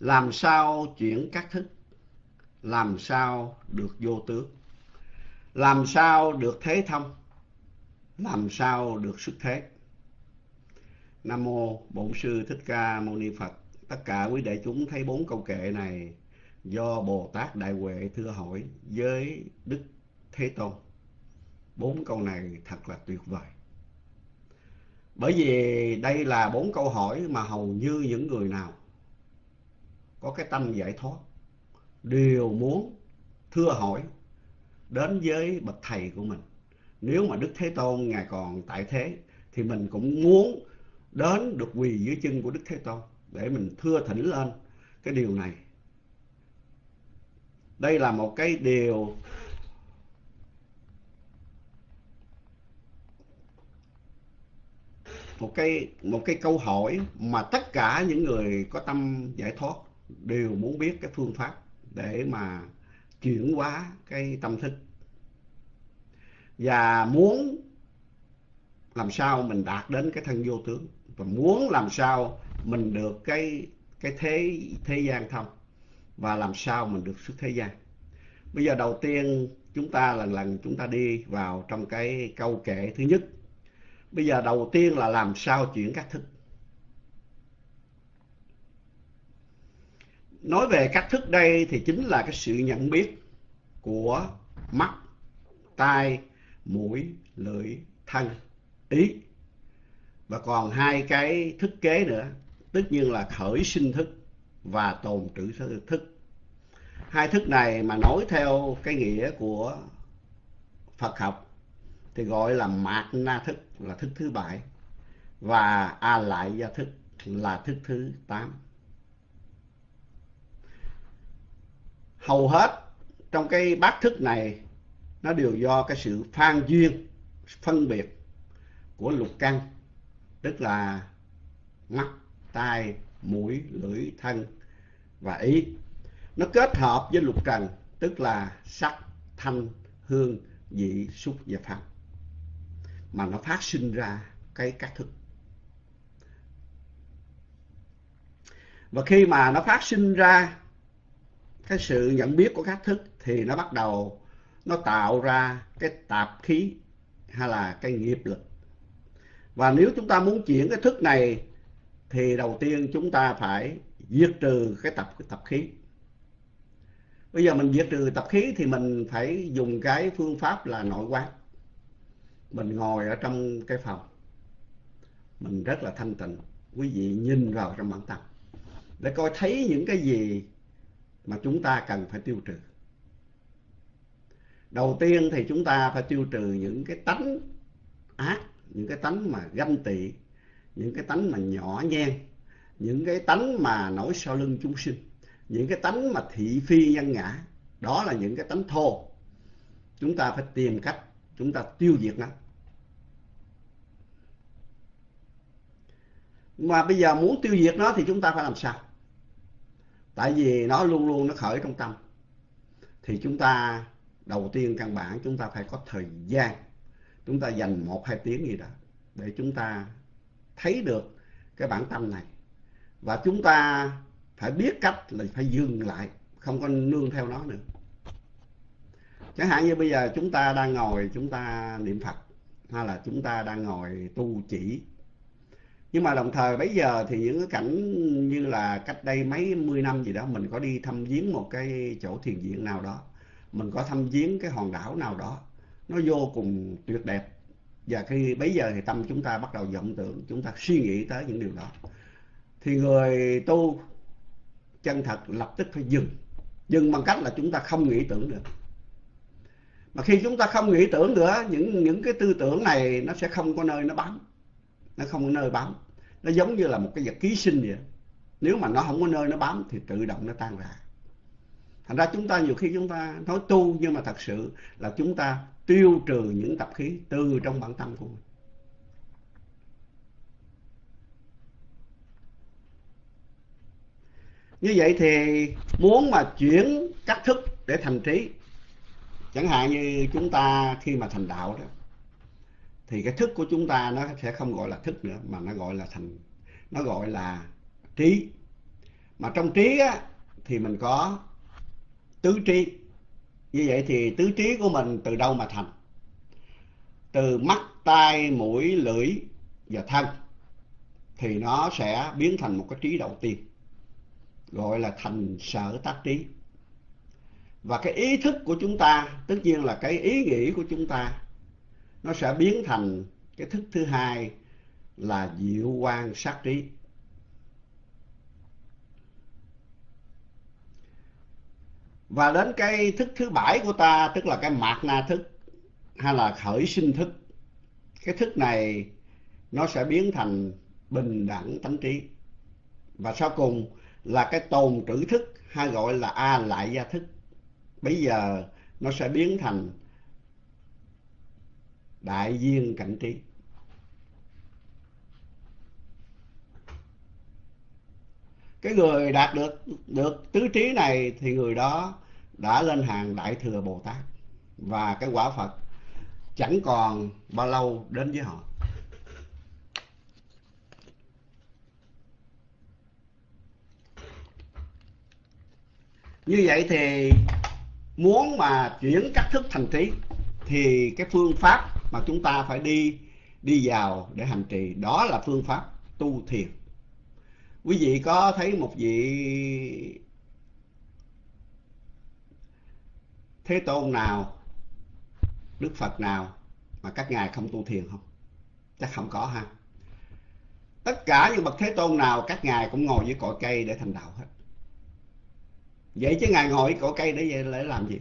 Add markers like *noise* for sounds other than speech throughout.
làm sao chuyển các thức? Làm sao được vô tướng? Làm sao được thế thông? Làm sao được xuất thế? Nam mô bổn sư thích ca mâu ni phật. Tất cả quý đại chúng thấy bốn câu kệ này do bồ tát đại huệ thưa hỏi với đức thế tôn. Bốn câu này thật là tuyệt vời. Bởi vì đây là bốn câu hỏi mà hầu như những người nào có cái tâm giải thoát. Đều muốn thưa hỏi đến với bậc thầy của mình. Nếu mà đức thế tôn ngài còn tại thế, thì mình cũng muốn đến được quỳ dưới chân của đức thế tôn để mình thưa thỉnh lên cái điều này. Đây là một cái điều một cái một cái câu hỏi mà tất cả những người có tâm giải thoát đều muốn biết cái phương pháp để mà chuyển hóa cái tâm thức. Và muốn làm sao mình đạt đến cái thân vô tướng, và muốn làm sao mình được cái cái thế thế gian thông, và làm sao mình được xuất thế gian. Bây giờ đầu tiên chúng ta lần lần chúng ta đi vào trong cái câu kệ thứ nhất. Bây giờ đầu tiên là làm sao chuyển các thức. Nói về các thức đây thì chính là cái sự nhận biết của mắt, tai, mũi, lưỡi, thân, ý. Và còn hai cái thức kế nữa, tất nhiên là khởi sinh thức và tồn trữ thức. Hai thức này mà nói theo cái nghĩa của phật học thì gọi là mạt na thức, là thức thứ bảy. Và a lại gia thức là thức thứ tám. Hầu hết trong cái bát thức này, nó đều do cái sự phan duyên, phân biệt của lục căn, tức là mắt, tai, mũi, lưỡi, thân và ý. Nó kết hợp với lục trần, tức là sắc, thanh, hương, vị, xúc và pháp mà nó phát sinh ra cái các thức. Và khi mà nó phát sinh ra cái sự nhận biết của các thức thì nó bắt đầu, nó tạo ra cái tạp khí hay là cái nghiệp lực. Và nếu chúng ta muốn chuyển cái thức này thì đầu tiên chúng ta phải diệt trừ cái tập tập khí. Bây giờ mình diệt trừ tập khí thì mình phải dùng cái phương pháp là nội quán. Mình ngồi ở trong cái phòng. Mình rất là thanh tịnh. Quý vị nhìn vào trong bản tâm để coi thấy những cái gì mà chúng ta cần phải tiêu trừ. Đầu tiên thì chúng ta phải tiêu trừ những cái tánh ác, những cái tánh mà ganh tị, những cái tánh mà nhỏ nhen, những cái tánh mà nổi sau lưng chúng sinh, những cái tánh mà thị phi nhân ngã. Đó là những cái tánh thô. Chúng ta phải tìm cách chúng ta tiêu diệt nó. Mà bây giờ muốn tiêu diệt nó thì chúng ta phải làm sao? Tại vì nó luôn luôn nó khởi trong tâm. Thì chúng ta, đầu tiên căn bản chúng ta phải có thời gian. Chúng ta dành một hai tiếng gì đó để chúng ta thấy được cái bản tâm này. Và chúng ta phải biết cách là phải dừng lại, không có nương theo nó nữa. Chẳng hạn như bây giờ chúng ta đang ngồi, chúng ta niệm phật, hay là chúng ta đang ngồi tu chỉ nhưng mà đồng thời bây giờ thì những cái cảnh như là cách đây mấy mươi năm gì đó, mình có đi thăm viếng một cái chỗ thiền viện nào đó, mình có thăm viếng cái hòn đảo nào đó, nó vô cùng tuyệt đẹp. Và khi bây giờ thì tâm chúng ta bắt đầu vọng tưởng, chúng ta suy nghĩ tới những điều đó. Thì người tu chân thật lập tức phải dừng. Dừng bằng cách là chúng ta không nghĩ tưởng được. mà khi chúng ta không nghĩ tưởng nữa, những những cái tư tưởng này nó sẽ không có nơi nó bám. Nó không có nơi bám nó giống như là một cái vật ký sinh vậy nếu mà nó không có nơi nó bám thì tự động nó tan ra thành ra chúng ta nhiều khi chúng ta nói tu nhưng mà thật sự là chúng ta tiêu trừ những tập khí từ trong bản tâm của mình. Như vậy thì muốn mà chuyển các thức để thành trí, chẳng hạn như chúng ta khi mà thành đạo đó thì cái thức của chúng ta nó sẽ không gọi là thức nữa, mà nó gọi là thành, nó gọi là trí. Mà trong trí á, thì mình có tứ trí. Như vậy thì tứ trí của mình từ đâu mà thành? Từ mắt, tai, mũi, lưỡi và thân. Thì nó sẽ biến thành một cái trí đầu tiên, gọi là thành sở tác trí. Và cái ý thức của chúng ta, tất nhiên là cái ý nghĩ của chúng ta nó sẽ biến thành cái thức thứ hai là diệu quan sát trí. Và đến cái thức thứ bảy của ta, tức là cái mạt na thức hay là khởi sinh thức, cái thức này nó sẽ biến thành bình đẳng tánh trí. Và sau cùng là cái tồn trữ thức hay gọi là a lại gia thức. Bây giờ nó sẽ biến thành đại viên cảnh trí. Cái người đạt được được tứ trí này thì người đó đã lên hàng đại thừa bồ tát. Và cái quả phật chẳng còn bao lâu đến với họ. Như vậy thì muốn mà chuyển các thức thành trí thì cái phương pháp mà chúng ta phải đi đi vào để hành trì. Đó là phương pháp tu thiền. Quý vị có thấy một vị thế tôn nào, đức phật nào mà các ngài không tu thiền không? Chắc không có ha. Tất cả những bậc thế tôn nào, các ngài cũng ngồi dưới cội cây để thành đạo hết. Vậy chứ ngài ngồi dưới cội cây để để làm gì?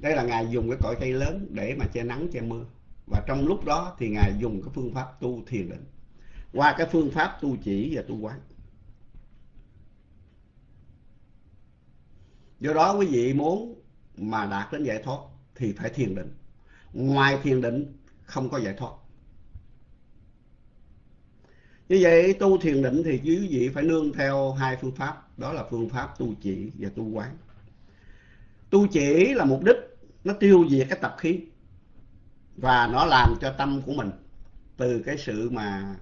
Đây là ngài dùng cái cội cây lớn để mà che nắng, che mưa và trong lúc đó thì ngài dùng cái phương pháp tu thiền định. Qua cái phương pháp tu chỉ và tu quán. Do đó quý vị muốn mà đạt đến giải thoát thì phải thiền định. Ngoài thiền định, không có giải thoát. Như vậy, tu thiền định thì quý vị phải nương theo hai phương pháp. Đó là phương pháp tu chỉ và tu quán. Tu chỉ là mục đích, nó tiêu diệt cái tập khí và nó làm cho tâm của mình từ cái sự mà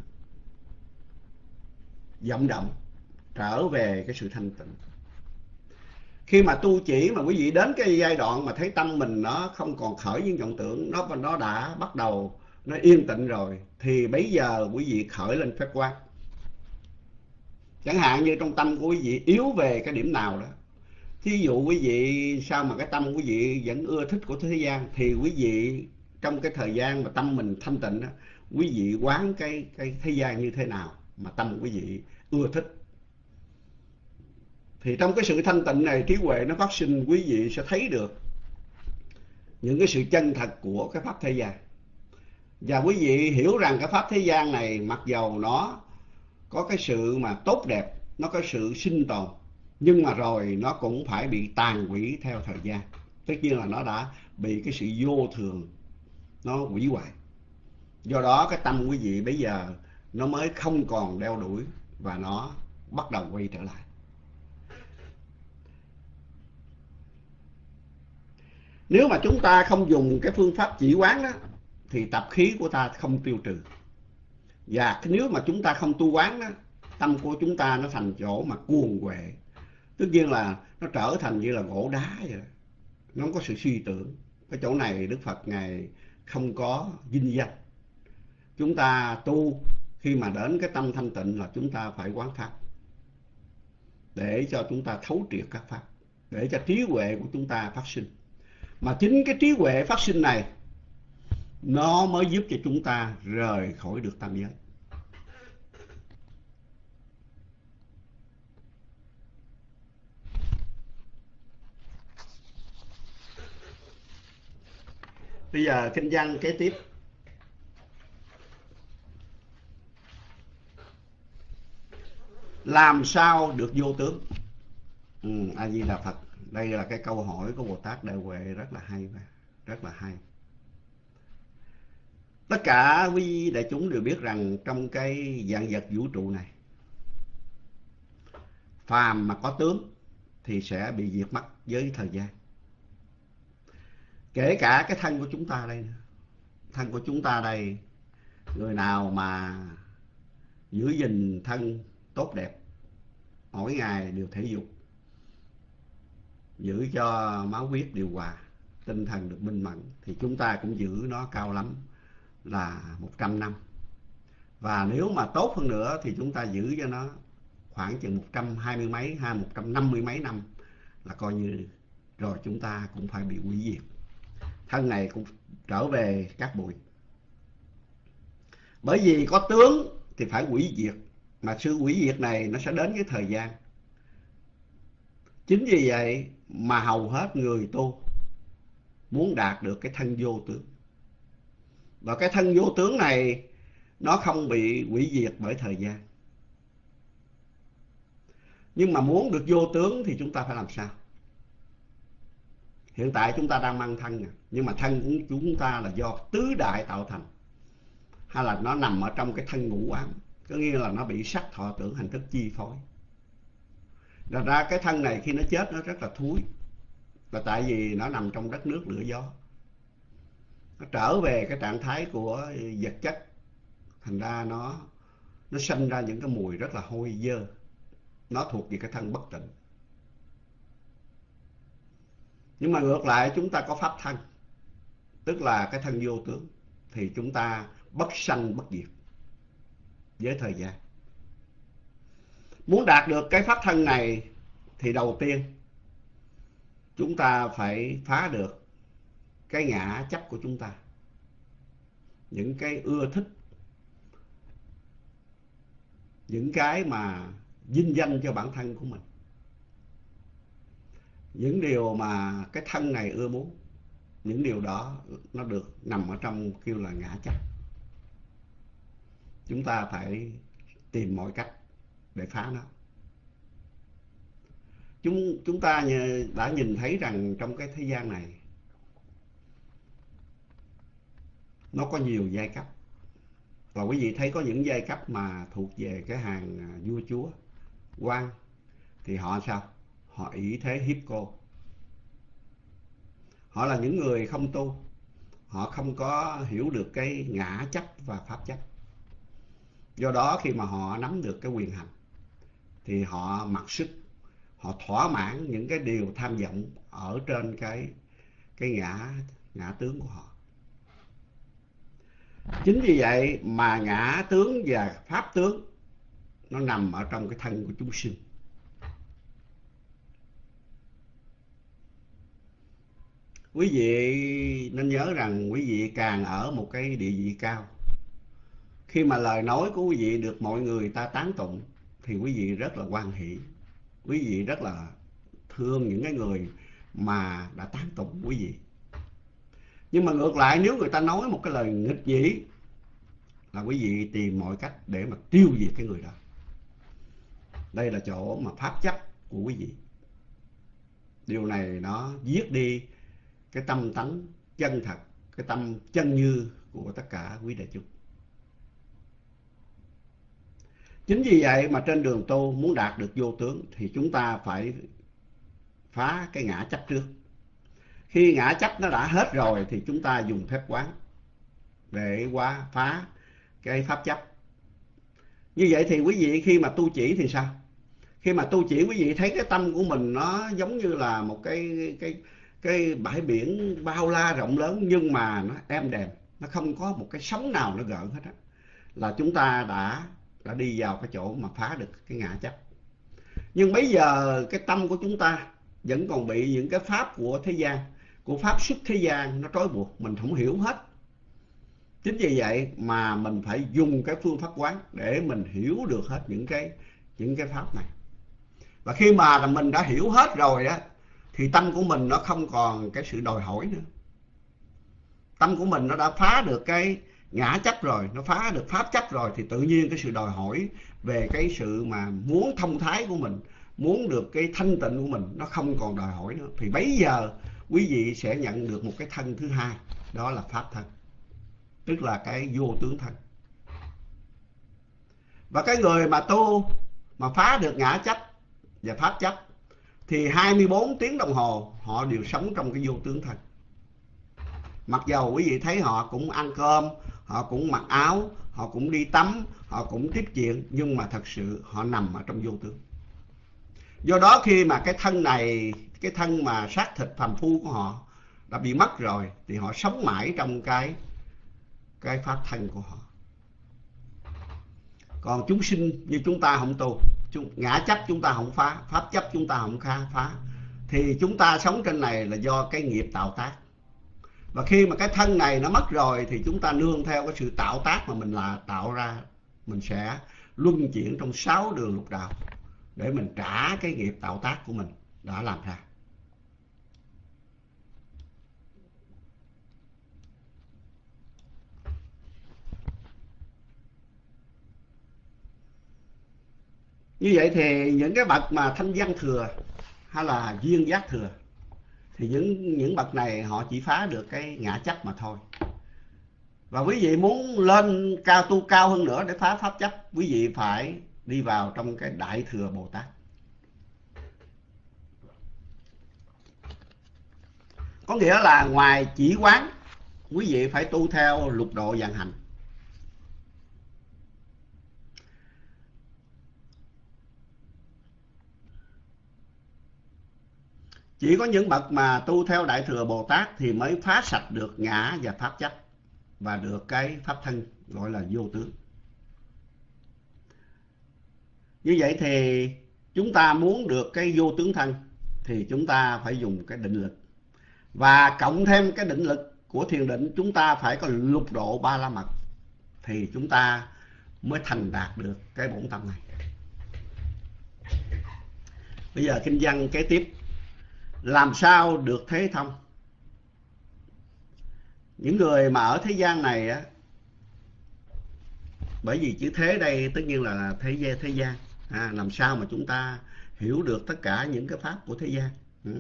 vọng động trở về cái sự thanh tịnh. Khi mà tu chỉ mà quý vị đến cái giai đoạn mà thấy tâm mình nó không còn khởi những vọng tưởng, nó nó đã bắt đầu nó yên tịnh rồi, thì bây giờ quý vị khởi lên phép quan chẳng hạn như trong tâm của quý vị yếu về cái điểm nào đó, thí dụ quý vị sao mà cái tâm quý vị vẫn ưa thích của thế gian, thì quý vị trong cái thời gian mà tâm mình thanh tịnh đó, quý vị quán cái cái thế gian như thế nào mà tâm quý vị ưa thích? Thì trong cái sự thanh tịnh này trí huệ nó phát sinh quý vị sẽ thấy được những cái sự chân thật của cái pháp thế gian. Và quý vị hiểu rằng cái pháp thế gian này mặc dầu nó có cái sự mà tốt đẹp nó có sự sinh tồn nhưng mà rồi nó cũng phải bị tàn hủy theo thời gian. Tất nhiên là nó đã bị cái sự vô thường nó quỷ hoại. Do đó cái tâm quý vị bây giờ nó mới không còn đeo đuổi và nó bắt đầu quay trở lại. Nếu mà chúng ta không dùng cái phương pháp chỉ quán đó, thì tập khí của ta không tiêu trừ. Và nếu mà chúng ta không tu quán đó, tâm của chúng ta nó thành chỗ mà cuồng quệ. Tất nhiên là nó trở thành như là gỗ đá vậy đó. nó không có sự suy tưởng. Cái chỗ này đức phật ngài không có vinh danh. Chúng ta tu, khi mà đến cái tâm thanh tịnh là chúng ta phải quán pháp. Để cho chúng ta thấu triệt các pháp. Để cho trí huệ của chúng ta phát sinh. Mà chính cái trí huệ phát sinh này, nó mới giúp cho chúng ta rời khỏi được tam giới. Bây giờ kinh văn kế tiếp. Làm sao được vô tướng? Ừ, a di đà phật. Đây là cái câu hỏi của bồ tát đại huệ rất là hay rất là hay. Tất cả quý đại chúng đều biết rằng trong cái dạng vật vũ trụ này phàm mà có tướng thì sẽ bị diệt mất với thời gian kể cả cái thân của chúng ta đây thân của chúng ta đây, người nào mà giữ gìn thân tốt đẹp, mỗi ngày đều thể dục, giữ cho máu huyết điều hòa, tinh thần được minh mẫn, thì chúng ta cũng giữ nó cao lắm là 100 năm. Và nếu mà tốt hơn nữa thì chúng ta giữ cho nó khoảng chừng 120 mấy hay 150 mấy năm là coi như rồi chúng ta cũng phải bị hủy diệt thân này cũng trở về các bụi bởi vì có tướng thì phải hủy diệt, mà sự hủy diệt này nó sẽ đến với thời gian. Chính vì vậy mà hầu hết người tu muốn đạt được cái thân vô tướng. Và cái thân vô tướng này nó không bị hủy diệt bởi thời gian. Nhưng mà muốn được vô tướng thì chúng ta phải làm sao? Hiện tại chúng ta đang mang thân nè, nhưng mà thân của chúng ta là do tứ đại tạo thành, hay là nó nằm ở trong cái thân ngũ ám, có nghĩa là nó bị sắc thọ tưởng hành thức chi phối. Thật ra cái thân này khi nó chết nó rất là thúi, là tại vì nó nằm trong đất nước lửa gió. Nó trở về cái trạng thái của vật chất, thành ra nó nó sinh ra những cái mùi rất là hôi dơ. Nó thuộc về cái thân bất tịnh nhưng mà ngược lại, chúng ta có pháp thân. Tức là cái thân vô tướng. Thì chúng ta bất sanh bất diệt. Với thời gian. Muốn đạt được cái pháp thân này, thì đầu tiên, chúng ta phải phá được cái ngã chấp của chúng ta. Những cái ưa thích. Những cái mà vinh danh cho bản thân của mình những điều mà cái thân này ưa muốn, những điều đó nó được nằm ở trong kêu là ngã chấp chúng ta phải tìm mọi cách để phá nó. Chúng chúng ta đã nhìn thấy rằng trong cái thế gian này, nó có nhiều giai cấp. Và quý vị thấy có những giai cấp mà thuộc về cái hàng à, vua chúa, quan, thì họ sao? Họ ý thế hiếp cô. Họ là những người không tu. Họ không có hiểu được cái ngã chấp và pháp chấp. Do đó khi mà họ nắm được cái quyền hành, thì họ mặc sức, họ thỏa mãn những cái điều tham vọng ở trên cái cái ngã ngã tướng của họ. Chính vì vậy mà ngã tướng và pháp tướng nó nằm ở trong cái thân của chúng sinh. Quý vị nên nhớ rằng quý vị càng ở một cái địa vị cao. Khi mà lời nói của quý vị được mọi người ta tán tụng, thì quý vị rất là quan hỷ. Quý vị rất là thương những cái người mà đã tán tụng quý vị. Nhưng mà ngược lại, nếu người ta nói một cái lời nghịch dĩ là quý vị tìm mọi cách để mà tiêu diệt cái người đó. Đây là chỗ mà pháp chấp của quý vị. Điều này nó giết đi cái tâm tánh chân thật, cái tâm chân như của tất cả quý đại chúng. Chính vì vậy mà trên đường tu muốn đạt được vô tướng thì chúng ta phải phá cái ngã chấp trước. Khi ngã chấp nó đã hết rồi thì chúng ta dùng phép quán để qua phá cái pháp chấp. Như vậy thì quý vị khi mà tu chỉ thì sao? Khi mà tu chỉ, quý vị thấy cái tâm của mình nó giống như là một cái cái cái bãi biển bao la rộng lớn nhưng mà nó êm đềm, nó không có một cái sóng nào nó gợn hết á. Là chúng ta đã đã đi vào cái chỗ mà phá được cái ngã chấp nhưng bây giờ cái tâm của chúng ta vẫn còn bị những cái pháp của thế gian, của pháp xuất thế gian nó trói buộc, mình không hiểu hết. Chính vì vậy mà mình phải dùng cái phương pháp quán để mình hiểu được hết những cái những cái pháp này. Và khi mà mình đã hiểu hết rồi đó thì tâm của mình nó không còn cái sự đòi hỏi nữa. Tâm của mình nó đã phá được cái ngã chấp rồi, nó phá được pháp chấp rồi, thì tự nhiên cái sự đòi hỏi về cái sự mà muốn thông thái của mình, muốn được cái thanh tịnh của mình, nó không còn đòi hỏi nữa. Thì bây giờ quý vị sẽ nhận được một cái thân thứ hai, đó là pháp thân, tức là cái vô tướng thân. Và cái người mà tu mà phá được ngã chấp và pháp chấp thì 24 tiếng đồng hồ, họ đều sống trong cái vô tướng thân mặc dầu quý vị thấy họ cũng ăn cơm, họ cũng mặc áo, họ cũng đi tắm, họ cũng tiếp chuyện, nhưng mà thật sự họ nằm ở trong vô tướng. Do đó khi mà cái thân này, cái thân mà xác thịt phàm phu của họ đã bị mất rồi, thì họ sống mãi trong cái cái pháp thân của họ. Còn chúng sinh như chúng ta không tu chúng, ngã chấp chúng ta không phá pháp chấp chúng ta không khá phá. Thì chúng ta sống trên này là do cái nghiệp tạo tác. Và khi mà cái thân này nó mất rồi thì chúng ta nương theo cái sự tạo tác mà mình là tạo ra mình sẽ luân chuyển trong sáu đường lục đạo để mình trả cái nghiệp tạo tác của mình đã làm ra. Như vậy thì những cái bậc mà thanh văn thừa hay là duyên giác thừa, thì những những bậc này họ chỉ phá được cái ngã chấp mà thôi. Và quý vị muốn lên cao tu cao hơn nữa để phá pháp chấp, quý vị phải đi vào trong cái đại thừa bồ tát. Có nghĩa là ngoài chỉ quán, quý vị phải tu theo lục độ dạng hành. Chỉ có những bậc mà tu theo đại thừa bồ tát thì mới phá sạch được ngã và pháp chấp và được cái pháp thân gọi là vô tướng. Như vậy thì chúng ta muốn được cái vô tướng thân thì chúng ta phải dùng cái định lực. Và cộng thêm cái định lực của thiền định, chúng ta phải có lục độ ba la mật thì chúng ta mới thành đạt được cái bổn tâm này. Bây giờ kinh văn kế tiếp làm sao được thế thông? Những người mà ở thế gian này á bởi vì chữ thế đây tất nhiên là thế gian thế gian. À, làm sao mà chúng ta hiểu được tất cả những cái pháp của thế gian? Ừ.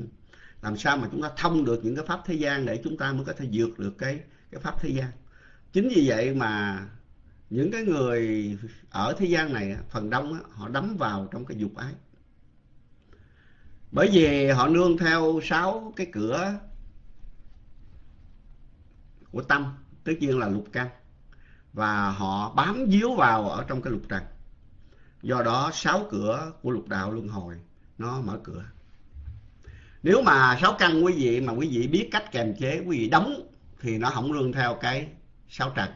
làm sao mà chúng ta thông được những cái pháp thế gian để chúng ta mới có thể vượt được cái cái pháp thế gian? Chính vì vậy mà những cái người ở thế gian này phần đông á, họ đắm vào trong cái dục ái bởi vì họ nương theo sáu cái cửa của tâm, tất nhiên là lục căn. Và họ bám víu vào ở trong cái lục trần. Do đó, sáu cửa của lục đạo luân hồi, nó mở cửa. Nếu mà sáu căn quý vị, mà quý vị biết cách kềm chế, quý vị đóng, thì nó không nương theo cái sáu trần.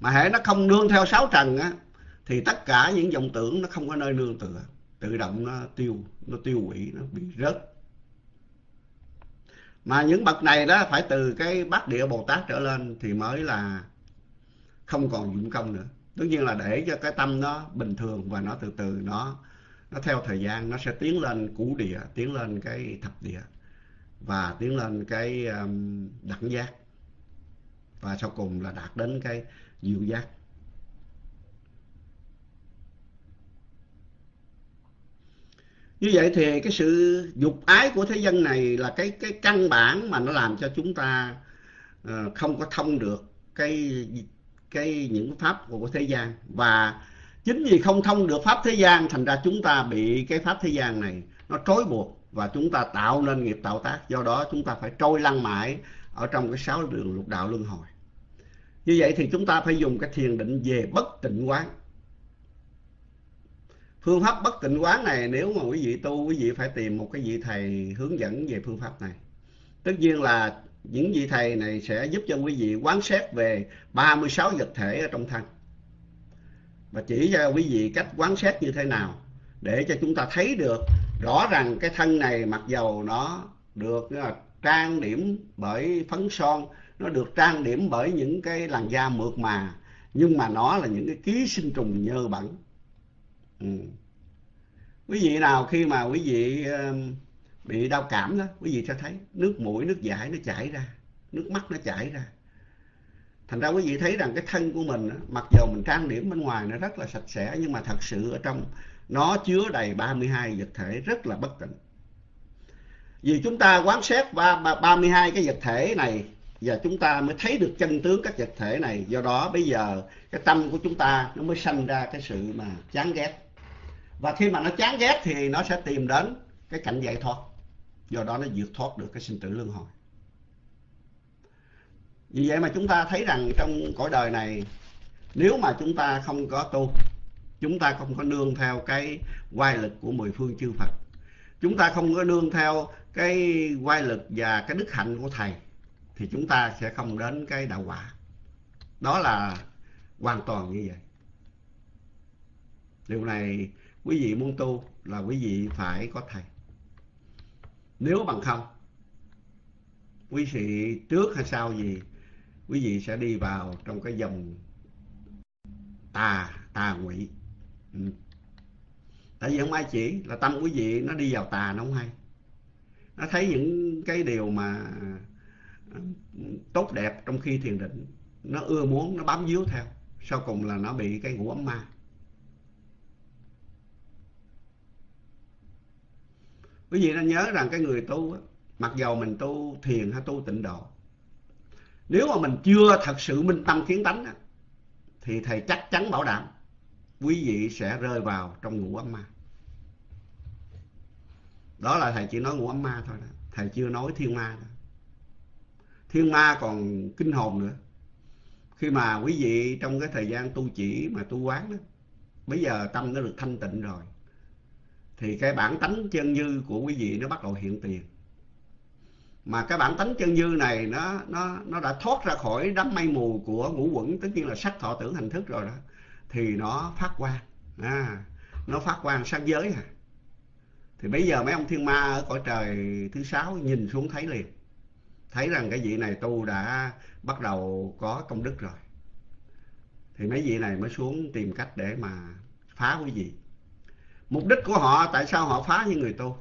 Mà hệ nó không nương theo sáu trần á, thì tất cả những dòng tưởng nó không có nơi nương tựa tự động nó tiêu nó tiêu hủy nó bị rớt. Mà những bậc này đó phải từ cái bát địa bồ tát trở lên thì mới là không còn dụng công nữa. Tất nhiên là để cho cái tâm nó bình thường và nó từ từ nó nó theo thời gian nó sẽ tiến lên cũ địa tiến lên cái thập địa và tiến lên cái um, đẳng giác. Và sau cùng là đạt đến cái diệu giác. Như vậy thì cái sự dục ái của thế dân này là cái cái căn bản mà nó làm cho chúng ta uh, không có thông được cái cái những pháp của thế gian. Và chính vì không thông được pháp thế gian thành ra chúng ta bị cái pháp thế gian này nó trói buộc và chúng ta tạo nên nghiệp tạo tác. Do đó chúng ta phải trôi lăn mãi ở trong cái sáu đường lục đạo luân hồi. Như vậy thì chúng ta phải dùng cái thiền định về bất tịnh quán phương pháp bất tịnh quán này, nếu mà quý vị tu, quý vị phải tìm một cái vị thầy hướng dẫn về phương pháp này. Tất nhiên là những vị thầy này sẽ giúp cho quý vị quán xét về 36 vật thể ở trong thân. Và chỉ cho quý vị cách quán xét như thế nào để cho chúng ta thấy được rõ rằng cái thân này mặc dầu nó được à, trang điểm bởi phấn son, nó được trang điểm bởi những cái làn da mượt mà, nhưng mà nó là những cái ký sinh trùng nhơ bẩn ừ. quý vị nào khi mà quý vị ờ, bị đau cảm đó quý vị sẽ thấy nước mũi nước dãi nó chảy ra nước mắt nó chảy ra. Thành ra quý vị thấy rằng cái thân của mình mặc dầu mình trang điểm bên ngoài nó rất là sạch sẽ nhưng mà thật sự ở trong nó chứa đầy 32 vật thể rất là bất tịnh. Vì chúng ta quán xét ba, ba, 32 cái vật thể này và chúng ta mới thấy được chân tướng các vật thể này. Do đó bây giờ cái tâm của chúng ta nó mới sanh ra cái sự mà chán ghét và khi mà nó chán ghét thì nó sẽ tìm đến cái cảnh giải thoát. Do đó nó vượt thoát được cái sinh tử luân hồi. Vì vậy mà chúng ta thấy rằng trong cõi đời này, nếu mà chúng ta không có tu, chúng ta không có nương theo cái quay lực của mười phương chư Phật, chúng ta không có nương theo cái quay lực và cái đức hạnh của thầy, thì chúng ta sẽ không đến cái đạo quả. Đó là hoàn toàn như vậy. Điều này quý vị muốn tu là quý vị phải có thầy. Nếu bằng không, quý vị trước hay sau gì, quý vị sẽ đi vào trong cái dòng tà tà ngụy. Ừ. tại vì không ai chỉ là tâm quý vị nó đi vào tà nó không hay. Nó thấy những cái điều mà ừ, tốt đẹp trong khi thiền định, nó ưa muốn, nó bám víu theo. Sau cùng là nó bị cái ngũ ấm ma. Quý vị nên nhớ rằng cái người tu mặc dầu mình tu thiền hay tu tịnh độ, nếu mà mình chưa thật sự minh tâm kiến tánh thì thầy chắc chắn bảo đảm quý vị sẽ rơi vào trong ngũ ấm ma. Đó là thầy chỉ nói ngũ ấm ma thôi đó. Thầy chưa nói thiên ma đó. thiên ma còn kinh hồn nữa. Khi mà quý vị trong cái thời gian tu chỉ mà tu quán đó, bây giờ tâm nó được thanh tịnh rồi thì cái bản tánh chân như của quý vị nó bắt đầu hiện tiền. Mà cái bản tánh chân như này nó nó nó đã thoát ra khỏi đám mây mù của ngũ quẩn tất nhiên là sắc thọ tưởng hành thức rồi đó thì nó phát quang. À, nó phát quang sắc giới à. Thì bây giờ mấy ông thiên ma ở cõi trời thứ sáu nhìn xuống thấy liền. Thấy rằng cái vị này tu đã bắt đầu có công đức rồi. Thì mấy vị này mới xuống tìm cách để mà phá quý vị mục đích của họ, tại sao họ phá những người tu?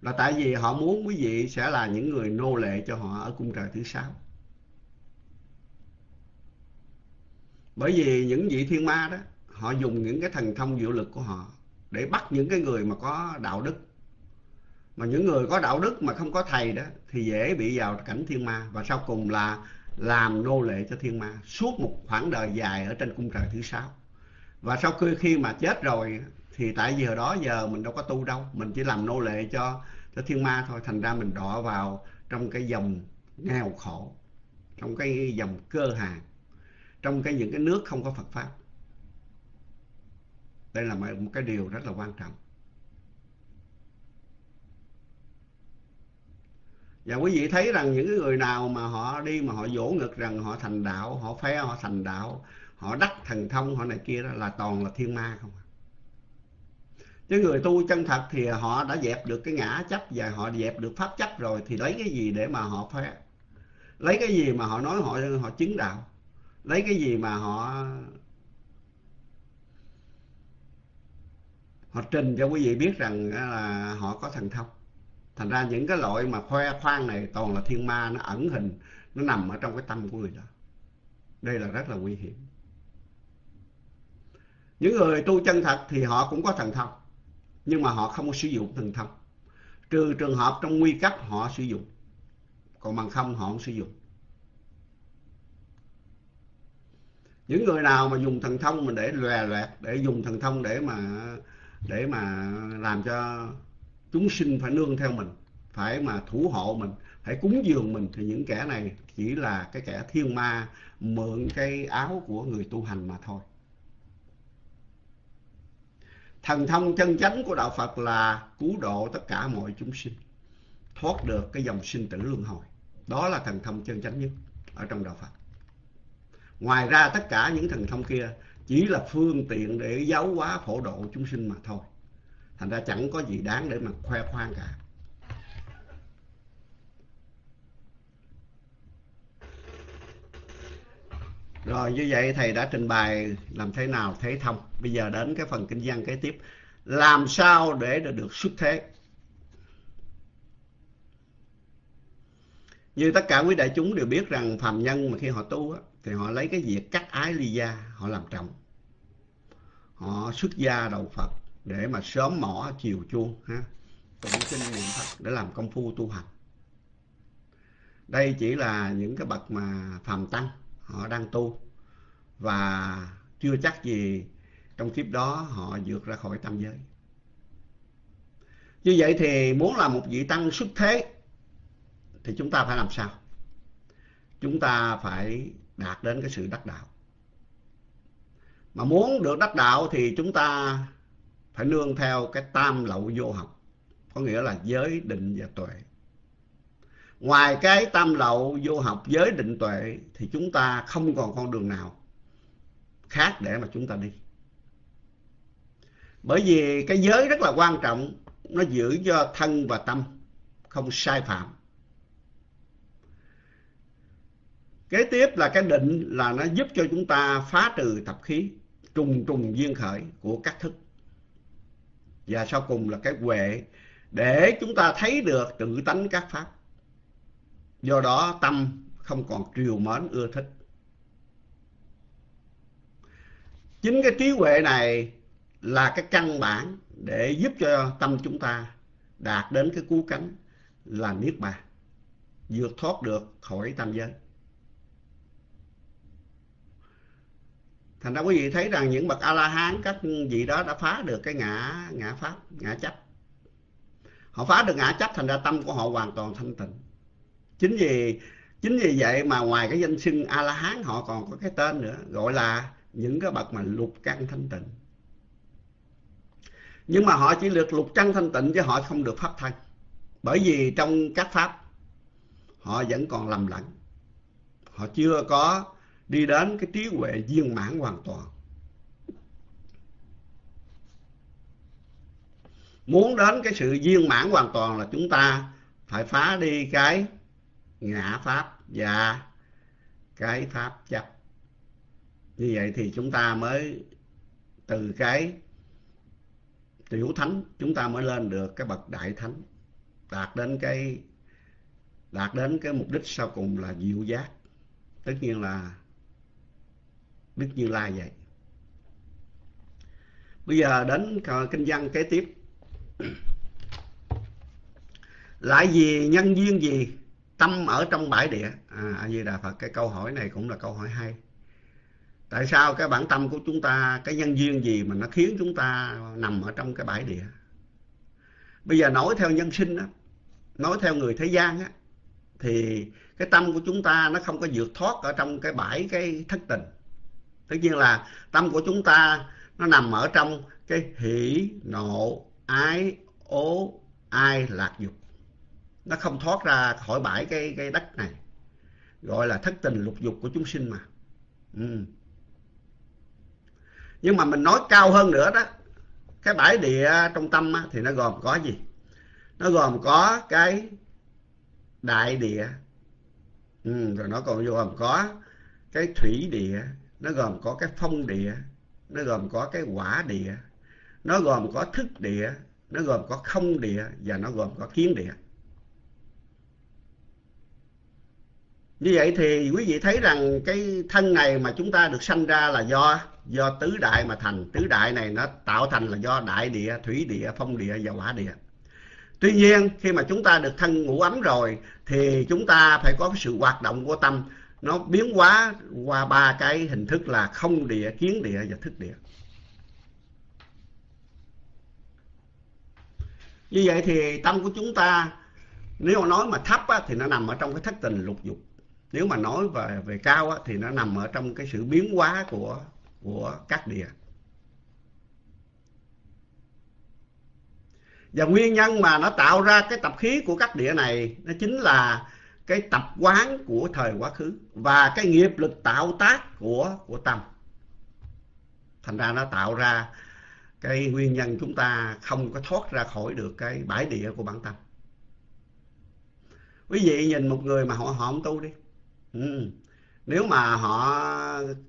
Là tại vì họ muốn quý vị sẽ là những người nô lệ cho họ ở cung trời thứ sáu. Bởi vì những vị thiên ma đó, họ dùng những cái thần thông diệu lực của họ để bắt những cái người mà có đạo đức. Mà những người có đạo đức mà không có thầy đó, thì dễ bị vào cảnh thiên ma và sau cùng là làm nô lệ cho thiên ma suốt một khoảng đời dài ở trên cung trời thứ sáu và sau khi khi mà chết rồi, thì tại vì hồi đó giờ mình đâu có tu đâu, mình chỉ làm nô lệ cho cho thiên ma thôi. Thành ra mình đọa vào trong cái dòng nghèo khổ, trong cái dòng cơ hàng, trong cái những cái nước không có Phật pháp. Đây là một cái điều rất là quan trọng. Và quý vị thấy rằng những người nào mà họ đi mà họ vỗ ngực rằng họ thành đạo, họ phe, họ thành đạo họ đắc thần thông, họ này kia đó, là toàn là thiên ma không à. chứ người tu chân thật thì họ đã dẹp được cái ngã chấp và họ dẹp được pháp chấp rồi, thì lấy cái gì để mà họ phá? Lấy cái gì mà họ nói họ họ chứng đạo? Lấy cái gì mà họ họ trình cho quý vị biết rằng ờ, là họ có thần thông? Thành ra những cái loại mà khoe khoang này toàn là thiên ma, nó ẩn hình, nó nằm ở trong cái tâm của người đó. Đây là rất là nguy hiểm những người tu chân thật thì họ cũng có thần thông, nhưng mà họ không có sử dụng thần thông. Trừ trường hợp trong nguy cấp họ sử dụng, còn bằng không họ không sử dụng. Những người nào mà dùng thần thông mà để lòe loẹt, để dùng thần thông để mà để mà làm cho chúng sinh phải nương theo mình, phải mà thủ hộ mình, phải cúng dường mình, thì những kẻ này chỉ là cái kẻ thiên ma mượn cái áo của người tu hành mà thôi thần thông chân chánh của đạo phật là cứu độ tất cả mọi chúng sinh, thoát được cái dòng sinh tử luân hồi. Đó là thần thông chân chánh nhất ở trong đạo phật. Ngoài ra, tất cả những thần thông kia chỉ là phương tiện để giáo hóa phổ độ chúng sinh mà thôi. Thành ra chẳng có gì đáng để mà khoe khoang cả. Rồi như vậy thầy đã trình bày làm thế nào thế thông. Bây giờ đến cái phần kinh văn kế tiếp. Làm sao để được xuất thế? Như tất cả quý đại chúng đều biết rằng phàm nhân mà khi họ tu á, thì họ lấy cái việc cắt ái ly gia họ làm trọng họ xuất gia đầu phật để mà sớm mỏ chiều chuông ha. Tụng kinh niệm phật để làm công phu tu hành. Đây chỉ là những cái bậc mà phàm tăng họ đang tu. Và chưa chắc gì trong kiếp đó họ vượt ra khỏi tam giới. Như vậy thì muốn làm một vị tăng xuất thế thì chúng ta phải làm sao? Chúng ta phải đạt đến cái sự đắc đạo. Mà muốn được đắc đạo thì chúng ta phải nương theo cái tam lậu vô học, có nghĩa là giới định và tuệ ngoài cái tam lậu vô học giới định tuệ thì chúng ta không còn con đường nào khác để mà chúng ta đi. Bởi vì cái giới rất là quan trọng, nó giữ cho thân và tâm không sai phạm. Kế tiếp là cái định là nó giúp cho chúng ta phá trừ tập khí, trùng trùng duyên khởi của các thức. Và sau cùng là cái huệ để chúng ta thấy được tự tánh các pháp do đó tâm không còn triều mến, ưa thích. Chính cái trí huệ này là cái căn bản để giúp cho tâm chúng ta đạt đến cái cú cánh là niết bàn, vượt thoát được khỏi tam giới. Thành ra quý vị thấy rằng những bậc a la hán các vị đó đã phá được cái ngã ngã pháp, ngã chấp. Họ phá được ngã chấp, thành ra tâm của họ hoàn toàn thanh tịnh chính vì chính vì vậy mà ngoài cái danh xưng a la hán họ còn có cái tên nữa, gọi là những cái bậc mà lục căn thanh tịnh. Nhưng mà họ chỉ được lục căn thanh tịnh chứ họ không được pháp thân. Bởi vì trong các pháp, họ vẫn còn lầm lẫn. Họ chưa có đi đến cái trí huệ viên mãn hoàn toàn. Muốn đến cái sự viên mãn hoàn toàn là chúng ta phải phá đi cái ngã pháp và cái pháp chấp. Như vậy thì chúng ta mới, từ cái tiểu thánh, chúng ta mới lên được cái bậc đại thánh. Đạt đến cái, đạt đến cái mục đích sau cùng là diệu giác. Tất nhiên là đức như lai vậy. Bây giờ đến kinh văn kế tiếp. Lại vì nhân duyên gì? Tâm ở trong bãi địa. À a di đà phật, cái câu hỏi này cũng là câu hỏi hay. Tại sao cái bản tâm của chúng ta, cái nhân duyên gì mà nó khiến chúng ta nằm ở trong cái bãi địa? Bây giờ nói theo nhân sinh á, nói theo người thế gian á, thì cái tâm của chúng ta nó không có vượt thoát ở trong cái bãi cái thất tình. Tất nhiên là tâm của chúng ta nó nằm ở trong cái hỷ, nộ, ái, ố, ai, lạc, dục nó không thoát ra khỏi bãi cái cái đất này. Gọi là thất tình lục dục của chúng sinh mà. Ừ. nhưng mà mình nói cao hơn nữa đó cái bãi địa trong tâm á, thì nó gồm có gì? Nó gồm có cái đại địa. Ừ, rồi nó còn gồm có cái thủy địa nó gồm có cái phong địa nó gồm có cái quả địa nó gồm có thức địa nó gồm có không địa và nó gồm có kiến địa. Như vậy thì quý vị thấy rằng cái thân này mà chúng ta được sanh ra là do do tứ đại mà thành. Tứ đại này nó tạo thành là do đại địa thủy địa phong địa và hỏa địa. Tuy nhiên khi mà chúng ta được thân ngủ ấm rồi thì chúng ta phải có cái sự hoạt động của tâm. Nó biến hóa qua ba cái hình thức là không địa kiến địa và thức địa. Như vậy thì tâm của chúng ta nếu mà nói mà thấp á, thì nó nằm ở trong cái thất tình lục dục nếu mà nói về về cao á, thì nó nằm ở trong cái sự biến hóa của của các địa. Và nguyên nhân mà nó tạo ra cái tập khí của các địa này nó chính là cái tập quán của thời quá khứ và cái nghiệp lực tạo tác của của tâm. Thành ra nó tạo ra cái nguyên nhân chúng ta không có thoát ra khỏi được cái bãi địa của bản tâm. Quý vị nhìn một người mà họ họ không tu đi ừ. nếu mà họ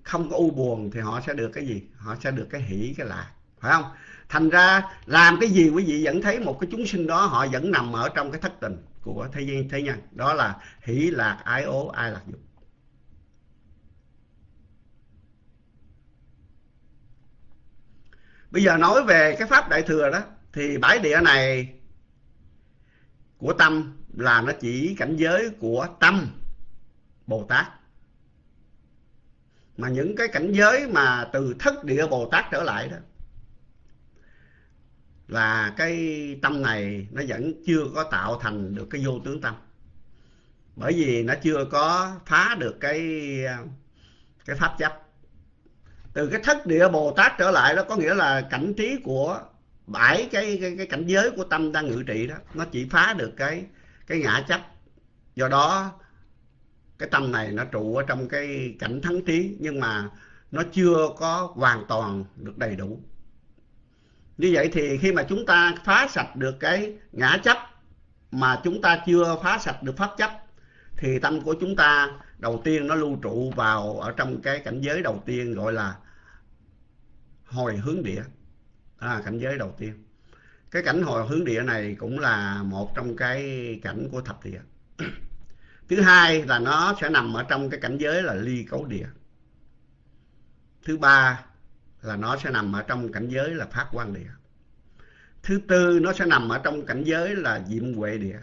không có u buồn thì họ sẽ được cái gì? Họ sẽ được cái hỷ, cái lạc. Phải không? Thành ra, làm cái gì quý vị vẫn thấy một cái chúng sinh đó, họ vẫn nằm ở trong cái thất tình của thế gian, thế nhân. Đó là hỷ, lạc, ái ố ai lạc dục. Bây giờ nói về cái pháp đại thừa đó, thì bãi địa này của tâm là nó chỉ cảnh giới của tâm bồ tát. Mà những cái cảnh giới mà từ thất địa bồ tát trở lại đó là cái tâm này nó vẫn chưa có tạo thành được cái vô tướng tâm. Bởi vì nó chưa có phá được cái cái pháp chấp. Từ cái thất địa bồ tát trở lại đó có nghĩa là cảnh trí của bảy cái, cái cái cảnh giới của tâm đang ngự trị đó nó chỉ phá được cái cái ngã chấp. Do đó cái tâm này nó trụ ở trong cái cảnh thắng trí nhưng mà nó chưa có hoàn toàn được đầy đủ. Như vậy thì khi mà chúng ta phá sạch được cái ngã chấp mà chúng ta chưa phá sạch được pháp chấp thì tâm của chúng ta đầu tiên nó lưu trụ vào ở trong cái cảnh giới đầu tiên gọi là hồi hướng địa. À, cảnh giới đầu tiên. Cái cảnh hồi hướng địa này cũng là một trong cái cảnh của thập địa thứ hai là nó sẽ nằm ở trong cái cảnh giới là ly cấu địa. Thứ ba là nó sẽ nằm ở trong cảnh giới là phát quan địa. Thứ tư, nó sẽ nằm ở trong cảnh giới là diệm huệ địa.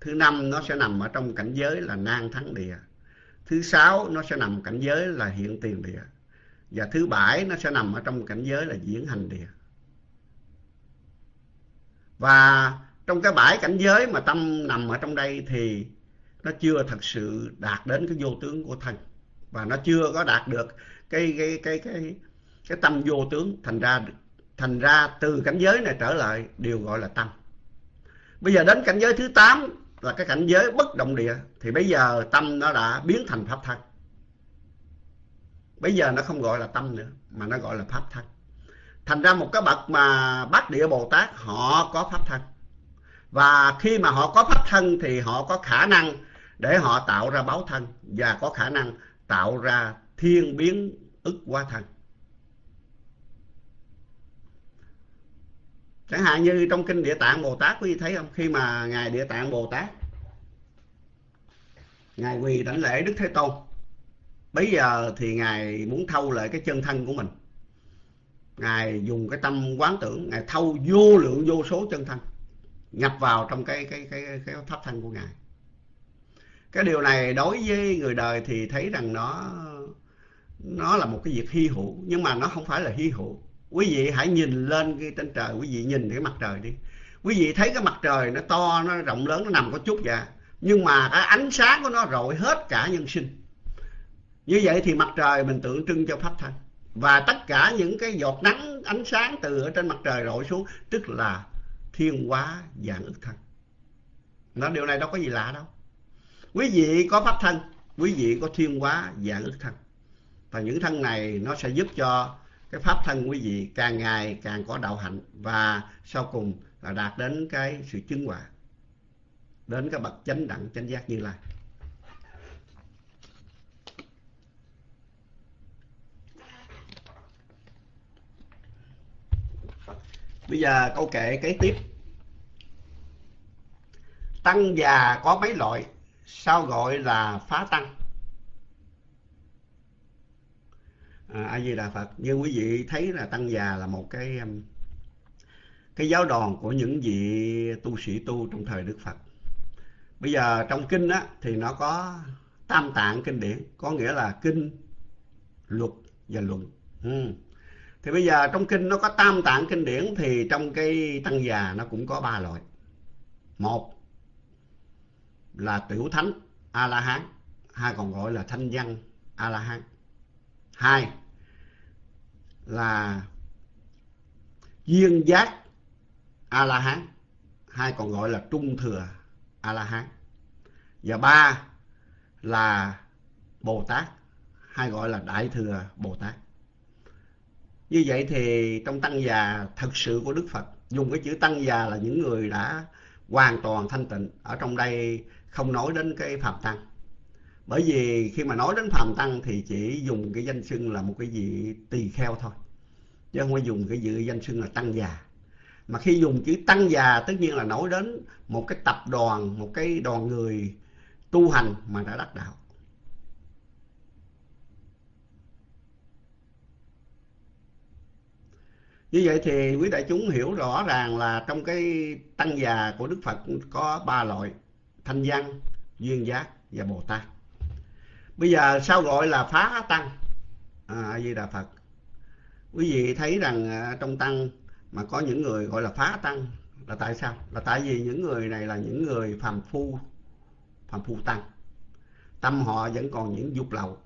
Thứ năm, nó sẽ nằm ở trong cảnh giới là nang thắng địa. Thứ sáu, nó sẽ nằm cảnh giới là hiện tiền địa. Và thứ bảy, nó sẽ nằm ở trong cảnh giới là diễn hành địa. Và trong cái bãi cảnh giới mà tâm nằm ở trong đây thì nó chưa thật sự đạt đến cái vô tướng của thân và nó chưa có đạt được cái cái cái cái cái tâm vô tướng. Thành ra thành ra từ cảnh giới này trở lại đều gọi là tâm. Bây giờ đến cảnh giới thứ 8 là cái cảnh giới bất động địa, thì bây giờ tâm nó đã biến thành pháp thân. Bây giờ nó không gọi là tâm nữa, mà nó gọi là pháp thân. Thành ra một cái bậc mà bát địa bồ tát, họ có pháp thân. Và khi mà họ có pháp thân thì họ có khả năng để họ tạo ra báo thân và có khả năng tạo ra thiên biến ức quá thân. Chẳng hạn như trong kinh địa tạng bồ tát, quý vị thấy không? Khi mà ngài địa tạng bồ tát, ngài quỳ đảnh lễ đức thế tôn bây giờ thì ngài muốn thâu lại cái chân thân của mình. Ngài dùng cái tâm quán tưởng, ngài thâu vô lượng vô số chân thân nhập vào trong cái cái cái cái pháp thân của ngài cái điều này đối với người đời thì thấy rằng nó nó là một cái việc hy hữu, nhưng mà nó không phải là hy hữu. Quý vị hãy nhìn lên cái trên trời, quý vị nhìn cái mặt trời đi. Quý vị thấy cái mặt trời nó to, nó rộng lớn, nó nằm có chút dạ nhưng mà cái ánh sáng của nó rọi hết cả nhân sinh. Như vậy thì mặt trời mình tượng trưng cho pháp thân và tất cả những cái giọt nắng, ánh sáng từ ở trên mặt trời rọi xuống, tức là thiên hóa dạng ức thân. Nó, điều này đâu có gì lạ đâu quý vị có pháp thân, quý vị có thiên hóa dạng ức thân. Và những thân này nó sẽ giúp cho cái pháp thân quý vị càng ngày càng có đạo hạnh và sau cùng là đạt đến cái sự chứng quả đến cái bậc chánh đẳng, chánh giác như lai. Bây giờ câu kệ kế tiếp. Tăng già có mấy loại? Sao gọi là phá tăng. À, a di đà phật. Như quý vị thấy là tăng già là một cái um, cái giáo đoàn của những vị tu sĩ tu trong thời đức phật. Bây giờ trong kinh á thì nó có tam tạng kinh điển có nghĩa là kinh luật và luận. Ừ. thì bây giờ trong kinh nó có tam tạng kinh điển thì trong cái tăng già nó cũng có ba loại. Một là tiểu thánh a la hán hay còn gọi là thanh văn a la hán hai là duyên giác a la hán hay còn gọi là trung thừa a la hán và ba là bồ tát hay gọi là đại thừa bồ tát. Như vậy thì trong tăng già, thật sự của đức phật, dùng cái chữ tăng già là những người đã hoàn toàn thanh tịnh. Ở trong đây không nói đến cái phạm tăng. Bởi vì khi mà nói đến phạm tăng thì chỉ dùng cái danh xưng là một cái vị tỳ kheo thôi, chứ không có dùng cái vị danh xưng là tăng già. Mà khi dùng chữ tăng già, tất nhiên là nói đến một cái tập đoàn, một cái đoàn người tu hành mà đã đắc đạo. Như vậy thì quý đại chúng hiểu rõ ràng là trong cái tăng già của đức phật có ba loại thanh văn duyên giác và bồ tát. Bây giờ sao gọi là phá tăng. À, a di đà phật. Quý vị thấy rằng à, trong tăng mà có những người gọi là phá tăng là tại sao? Là tại vì những người này là những người phàm phu phàm phu tăng. Tâm họ vẫn còn những dục lậu.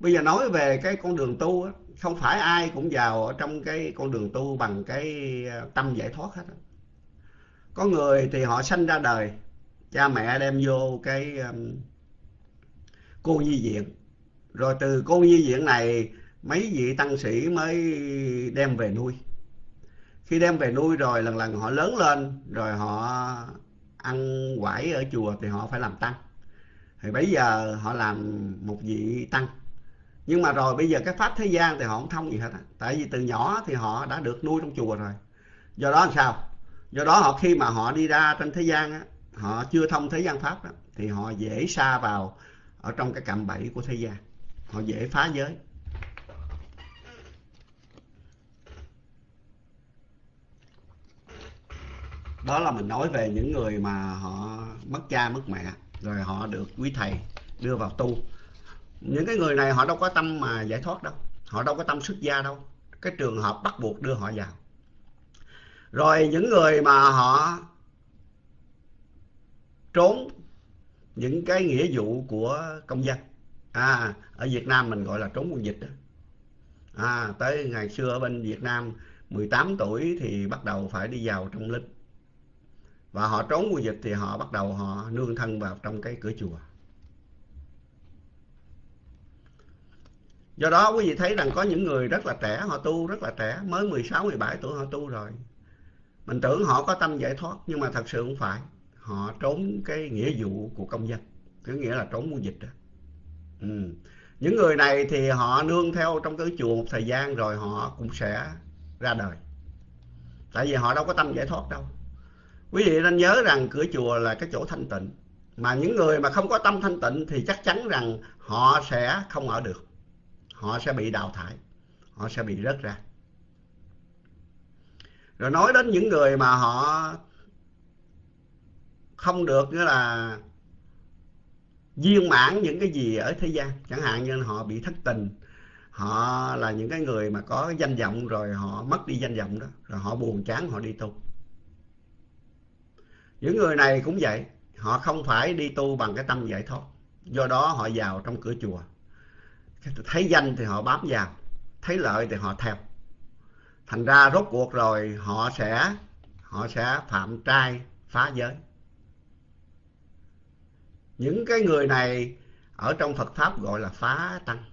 Bây giờ nói về cái con đường tu á, không phải ai cũng vào ở trong cái con đường tu bằng cái à, tâm giải thoát hết có người thì họ sanh ra đời cha mẹ đem vô cái um, cô nhi viện. Rồi từ cô nhi viện này mấy vị tăng sĩ mới đem về nuôi. Khi đem về nuôi rồi lần lần họ lớn lên rồi họ ăn quải ở chùa thì họ phải làm tăng. Thì bây giờ họ làm một vị tăng. Nhưng mà rồi bây giờ cái pháp thế gian thì họ không thông gì hết tại vì từ nhỏ thì họ đã được nuôi trong chùa rồi. Do đó làm sao? Do đó họ khi mà họ đi ra trên thế gian á họ chưa thông thế gian pháp đó, thì họ dễ xa vào ở trong cái cạm bẫy của thế gian. Họ dễ phá giới. Đó là mình nói về những người mà họ mất cha mất mẹ rồi họ được quý thầy đưa vào tu. Những cái người này họ đâu có tâm mà giải thoát đâu. Họ đâu có tâm xuất gia đâu. Cái trường hợp bắt buộc đưa họ vào rồi những người mà họ trốn những cái nghĩa vụ của công dân. À ở Việt Nam mình gọi là trốn quân dịch đó. à tới ngày xưa ở bên Việt Nam 18 tuổi thì bắt đầu phải đi vào trong lính. Và họ trốn quân dịch thì họ bắt đầu họ nương thân vào trong cái cửa chùa. Do đó quý vị thấy rằng có những người rất là trẻ, họ tu rất là trẻ, mới 16 17 tuổi họ tu rồi mình tưởng họ có tâm giải thoát, nhưng mà thật sự không phải. Họ trốn cái nghĩa vụ của công dân cứ nghĩa là trốn mua dịch đó. Ừ. những người này thì họ nương theo trong cái chùa một thời gian rồi họ cũng sẽ ra đời. Tại vì họ đâu có tâm giải thoát đâu. Quý vị nên nhớ rằng cửa chùa là cái chỗ thanh tịnh. Mà những người mà không có tâm thanh tịnh thì chắc chắn rằng họ sẽ không ở được. Họ sẽ bị đào thải, họ sẽ bị rớt ra rồi nói đến những người mà họ không được nghĩa là viên mãn những cái gì ở thế gian. Chẳng hạn như họ bị thất tình, họ là những cái người mà có danh vọng rồi họ mất đi danh vọng đó, rồi họ buồn chán, họ đi tu. Những người này cũng vậy, họ không phải đi tu bằng cái tâm giải thoát do đó họ vào trong cửa chùa. Thấy danh thì họ bám vào, thấy lợi thì họ theo thành ra rốt cuộc rồi họ sẽ họ sẽ phạm trai phá giới. Những cái người này ở trong Phật pháp gọi là phá tăng.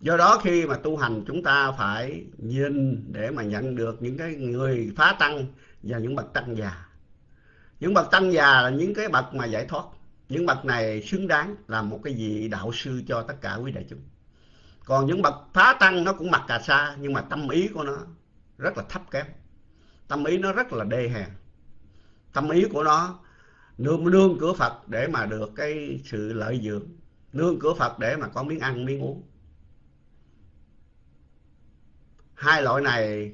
Do đó khi mà tu hành chúng ta phải nhìn để mà nhận được những cái người phá tăng và những bậc tăng già. Những bậc tăng già là những cái bậc mà giải thoát những bậc này xứng đáng làm một cái vị đạo sư cho tất cả quý đại chúng. Còn những bậc phá tăng nó cũng mặc cà sa, nhưng mà tâm ý của nó rất là thấp kém. Tâm ý nó rất là đê hèn tâm ý của nó nương nương cửa phật để mà được cái sự lợi dưỡng. Nương cửa phật để mà có miếng ăn, miếng uống. Hai loại này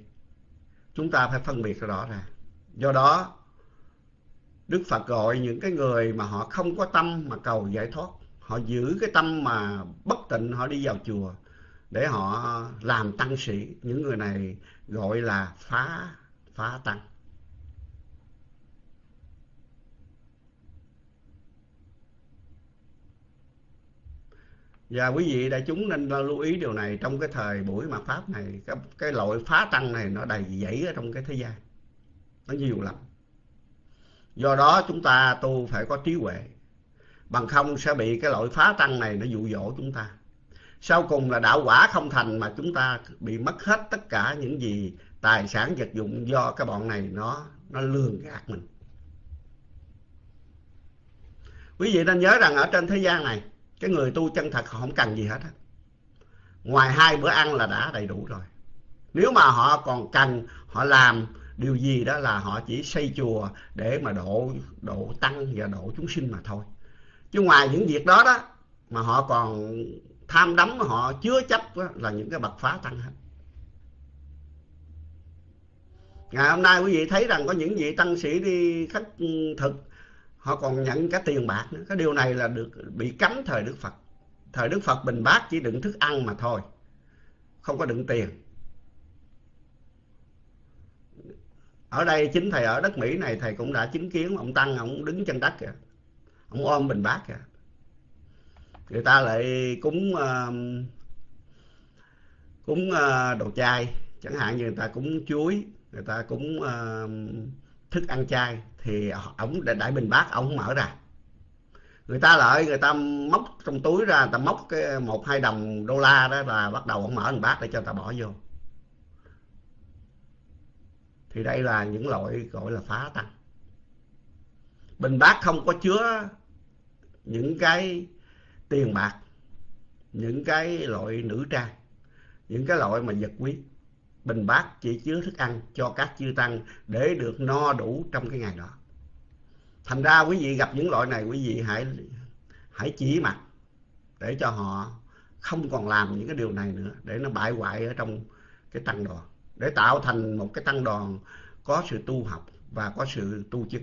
chúng ta phải phân biệt rõ ràng. Do đó đức phật gọi những cái người mà họ không có tâm mà cầu giải thoát. Họ giữ cái tâm mà bất tịnh họ đi vào chùa để họ làm tăng sĩ. Những người này gọi là phá phá tăng. Và quý vị đại chúng nên lưu ý điều này trong cái thời buổi mà pháp này. Cái, cái loại phá tăng này nó đầy dẫy ở trong cái thế gian. Nó nhiều lắm do đó chúng ta tu phải có trí huệ. Bằng không sẽ bị cái loại phá tăng này nó dụ dỗ chúng ta. Sau cùng là đạo quả không thành mà chúng ta bị mất hết tất cả những gì tài sản vật dụng do cái bọn này nó nó lường gạt mình. Quý vị nên nhớ rằng ở trên thế gian này, cái người tu chân thật họ không cần gì hết ngoài hai bữa ăn là đã đầy đủ rồi. Nếu mà họ còn cần, họ làm điều gì đó là họ chỉ xây chùa để mà độ độ tăng và độ chúng sinh mà thôi. Chứ ngoài những việc đó đó, mà họ còn tham đắm, họ chứa chấp là những cái bậc phá tăng hết. Ngày hôm nay quý vị thấy rằng có những vị tăng sĩ đi khách thực, họ còn nhận cả tiền bạc nữa. Cái điều này là được, bị cấm thời đức phật. Thời đức phật bình bát chỉ đựng thức ăn mà thôi, không có đựng tiền. Ở đây chính thầy ở đất mỹ này thầy cũng đã chứng kiến ông tăng ông đứng chân đất kìa. Ông ôm bình bát kìa. Người ta lại cúng uh, cúng uh, đồ chay. Chẳng hạn như người ta cúng chuối người ta cúng uh, thức ăn chay thì ổng đại bình bát ổng mở ra. Người ta lại người ta móc trong túi ra người ta móc cái một hai đồng đô la đó là bắt đầu ông mở bình bát để cho người ta bỏ vô thì đây là những loại gọi là phá tăng. Bình bát không có chứa những cái tiền bạc, những cái loại nữ trang, những cái loại mà vật quý. Bình bát chỉ chứa thức ăn cho các chư tăng để được no đủ trong cái ngày đó. Thành ra quý vị gặp những loại này, quý vị hãy hãy chỉ mặt để cho họ không còn làm những cái điều này nữa, để nó bại hoại ở trong cái tăng đoàn để tạo thành một cái tăng đoàn có sự tu học và có sự tu chức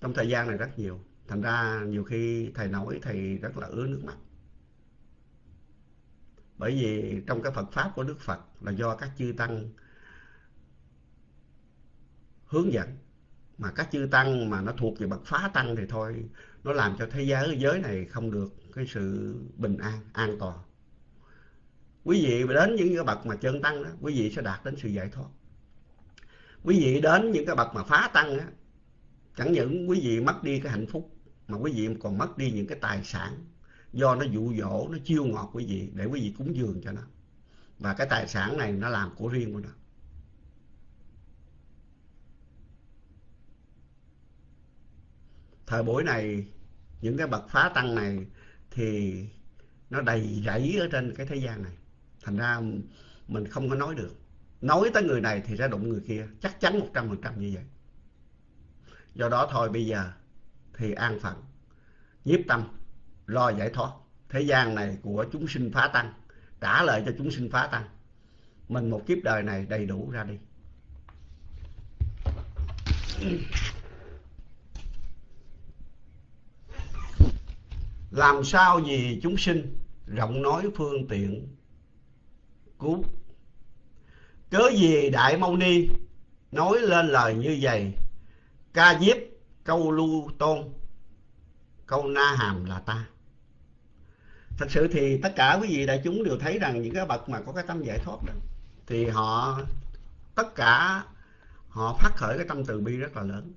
trong thời gian này rất nhiều, thành ra nhiều khi thầy nói thầy rất là ứa nước mắt. Bởi vì trong cái Phật pháp của Đức Phật là do các chư tăng hướng dẫn. Mà các chư tăng mà nó thuộc về bậc phá tăng thì thôi, nó làm cho thế giới giới này không được cái sự bình an an toàn quý vị đến những cái bậc mà chân tăng đó, quý vị sẽ đạt đến sự giải thoát. Quý vị đến những cái bậc mà phá tăng á, chẳng những quý vị mất đi cái hạnh phúc, mà quý vị còn mất đi những cái tài sản do nó dụ dỗ, nó chiêu ngọt quý vị để quý vị cúng dường cho nó. Và cái tài sản này nó làm của riêng của nó. Thời buổi này, những cái bậc phá tăng này thì nó đầy rẫy ở trên cái thế gian này thành ra mình không có nói được. Nói tới người này thì sẽ đụng người kia. Chắc chắn một trăm phần trăm như vậy. Do đó thôi, bây giờ thì an phận, nhiếp tâm, lo giải thoát. Thế gian này của chúng sinh phá tăng, trả lời cho chúng sinh phá tăng. Mình một kiếp đời này đầy đủ ra đi. Làm sao vì chúng sinh rộng nói phương tiện cứu. Cớ gì đại mâu ni nói lên lời như vậy? Ca diếp câu lưu tôn, câu na hàm là ta. Thật sự thì tất cả quý vị đại chúng đều thấy rằng những cái bậc mà có cái tâm giải thoát đó, thì họ, tất cả họ phát khởi cái tâm từ bi rất là lớn.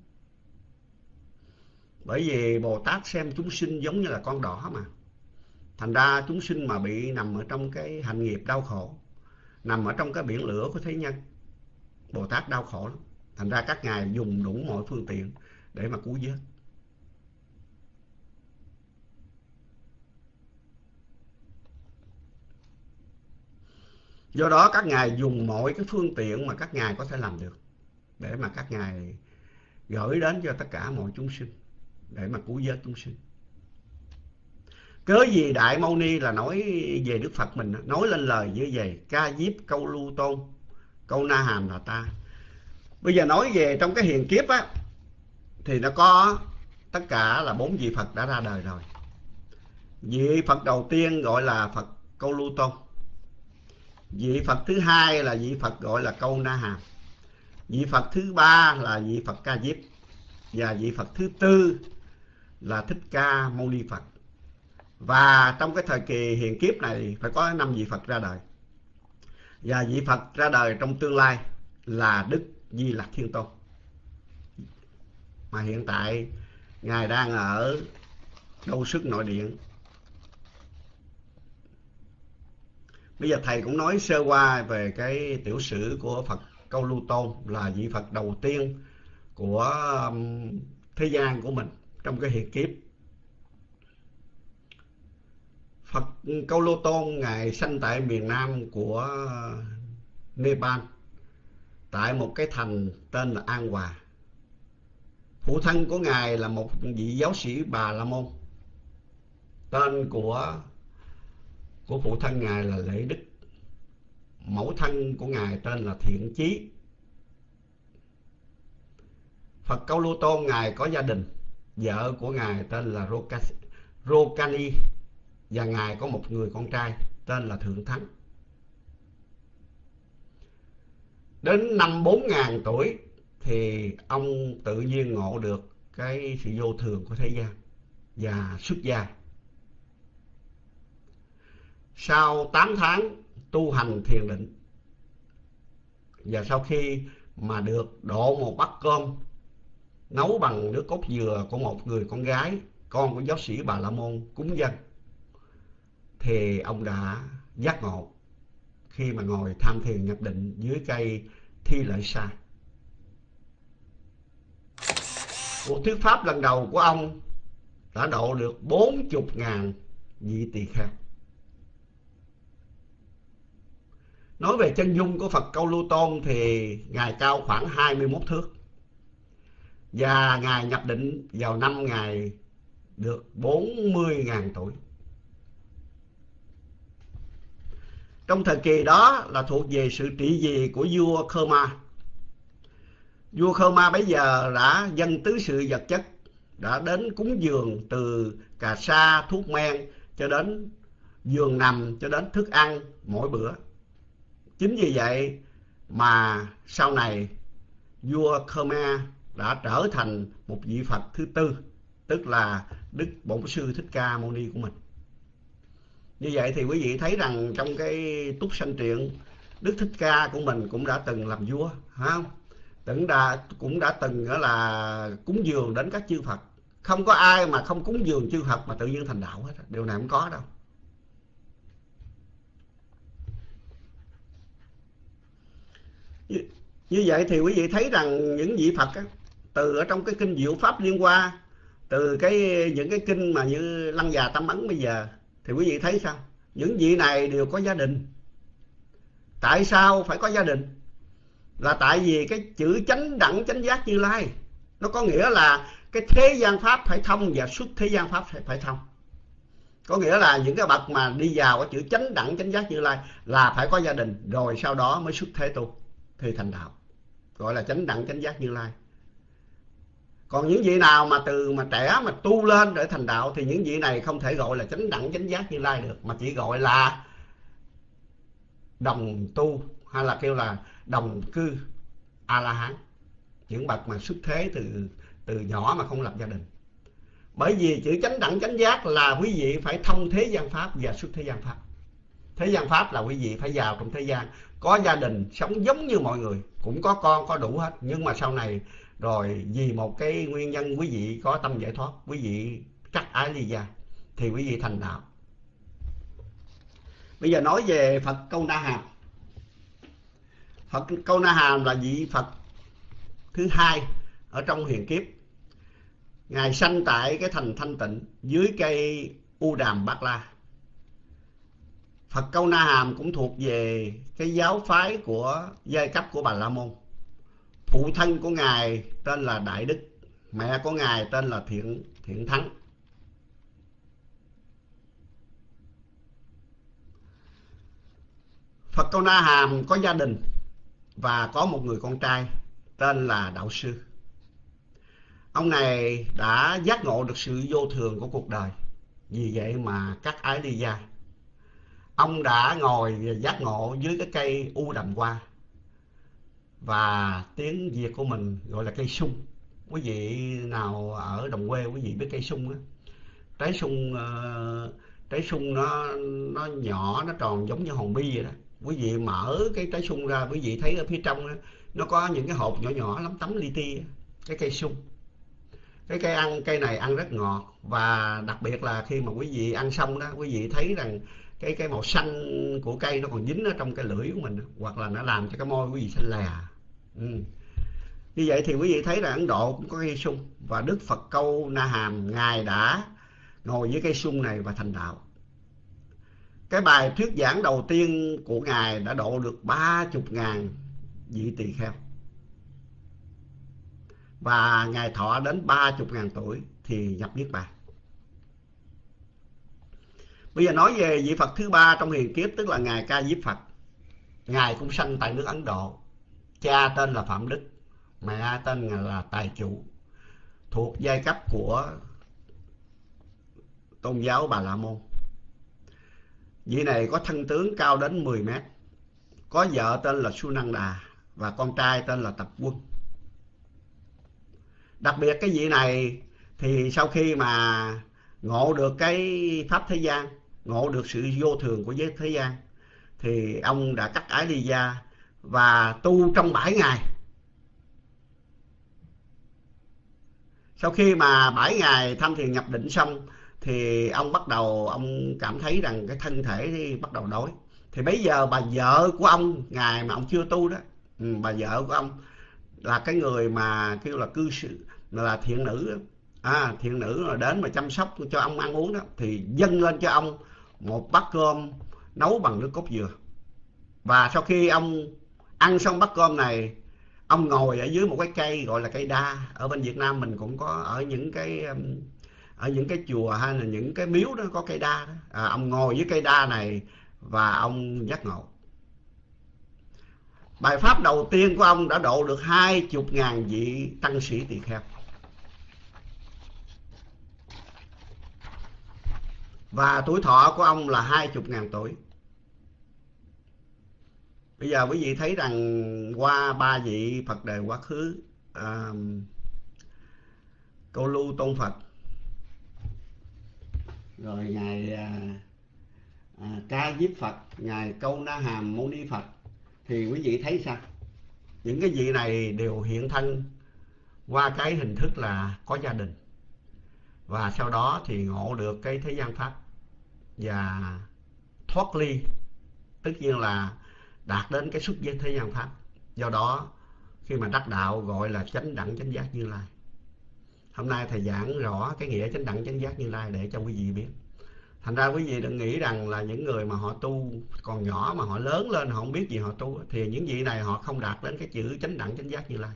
Bởi vì bồ tát xem chúng sinh giống như là con đỏ mà. Thành ra chúng sinh mà bị nằm ở trong cái hành nghiệp đau khổ nằm ở trong cái biển lửa của thế nhân. Bồ tát đau khổ lắm. Thành ra các ngài dùng đủ mọi phương tiện để mà cứu vớt. Do đó các ngài dùng mọi cái phương tiện mà các ngài có thể làm được để mà các ngài gửi đến cho tất cả mọi chúng sinh, để mà cứu vớt chúng sinh cớ gì đại mâu ni là nói về đức phật mình? Nói lên lời như vậy, ca diếp câu lưu tôn, câu na hàm là ta. Bây giờ nói về trong cái hiền kiếp á, thì nó có, tất cả là bốn vị phật đã ra đời rồi. Vị phật đầu tiên gọi là phật câu lưu tôn. Vị phật thứ hai là vị phật gọi là câu na hàm. Vị phật thứ ba là vị phật ca diếp. Và vị phật thứ tư là thích ca mâu ni phật và trong cái thời kỳ hiện kiếp này phải có năm vị phật ra đời. Và vị phật ra đời trong tương lai là đức di lặc thiên tôn. Mà hiện tại, ngài đang ở đâu sức nội điện. Bây giờ thầy cũng nói sơ qua về cái tiểu sử của phật câu lưu tôn là vị phật đầu tiên của um, thế gian của mình trong cái hiện kiếp. Phật ừ, Câu Lô Tôn, Ngài sanh tại miền Nam của ờ, Nepal, Tại một cái thành tên là An Hòa. Phụ thân của Ngài là một vị giáo sĩ Bà La Môn. Tên của của phụ thân Ngài là Lễ Đức. Mẫu thân của Ngài tên là Thiện Chí. Phật Câu Lô Tôn, Ngài có gia đình. Vợ của Ngài tên là Rokani và Ngài có một người con trai tên là Thượng Thắng. Đến năm 4.000 tuổi thì ông tự nhiên ngộ được cái sự vô thường của thế gian và xuất gia sau 8 tháng tu hành thiền định và sau khi mà được độ một bát cơm nấu bằng nước cốt dừa của một người con gái con của giáo sĩ Bà La Môn cúng dân thì ông đã giác ngộ. Khi mà ngồi tham thiền nhập định dưới cây thi lợi sa. Cuộc thuyết pháp lần đầu của ông đã độ được bốn chục ngàn vị tỳ kheo. Nói về chân dung của Phật Câu Lưu Tôn thì ngài cao khoảng 21 thước. Và ngài nhập định vào năm ngài được 40.000 tuổi. Trong thời kỳ đó là thuộc về sự trị vì của vua Khmer vua Khmer bây giờ đã dâng tứ sự vật chất đã đến cúng dường từ cà sa, thuốc men cho đến giường nằm, cho đến thức ăn mỗi bữa. Chính vì vậy mà sau này vua Khmer đã trở thành một vị Phật thứ tư, tức là Đức Bổn Sư Thích Ca Mâu Ni của mình như vậy thì quý vị thấy rằng trong cái túc sanh truyện Đức Thích Ca của mình cũng đã từng làm vua không? Từng đã cũng đã từng là cúng dường đến các chư Phật. Không có ai mà không cúng dường chư Phật mà tự nhiên thành đạo hết điều này không có đâu. Như vậy thì quý vị thấy rằng những vị Phật á, từ ở trong cái kinh Diệu Pháp Liên Hoa từ cái những cái kinh mà như Lăng Già Tâm Ấn bây giờ thì quý vị thấy sao? Những vị này đều có gia đình. Tại sao phải có gia đình? Là tại vì cái chữ chánh đẳng chánh giác như lai nó có nghĩa là cái thế gian pháp phải thông và xuất thế gian pháp phải, phải thông. Có nghĩa là những cái bậc mà đi vào cái chữ chánh đẳng chánh giác như lai là phải có gia đình rồi sau đó mới xuất thế tu thì thành đạo. Gọi là chánh đẳng chánh giác như lai còn những vị nào mà từ mà trẻ mà tu lên để thành đạo thì những vị này không thể gọi là chánh đẳng, chánh giác như lai được, mà chỉ gọi là đồng tu, hay là kêu là đồng cư a la hán những bậc mà xuất thế từ từ nhỏ mà không lập gia đình. Bởi vì chữ chánh đẳng, chánh giác là quý vị phải thông thế gian pháp và xuất thế gian pháp. Thế gian pháp là quý vị phải vào trong thế gian. Có gia đình sống giống như mọi người, cũng có con, có đủ hết. Nhưng mà sau này rồi vì một cái nguyên nhân quý vị có tâm giải thoát, quý vị cắt ái ly gia, thì quý vị thành đạo. Bây giờ nói về phật câu na hàm. Phật câu na hàm là vị phật thứ hai ở trong hiền kiếp. Ngài sanh tại cái thành thanh tịnh dưới cây u đàm bát la. Phật câu na hàm cũng thuộc về cái giáo phái của giai cấp của bà la môn phụ thân của ngài tên là đại đức, mẹ của ngài tên là thiện thiện thắng. Phật câu na hàm có gia đình và có một người con trai tên là đạo sư. Ông này đã giác ngộ được sự vô thường của cuộc đời. Vì vậy mà cắt ái ly gia. Ông đã ngồi và giác ngộ dưới cái cây u đầm hoa và tiếng việt của mình gọi là cây sung. Quý vị nào ở đồng quê quý vị biết cây sung á. Trái sung uh, trái sung nó nó nhỏ nó tròn giống như hòn bi vậy đó. Quý vị mở cái trái sung ra quý vị thấy ở phía trong đó, nó có những cái hộp nhỏ nhỏ lắm tấm li ti cái cây sung. Cái cây ăn cây này ăn rất ngọt. Và đặc biệt là khi mà quý vị ăn xong đó quý vị thấy rằng cái cái màu xanh của cây nó còn dính ở trong cái lưỡi của mình hoặc là nó làm cho cái môi quý vị xanh lè ừ. như vậy thì quý vị thấy là ấn độ cũng có cây sung và đức phật câu na hàm, ngài đã ngồi với cây sung này và thành đạo. Cái bài thuyết giảng đầu tiên của ngài đã độ được ba chục ngàn vị tỳ kheo. Và ngài thọ đến ba chục ngàn tuổi thì nhập niết bàn. Bây giờ nói về vị phật thứ ba trong hiền kiếp, tức là ngài ca diếp phật. Ngài cũng sanh tại nước ấn độ cha tên là phạm đức, mẹ tên là tài chủ. Thuộc giai cấp của tôn giáo bà la môn. Vị này có thân tướng cao đến 10 mét, có vợ tên là su năng đà và con trai tên là tập quân. Đặc biệt cái vị này thì sau khi mà ngộ được cái pháp thế gian, ngộ được sự vô thường của giới thế gian, thì ông đã cắt ái ly gia và tu trong bảy ngày. Sau khi mà bảy ngày tham thiền nhập định xong thì ông bắt đầu ông cảm thấy rằng cái thân thể bắt đầu đói. Thì bây giờ bà vợ của ông ngày mà ông chưa tu đó ừ, bà vợ của ông là cái người mà kêu là cư sự là thiện nữ à, thiện nữ là đến mà chăm sóc cho ông ăn uống đó thì dâng lên cho ông một bát cơm nấu bằng nước cốt dừa. Và sau khi ông ăn xong bát cơm này ông ngồi ở dưới một cái cây gọi là cây đa. Ở bên Việt Nam mình cũng có ở những cái um, ở những cái chùa hay là những cái miếu đó có cây đa đó. À, ông ngồi dưới cây đa này và ông giác ngộ. Bài pháp đầu tiên của ông đã độ được hai chục ngàn vị tăng sĩ tỳ kheo. Và tuổi thọ của ông là hai chục ngàn tuổi bây giờ quý vị thấy rằng qua ba vị phật đời quá khứ à, câu lưu tôn phật rồi ngài à, à, ca diếp phật ngài câu na hàm mâu ni phật thì quý vị thấy sao? Những cái vị này đều hiện thân qua cái hình thức là có gia đình. Và sau đó thì ngộ được cái thế gian pháp và thoát ly tất nhiên là đạt đến cái xuất giới thế gian pháp. Do đó, khi mà đắc đạo gọi là chánh đẳng chánh giác như lai. Hôm nay thầy giảng rõ cái nghĩa chánh đẳng chánh giác như lai để cho quý vị biết. Thành ra quý vị đừng nghĩ rằng là những người mà họ tu, còn nhỏ mà họ lớn lên họ không biết gì họ tu thì những vị này họ không đạt đến cái chữ chánh đẳng chánh giác như lai,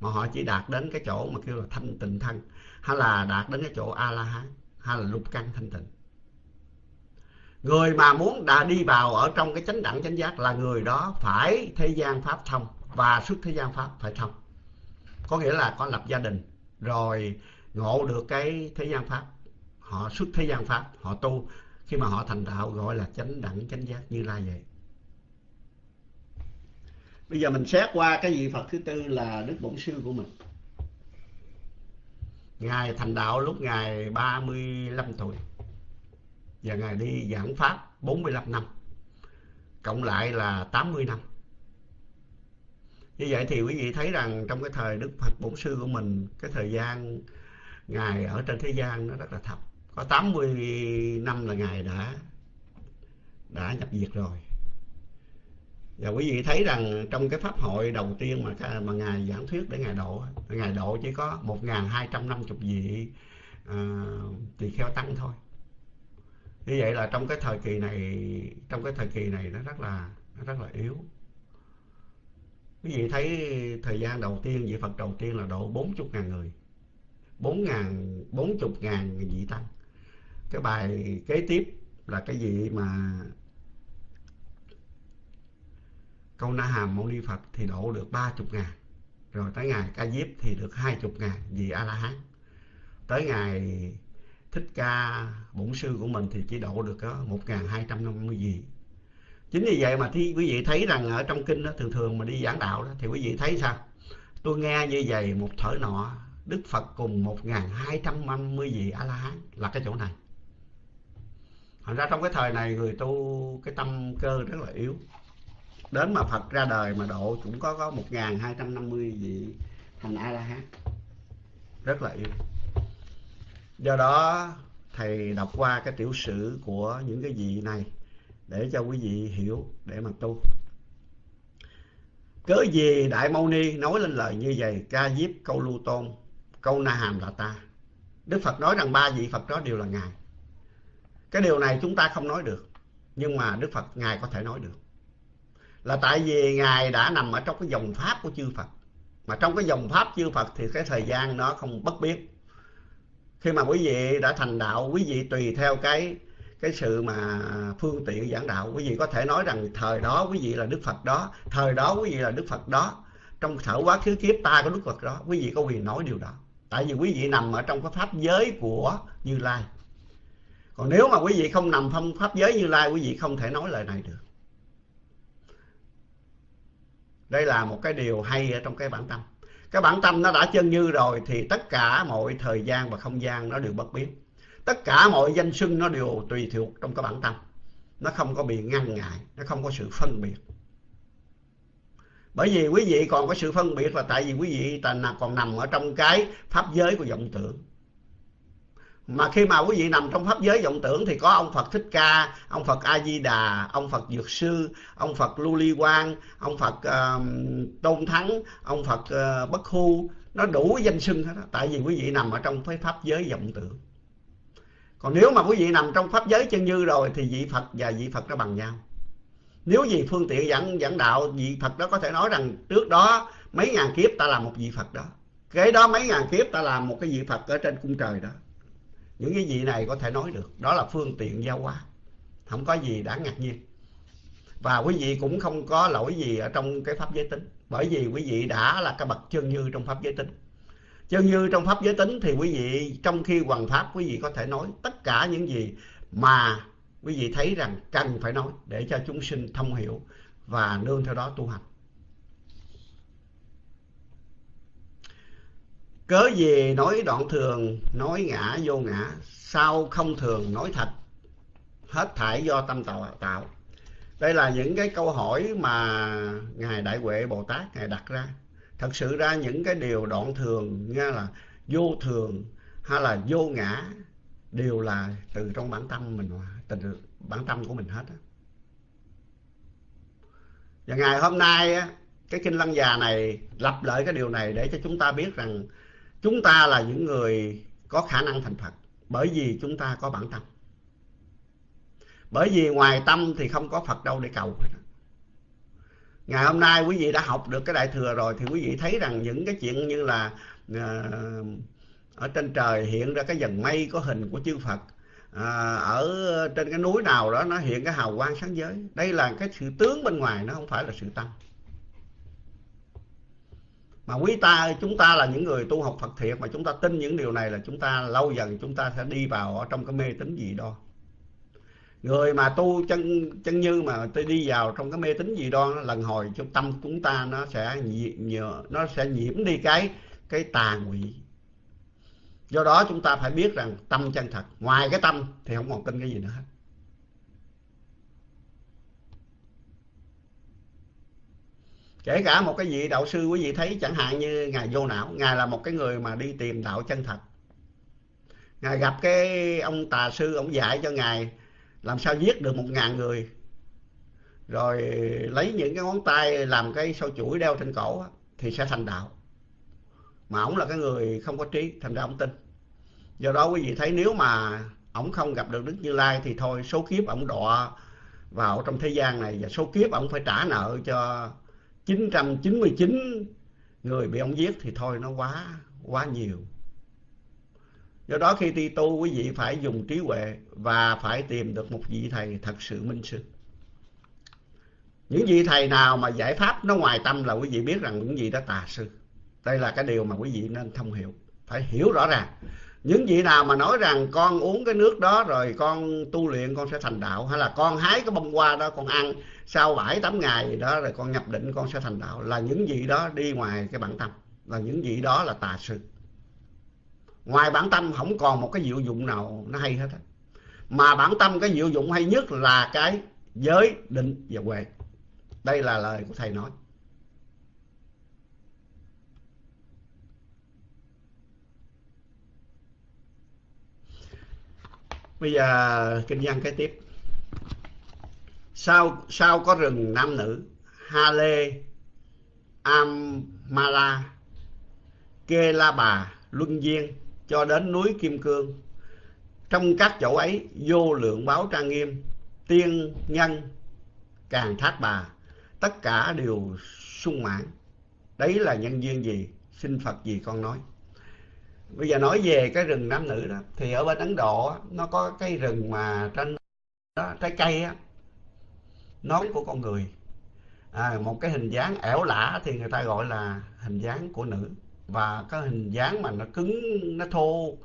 mà họ chỉ đạt đến cái chỗ mà kêu là thanh tịnh thân, hay là đạt đến cái chỗ a la hán, hay là lục căn thanh tịnh người mà muốn đã đi vào ở trong cái chánh đẳng, chánh giác là người đó phải thế gian pháp thông và xuất thế gian pháp phải thông. Có nghĩa là có lập gia đình, rồi ngộ được cái thế gian pháp, họ xuất thế gian pháp, họ tu. Khi mà họ thành đạo, gọi là chánh đẳng, chánh giác như lai vậy. Bây giờ mình xét qua cái vị phật thứ tư là đức bổn sư của mình. Ngài thành đạo lúc ngài 35 tuổi và ngài đi giảng pháp 45 năm cộng lại là 80 năm. Như vậy thì quý vị thấy rằng trong cái thời Đức Phật Bổn Sư của mình cái thời gian Ngài ở trên thế gian nó rất là thấp. Có 80 năm là Ngài đã đã nhập diệt rồi. Và quý vị thấy rằng trong cái pháp hội đầu tiên mà mà ngài giảng thuyết để ngài độ ngài độ chỉ có 1.250 vị uh, tỳ kheo tăng thôi như vậy là trong cái thời kỳ này, trong cái thời kỳ này nó rất là, nó rất là yếu. Quý vị thấy thời gian đầu tiên, vị Phật đầu tiên là độ 40 ngàn người. bốn ngàn 40 ngàn vị tăng. Cái bài kế tiếp là cái gì mà câu na hàm mâu ni Phật thì độ được 30 ngàn. Rồi tới ngày ca diếp thì được 20 ngàn vị a la hán. Tới ngày thích ca bổn sư của mình thì chỉ độ được ờ, có 1.250 vị. Chính vì vậy mà thì quý vị thấy rằng ở trong kinh đó, thường thường mà đi giảng đạo đó, thì quý vị thấy sao? Tôi nghe như vậy một thở nọ, Đức Phật cùng 1.250 vị A La Hán là cái chỗ này. Thành ra trong cái thời này người tu, cái tâm cơ rất là yếu. Đến mà Phật ra đời mà độ cũng có có 1.250 vị thành A La Hán rất là yếu do đó, thầy đọc qua cái tiểu sử của những cái vị này để cho quý vị hiểu để mà tu. Cớ gì đại mâu ni nói lên lời như vậy? Ca diếp, câu lưu tôn, câu na hàm là ta. Đức phật nói rằng ba vị phật đó đều là ngài. Cái điều này chúng ta không nói được, nhưng mà đức phật ngài có thể nói được. Là tại vì ngài đã nằm ở trong cái dòng pháp của chư phật. Mà trong cái dòng pháp chư phật thì cái thời gian nó không bất biến khi mà quý vị đã thành đạo, quý vị tùy theo cái cái sự mà phương tiện giảng đạo, quý vị có thể nói rằng thời đó quý vị là đức phật đó, thời đó quý vị là đức phật đó. Trong thở quá khứ kiếp ta có đức phật đó, quý vị có quyền nói điều đó. Tại vì quý vị nằm ở trong cái pháp giới của như lai. Còn nếu mà quý vị không nằm trong pháp giới như lai, quý vị không thể nói lời này được. Đây là một cái điều hay ở trong cái bản tâm cái bản tâm nó đã chân như rồi thì tất cả mọi thời gian và không gian nó đều bất biến. Tất cả mọi danh xưng nó đều tùy thuộc trong cái bản tâm. Nó không có bị ngăn ngại, nó không có sự phân biệt. Bởi vì quý vị còn có sự phân biệt là tại vì quý vị còn nằm ở trong cái pháp giới của vọng tưởng mà khi mà quý vị nằm trong pháp giới vọng tưởng thì có ông Phật Thích Ca, ông Phật A Di Đà, ông Phật Dược Sư, ông Phật Lưu Ly Quang, ông Phật uh, Tôn Thắng, ông Phật uh, Bất Hu, nó đủ danh xưng hết đó. Tại vì quý vị nằm ở trong cái pháp giới vọng tưởng. Còn nếu mà quý vị nằm trong pháp giới chân như rồi thì vị Phật và vị Phật nó bằng nhau. Nếu vì phương tiện dẫn dẫn đạo vị Phật đó có thể nói rằng trước đó mấy ngàn kiếp ta làm một vị Phật đó. Cái đó mấy ngàn kiếp ta làm một cái vị Phật ở trên cung trời đó những cái gì này có thể nói được. Đó là phương tiện giao hóa. Không có gì đáng ngạc nhiên. Và quý vị cũng không có lỗi gì ở trong cái pháp giới tính. Bởi vì quý vị đã là cái bậc chân như trong pháp giới tính. Chân như trong pháp giới tính thì quý vị, trong khi hoàn pháp, quý vị có thể nói tất cả những gì mà quý vị thấy rằng cần phải nói để cho chúng sinh thông hiểu và nương theo đó tu hành. Cớ gì nói đoạn thường, nói ngã vô ngã, sao không thường nói thật, hết thải do tâm tạo tạo. Đây là những cái câu hỏi mà Ngài Đại Huệ Bồ Tát Ngài đặt ra. Thật sự ra những cái điều đoạn thường nghe là vô thường hay là vô ngã đều là từ trong bản tâm mình từ bản tâm của mình hết á. Và ngày hôm nay cái kinh lăng già này lặp lại cái điều này để cho chúng ta biết rằng chúng ta là những người có khả năng thành Phật bởi vì chúng ta có bản tâm. Bởi vì ngoài tâm thì không có Phật đâu để cầu. Ngày hôm nay quý vị đã học được cái đại thừa rồi thì quý vị thấy rằng những cái chuyện như là uh, ở trên trời hiện ra cái dần mây có hình của chư Phật à, ở trên cái núi nào đó nó hiện cái hào quang sáng giới. Đây là cái sự tướng bên ngoài nó không phải là sự tâm mà quý ta, chúng ta là những người tu học Phật thiệt, mà chúng ta tin những điều này là chúng ta lâu dần chúng ta sẽ đi vào ở trong cái mê tín gì đó. Người mà tu chân chân như mà tôi đi vào trong cái mê tín gì đó, lần hồi trong tâm chúng ta nó sẽ nhờ, nó sẽ nhiễm đi cái cái tà ngụy do đó chúng ta phải biết rằng tâm chân thật. Ngoài cái tâm thì không còn tin cái gì nữa hết. Kể cả một cái vị đạo sư quý vị thấy chẳng hạn như ngài vô não, ngài là một cái người mà đi tìm đạo chân thật. Ngài gặp cái ông tà sư, ông dạy cho ngài, làm sao giết được một ngàn người. Rồi lấy những cái ngón tay làm cái sâu chuỗi đeo trên cổ thì sẽ thành đạo. Mà ổng là cái người không có trí, thành ra ông tin. Do đó quý vị thấy nếu mà ổng không gặp được đức như lai thì thôi, số kiếp ổng đọa vào trong thế gian này và số kiếp ổng phải trả nợ cho 999 người bị ông giết thì thôi nó quá quá nhiều. Do đó khi đi tu, quý vị phải dùng trí huệ và phải tìm được một vị thầy thật sự minh sư. Những vị thầy nào mà giải pháp nó ngoài tâm là quý vị biết rằng những vị đó tà sư. Đây là cái điều mà quý vị nên thông hiểu, phải hiểu rõ ràng. Những vị nào mà nói rằng con uống cái nước đó rồi con tu luyện con sẽ thành đạo, hay là con hái cái bông hoa đó con ăn sau bảy, tám ngày đó rồi con nhập định con sẽ thành đạo. Là những gì đó đi ngoài cái bản tâm. Là những gì đó là tà sự ngoài bản tâm không còn một cái diệu dụng nào nó hay hết á. Mà bản tâm cái diệu dụng hay nhất là cái giới, định và huệ. Đây là lời của thầy nói. Bây giờ kinh văn kế tiếp sau sau có rừng nam nữ? Ha lê amala kê la bà luân viên, cho đến núi kim cương. Trong các chỗ ấy, vô lượng báo trang nghiêm, tiên nhân, càng thác bà. Tất cả đều sung mãn. Đấy là nhân duyên gì? Xin phật gì con nói. Bây giờ nói về cái rừng nam nữ đó, thì ở bên ấn độ nó có cái rừng mà trên đó, trái cây á nón của con người. À, một cái hình dáng ẻo lả thì người ta gọi là hình dáng của nữ. Và cái hình dáng mà nó cứng nó thô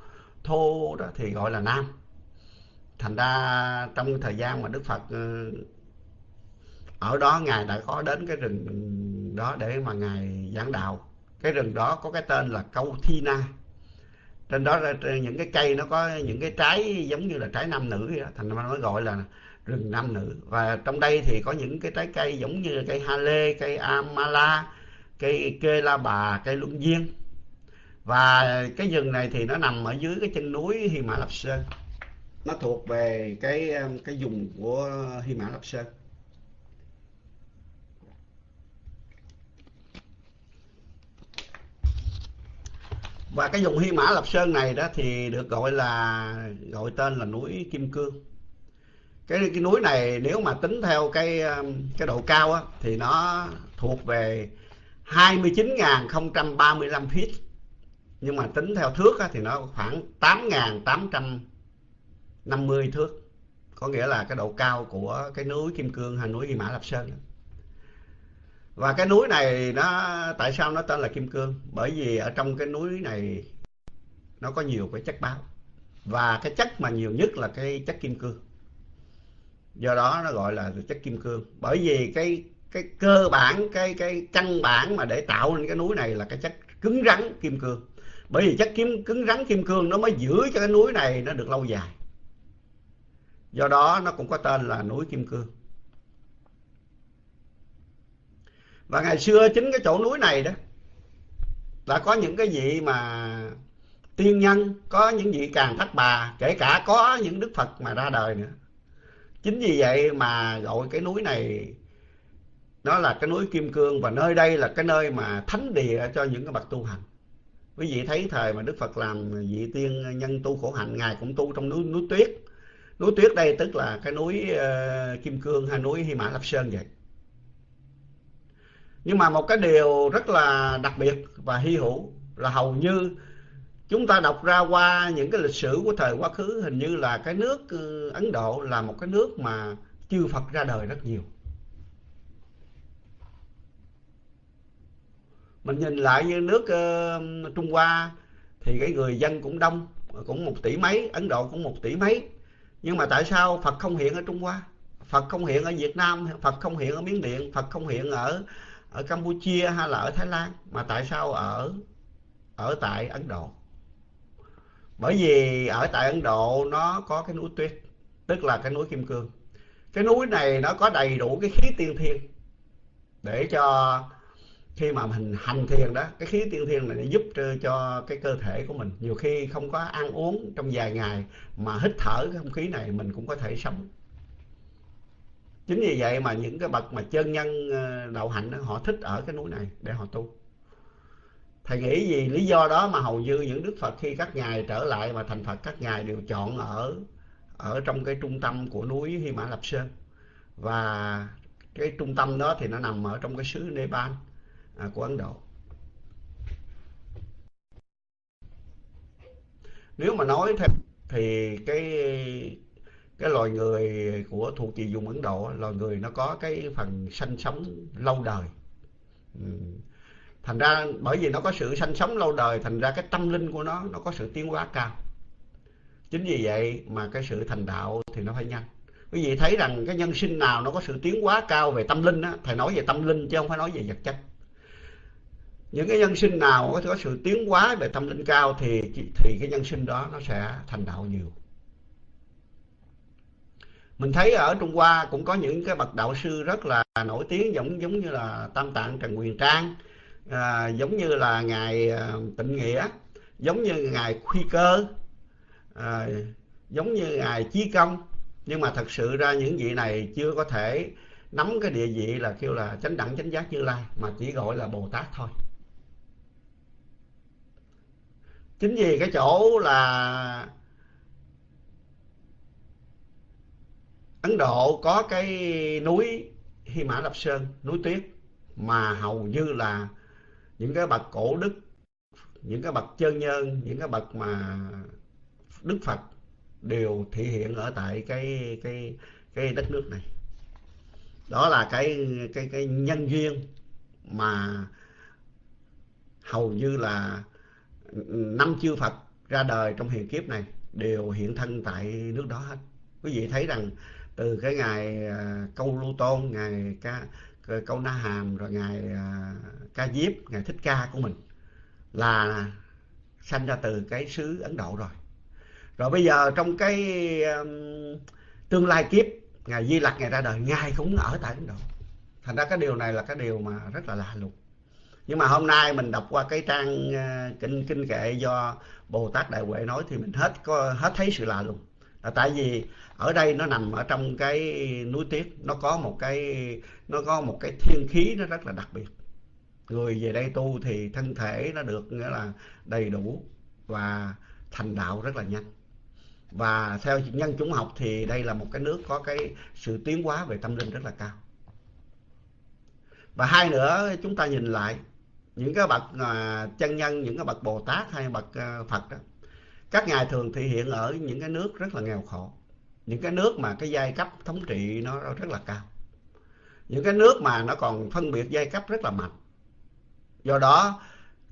thô đó thì gọi là nam. Thành ra trong thời gian mà đức phật ừ, ở đó ngài đã có đến cái rừng đó để mà ngài giảng đạo. Cái rừng đó có cái tên là câu thi na. Trên đó những cái cây nó có những cái trái giống như là trái nam nữ vậy đó. thành ra nó gọi là rừng nam nữ. Và trong đây thì có những cái trái cây giống như cây ha lê cây amala, cây kê la bà, cây luân viên. Và cái rừng này thì nó nằm ở dưới cái chân núi Hy Mã Lạp Sơn nó thuộc về cái um, cái vùng của Hy Mã Lạp Sơn và cái vùng Hy Mã Lạp Sơn này đó thì được gọi là, gọi tên là núi Kim Cương cái cái núi này nếu mà tính theo cái um, cái độ cao á, thì nó thuộc về 29.035 feet. Nhưng mà tính theo thước á, thì nó khoảng 8.850 thước. Có nghĩa là cái độ cao của cái núi Kim Cương hay núi Hy Mã Lạp Sơn và cái núi này nó tại sao nó tên là Kim Cương? Bởi vì ở trong cái núi này nó có nhiều cái chất báo. Và cái chất mà nhiều nhất là cái chất kim cương do đó nó gọi là chất kim cương. Bởi vì cái cái cơ bản, cái cái căn bản mà để tạo nên cái núi này là cái chất cứng rắn kim cương. Bởi vì chất kim, cứng rắn kim cương nó mới giữ cho cái núi này nó được lâu dài. Do đó nó cũng có tên là núi kim cương. Và ngày xưa chính cái chỗ núi này đó, là có những cái vị mà tiên nhân, có những vị càng thất bà, kể cả có những đức phật mà ra đời nữa chính vì vậy mà gọi cái núi này nó là cái núi kim cương và nơi đây là cái nơi mà thánh địa cho những cái bậc tu hành. Quý vị thấy thời mà đức phật làm vị tiên nhân tu khổ hạnh ngài cũng tu trong núi núi tuyết. Núi tuyết đây tức là cái núi uh, kim cương hay núi hy mã lạp sơn vậy. Nhưng mà một cái điều rất là đặc biệt và hy hữu là hầu như chúng ta đọc ra qua những cái lịch sử của thời quá khứ hình như là cái nước ừ, Ấn Độ là một cái nước mà chư Phật ra đời rất nhiều. Mình nhìn lại như nước uh, Trung Hoa thì cái người dân cũng đông cũng một tỷ mấy Ấn Độ cũng một tỷ mấy. Nhưng mà tại sao Phật không hiện ở Trung Hoa? Phật không hiện ở Việt Nam Phật không hiện ở Miến Điện Phật không hiện ở ở Campuchia hay là ở Thái Lan? Mà tại sao ở ở tại Ấn Độ? Bởi vì ở tại Ấn Độ nó có cái núi tuyết tức là cái núi Kim Cương. Cái núi này nó có đầy đủ cái khí tiên thiên để cho khi mà mình hành thiền đó cái khí tiên thiên này giúp cho cái cơ thể của mình. Nhiều khi không có ăn uống trong vài ngày mà hít thở cái không khí này mình cũng có thể sống. Chính vì vậy mà những cái bậc mà chân nhân ờ, đạo hạnh đó, họ thích ở cái núi này để họ tu thầy nghĩ gì? Lý do đó mà hầu như những đức phật khi các ngài trở lại và thành phật các ngài đều chọn ở ở trong cái trung tâm của núi hy mã lạp sơn. Và cái trung tâm đó thì nó nằm ở trong cái xứ nepal à, của ấn độ. Nếu mà nói thêm thì cái cái loài người của thuộc về vùng Ấn Độ loài người nó có cái phần sanh sống lâu đời. Ừ thành ra bởi vì nó có sự sanh sống lâu đời, thành ra cái tâm linh của nó nó có sự tiến hóa cao. Chính vì vậy mà cái sự thành đạo thì nó phải nhanh. Quý vị thấy rằng cái nhân sinh nào nó có sự tiến hóa cao về tâm linh á, thầy nói về tâm linh chứ không phải nói về vật chất. Những cái nhân sinh nào có sự tiến hóa về tâm linh cao thì thì cái nhân sinh đó nó sẽ thành đạo nhiều. Mình thấy ở Trung Hoa cũng có những cái bậc đạo sư rất là nổi tiếng giống giống như là Tam Tạng Trần Quyền Trang à, giống như là ngài à, Tịnh Nghĩa giống như ngài Khuy Cơ à, giống như ngài Chí Công. Nhưng mà thật sự ra những vị này chưa có thể nắm cái địa vị là kêu là chánh đẳng chánh giác như lai mà chỉ gọi là Bồ Tát thôi. Chính vì cái chỗ là Ấn Độ có cái núi Hy Mã lập Sơn, núi tuyết mà hầu như là những cái bậc cổ đức, những cái bậc chân nhân, những cái bậc mà Đức Phật đều thể hiện ở tại cái cái cái đất nước này. Đó là cái cái cái nhân duyên mà hầu như là năm chư Phật ra đời trong hiện kiếp này đều hiện thân tại nước đó hết. Quý vị thấy rằng từ cái ngày à, câu lưu tôn ngày ca câu na hàm rồi ngày à, ca diếp ngày thích ca của mình là sanh ra từ cái xứ ấn độ rồi. Rồi bây giờ trong cái um, tương lai kiếp ngài di lặc ngài ra đời ngài cũng ở tại ấn độ. Thành ra cái điều này là cái điều mà rất là lạ lùng. Nhưng mà hôm nay mình đọc qua cái trang uh, kinh kinh kệ do bồ tát đại huệ nói thì mình hết có hết thấy sự lạ lùng. Là tại vì ở đây nó nằm ở trong cái núi tuyết. Nó có một cái, nó có một cái thiên khí nó rất là đặc biệt. Người về đây tu thì thân thể nó được nghĩa là đầy đủ và thành đạo rất là nhanh. Và theo nhân chủng học thì đây là một cái nước có cái sự tiến hóa về tâm linh rất là cao. Và hai nữa, chúng ta nhìn lại những cái bậc à, chân nhân, những cái bậc bồ tát hay bậc à, phật đó. Các ngài thường thể hiện ở những cái nước rất là nghèo khổ những cái nước mà cái giai cấp thống trị nó rất là cao. Những cái nước mà nó còn phân biệt giai cấp rất là mạnh. Do đó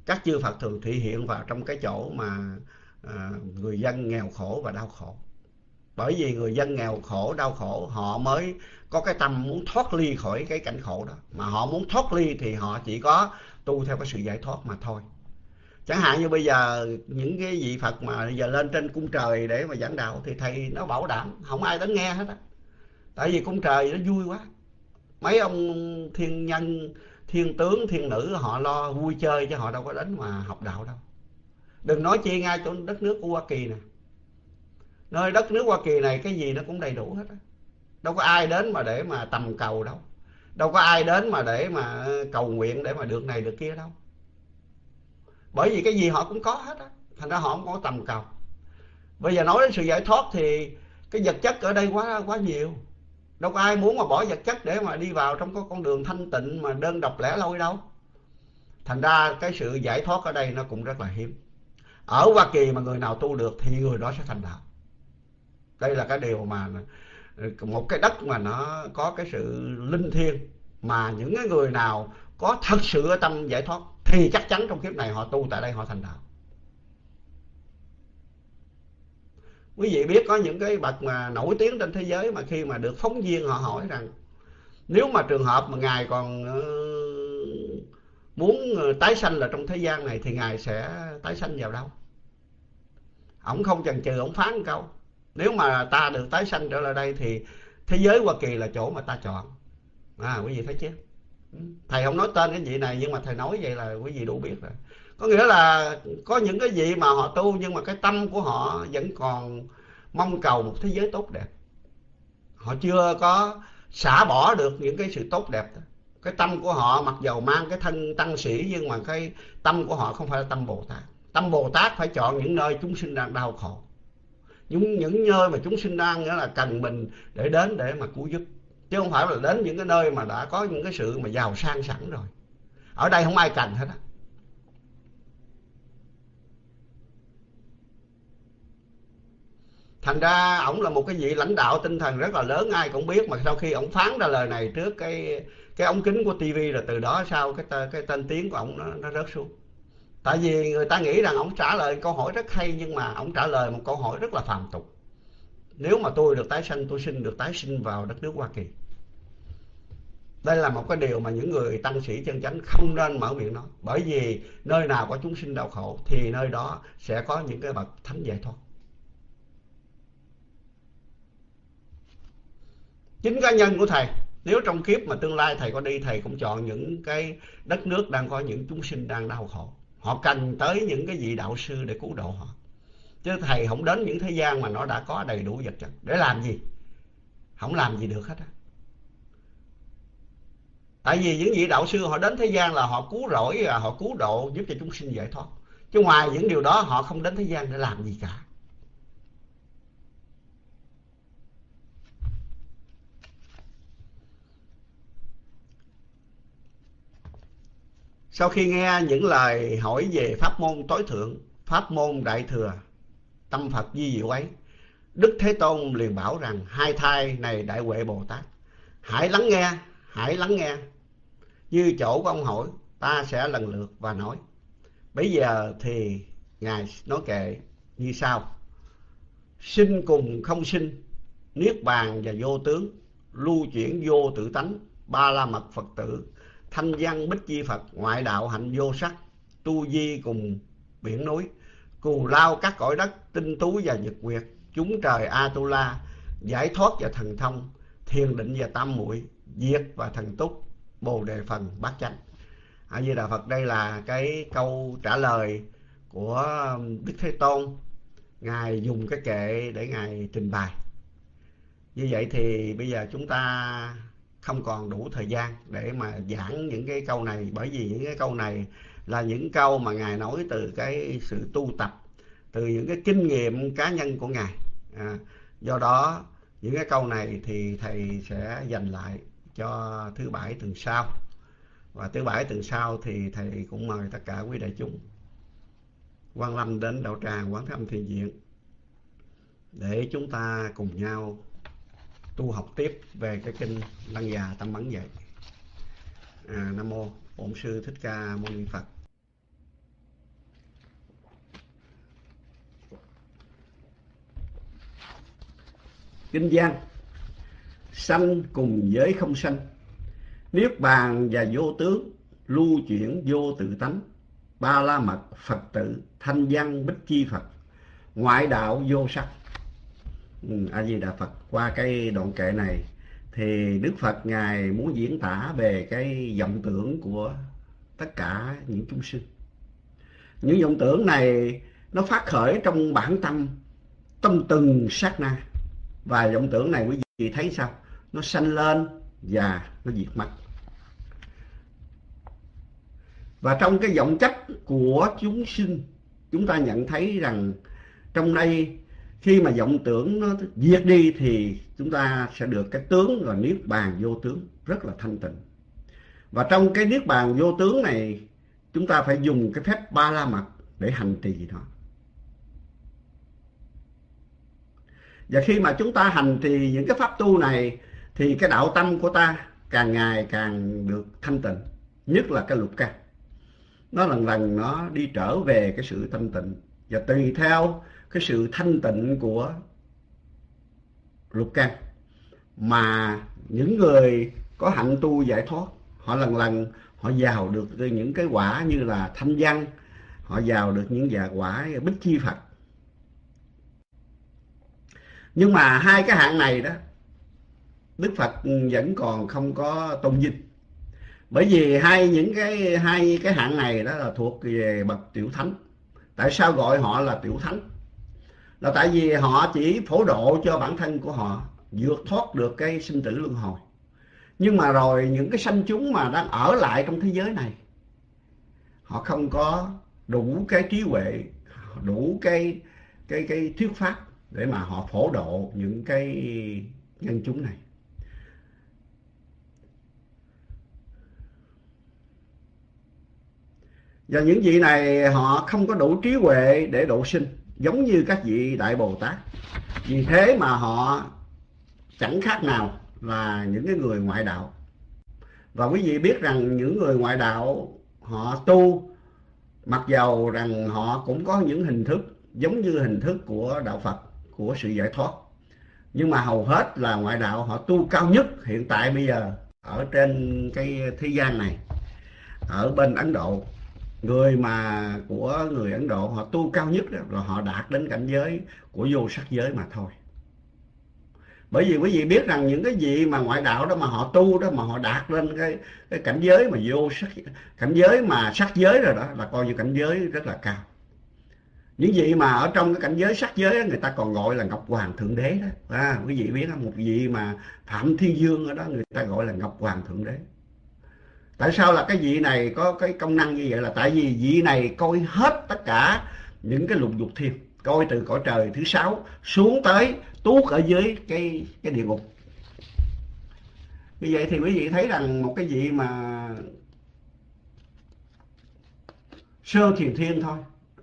các chư Phật thường thị hiện vào trong cái chỗ mà à, người dân nghèo khổ và đau khổ. Bởi vì người dân nghèo khổ đau khổ họ mới có cái tâm muốn thoát ly khỏi cái cảnh khổ đó. Mà họ muốn thoát ly thì họ chỉ có tu theo cái sự giải thoát mà thôi chẳng hạn như bây giờ những cái vị Phật mà giờ lên trên cung trời để mà giảng đạo thì thầy nó bảo đảm, không ai đến nghe hết á. Tại vì cung trời nó vui quá. Mấy ông thiên nhân, thiên tướng, thiên nữ họ lo vui chơi chứ họ đâu có đến mà học đạo đâu. Đừng nói chi ngay chỗ đất nước của hoa kỳ nè. Nơi đất nước hoa kỳ này cái gì nó cũng đầy đủ hết á. Đâu có ai đến mà để mà tầm cầu đâu. Đâu có ai đến mà để mà cầu nguyện để mà được này được kia đâu bởi vì cái gì họ cũng có hết á. Thành ra họ không có tầm cầu. Bây giờ nói đến sự giải thoát thì cái vật chất ở đây quá quá nhiều. Đâu có ai muốn mà bỏ vật chất để mà đi vào trong cái con đường thanh tịnh mà đơn độc lẻ loi đâu. Thành ra cái sự giải thoát ở đây nó cũng rất là hiếm. Ở hoa kỳ mà người nào tu được thì người đó sẽ thành đạo. Đây là cái điều mà một cái đất mà nó có cái sự linh thiêng mà những cái người nào có thật sự ở tâm giải thoát thì chắc chắn trong kiếp này họ tu tại đây họ thành đạo. Quý vị biết có những cái bậc mà nổi tiếng trên thế giới mà khi mà được phóng viên họ hỏi rằng, nếu mà trường hợp mà ngài còn ờ, muốn ờ, tái sanh là trong thế gian này thì ngài sẽ tái sanh vào đâu? Ổng không chần chừ, ổng phán một câu, nếu mà ta được tái sanh trở lại đây thì thế giới hoa kỳ là chỗ mà ta chọn. À quý vị thấy chứ thầy không nói tên cái vị này, nhưng mà thầy nói vậy là quý vị đủ biết rồi. Có nghĩa là có những cái vị mà họ tu, nhưng mà cái tâm của họ vẫn còn mong cầu một thế giới tốt đẹp. Họ chưa có xả bỏ được những cái sự tốt đẹp đó. Cái tâm của họ mặc dầu mang cái thân tăng sĩ, nhưng mà cái tâm của họ không phải là tâm bồ tát. Tâm bồ tát phải chọn những nơi chúng sinh đang đau khổ. Những những nơi mà chúng sinh đang nghĩa là cần mình để đến để mà cứu giúp chứ không phải là đến những cái nơi mà đã có những cái sự mà giàu sang sẵn rồi. Ở đây không ai cần hết á. Thành ra ổng là một cái vị lãnh đạo tinh thần rất là lớn ai cũng biết mà sau khi ổng phán ra lời này trước cái cái ống kính của tivi rồi từ đó sau cái tên, cái tên tiếng của ổng nó, nó rớt xuống. Tại vì người ta nghĩ rằng ổng trả lời câu hỏi rất hay nhưng mà ổng trả lời một câu hỏi rất là phàm tục nếu mà tôi được tái sanh, tôi xin được tái sinh vào đất nước hoa kỳ. Đây là một cái điều mà những người tăng sĩ chân chánh không nên mở miệng nói. Bởi vì nơi nào có chúng sinh đau khổ, thì nơi đó sẽ có những cái bậc thánh giải thoát. Chính cá nhân của thầy, nếu trong kiếp mà tương lai thầy có đi, thầy cũng chọn những cái đất nước đang có những chúng sinh đang đau khổ. Họ cần tới những cái vị đạo sư để cứu độ họ chứ thầy không đến những thế gian mà nó đã có đầy đủ vật chất. Để làm gì? Không làm gì được hết á. Tại vì những vị đạo sư họ đến thế gian là họ cứu rỗi à, họ cứu độ giúp cho chúng sinh giải thoát. Chứ ngoài những điều đó họ không đến thế gian để làm gì cả. Sau khi nghe những lời hỏi về pháp môn tối thượng, pháp môn đại thừa, tâm Phật di diệu ấy, Đức Thế Tôn liền bảo rằng hai thai này đại huệ Bồ Tát, hãy lắng nghe, hãy lắng nghe. Như chỗ của ông hỏi, ta sẽ lần lượt và nói. Bây giờ thì Ngài nói kệ như sau. Sinh cùng không sinh, niết bàn và vô tướng, lưu chuyển vô tự tánh, ba la mật Phật tử, thanh văn bích chi Phật, ngoại đạo hạnh vô sắc, tu di cùng biển núi cù lao, các cõi đất, tinh tú và nhật nguyệt, chúng trời atula, giải thoát và thần thông, thiền định và tam muội, diệt và thần túc, bồ đề phần, bát chánh. A di đà phật, đây là cái câu trả lời của đức thế tôn. Ngài dùng cái kệ để ngài trình bày. Như vậy thì bây giờ chúng ta không còn đủ thời gian để mà giảng những cái câu này, bởi vì những cái câu này là những câu mà ngài nói từ cái sự tu tập từ những cái kinh nghiệm cá nhân của ngài. À, do đó những cái câu này thì thầy sẽ dành lại cho thứ bảy tuần sau. Và thứ bảy tuần sau thì thầy cũng mời tất cả quý đại chúng quan lâm đến đạo tràng quán thâm thiền viện để chúng ta cùng nhau tu học tiếp về cái kinh lăng già tâm bắn dạy à, nam mô bổn sư thích ca mâu ni phật. Kinh giang sanh cùng với không sanh. Niết bàn và vô tướng lưu chuyển vô tự tánh. Ba la mật phật tử thanh văn bích chi phật. Ngoại đạo vô sắc. Ừ, a di đà phật. Qua cái đoạn kệ này thì đức phật ngài muốn diễn tả về cái vọng tưởng của tất cả những chúng sinh. Những vọng tưởng này nó phát khởi trong bản tâm tâm từng sát na và vọng tưởng này quý vị thấy sao? Nó sanh lên và nó diệt mất. Và trong cái vọng chấp của chúng sinh, chúng ta nhận thấy rằng trong đây khi mà vọng tưởng nó diệt đi thì chúng ta sẽ được cái tướng là niết bàn vô tướng, rất là thanh tịnh. Và trong cái niết bàn vô tướng này, chúng ta phải dùng cái phép ba la mật để hành trì nó. Và khi mà chúng ta hành thì những cái pháp tu này thì cái đạo tâm của ta càng ngày càng được thanh tịnh, nhất là cái lục căn. Nó lần lần nó đi trở về cái sự thanh tịnh. Và tùy theo cái sự thanh tịnh của lục căn mà những người có hạnh tu giải thoát, họ lần lần họ vào được những cái quả như là thanh văn, họ vào được những dạ quả bích chi phật nhưng mà hai cái hạng này đó, đức phật vẫn còn không có tôn vinh. Bởi vì hai những cái, hai cái hạng này đó là thuộc về bậc tiểu thánh. Tại sao gọi họ là tiểu thánh? Là tại vì họ chỉ phổ độ cho bản thân của họ, vượt thoát được cái sinh tử luân hồi. Nhưng mà rồi những cái sanh chúng mà đang ở lại trong thế giới này, họ không có đủ cái trí huệ, đủ cái cái cái thuyết pháp để mà họ phổ độ những cái nhân chúng này. Và những vị này họ không có đủ trí huệ để độ sinh, giống như các vị đại bồ tát. Vì thế mà họ chẳng khác nào là những cái người ngoại đạo. Và quý vị biết rằng những người ngoại đạo họ tu, mặc dầu rằng họ cũng có những hình thức giống như hình thức của đạo phật của sự giải thoát. Nhưng mà hầu hết là ngoại đạo họ tu cao nhất hiện tại bây giờ ở trên cái thế gian này ở bên ấn độ. Người mà của người ấn độ họ tu cao nhất đó, rồi họ đạt đến cảnh giới của vô sắc giới mà thôi. Bởi vì quý vị biết rằng những cái gì mà ngoại đạo đó mà họ tu đó mà họ đạt lên cái cái cảnh giới mà vô sắc cảnh giới mà sắc giới rồi đó là coi như cảnh giới rất là cao những vị mà ở trong cái cảnh giới sắc giới người ta còn gọi là ngọc hoàng thượng đế đó. À, quý vị biết không? Một vị mà phạm thiên dương ở đó người ta gọi là ngọc hoàng thượng đế. Tại sao là cái vị này có cái công năng như vậy là tại vì vị này coi hết tất cả những cái lục dục thiên coi từ cõi trời thứ sáu xuống tới tuốt ở dưới cái cái địa ngục. Như vậy thì quý vị thấy rằng một cái vị mà sơ thiền thiên thôi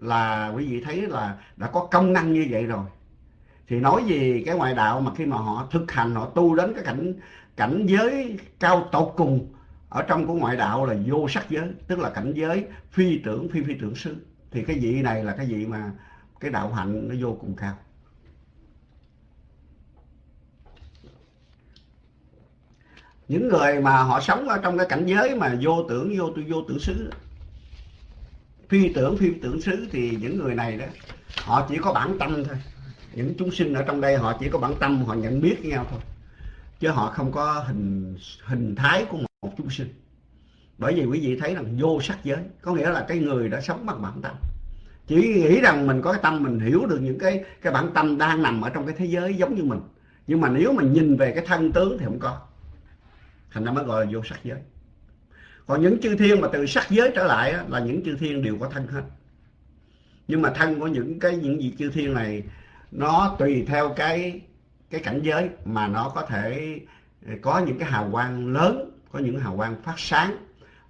là quý vị thấy là đã có công năng như vậy rồi. Thì nói gì cái ngoại đạo mà khi mà họ thực hành, họ tu đến cái cảnh cảnh giới cao tột cùng ở trong của ngoại đạo là vô sắc giới, tức là cảnh giới phi tưởng, phi phi tưởng xứ. Thì cái vị này là cái vị mà cái đạo hạnh nó vô cùng cao. Những người mà họ sống ở trong cái cảnh giới mà vô tưởng, vô vô tưởng xứ phi tưởng phi tưởng xứ thì những người này đó, họ chỉ có bản tâm thôi. Những chúng sinh ở trong đây họ chỉ có bản tâm, họ nhận biết với nhau thôi. Chứ họ không có hình hình thái của một chúng sinh. Bởi vì quý vị thấy rằng vô sắc giới, có nghĩa là cái người đã sống bằng bản tâm. Chỉ nghĩ rằng mình có cái tâm, mình hiểu được những cái cái bản tâm đang nằm ở trong cái thế giới giống như mình. Nhưng mà nếu mình nhìn về cái thân tướng thì không có. Thành ra mới gọi là vô sắc giới còn những chư thiên mà từ sắc giới trở lại á, là những chư thiên đều có thân hết. Nhưng mà thân của những cái những vị chư thiên này nó tùy theo cái cái cảnh giới mà nó có thể ờ, có những cái hào quang lớn có những hào quang phát sáng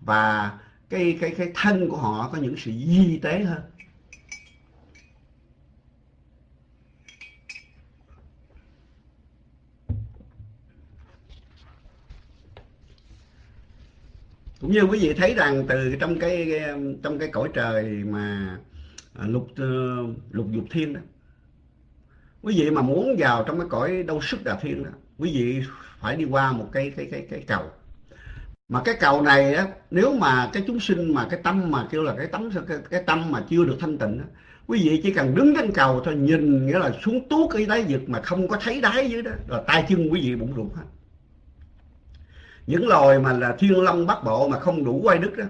và cái cái cái thân của họ có những sự di tế hơn. Cũng như quý vị thấy rằng từ trong cái trong cái cõi trời mà à, lục ờ, lục dục thiên đó quý vị mà muốn vào trong cái cõi đâu sức đà thiên đó quý vị phải đi qua một cái cái cái cái cầu. Mà cái cầu này á nếu mà cái chúng sinh mà cái tâm mà kêu là cái tấm cái, cái tâm mà chưa được thanh tịnh á quý vị chỉ cần đứng trên cầu thôi nhìn nghĩa là xuống tuốt cái đáy vực mà không có thấy đáy dưới đó là tay chân quý vị bụng rụng hết những loài mà là thiên long bắc bộ mà không đủ quay đức *clears throat* đó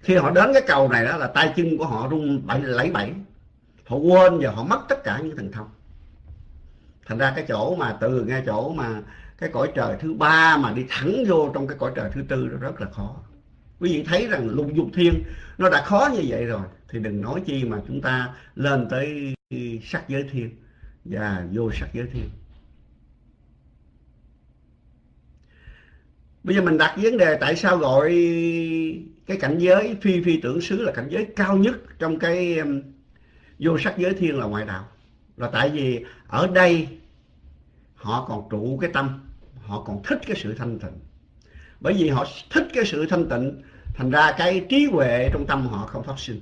khi họ đến cái cầu này đó là tay chân của họ rung bảy lấy bảy họ quên và họ mất tất cả những thần thông. Thành ra cái chỗ mà từ ngay chỗ mà cái cõi trời thứ ba mà đi thẳng vô trong cái cõi trời thứ tư đó rất là khó. Quý vị thấy rằng lục dục thiên nó đã khó như vậy rồi, thì đừng nói chi mà chúng ta lên tới sắc giới thiên và vô sắc giới thiên. Bây giờ mình đặt vấn đề tại sao gọi cái cảnh giới phi phi tưởng xứ là cảnh giới cao nhất trong cái um, vô sắc giới thiên là ngoại đạo? Là tại vì ở đây họ còn trụ cái tâm, họ còn thích cái sự thanh tịnh. Bởi vì họ thích cái sự thanh tịnh, thành ra cái trí huệ trong tâm họ không phát sinh.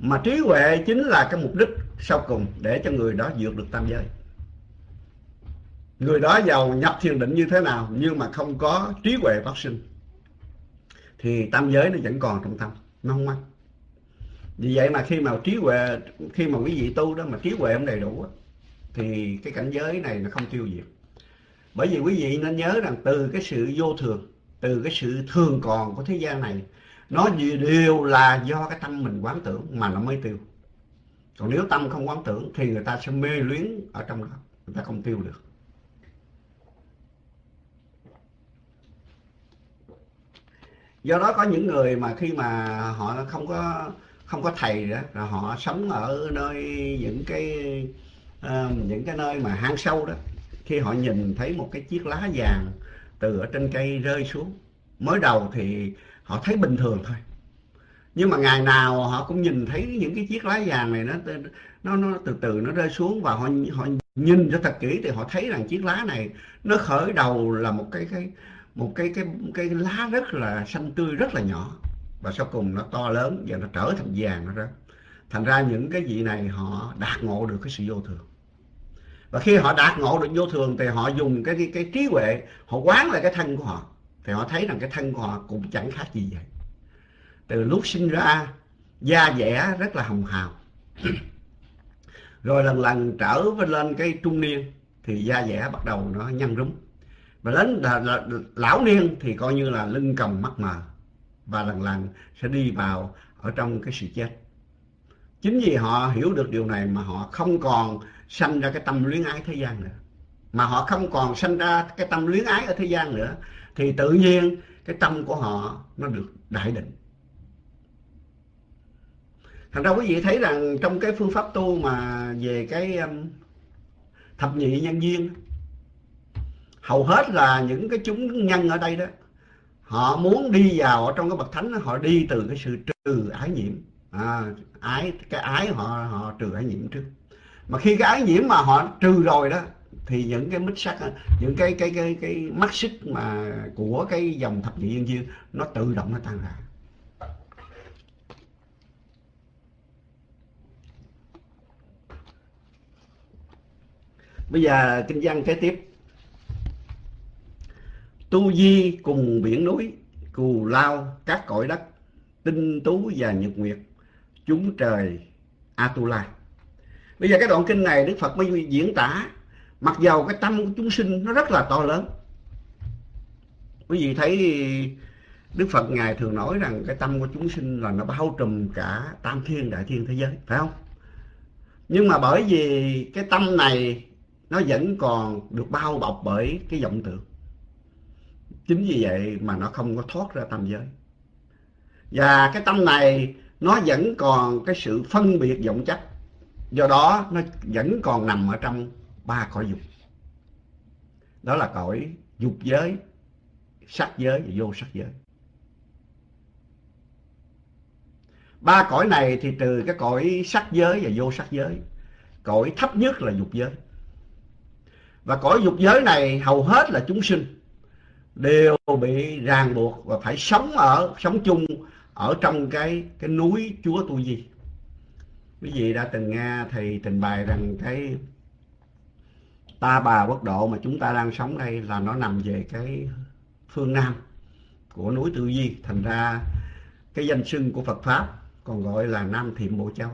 Mà trí huệ chính là cái mục đích sau cùng để cho người đó vượt được tam giới người đó giàu nhập thiền định như thế nào nhưng mà không có trí huệ phát sinh, thì tam giới nó vẫn còn trong tâm, nó không mất vì vậy mà khi mà trí huệ, khi mà quý vị tu đó mà trí huệ không đầy đủ thì cái cảnh giới này nó không tiêu diệt. Bởi vì quý vị nên nhớ rằng từ cái sự vô thường, từ cái sự thường còn của thế gian này, nó đều là do cái tâm mình quán tưởng mà nó mới tiêu. Còn nếu tâm không quán tưởng thì người ta sẽ mê luyến ở trong đó, người ta không tiêu được. Do đó có những người mà khi mà họ không có không có thầy đó là họ sống ở nơi những cái uh, những cái nơi mà hang sâu đó khi họ nhìn thấy một cái chiếc lá vàng từ ở trên cây rơi xuống. Mới đầu thì họ thấy bình thường thôi. Nhưng mà ngày nào họ cũng nhìn thấy những cái chiếc lá vàng này nó nó nó từ từ nó rơi xuống và họ họ nhìn cho thật kỹ thì họ thấy rằng chiếc lá này nó khởi đầu là một cái cái một cái cái cái lá rất là xanh tươi rất là nhỏ. Và sau cùng nó to lớn và nó trở thành vàng nó đó thành ra những cái vị này họ đạt ngộ được cái sự vô thường. Và khi họ đạt ngộ được vô thường thì họ dùng cái cái, cái trí huệ họ quán lại cái thân của họ. Thì họ thấy rằng cái thân của họ cũng chẳng khác gì vậy. Từ lúc sinh ra da dẻ rất là hồng hào. *clears throat* Rồi lần lần trở lên cái trung niên thì da dẻ bắt đầu nó nhăn rúm và đến là, là, lão niên thì coi như là lưng còng mắt mờ và lần lần sẽ đi vào ở trong cái sự chết. Chính vì họ hiểu được điều này mà họ không còn sanh ra cái tâm luyến ái thế gian nữa. Mà họ không còn sanh ra cái tâm luyến ái ở thế gian nữa thì tự nhiên cái tâm của họ nó được đại định. Thành ra quý vị thấy rằng trong cái phương pháp tu mà về cái um, thập nhị nhân duyên hầu hết là những cái chúng nhân ở đây đó họ muốn đi vào ở trong cái bậc thánh họ đi từ cái sự trừ ái nhiễm. À, ái cái ái họ họ trừ ái nhiễm trước. Mà khi cái ái nhiễm mà họ trừ rồi đó thì những cái mít sắc những cái cái cái cái mắt xích mà của cái dòng thập nhị nhân duyên nó tự động nó tan ra bây giờ kinh văn kế tiếp tu di cùng biển núi cù lao các cõi đất tinh tú và nhật nguyệt chúng trời Atula bây giờ cái đoạn kinh này Đức Phật mới diễn tả mặc dầu cái tâm của chúng sinh nó rất là to lớn quý vị thấy Đức Phật Ngài thường nói rằng cái tâm của chúng sinh là nó bao trùm cả tam thiên đại thiên thế giới, phải không? Nhưng mà bởi vì cái tâm này nó vẫn còn được bao bọc bởi cái vọng tưởng. Chính vì vậy mà nó không có thoát ra tam giới. Và cái tâm này nó vẫn còn cái sự phân biệt vọng chấp. Do đó nó vẫn còn nằm ở trong ba cõi dục. Đó là cõi dục giới, sắc giới và vô sắc giới. ba cõi này thì trừ cái cõi sắc giới và vô sắc giới cõi thấp nhất là dục giới và cõi dục giới này hầu hết là chúng sinh đều bị ràng buộc và phải sống ở sống chung ở trong cái cái núi chúa tu di. Quý vị đã từng nghe thầy trình bày rằng cái ta bà quốc độ mà chúng ta đang sống đây là nó nằm về cái phương nam của núi tu di. Thành ra cái danh xưng của phật pháp còn gọi là Nam Thiệm Bộ Châu.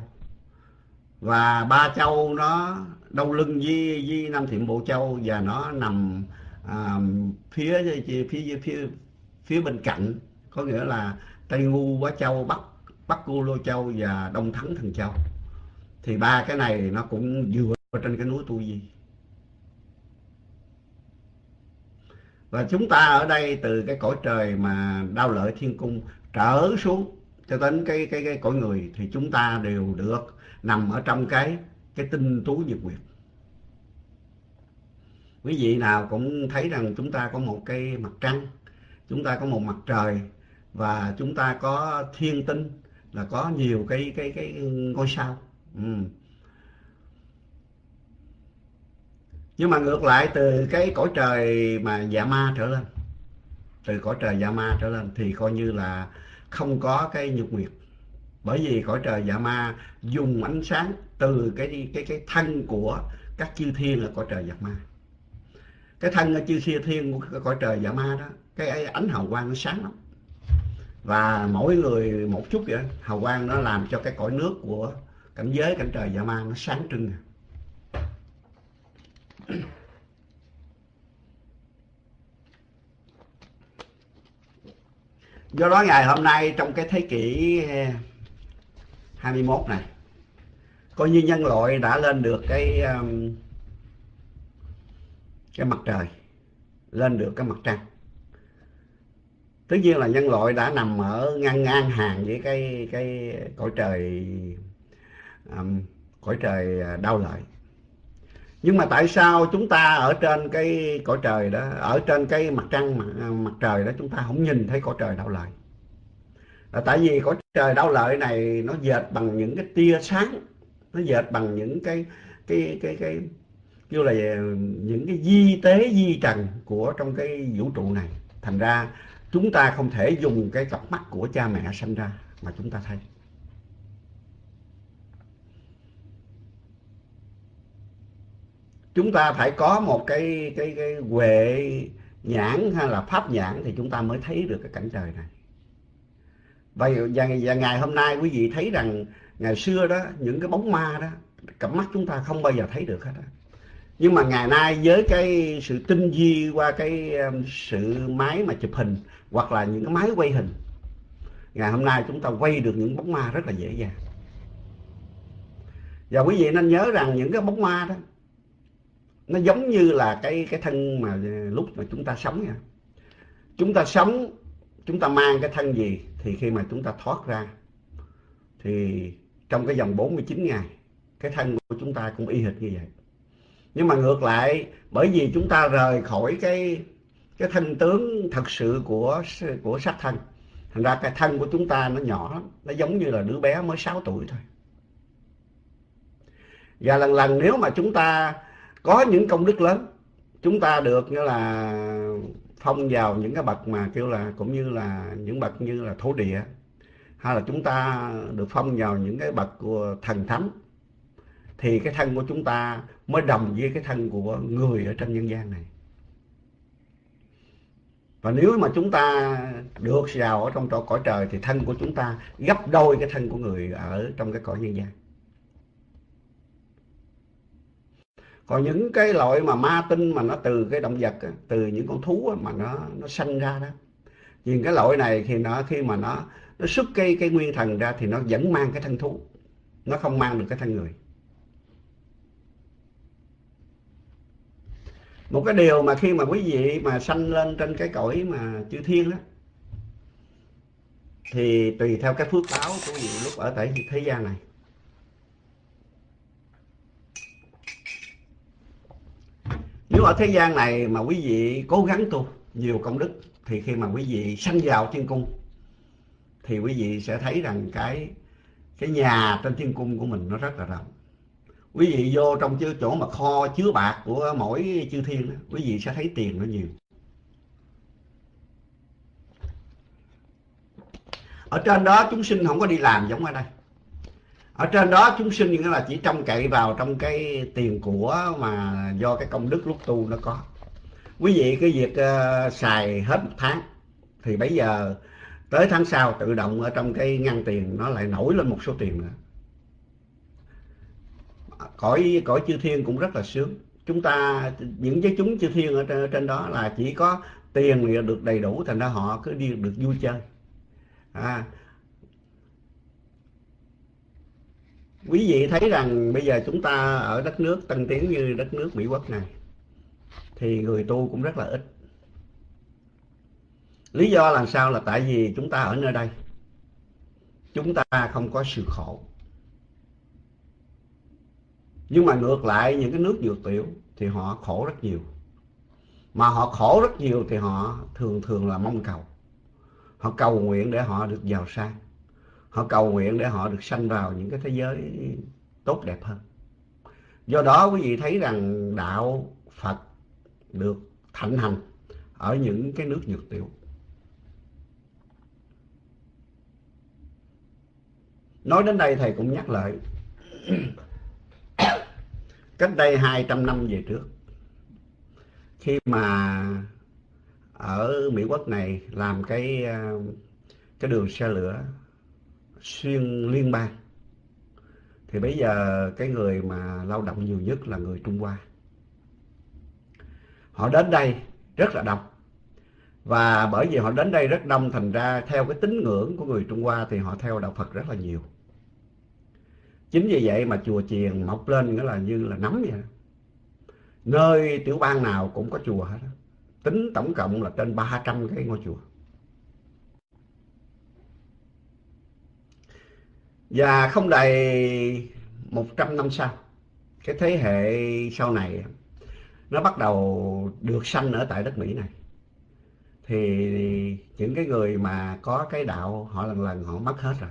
Và ba châu nó đông lưng với, với Nam Thiệm Bộ Châu và nó nằm à, phía phía phía phía bên cạnh có nghĩa là Tây Ngu Quá Châu Bắc Bắc cô Lô Châu và Đông Thắng Thần Châu. Thì ba cái này nó cũng dựa trên cái núi Tu Di. Và chúng ta ở đây từ cái cõi trời mà đau lợi thiên cung trở xuống cho đến cái cái cái cõi người thì chúng ta đều được nằm ở trong cái cái tinh tú nhật nguyệt quý vị nào cũng thấy rằng chúng ta có một cái mặt trăng, chúng ta có một mặt trời và chúng ta có thiên tinh là có nhiều cái cái cái ngôi sao. Ừ. nhưng mà ngược lại, từ cái cõi trời mà dạ ma trở lên, từ cõi trời dạ ma trở lên thì coi như là không có cái nhục nguyệt. Bởi vì cõi trời dạ ma dùng ánh sáng từ cái cái cái thân của các chư thiên ở cõi trời dạ ma cái thân ở chư thiên thiên của cõi trời dạ ma đó cái ánh hào quang nó sáng lắm. Và mỗi người một chút vậy hào quang nó làm cho cái cõi nước của cảnh giới cảnh trời dạ ma nó sáng trưng. Do đó ngày hôm nay trong cái thế kỷ 21 này coi như nhân loại đã lên được cái um, cái mặt trời lên được cái mặt trăng. Tất nhiên là nhân loại đã nằm ở ngang ngang hàng với cái cái cõi trời um, cõi trời à, đau lợi. Nhưng mà tại sao chúng ta ở trên cái cõi trời đó ở trên cái mặt trăng mặt, à, mặt trời đó chúng ta không nhìn thấy cõi trời đau lợi? Là tại vì cõi trời đau lợi này nó dệt bằng những cái tia sáng nó dệt bằng những cái cái cái cái như là những cái di tế di trần của trong cái vũ trụ này. Thành ra chúng ta không thể dùng cái cặp mắt của cha mẹ sinh ra mà chúng ta thấy. Chúng ta phải có một cái cái cái huệ nhãn hay là pháp nhãn thì chúng ta mới thấy được cái cảnh trời này. Và, và, và ngày hôm nay quý vị thấy rằng ngày xưa đó những cái bóng ma đó cặp mắt chúng ta không bao giờ thấy được hết đó nhưng mà ngày nay với cái sự tinh vi qua cái um, sự máy mà chụp hình hoặc là những cái máy quay hình, ngày hôm nay chúng ta quay được những bóng ma rất là dễ dàng. Và quý vị nên nhớ rằng những cái bóng ma đó, nó giống như là cái cái thân mà à, lúc mà chúng ta sống nha. Chúng ta sống, chúng ta mang cái thân gì thì khi mà chúng ta thoát ra, thì trong cái vòng 49 ngày, cái thân của chúng ta cũng y hệt như vậy nhưng mà ngược lại, bởi vì chúng ta rời khỏi cái cái thân tướng thật sự của của xác thân. Thành ra cái thân của chúng ta nó nhỏ lắm, nó giống như là đứa bé mới 6 tuổi thôi. Và lần lần nếu mà chúng ta có những công đức lớn, chúng ta được như là phong vào những cái bậc mà kêu là, cũng như là những bậc như là thổ địa, hay là chúng ta được phong vào những cái bậc của thần thánh thì cái thân của chúng ta mới đồng với cái thân của người ở trong nhân gian này. Và nếu mà chúng ta được vào ở trong cõi trời, thì thân của chúng ta gấp đôi cái thân của người ở trong cái cõi nhân gian. Còn những cái loại mà ma tinh mà nó từ cái động vật từ những con thú mà nó nó sanh ra đó. Nhìn cái loại này thì nó, khi mà nó nó xuất cái cái nguyên thần ra thì nó vẫn mang cái thân thú. Nó không mang được cái thân người. Một cái điều mà khi mà quý vị mà sanh lên trên cái cõi mà chư thiên đó thì tùy theo cái phước báo của quý vị lúc ở tại thế gian này. Nếu ở thế gian này mà quý vị cố gắng tu nhiều công đức, thì khi mà quý vị sanh vào thiên cung, thì quý vị sẽ thấy rằng cái cái nhà trên thiên cung của mình nó rất là rộng quý vị vô trong chứ chỗ mà kho chứa bạc của mỗi chư thiên đó, quý vị sẽ thấy tiền nó nhiều. Ở trên đó chúng sinh không có đi làm giống ở đây. Ở trên đó chúng sinh nghĩa là chỉ trông cậy vào trong cái tiền của mà do cái công đức lúc tu nó có. Quý vị cái việc uh, xài hết một tháng thì bây giờ tới tháng sau tự động ở trong cái ngăn tiền nó lại nổi lên một số tiền nữa cõi cõi chư thiên cũng rất là sướng. Chúng ta những cái chúng chư thiên ở trên, trên đó là chỉ có tiền được đầy đủ thành ra họ cứ đi được vui chơi. À, quý vị thấy rằng bây giờ chúng ta ở đất nước tân tiến như đất nước mỹ quốc này thì người tu cũng rất là ít. Lý do làm sao là tại vì chúng ta ở nơi đây. Chúng ta không có sự khổ nhưng mà ngược lại, những cái nước dược tiểu thì họ khổ rất nhiều. Mà họ khổ rất nhiều thì họ thường thường là mong cầu. Họ cầu nguyện để họ được giàu sang. Họ cầu nguyện để họ được sanh vào những cái thế giới tốt đẹp hơn. Do đó quý vị thấy rằng đạo phật được thạnh hành ở những cái nước nhược tiểu. Nói đến đây thầy cũng nhắc lại cách đây 200 năm về trước, khi mà ở Mỹ Quốc này làm cái ờ, cái đường xe lửa xuyên liên bang, thì bây giờ cái người mà lao động nhiều nhất là người Trung Hoa. Họ đến đây rất là đông, và bởi vì họ đến đây rất đông, thành ra theo cái tín ngưỡng của người Trung Hoa thì họ theo đạo Phật rất là nhiều chính vì vậy mà chùa chiền mọc lên nghĩa là như là nấm vậy nơi tiểu bang nào cũng có chùa hết tính tổng cộng là trên 300 cái ngôi chùa. Và không đầy 100 năm sau, cái thế hệ sau này nó bắt đầu được sanh ở tại đất Mỹ này. Thì những cái người mà có cái đạo, họ lần lần họ mất hết rồi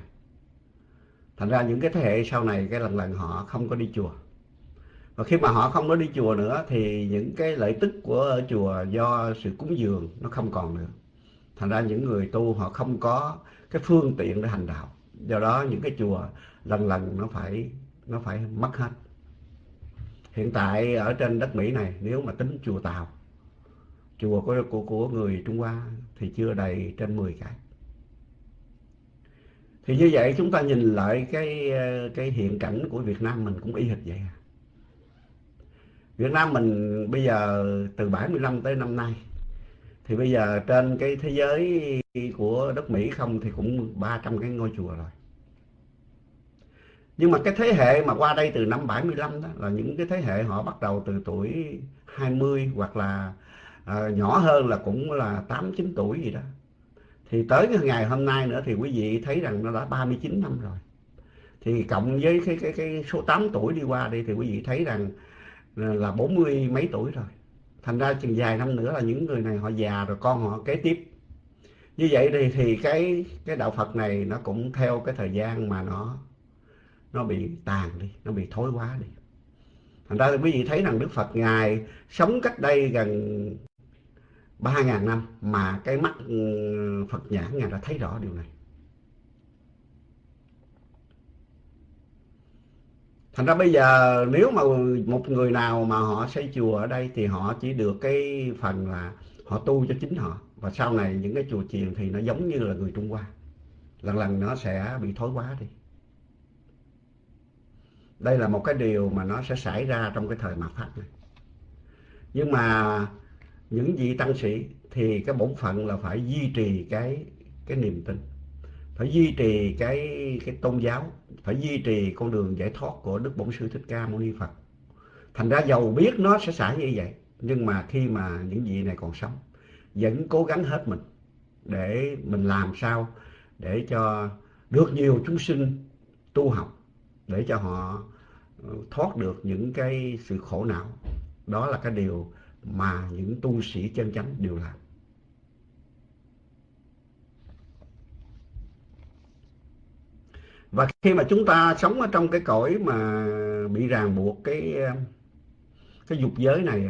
thành ra những cái thế hệ sau này, cái lần lần họ không có đi chùa. Và khi mà họ không có đi chùa nữa thì những cái lợi tức của ở chùa do sự cúng dường nó không còn nữa. Thành ra những người tu họ không có cái phương tiện để hành đạo. Do đó những cái chùa lần lần nó phải nó phải mất hết. Hiện tại ở trên đất Mỹ này, nếu mà tính chùa Tàu, chùa của của của người Trung Hoa thì chưa đầy trên 10 cái thì như vậy chúng ta nhìn lại cái ờ, cái hiện cảnh của Việt Nam mình cũng y hệt vậy. À. Việt Nam mình bây giờ từ 75 tới năm nay thì bây giờ trên cái thế giới của đất Mỹ không thì cũng 300 cái ngôi chùa rồi. Nhưng mà cái thế hệ mà qua đây từ năm 75 đó là những cái thế hệ họ bắt đầu từ tuổi 20 hoặc là à, nhỏ hơn là cũng là 8 9 tuổi gì đó. Thì tới cái ngày hôm nay nữa thì quý vị thấy rằng nó đã 39 năm rồi. Thì cộng với cái cái cái số 8 tuổi đi qua đi thì quý vị thấy rằng ờ, là 40 mấy tuổi rồi. Thành ra chừng vài năm nữa là những người này họ già rồi con họ kế tiếp. Như vậy thì thì cái cái đạo Phật này nó cũng theo cái thời gian mà nó nó bị tàn đi, nó bị thối quá đi. Thành ra thì quý vị thấy rằng Đức Phật Ngài sống cách đây gần 3.000 năm mà cái mắt ừ, Phật nhãn Ngài đã thấy rõ điều này. thành ra bây giờ nếu mà một người nào mà họ xây chùa ở đây thì họ chỉ được cái phần là họ tu cho chính họ. Và sau này những cái chùa chiền thì nó giống như là người Trung Hoa. Lần lần nó sẽ bị thối quá đi. Đây là một cái điều mà nó sẽ xảy ra trong cái thời mạt Pháp này. Nhưng mà những vị tăng sĩ thì cái bổn phận là phải duy trì cái cái niềm tin, phải duy trì cái cái tôn giáo, phải duy trì con đường giải thoát của đức bổn sư thích ca mâu ni phật. Thành ra giàu biết nó sẽ xảy như vậy, nhưng mà khi mà những vị này còn sống, vẫn cố gắng hết mình để mình làm sao để cho được nhiều chúng sinh tu học, để cho họ ờ, thoát được những cái sự khổ não. Đó là cái điều mà những tu sĩ chân chánh đều làm và khi mà chúng ta sống ở trong cái cõi mà bị ràng buộc cái cái dục giới này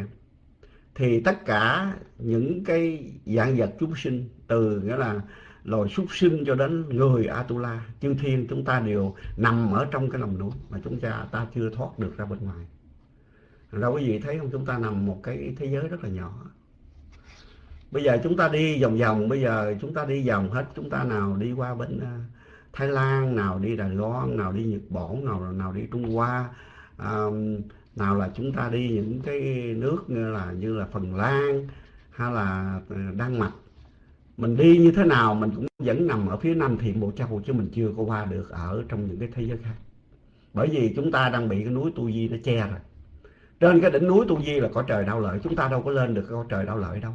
thì tất cả những cái dạng vật chúng sinh từ nghĩa là loài súc sinh cho đến người Atula, chư thiên chúng ta đều nằm ở trong cái lòng núi mà chúng ta ta chưa thoát được ra bên ngoài. Rồi quý vị thấy không? Chúng ta nằm một cái thế giới rất là nhỏ. Bây giờ chúng ta đi vòng vòng, bây giờ chúng ta đi vòng hết, chúng ta nào đi qua bên ờ, Thái Lan, nào đi Đài Loan, nào đi Nhật Bản, nào nào đi Trung Hoa, um, nào là chúng ta đi những cái nước như là như là Phần Lan hay là ờ, Đan Mạch. Mình đi như thế nào mình cũng vẫn nằm ở phía nam thiện bộ châu chứ mình chưa có qua được ở trong những cái thế giới khác. Bởi vì chúng ta đang bị cái núi tu di nó che rồi trên cái đỉnh núi tu di là có trời đau lợi. Chúng ta đâu có lên được có trời đau lợi đâu.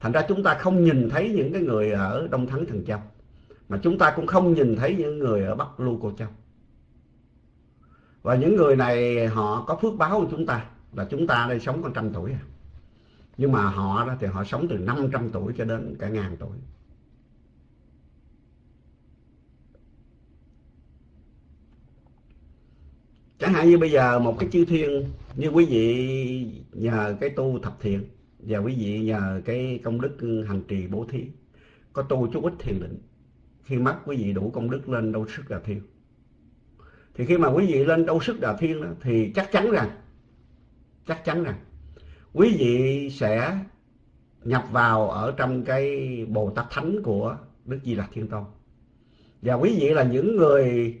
Thành ra chúng ta không nhìn thấy những cái người ở đông thắng thần châu, mà chúng ta cũng không nhìn thấy những người ở bắc lưu cô châu. Và những người này họ có phước báo của chúng ta là chúng ta đây sống con trăm tuổi à. nhưng mà họ đó thì họ sống từ 500 tuổi cho đến cả ngàn tuổi. Chẳng hạn như bây giờ một cái chư thiên như quý vị nhờ cái tu thập thiện và quý vị nhờ cái công đức hành trì bố thí có tu chút ít thiền định. Khi mất quý vị đủ công đức lên đâu sức đà thiên thì khi mà quý vị lên đâu sức đà thiên đó, thì chắc chắn rằng chắc chắn rằng quý vị sẽ nhập vào ở trong cái bồ tát thánh của đức di lặc thiên tôn. Và quý vị là những người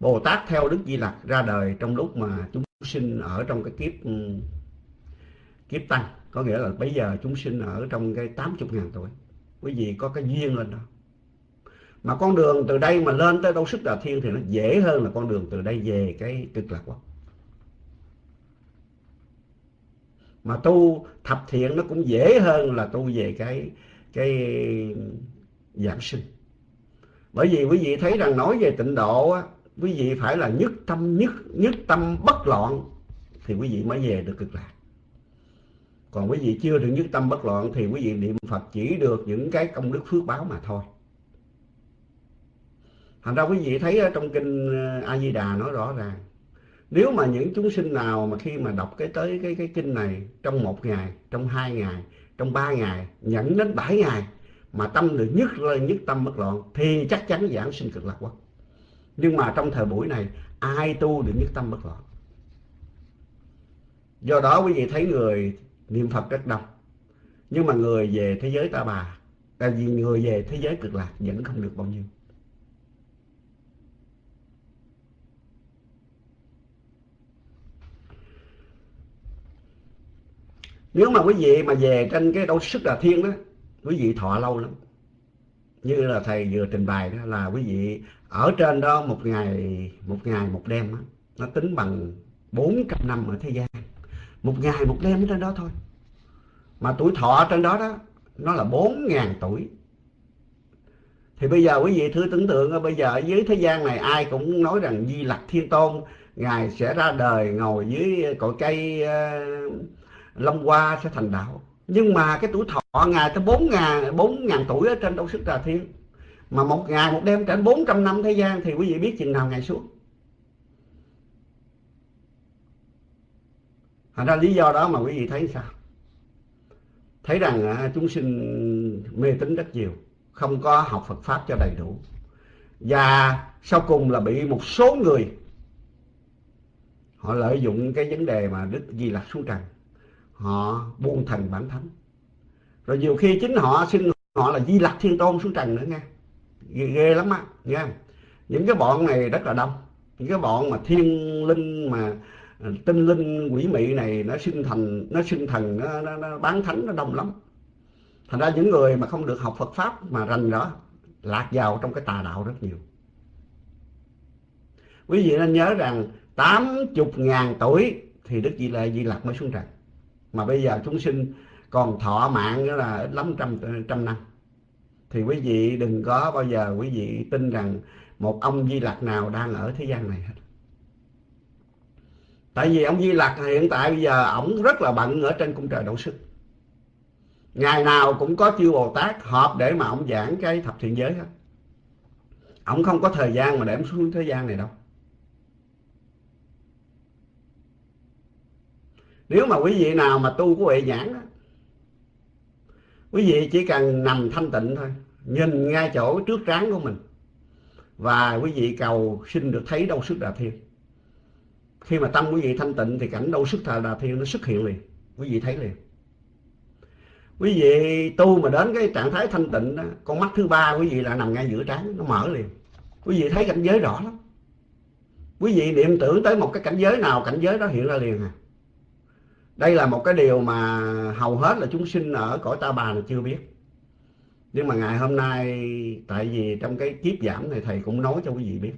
bồ tát theo đức di lặc ra đời trong lúc mà chúng sinh ở trong cái kiếp ừ, kiếp tăng. Có nghĩa là bây giờ chúng sinh ở trong cái tám chục ngàn tuổi. Quý vị có cái duyên lên đó. Mà con đường từ đây mà lên tới đâu sức đà thiên thì nó dễ hơn là con đường từ đây về cái cực lạc quốc. Mà tu thập thiện nó cũng dễ hơn là tu về cái cái giảm sinh. Bởi vì quý vị thấy rằng nói về tịnh độ á, quý vị phải là nhất tâm, nhất nhất tâm bất loạn thì quý vị mới về được cực lạc. Còn quý vị chưa được nhất tâm bất loạn thì quý vị niệm phật chỉ được những cái công đức phước báo mà thôi. Thành ra quý vị thấy trong kinh ờ, a di đà nói rõ ràng, nếu mà những chúng sinh nào mà khi mà đọc cái tới cái cái kinh này trong một ngày, trong hai ngày, trong ba ngày nhận đến bảy ngày mà tâm được nhất lên nhất tâm bất loạn thì chắc chắn giảng sinh cực lạc quốc nhưng mà trong thời buổi này, ai tu được nhất tâm bất loạn. Do đó quý vị thấy người niệm phật rất đông. Nhưng mà người về thế giới ta bà, tại vì người về thế giới cực lạc vẫn không được bao nhiêu. Nếu mà quý vị mà về trên cái đâu sức là thiên đó, quý vị thọ lâu lắm. Như là thầy vừa trình bày đó, là quý vị ở trên đó một ngày một ngày một đêm đó, nó tính bằng 400 năm ở thế gian. Một ngày một đêm trên đó thôi. Mà tuổi thọ trên đó đó nó là 4.000 tuổi. Thì bây giờ quý vị thử tưởng tượng bây giờ ở dưới thế gian này ai cũng nói rằng Di Lặc Thiên Tôn Ngài sẽ ra đời ngồi dưới cội cây uh, Long Hoa sẽ thành đạo. Nhưng mà cái tuổi thọ ngài tới bốn ngàn bốn ngàn tuổi ở trên đâu sức trà thiên mà một ngày một đêm trên 400 năm thế gian thì quý vị biết chừng nào ngày xuống? Thành ra lý do đó mà quý vị thấy sao? Thấy rằng à, chúng sinh mê tín rất nhiều không có học Phật pháp cho đầy đủ. Và sau cùng là bị một số người họ lợi dụng cái vấn đề mà đức di lặc xuống trần. Họ buông thần bản thánh. Rồi nhiều khi chính họ xin họ là di lặc thiên tôn xuống trần nữa nghe ghê, ghê lắm á nghe những cái bọn này rất là đông. Những cái bọn mà thiên linh mà ờ, tinh linh quỷ mị này nó sinh thành nó sinh thần nó, nó, nó bán thánh nó đông lắm. Thành ra những người mà không được học Phật pháp mà rành đó lạc vào trong cái tà đạo rất nhiều. Quý vị nên nhớ rằng tám chục ngàn tuổi thì Đức Di Lệ Di Lặc mới xuống trần. Mà bây giờ chúng sinh còn thọ mạng đó là ít lắm trăm trăm năm thì quý vị đừng có bao giờ quý vị tin rằng một ông Di Lặc nào đang ở thế gian này hết. Tại vì ông Di Lặc hiện tại bây giờ ổng rất là bận ở trên cung trời đậu sức. Ngày nào cũng có chư Bồ Tát họp để mà ông giảng cái thập thiện giới hết. Ông không có thời gian mà để xuống thế gian này đâu. Nếu mà quý vị nào mà tu của huệ nhãn đó, quý vị chỉ cần nằm thanh tịnh thôi nhìn ngay chỗ trước trán của mình. Và quý vị cầu xin được thấy đâu sức đà thiên. Khi mà tâm quý vị thanh tịnh thì cảnh đâu sức đà thiên nó xuất hiện liền. Quý vị thấy liền. Quý vị tu mà đến cái trạng thái thanh tịnh đó, con mắt thứ ba quý vị là nằm ngay giữa trán, nó mở liền. Quý vị thấy cảnh giới rõ lắm. Quý vị niệm tưởng tới một cái cảnh giới nào, cảnh giới đó hiện ra liền à. Đây là một cái điều mà hầu hết là chúng sinh ở cõi ta bà là chưa biết nhưng mà ngày hôm nay, tại vì trong cái kiếp giảm này thầy cũng nói cho quý vị biết.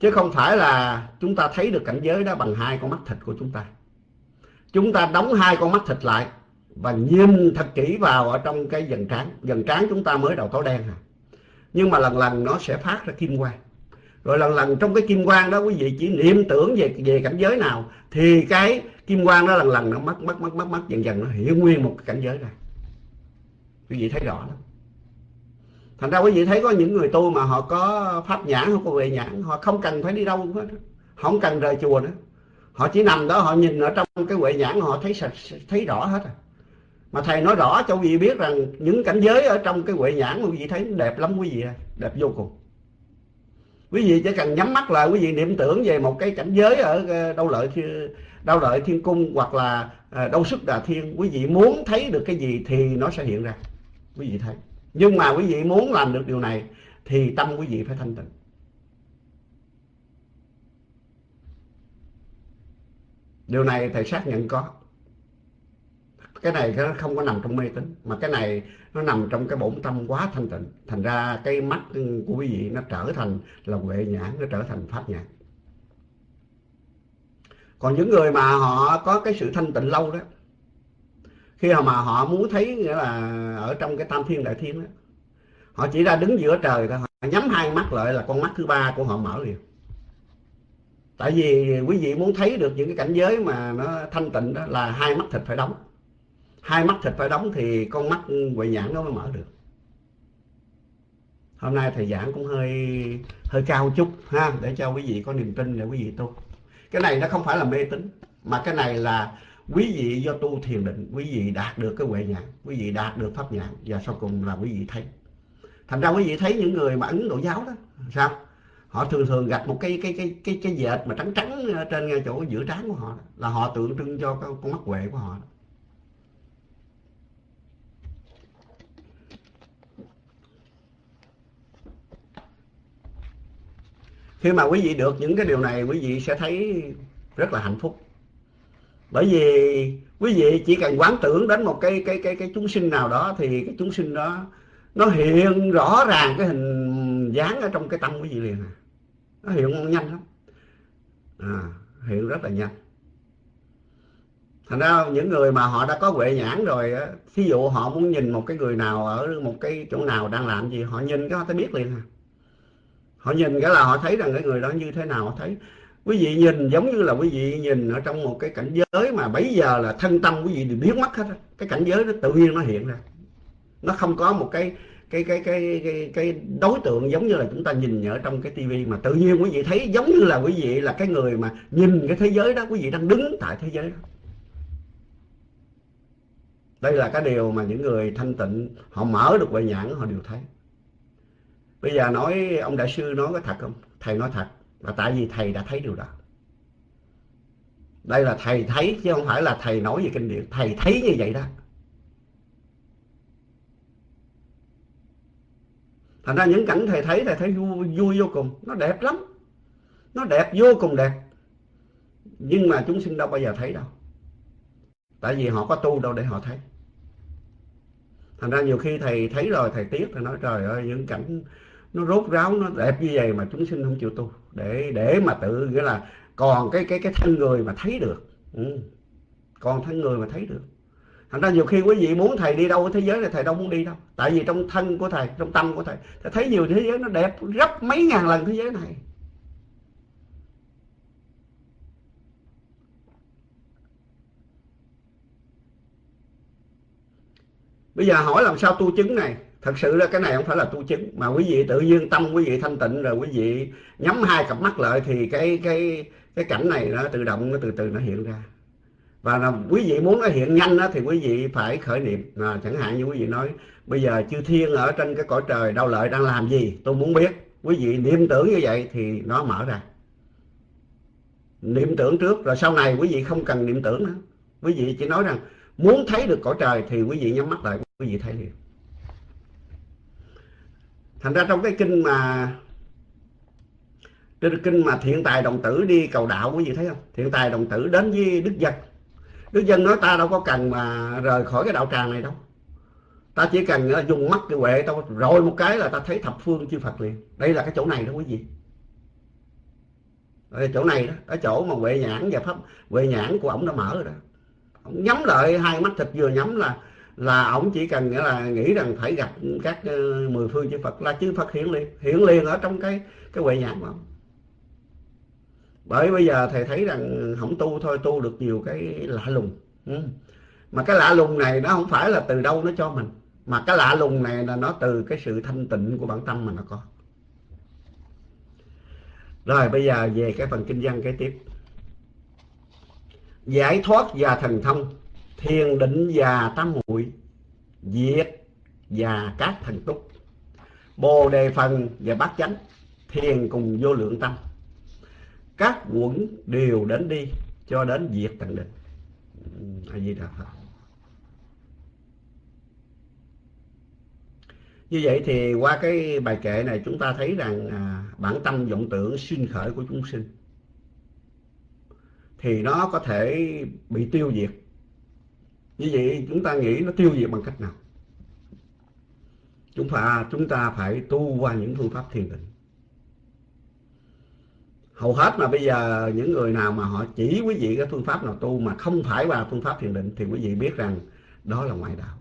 Chứ không phải là chúng ta thấy được cảnh giới đó bằng hai con mắt thịt của chúng ta. Chúng ta đóng hai con mắt thịt lại và nhìn thật kỹ vào ở trong cái dần trán. Dần trán chúng ta mới đầu tối đen à. Nhưng mà lần lần nó sẽ phát ra kim quang. Rồi lần lần trong cái kim quang đó, quý vị chỉ niệm tưởng về về cảnh giới nào, thì cái kim quang đó lần lần nó mất mất mất mất mất, dần dần nó hiện nguyên một cái cảnh giới này quý vị thấy rõ lắm thành ra quý vị thấy có những người tu mà họ có pháp nhãn, họ có huệ nhãn, họ không cần phải đi đâu hết. Họ không cần rời chùa nữa. Họ chỉ nằm đó, họ nhìn ở trong cái huệ nhãn, họ thấy sạch, thấy rõ hết rồi mà thầy nói rõ cho quý vị biết rằng những cảnh giới ở trong cái huệ nhãn quý vị thấy đẹp lắm, quý vị đẹp vô cùng. Quý vị chỉ cần nhắm mắt lại, quý vị niệm tưởng về một cái cảnh giới ở ờ, đâu lợi đâu lợi thiên cung hoặc là ờ, đâu sức đà thiên, quý vị muốn thấy được cái gì thì nó sẽ hiện ra quý vị thấy. Nhưng mà quý vị muốn làm được điều này thì tâm quý vị phải thanh tịnh. Điều này thầy xác nhận có. Cái này nó không có nằm trong mê tín, mà cái này nó nằm trong cái bổn tâm quá thanh tịnh. Thành ra cái mắt của quý vị nó trở thành là huệ nhãn, nó trở thành pháp nhãn. Còn những người mà họ có cái sự thanh tịnh lâu đó khi mà họ muốn thấy, nghĩa là ở trong cái tam thiên đại thiên đó họ chỉ ra đứng giữa trời thôi, họ nhắm hai mắt lại là con mắt thứ ba của họ mở liền. Tại vì quý vị muốn thấy được những cái cảnh giới mà nó thanh tịnh đó là hai mắt thịt phải đóng. Hai mắt thịt phải đóng thì con mắt huệ nhãn nó mới mở được. Hôm nay thầy giảng cũng hơi hơi cao chút, ha, để cho quý vị có niềm tin để quý vị tu. Cái này nó không phải là mê tín, mà cái này là quý vị do tu thiền định, quý vị đạt được cái huệ nhãn, quý vị đạt được pháp nhãn, và sau cùng là quý vị thấy. Thành ra quý vị thấy những người mà ấn độ giáo đó, sao? Họ thường thường gặp một cái cái cái cái cái dệt mà trắng trắng trên ngay chỗ giữa trán của họ là họ tượng trưng cho con mắt huệ của họ khi mà quý vị được những cái điều này, quý vị sẽ thấy rất là hạnh phúc bởi vì quý vị chỉ cần quán tưởng đến một cái cái cái cái chúng sinh nào đó thì cái chúng sinh đó nó hiện rõ ràng cái hình dáng ở trong cái tâm quý vị liền à. Nó hiện nhanh lắm. À, hiện rất là nhanh. Thành ra những người mà họ đã có huệ nhãn rồi thí dụ họ muốn nhìn một cái người nào ở một cái chỗ nào đang làm gì họ nhìn cái họ thấy biết liền à. Họ nhìn cái là họ thấy rằng cái người đó như thế nào họ thấy quý vị nhìn giống như là quý vị nhìn ở trong một cái cảnh giới mà bây giờ là thân tâm quý vị đều biến mất hết cái cảnh giới nó tự nhiên nó hiện ra. Nó không có một cái cái cái cái cái, cái đối tượng giống như là chúng ta nhìn ở trong cái tivi mà tự nhiên quý vị thấy giống như là quý vị là cái người mà nhìn cái thế giới đó quý vị đang đứng tại thế giới đó. Đây là cái điều mà những người thanh tịnh họ mở được bài nhãn họ đều thấy. Bây giờ nói ông đại sư nói có thật không? Thầy nói thật là tại vì thầy đã thấy điều đó. Đây là thầy thấy chứ không phải là thầy nói về kinh điển. Thầy thấy như vậy đó. Thành ra những cảnh thầy thấy thầy thấy vui, vui vô cùng. Nó đẹp lắm. Nó đẹp vô cùng đẹp. Nhưng mà chúng sinh đâu bao giờ thấy đâu. Tại vì họ có tu đâu để họ thấy. Thành ra nhiều khi thầy thấy rồi thầy tiếc thầy nói trời ơi những cảnh nó rốt ráo nó đẹp như vậy mà chúng sinh không chịu tu để để mà tự, nghĩa là còn cái cái cái thân người mà thấy được. Ừ. còn thân người mà thấy được. Thành ra nhiều khi quý vị muốn thầy đi đâu ở thế giới này, thầy đâu muốn đi đâu. Tại vì trong thân của thầy, trong tâm của thầy thầy thấy nhiều thế giới nó đẹp gấp mấy ngàn lần thế giới này. Bây giờ hỏi làm sao tu chứng này? Thật sự là cái này không phải là tu chứng mà quý vị tự nhiên tâm quý vị thanh tịnh rồi quý vị nhắm hai cặp mắt lại thì cái cái cái cảnh này nó tự động nó từ từ nó hiện ra. Và là quý vị muốn nó hiện nhanh đó, thì quý vị phải khởi niệm. À, chẳng hạn như quý vị nói bây giờ chư thiên ở trên cái cõi trời đau lợi đang làm gì? Tôi muốn biết. Quý vị niệm tưởng như vậy thì nó mở ra. Niệm tưởng trước rồi sau này quý vị không cần niệm tưởng nữa. Quý vị chỉ nói rằng muốn thấy được cõi trời thì quý vị nhắm mắt lại quý vị thấy liền thành ra trong cái kinh mà trên kinh mà thiện tài đồng tử đi cầu đạo quý vị thấy không? Thiện tài đồng tử đến với đức dân. Đức dân nói ta đâu có cần mà rời khỏi cái đạo tràng này đâu. Ta chỉ cần ờ, dùng mắt cái huệ tao rồi một cái là ta thấy thập phương chư Phật liền. Đây là cái chỗ này đó quý vị. Ở chỗ này đó. Ở chỗ mà huệ nhãn và pháp, huệ nhãn của ổng đã mở rồi đó. Ông nhắm lại hai mắt thịt vừa nhắm là là ổng chỉ cần nghĩa là nghĩ rằng phải gặp các ờ, mười phương chư Phật là chư Phật hiện liền hiện liền ở trong cái cái huệ nhãn của ông bởi bây giờ thầy thấy rằng không tu thôi, tu được nhiều cái lạ lùng ừ. mà cái lạ lùng này nó không phải là từ đâu nó cho mình, mà cái lạ lùng này là nó từ cái sự thanh tịnh của bản tâm mà nó có. Rồi bây giờ về cái phần kinh văn kế tiếp. Giải thoát và thần thông thiền định và tam muội diệt và các thần túc. Bồ đề phần và bát chánh thiền cùng vô lượng tâm. Các quẩn đều đến đi cho đến diệt tận định. A di đà phật như vậy thì qua cái bài kệ này chúng ta thấy rằng à, bản tâm vọng tưởng sinh khởi của chúng sinh thì nó có thể bị tiêu diệt như vậy chúng ta nghĩ nó tiêu diệt bằng cách nào? Chúng ta chúng ta phải tu qua những phương pháp thiền định. Hầu hết mà bây giờ những người nào mà họ chỉ quý vị cái phương pháp nào tu mà không phải qua phương pháp thiền định thì quý vị biết rằng đó là ngoại đạo.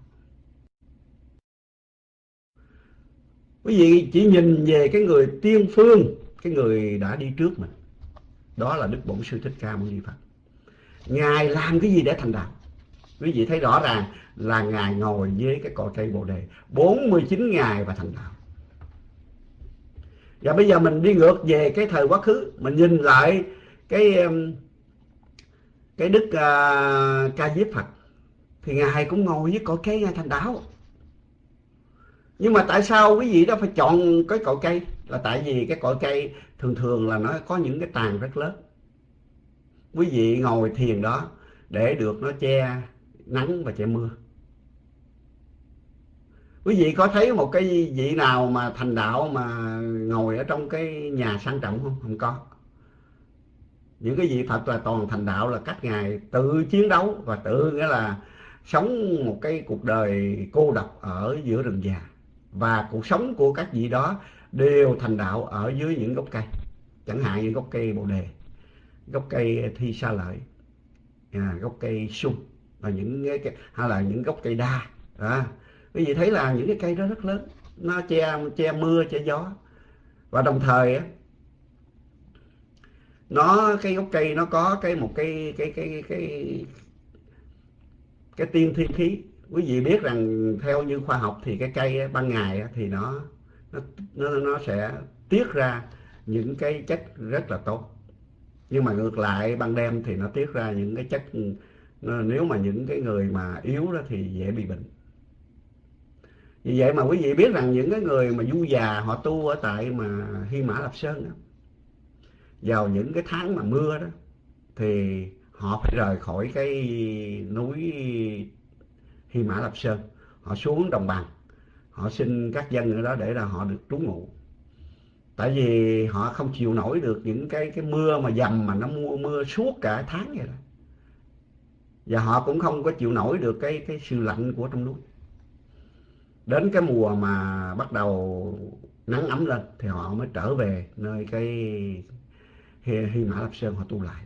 Quý vị chỉ nhìn về cái người tiên phương, cái người đã đi trước mình. Đó là đức bổn sư thích ca mâu ni phật. Ngài làm cái gì để thành đạo? Quý vị thấy rõ ràng là ngài ngồi với cái cội cây bồ đề 49 ngày và thành đạo. Và bây giờ mình đi ngược về cái thời quá khứ mình nhìn lại cái um, cái đức uh, ca diếp phật thì ngài cũng ngồi với cội cây ngài thành đạo. Nhưng mà tại sao quý vị đó phải chọn cái cội cây? Là tại vì cái cội cây thường thường là nó có những cái tàn rất lớn. Quý vị ngồi thiền đó để được nó che nắng và che mưa. Quý vị có thấy một cái vị nào mà thành đạo mà ngồi ở trong cái nhà sang trọng không? Không có. Những cái vị phật là toàn thành đạo là các ngài tự chiến đấu và tự nghĩa là sống một cái cuộc đời cô độc ở giữa rừng già. Và cuộc sống của các vị đó đều thành đạo ở dưới những gốc cây. Chẳng hạn như gốc cây bồ đề gốc cây thi sa lợi à, gốc cây sung và những cái hay là những gốc cây đa à, quý vị thấy là những cái cây đó rất lớn. Nó che che mưa che gió. Và đồng thời á, nó cái gốc cây nó có cái một cái cái cái cái cái tiên thiên khí. Quý vị biết rằng theo như khoa học thì cái cây ban ngày thì nó nó nó, nó sẽ tiết ra những cái chất rất là tốt. Nhưng mà ngược lại ban đêm thì nó tiết ra những cái chất nếu mà những cái người mà yếu đó thì dễ bị bệnh. Vì vậy mà quý vị biết rằng những cái người mà du già họ tu ở tại mà Hy Mã Lạp Sơn đó, vào những cái tháng mà mưa đó thì họ phải rời khỏi cái núi Hy Mã Lạp Sơn. Họ xuống đồng bằng họ xin các dân ở đó để là họ được trú ngụ. Tại vì họ không chịu nổi được những cái cái mưa mà dầm mà nó mưa mưa suốt cả tháng vậy đó và họ cũng không có chịu nổi được cái cái sự lạnh của trong núi. Đến cái mùa mà bắt đầu nắng ấm lên thì họ mới trở về nơi cái Hy, Hy Mã Lạp Sơn họ tu lại.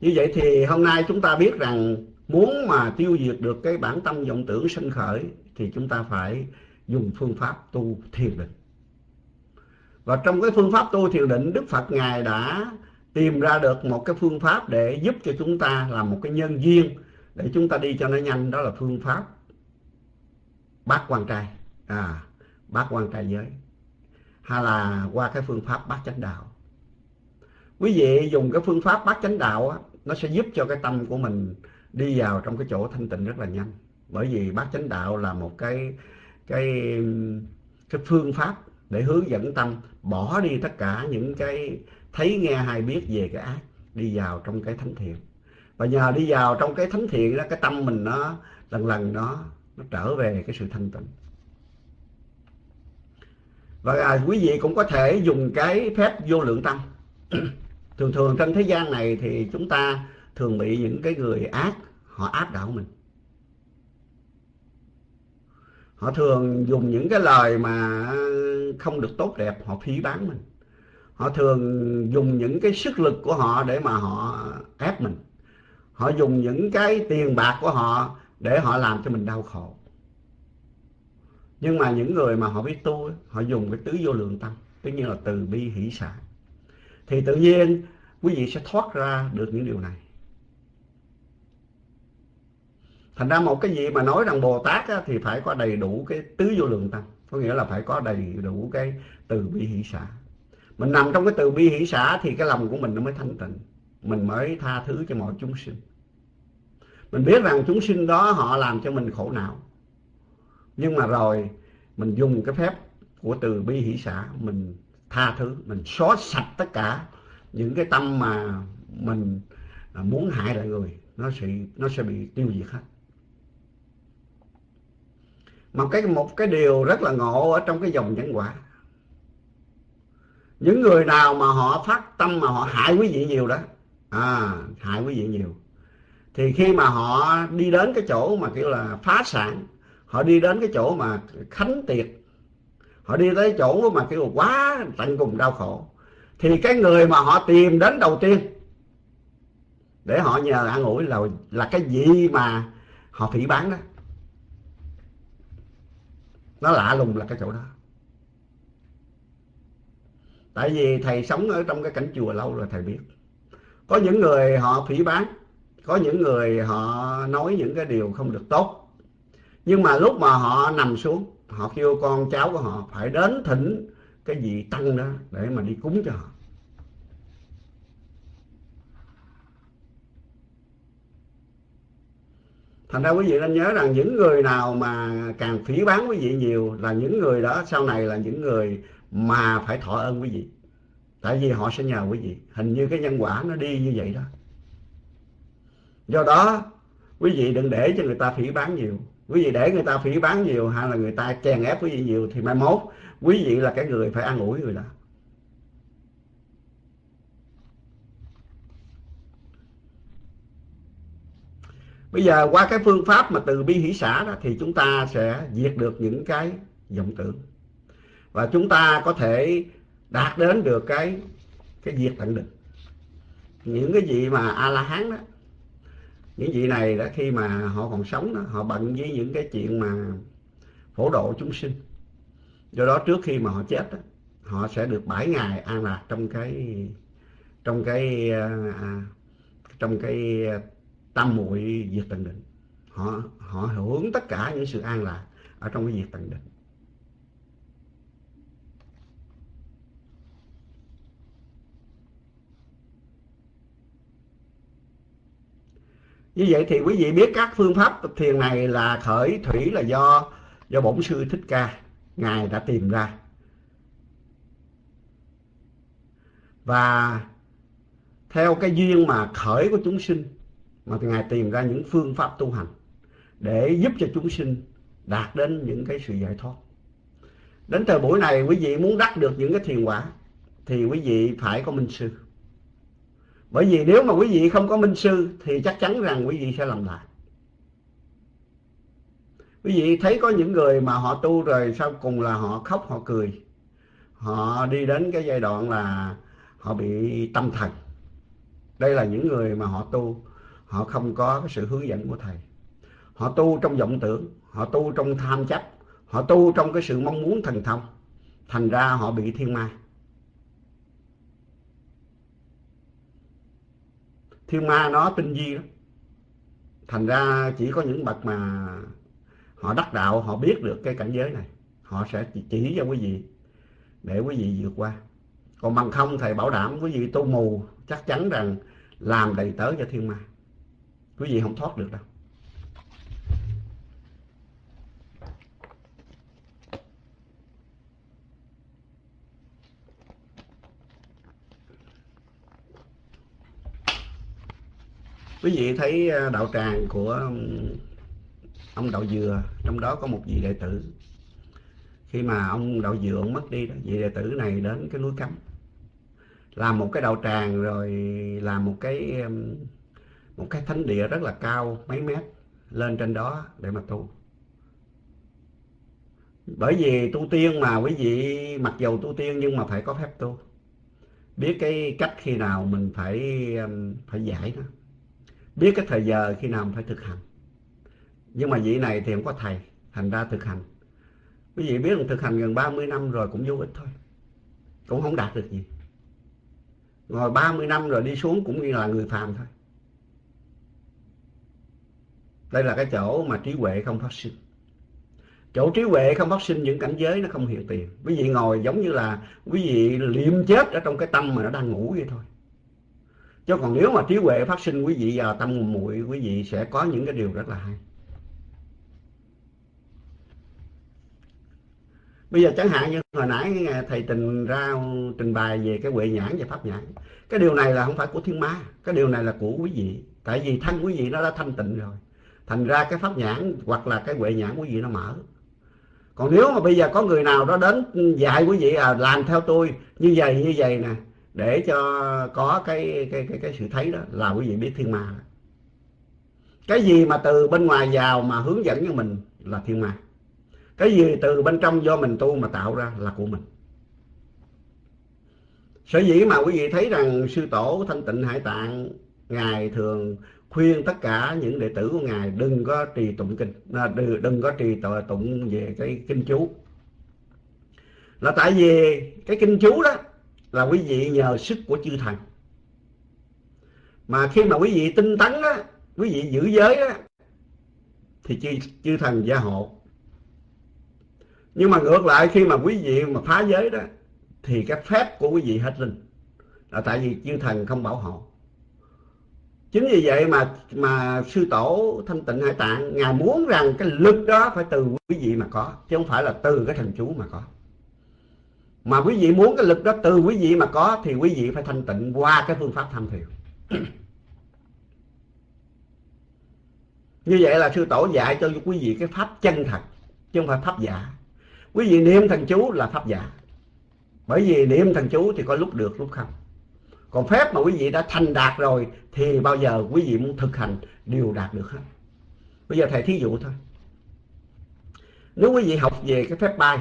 Như vậy thì hôm nay chúng ta biết rằng muốn mà tiêu diệt được cái bản tâm vọng tưởng sinh khởi thì chúng ta phải dùng phương pháp tu thiền định và trong cái phương pháp tu thiền định Đức Phật Ngài đã tìm ra được một cái phương pháp để giúp cho chúng ta làm một cái nhân duyên để chúng ta đi cho nó nhanh. Đó là phương pháp bát quan trai. À bát quan trai giới. Hay là qua cái phương pháp bát chánh đạo. Quý vị dùng cái phương pháp bát chánh đạo á, nó sẽ giúp cho cái tâm của mình đi vào trong cái chỗ thanh tịnh rất là nhanh. Bởi vì bát chánh đạo là một cái cái cái phương pháp để hướng dẫn tâm bỏ đi tất cả những cái thấy nghe hay biết về cái ác đi vào trong cái thánh thiện. Và nhờ đi vào trong cái thánh thiện đó cái tâm mình nó lần lần nó nó trở về cái sự thanh tịnh. Và à, quý vị cũng có thể dùng cái phép vô lượng tâm. *clears throat* Thường thường trên thế gian này thì chúng ta thường bị những cái người ác họ áp đảo mình họ thường dùng những cái lời mà không được tốt đẹp, họ phỉ bán mình. Họ thường dùng những cái sức lực của họ để mà họ ép mình. Họ dùng những cái tiền bạc của họ để họ làm cho mình đau khổ. Nhưng mà những người mà họ biết tu họ dùng cái tứ vô lượng tâm, tức nhiên là từ bi hỷ xả thì tự nhiên quý vị sẽ thoát ra được những điều này. Thành ra một cái gì mà nói rằng bồ tát á, thì phải có đầy đủ cái tứ vô lượng tâm có nghĩa là phải có đầy đủ cái từ bi hỷ xả. Mình nằm trong cái từ bi hỷ xả thì cái lòng của mình nó mới thanh tịnh. Mình mới tha thứ cho mọi chúng sinh. Mình biết rằng chúng sinh đó họ làm cho mình khổ não. Nhưng mà rồi mình dùng cái phép của từ bi hỷ xả mình tha thứ mình xóa sạch tất cả những cái tâm mà mình à, muốn hại lại người nó sẽ nó sẽ bị tiêu diệt hết mà cái, một cái điều rất là ngộ ở trong cái dòng nhân quả. Những người nào mà họ phát tâm mà họ hại quý vị nhiều đó à hại quý vị nhiều, thì khi mà họ đi đến cái chỗ mà kiểu là phá sản, họ đi đến cái chỗ mà khánh tiệt, họ đi tới chỗ mà kiểu quá tận cùng đau khổ, thì cái người mà họ tìm đến đầu tiên để họ nhờ an ủi là là cái gì mà họ phỉ bán đó nó lạ lùng là cái chỗ đó. Tại vì thầy sống ở trong cái cảnh chùa lâu rồi thầy biết. Có những người họ phỉ bán có những người họ nói những cái điều không được tốt. Nhưng mà lúc mà họ nằm xuống, họ kêu con cháu của họ phải đến thỉnh cái vị tăng đó để mà đi cúng cho họ. Thành ra quý vị nên nhớ rằng những người nào mà càng phỉ bán quý vị nhiều là những người đó sau này là những người mà phải thọ ơn quý vị. Tại vì họ sẽ nhờ quý vị. Hình như cái nhân quả nó đi như vậy đó. Do đó, quý vị đừng để cho người ta phỉ bán nhiều. Quý vị để người ta phỉ bán nhiều hay là người ta chèn ép quý vị nhiều thì mai mốt quý vị là cái người phải ăn ủi người đó. Bây giờ qua cái phương pháp mà từ bi hỷ xã đó thì chúng ta sẽ diệt được những cái vọng tưởng. Và chúng ta có thể đạt đến được cái cái diệt tận định. Những cái gì mà a la hán đó những vị này đó khi mà họ còn sống đó họ bận với những cái chuyện mà phổ độ chúng sinh. Do đó trước khi mà họ chết đó, họ sẽ được bảy ngày an lạc trong cái trong cái à, à trong cái tam muội diệt tận định. Họ họ hưởng tất cả những sự an lạc ở trong cái diệt tận định. Như vậy thì quý vị biết các phương pháp thiền này là khởi thủy là do do bổn sư thích ca, ngài đã tìm ra. Và theo cái duyên mà khởi của chúng sinh mà ngài tìm ra những phương pháp tu hành để giúp cho chúng sinh đạt đến những cái sự giải thoát. Đến thời buổi này, quý vị muốn đắc được những cái thiền quả thì quý vị phải có minh sư. Bởi vì nếu mà quý vị không có minh sư thì chắc chắn rằng quý vị sẽ làm lại. Quý vị thấy có những người mà họ tu rồi sau cùng là họ khóc, họ cười. Họ đi đến cái giai đoạn là họ bị tâm thần. Đây là những người mà họ tu họ không có cái sự hướng dẫn của thầy. Họ tu trong vọng tưởng, họ tu trong tham chấp, họ tu trong cái sự mong muốn thần thông. Thành ra họ bị thiên ma. Thiên ma nó tinh vi lắm. Thành ra chỉ có những bậc mà họ đắc đạo, họ biết được cái cảnh giới này. Họ sẽ chỉ cho quý vị để quý vị vượt qua. Còn bằng không, thầy bảo đảm quý vị tu mù, chắc chắn rằng làm đầy tớ cho thiên ma quý vị không thoát được đâu. Quý vị thấy à, đạo tràng của ông đạo dừa, trong đó có một vị đệ tử. Khi mà ông đạo dừa ông mất đi đó, vị đệ tử này đến cái núi cấm, làm một cái đạo tràng rồi làm một cái một cái thánh địa rất là cao, mấy mét, lên trên đó để mà tu. Bởi vì tu tiên mà, quý vị mặc dầu tu tiên nhưng mà phải có phép tu. Biết cái cách khi nào mình phải um, phải giải nó. Biết cái thời giờ khi nào mình phải thực hành. Nhưng mà vị này thì không có thầy, thành ra thực hành. Quý vị biết là thực hành gần 30 năm rồi cũng vô ích thôi. Cũng không đạt được gì. Ngồi 30 năm rồi đi xuống cũng như là người phàm thôi đây là cái chỗ mà trí huệ không phát sinh. Chỗ trí huệ không phát sinh những cảnh giới nó không hiện tiền. Quý vị ngồi giống như là quý vị liệm chết ở trong cái tâm mà nó đang ngủ vậy thôi. Chứ còn nếu mà trí huệ phát sinh, quý vị vào tâm muội, quý vị sẽ có những cái điều rất là hay. Bây giờ chẳng hạn như hồi nãy à, thầy trình ra trình bày về cái huệ nhãn và pháp nhãn. Cái điều này là không phải của thiên ma, cái điều này là của quý vị. Tại vì thân quý vị nó đã thanh tịnh rồi thành ra cái pháp nhãn hoặc là cái huệ nhãn quý vị nó mở. Còn nếu mà bây giờ có người nào đó đến dạy quý vị à làm theo tôi như vậy như vậy nè, để cho có cái cái cái cái sự thấy đó, là quý vị biết thiên ma cái gì mà từ bên ngoài vào mà hướng dẫn cho mình là thiên ma. Cái gì từ bên trong do mình tu mà tạo ra là của mình. Sở dĩ mà quý vị thấy rằng sư tổ thanh tịnh hải tạng, ngài thường khuyên tất cả những đệ tử của ngài đừng có trì tụng kinh à, đừng, đừng có trì tụng về cái kinh chú. Là tại vì cái kinh chú đó là quý vị nhờ sức của chư thần. Mà khi mà quý vị tinh tấn á quý vị giữ giới á thì chư, chư thần gia hộ. Nhưng mà ngược lại khi mà quý vị mà phá giới đó thì cái phép của quý vị hết linh là tại vì chư thần không bảo hộ chính vì vậy mà mà sư tổ thanh tịnh hải tạng, ngài muốn rằng cái lực đó phải từ quý vị mà có, chứ không phải là từ cái thần chú mà có. Mà quý vị muốn cái lực đó từ quý vị mà có, thì quý vị phải thanh tịnh qua cái phương pháp tham thiền. *clears throat* Như vậy là sư tổ dạy cho quý vị cái pháp chân thật, chứ không phải pháp giả. Quý vị niệm thần chú là pháp giả. Bởi vì niệm thần chú thì có lúc được, lúc không còn phép mà quý vị đã thành đạt rồi thì bao giờ quý vị muốn thực hành đều đạt được hết bây giờ thầy thí dụ thôi nếu quý vị học về cái phép bay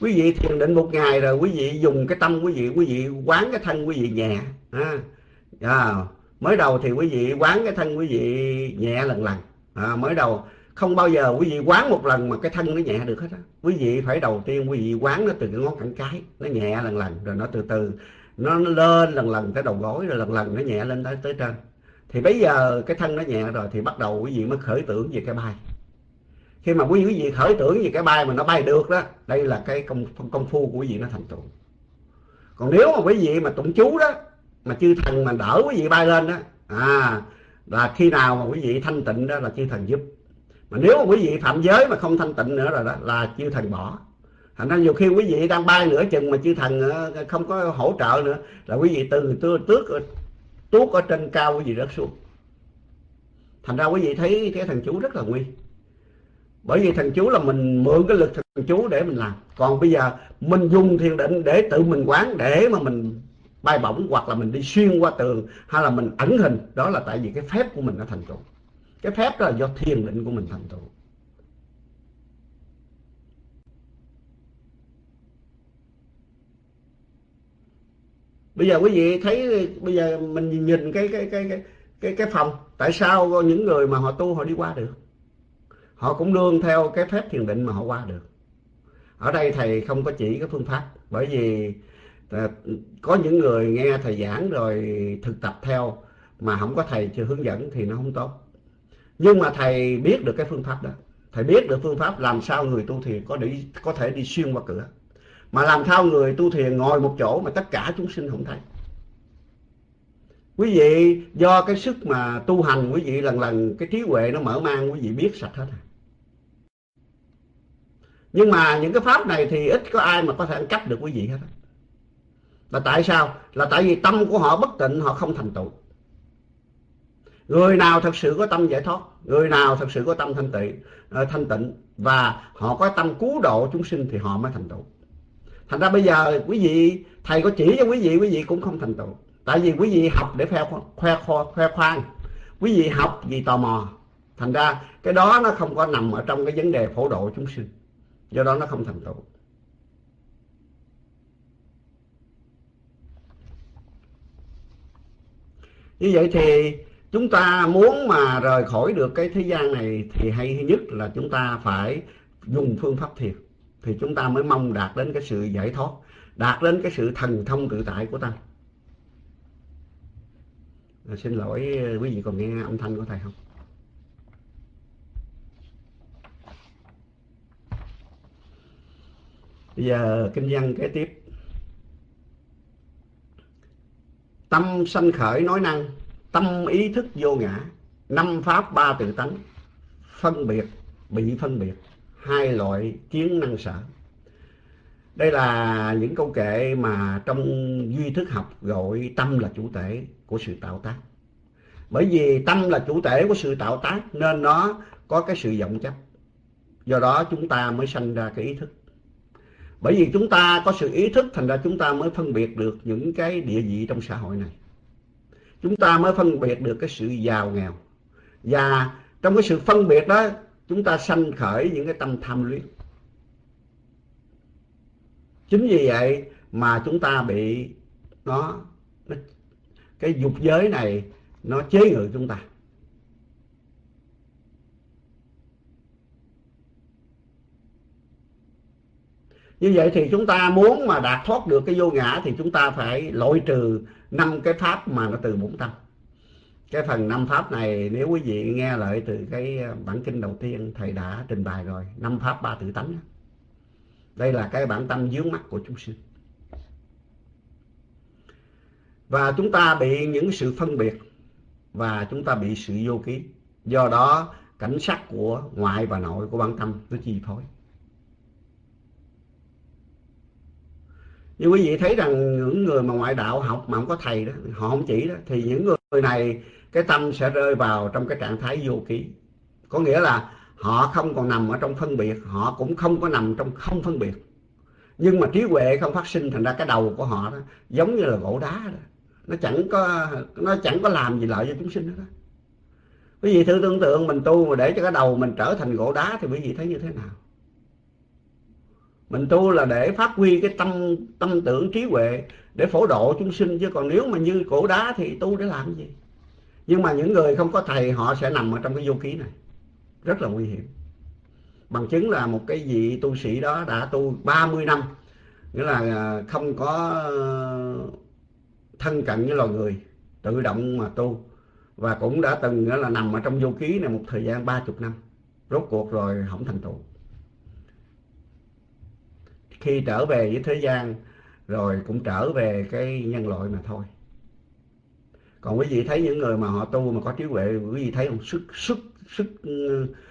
quý vị thiền định một ngày rồi quý vị dùng cái tâm quý vị quý vị quán cái thân quý vị nhẹ à, à, mới đầu thì quý vị quán cái thân quý vị nhẹ lần lần à, mới đầu không bao giờ quý vị quán một lần mà cái thân nó nhẹ được hết á quý vị phải đầu tiên quý vị quán nó từ cái ngón cẳng cái nó nhẹ lần lần rồi nó từ từ nó lên lần lần tới đầu gối, rồi lần lần nó nhẹ lên tới tới trên. Thì bây giờ cái thân nó nhẹ rồi thì bắt đầu quý vị mới khởi tưởng về cái bay khi mà quý vị khởi tưởng về cái bay mà nó bay được đó, đây là cái công công phu của quý vị nó thành tựu. Còn nếu mà quý vị mà tụng chú đó, mà chư thần mà đỡ quý vị bay lên đó à là khi nào mà quý vị thanh tịnh đó là chư thần giúp. Mà nếu mà quý vị phạm giới mà không thanh tịnh nữa rồi đó, là chư thần bỏ thành ra nhiều khi quý vị đang bay nửa chừng mà chư thần ờ, không có hỗ trợ nữa, là quý vị từ tước tuốt ở trên cao quý vị rớt xuống. Thành ra quý vị thấy cái thần chú rất là nguy. Bởi vì thần chú là mình mượn cái lực thần chú để mình làm. Còn bây giờ mình dùng thiền định để tự mình quán, để mà mình bay bổng, hoặc là mình đi xuyên qua tường, hay là mình ẩn hình, đó là tại vì cái phép của mình đã thành tựu. Cái phép đó là do thiền định của mình thành tựu. Bây giờ quý vị thấy, bây giờ mình nhìn cái cái cái cái cái cái phòng, tại sao những người mà họ tu họ đi qua được? Họ cũng nương theo cái phép thiền định mà họ qua được. Ở đây thầy không có chỉ cái phương pháp, bởi vì à, có những người nghe thầy giảng rồi thực tập theo mà không có thầy chưa hướng dẫn thì nó không tốt. Nhưng mà thầy biết được cái phương pháp đó. Thầy biết được phương pháp làm sao người tu thiền có đi có thể đi xuyên qua cửa mà làm sao người tu thiền ngồi một chỗ mà tất cả chúng sinh không thấy? Quý vị, do cái sức mà tu hành, quý vị lần lần cái trí huệ nó mở mang, quý vị biết sạch hết à. nhưng mà những cái pháp này thì ít có ai mà có thể ăn cắp được quý vị hết là tại sao? Là tại vì tâm của họ bất tịnh, họ không thành tựu. Người nào thật sự có tâm giải thoát, người nào thật sự có tâm thanh tịnh ờ, thanh tịnh, và họ có tâm cứu độ chúng sinh thì họ mới thành tựu thành ra bây giờ quý vị, thầy có chỉ cho quý vị quý vị cũng không thành tựu. Tại vì quý vị học để khoe khoe khoe khoang. Quý vị học vì tò mò. Thành ra cái đó nó không có nằm ở trong cái vấn đề phổ độ chúng sinh. Do đó nó không thành tựu. Như vậy thì chúng ta muốn mà rời khỏi được cái thế gian này thì hay nhất là chúng ta phải dùng phương pháp thiền thì chúng ta mới mong đạt đến cái sự giải thoát đạt đến cái sự thần thông tự tại của ta. À, xin lỗi à, quý vị còn nghe âm thanh của thầy không? Bây giờ kinh văn kế tiếp. Tâm sanh khởi nói năng tâm ý thức vô ngã năm pháp ba tự tánh phân biệt bị phân biệt hai loại kiến năng sở đây là những câu kệ mà trong duy thức học gọi tâm là chủ thể của sự tạo tác. Bởi vì tâm là chủ thể của sự tạo tác nên nó có cái sự vọng chấp. Do đó chúng ta mới sanh ra cái ý thức. Bởi vì chúng ta có sự ý thức thành ra chúng ta mới phân biệt được những cái địa vị trong xã hội này. Chúng ta mới phân biệt được cái sự giàu nghèo. Và trong cái sự phân biệt đó chúng ta sanh khởi những cái tâm tham luyến. Chính vì vậy mà chúng ta bị nó, nó cái dục giới này nó chế ngự chúng ta. Như vậy thì chúng ta muốn mà đạt thoát được cái vô ngã thì chúng ta phải loại trừ năm cái pháp mà nó từ bốn tâm cái phần năm pháp này, nếu quý vị nghe lại từ cái ờ, bản kinh đầu tiên, thầy đã trình bày rồi. Năm pháp ba tự tánh đây là cái bản tâm dướng mắt của chúng sinh. Và chúng ta bị những sự phân biệt và chúng ta bị sự vô ký. Do đó, cảnh sắc của ngoại và nội của bản tâm nó chi phối. Như quý vị thấy rằng những người mà ngoại đạo học mà không có thầy đó, họ không chỉ đó, thì những người này cái tâm sẽ rơi vào trong cái trạng thái vô ký. Có nghĩa là họ không còn nằm ở trong phân biệt, họ cũng không có nằm trong không phân biệt. Nhưng mà trí huệ không phát sinh thành ra cái đầu của họ đó, giống như là gỗ đá đó. Nó chẳng có, nó chẳng có làm gì lợi cho chúng sinh hết đó quý vị thử tưởng tượng mình tu mà để cho cái đầu mình trở thành gỗ đá thì quý vị thấy như thế nào? Mình tu là để phát huy cái tâm tâm tưởng trí huệ để phổ độ chúng sinh chứ còn nếu mà như cổ đá thì tu để làm gì? Nhưng mà những người không có thầy, họ sẽ nằm ở trong cái vô ký này. Rất là nguy hiểm. Bằng chứng là một cái vị tu sĩ đó đã tu 30 năm, nghĩa là à, không có ờ, thân cận với loài người, tự động mà tu. Và cũng đã từng, nghĩa là nằm ở trong vô ký này một thời gian ba chục năm. Rốt cuộc rồi không thành tựu. Khi trở về với thế gian, rồi cũng trở về cái nhân loại mà thôi còn quý vị thấy những người mà họ tu mà có trí huệ quý vị thấy không sức sức sức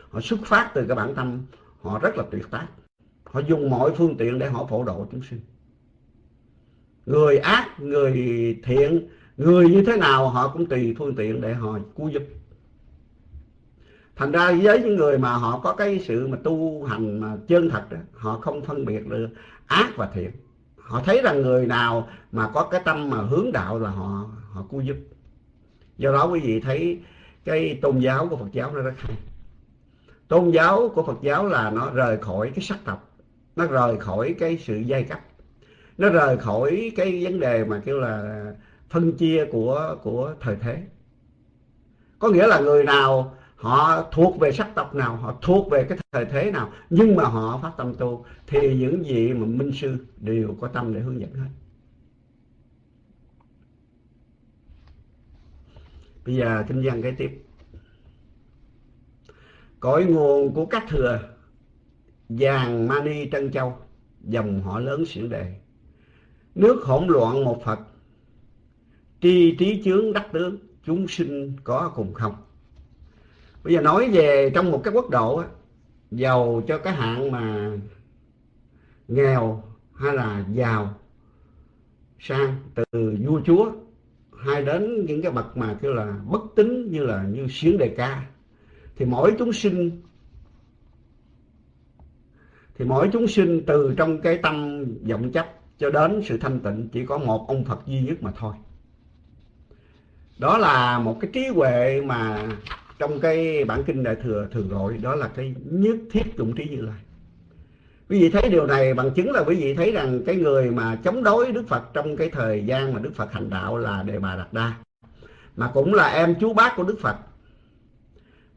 họ xuất phát từ cái bản tâm họ rất là tuyệt tác. Họ dùng mọi phương tiện để họ phổ độ chúng sinh. Người ác người thiện người như thế nào họ cũng tùy phương tiện để họ cứu giúp. Thành ra với những người mà họ có cái sự mà tu hành mà chân thật đó, họ không phân biệt được ác và thiện. Họ thấy rằng người nào mà có cái tâm mà hướng đạo là họ họ cứu giúp do đó quý vị thấy cái tôn giáo của Phật giáo nó rất hay. Tôn giáo của Phật giáo là nó rời khỏi cái sắc tộc, nó rời khỏi cái sự giai cấp, nó rời khỏi cái vấn đề mà kêu là phân chia của của thời thế. Có nghĩa là người nào họ thuộc về sắc tộc nào, họ thuộc về cái thời thế nào, nhưng mà họ phát tâm tu, thì những gì mà minh sư đều có tâm để hướng dẫn hết. Bây giờ kinh văn cái tiếp. Cội nguồn của các thừa, vàng, mani, trân châu, dòng họ lớn xỉu đề nước hỗn loạn một phật, tri trí chướng đắc tướng, chúng sinh có cùng không? Bây giờ nói về trong một cái quốc độ giàu cho cái hạng mà nghèo hay là giàu sang từ vua chúa hay đến những cái bậc mà kêu là bất tín như là như xuyến đề ca. Thì mỗi chúng sinh, thì mỗi chúng sinh từ trong cái tâm vọng chấp cho đến sự thanh tịnh chỉ có một ông Phật duy nhất mà thôi. Đó là một cái trí huệ mà trong cái bản kinh đại thừa thường gọi, đó là cái nhất thiết dụng trí như lai quý vị thấy điều này bằng chứng là quý vị thấy rằng cái người mà chống đối đức phật trong cái thời gian mà đức phật hành đạo là đề bà đạt đa. Mà cũng là em chú bác của đức phật.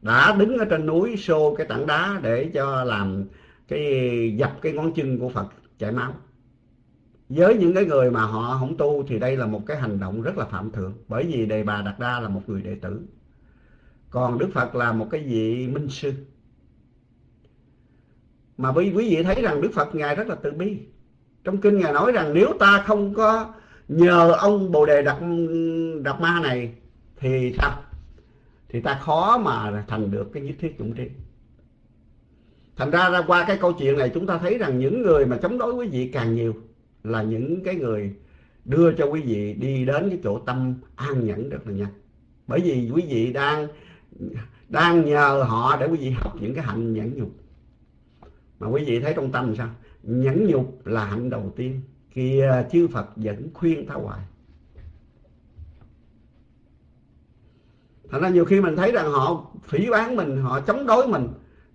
Đã đứng ở trên núi xô cái tảng đá để cho làm cái, dập cái ngón chân của phật chảy máu. Với những cái người mà họ không tu thì đây là một cái hành động rất là phạm thượng. Bởi vì đề bà đạt đa là một người đệ tử. Còn đức phật là một cái vị minh sư mà quý quý vị thấy rằng đức phật ngài rất là từ bi. Trong kinh ngài nói rằng nếu ta không có nhờ ông bồ đề đạt đạt ma này thì sao? Thì ta khó mà thành được cái nhất thiết chủng tri. Thành ra ra qua cái câu chuyện này chúng ta thấy rằng những người mà chống đối quý vị càng nhiều là những cái người đưa cho quý vị đi đến cái chỗ tâm an nhẫn rất là nhanh. Bởi vì quý vị đang đang nhờ họ để quý vị học những cái hạnh nhẫn nhục mà quý vị thấy trong tâm sao? Nhẫn nhục là hạnh đầu tiên. Kìa, chư Phật vẫn khuyên ta hoài. Thành ra nhiều khi mình thấy rằng họ phỉ bán mình, họ chống đối mình,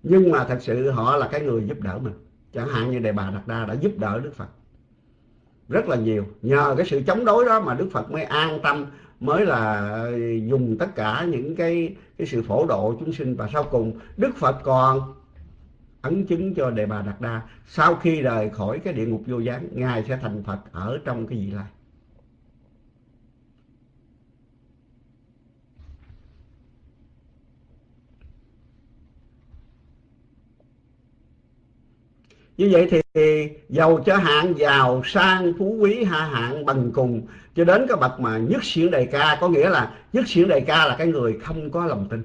nhưng mà thật sự họ là cái người giúp đỡ mình. Chẳng hạn như đề bà đạt đa đã giúp đỡ đức phật rất là nhiều. Nhờ cái sự chống đối đó mà đức phật mới an tâm, mới là dùng tất cả những cái cái sự phổ độ chúng sinh. Và sau cùng, đức phật còn ấn chứng cho đề bà đạt đa, sau khi rời khỏi cái địa ngục vô gián, ngài sẽ thành phật ở trong cái vị lai. Như vậy thì giàu cho hạng giàu sang phú quý hạ hạng bằng cùng, cho đến cái bậc mà nhất xiển đề ca, có nghĩa là nhất xiển đề ca là cái người không có lòng tin.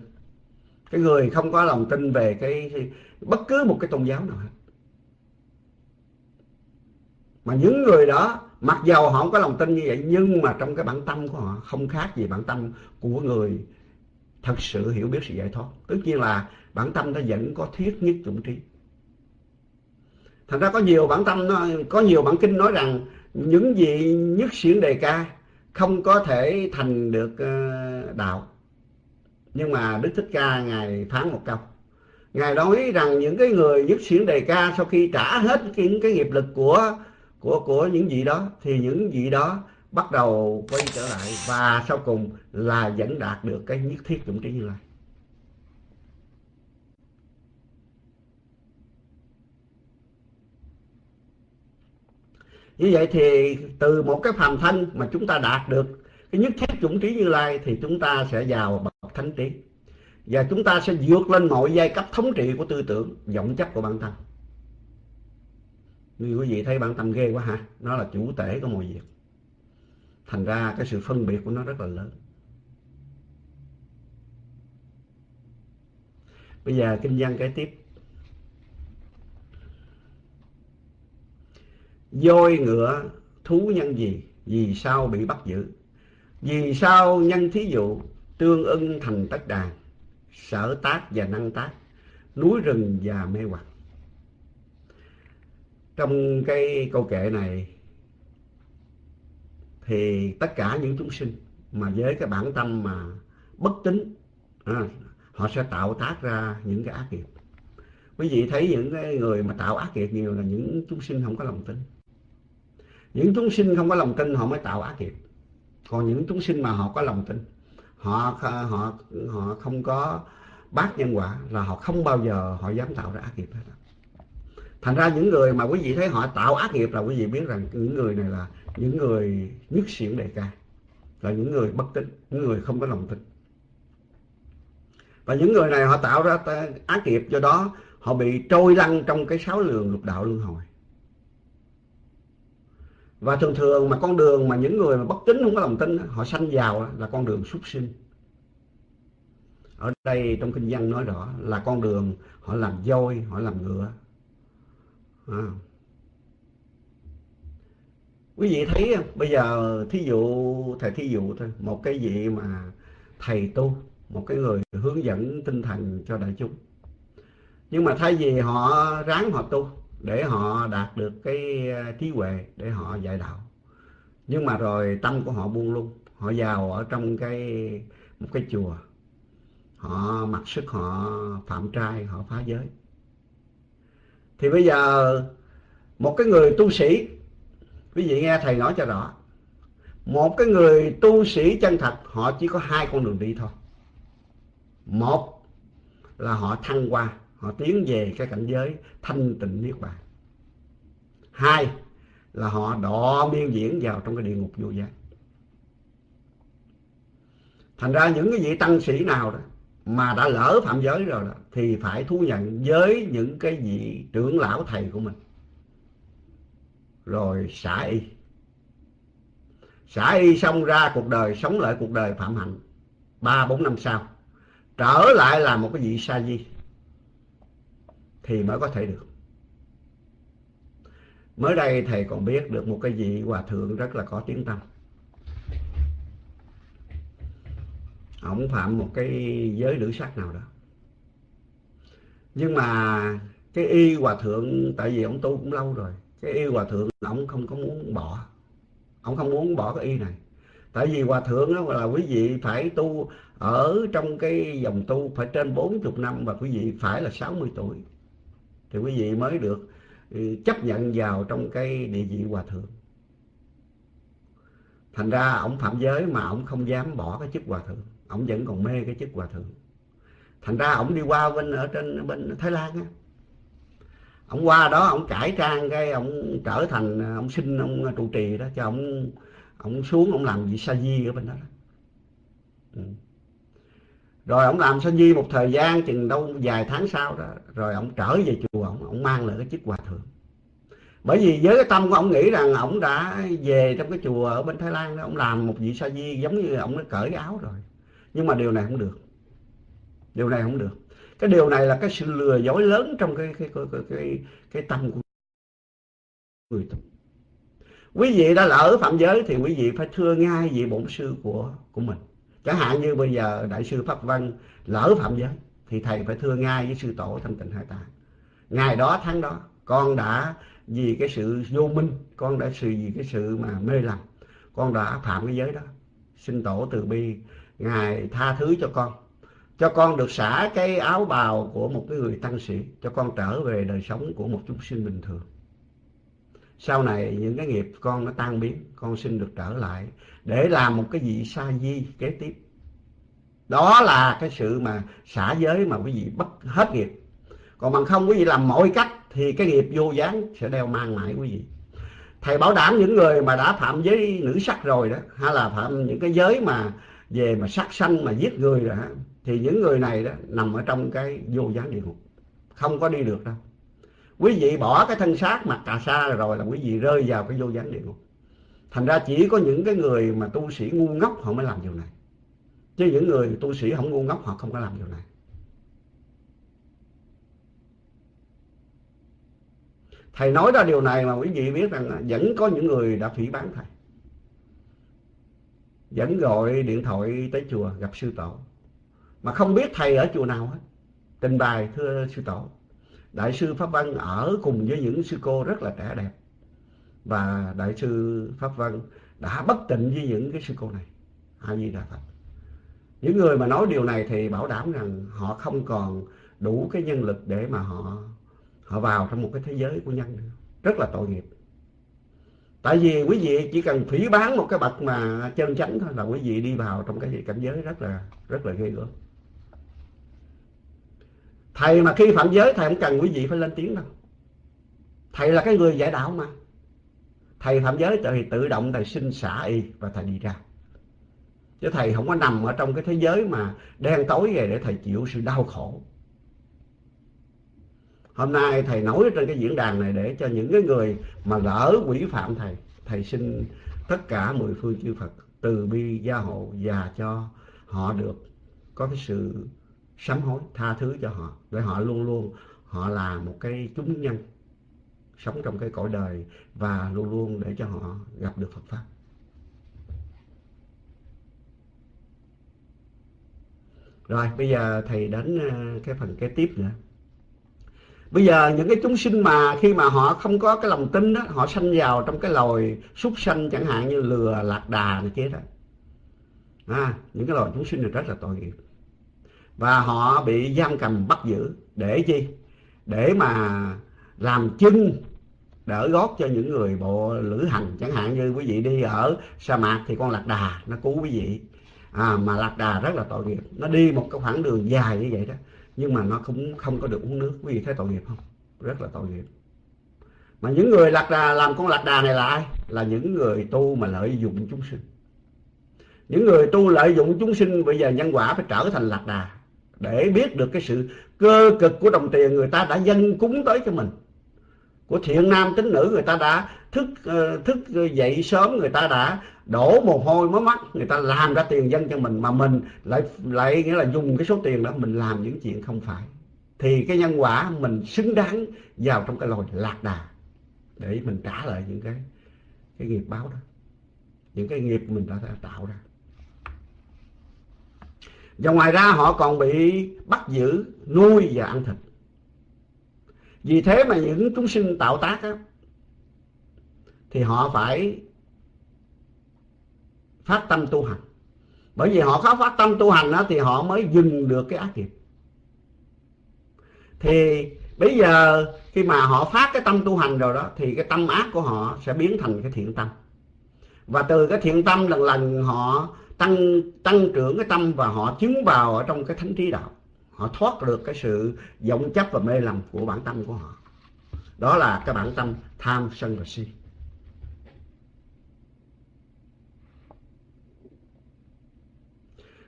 Cái người không có lòng tin về cái bất cứ một cái tôn giáo nào hết. Mà những người đó, mặc dầu họ không có lòng tin như vậy, nhưng mà trong cái bản tâm của họ không khác gì bản tâm của người thật sự hiểu biết sự giải thoát. Tất nhiên là bản tâm nó vẫn có thiết nhất chủng trí thành ra có nhiều bản tâm nó, có nhiều bản kinh nói rằng những gì nhất xiển đề ca không có thể thành được ờ, đạo. Nhưng mà đức thích ca ngài phán một câu ngài nói rằng những cái người giúp xiển đề ca sau khi trả hết những cái nghiệp lực của của của những vị đó, thì những vị đó bắt đầu quay trở lại và sau cùng là vẫn đạt được cái nhất thiết chủng trí như lai. Như vậy thì từ một cái phàm thân mà chúng ta đạt được cái nhất thiết chủng trí như lai thì chúng ta sẽ vào bậc thánh trí và chúng ta sẽ vượt lên mọi giai cấp thống trị của tư tưởng, vọng chấp của bản thân. Như quý vị thấy bản tâm ghê quá ha nó là chủ tể của mọi việc. Thành ra cái sự phân biệt của nó rất là lớn. Bây giờ kinh văn kế tiếp. Voi ngựa thú nhân gì? Vì sao bị bắt giữ? Vì sao nhân thí dụ tương ưng thành tất đàn? Sở tác và năng tác núi rừng và mê hoặc. Trong cái câu kệ này thì tất cả những chúng sinh mà với cái bản tâm mà bất tín à, họ sẽ tạo tác ra những cái ác nghiệp. Quý vị thấy những cái người mà tạo ác nghiệp nhiều là những chúng sinh không có lòng tin. Những chúng sinh không có lòng tin họ mới tạo ác nghiệp. Còn những chúng sinh mà họ có lòng tin họ họ họ không có bác nhân quả là họ không bao giờ họ dám tạo ra ác nghiệp hết thành ra những người mà quý vị thấy họ tạo ác nghiệp là quý vị biết rằng những người này là những người nhất xỉu đề ca, là những người bất tín, những người không có lòng tin. Và những người này họ tạo ra ác nghiệp do đó họ bị trôi lăn trong cái sáu lường lục đạo luân hồi và thường thường mà con đường mà những người mà bất tín không có lòng tin họ sanh vào là con đường súc sinh. Ở đây trong kinh văn nói rõ là con đường họ làm voi, họ làm ngựa. À. quý vị thấy bây giờ thí dụ, thầy thí dụ thôi, một cái vị mà thầy tu, một cái người hướng dẫn tinh thần cho đại chúng. Nhưng mà thay vì họ ráng họ tu để họ đạt được cái ờ, trí huệ để họ dạy đạo. Nhưng mà rồi tâm của họ buông lung, họ vào ở trong cái, một cái chùa. Họ mặc sức, họ phạm trai, họ phá giới. Thì bây giờ một cái người tu sĩ, quý vị nghe thầy nói cho rõ, một cái người tu sĩ chân thật, họ chỉ có hai con đường đi thôi. Một là họ thăng qua họ tiến về cái cảnh giới thanh tịnh niết bàn. Hai là họ đọ miên diễn vào trong cái địa ngục vô giác thành ra những cái vị tăng sĩ nào đó mà đã lỡ phạm giới rồi đó, thì phải thú nhận với những cái vị trưởng lão thầy của mình. Rồi xả y. Xả y xong ra cuộc đời, sống lại cuộc đời phạm hạnh ba bốn năm sau, trở lại là một cái vị sa di thì mới có thể được. Mới đây thầy còn biết được một cái vị hòa thượng rất là có tiếng tâm. Ông phạm một cái giới nữ sắc nào đó. Nhưng mà cái y hòa thượng, tại vì ông tu cũng lâu rồi, cái y hòa thượng ông không có muốn bỏ. Ông không muốn bỏ cái y này. Tại vì hòa thượng đó là quý vị phải tu ở trong cái dòng tu phải trên 40 năm và quý vị phải là 60 tuổi thì quý vị mới được ừ, chấp nhận vào trong cái địa vị hòa thượng thành ra ông phạm giới mà ông không dám bỏ cái chức hòa thượng ông vẫn còn mê cái chức hòa thượng thành ra ông đi qua bên ở trên bên thái lan á ông qua đó ông cải trang cái ông trở thành à, ông xin ông à, trụ trì đó cho ông ông xuống ông làm vị sa di ở bên đó, đó. Ừ rồi ông làm sa di một thời gian chừng đâu vài tháng sau đó rồi ông trở về chùa ông ông mang lại cái chiếc hòa thượng. Bởi vì với cái tâm của ông nghĩ rằng ông đã về trong cái chùa ở bên thái lan đó ông làm một vị sa di giống như ông đã cởi áo rồi. Nhưng mà điều này không được. Điều này không được. Cái điều này là cái sự lừa dối lớn trong cái cái cái cái cái, cái tâm của người tu. Quý vị đã lỡ phạm giới thì quý vị phải thưa ngay vị bổn sư của của mình chẳng hạn như bây giờ đại sư pháp văn lỡ phạm giới, thì thầy phải thưa ngay với sư tổ thanh tịnh hai ta ngày đó, tháng đó, con đã vì cái sự vô minh, con đã sự vì cái sự mà mê lầm, con đã phạm cái giới đó. Xin tổ từ bi, ngài tha thứ cho con cho con được xả cái áo bào của một cái người tăng sĩ, cho con trở về đời sống của một chúng sinh bình thường. Sau này, những cái nghiệp con nó tan biến, con xin được trở lại để làm một cái vị sa di kế tiếp. Đó là cái sự mà xả giới mà quý vị bất hết nghiệp. Còn bằng không, quý vị làm mọi cách thì cái nghiệp vô gián sẽ đeo mang mãi quý vị. Thầy bảo đảm những người mà đã phạm giới nữ sắc rồi đó, hay là phạm những cái giới mà về mà sát sanh mà giết người rồi thì những người này đó nằm ở trong cái vô gián địa ngục. Không có đi được đâu. Quý vị bỏ cái thân xác mặt cà sa rồi là quý vị rơi vào cái vô gián địa ngục thành ra chỉ có những cái người mà tu sĩ ngu ngốc họ mới làm điều này. Chứ những người tu sĩ không ngu ngốc họ không có làm điều này. Thầy nói ra điều này mà quý vị biết rằng vẫn có những người đã phỉ bán thầy. Vẫn gọi điện thoại tới chùa gặp sư tổ. Mà không biết thầy ở chùa nào hết. Trình bày, thưa sư tổ, đại sư pháp văn ở cùng với những sư cô rất là trẻ đẹp và đại sư pháp văn đã bất tịnh với những cái sư cô này, a di đà phật. Những người mà nói điều này thì bảo đảm rằng họ không còn đủ cái nhân lực để mà họ họ vào trong một cái thế giới của nhân nữa. Rất là tội nghiệp. Tại vì quý vị chỉ cần phỉ bán một cái bậc mà chân chánh thôi là quý vị đi vào trong cái cảnh giới rất là rất là ghê gớm. Thầy mà khi phạm giới thầy không cần quý vị phải lên tiếng đâu. Thầy là cái người giải đạo mà thầy phạm giới thì tự động thầy sinh xả y và thầy đi ra. Chứ thầy không có nằm ở trong cái thế giới mà đen tối về để thầy chịu sự đau khổ. Hôm nay thầy nói trên cái diễn đàn này để cho những cái người mà lỡ quỷ phạm thầy thầy xin tất cả mười phương chư Phật, từ bi, gia hộ và cho họ được có cái sự sám hối tha thứ cho họ. Để họ luôn luôn họ là một cái chúng nhân sống trong cái cõi đời và luôn luôn để cho họ gặp được Phật pháp. Rồi bây giờ thầy đến ờ, cái phần kế tiếp nữa. Bây giờ những cái chúng sinh mà khi mà họ không có cái lòng tin đó họ sanh vào trong cái loài súc sanh chẳng hạn như lừa lạc đà này kia đó. À, những cái loài chúng sinh này rất là tội nghiệp. Và họ bị giam cầm bắt giữ để chi? Để mà làm chứng đỡ gót cho những người bộ lữ hành. Chẳng hạn như quý vị đi ở sa mạc thì con lạc đà nó cứu quý vị. À, mà lạc đà rất là tội nghiệp. Nó đi một cái khoảng đường dài như vậy đó nhưng mà nó cũng không có được uống nước. Quý vị thấy tội nghiệp không? Rất là tội nghiệp. Mà những người lạc đà làm con lạc đà này là ai? Là những người tu mà lợi dụng chúng sinh. Những người tu lợi dụng chúng sinh bây giờ nhân quả phải trở thành lạc đà để biết được cái sự cơ cực của đồng tiền người ta đã dân cúng tới cho mình của thiện nam tín nữ người ta đã thức ờ, thức dậy sớm người ta đã đổ mồ hôi mới mắt, người ta làm ra tiền dân cho mình mà mình lại lại nghĩa là dùng cái số tiền đó mình làm những chuyện không phải. Thì cái nhân quả mình xứng đáng vào trong cái lồi lạc đà để mình trả lại những cái cái nghiệp báo đó, những cái nghiệp mình đã tạo ra. Và ngoài ra họ còn bị bắt giữ, nuôi và ăn thịt vì thế mà những chúng sinh tạo tác á, thì họ phải phát tâm tu hành. Bởi vì họ có phát tâm tu hành đó, thì họ mới dừng được cái ác nghiệp. Thì bây giờ khi mà họ phát cái tâm tu hành rồi đó thì cái tâm ác của họ sẽ biến thành cái thiện tâm. Và từ cái thiện tâm lần lần họ tăng tăng trưởng cái tâm và họ chứng vào ở trong cái thánh trí đạo họ thoát được cái sự vọng chấp và mê lầm của bản tâm của họ. Đó là cái bản tâm tham sân và si.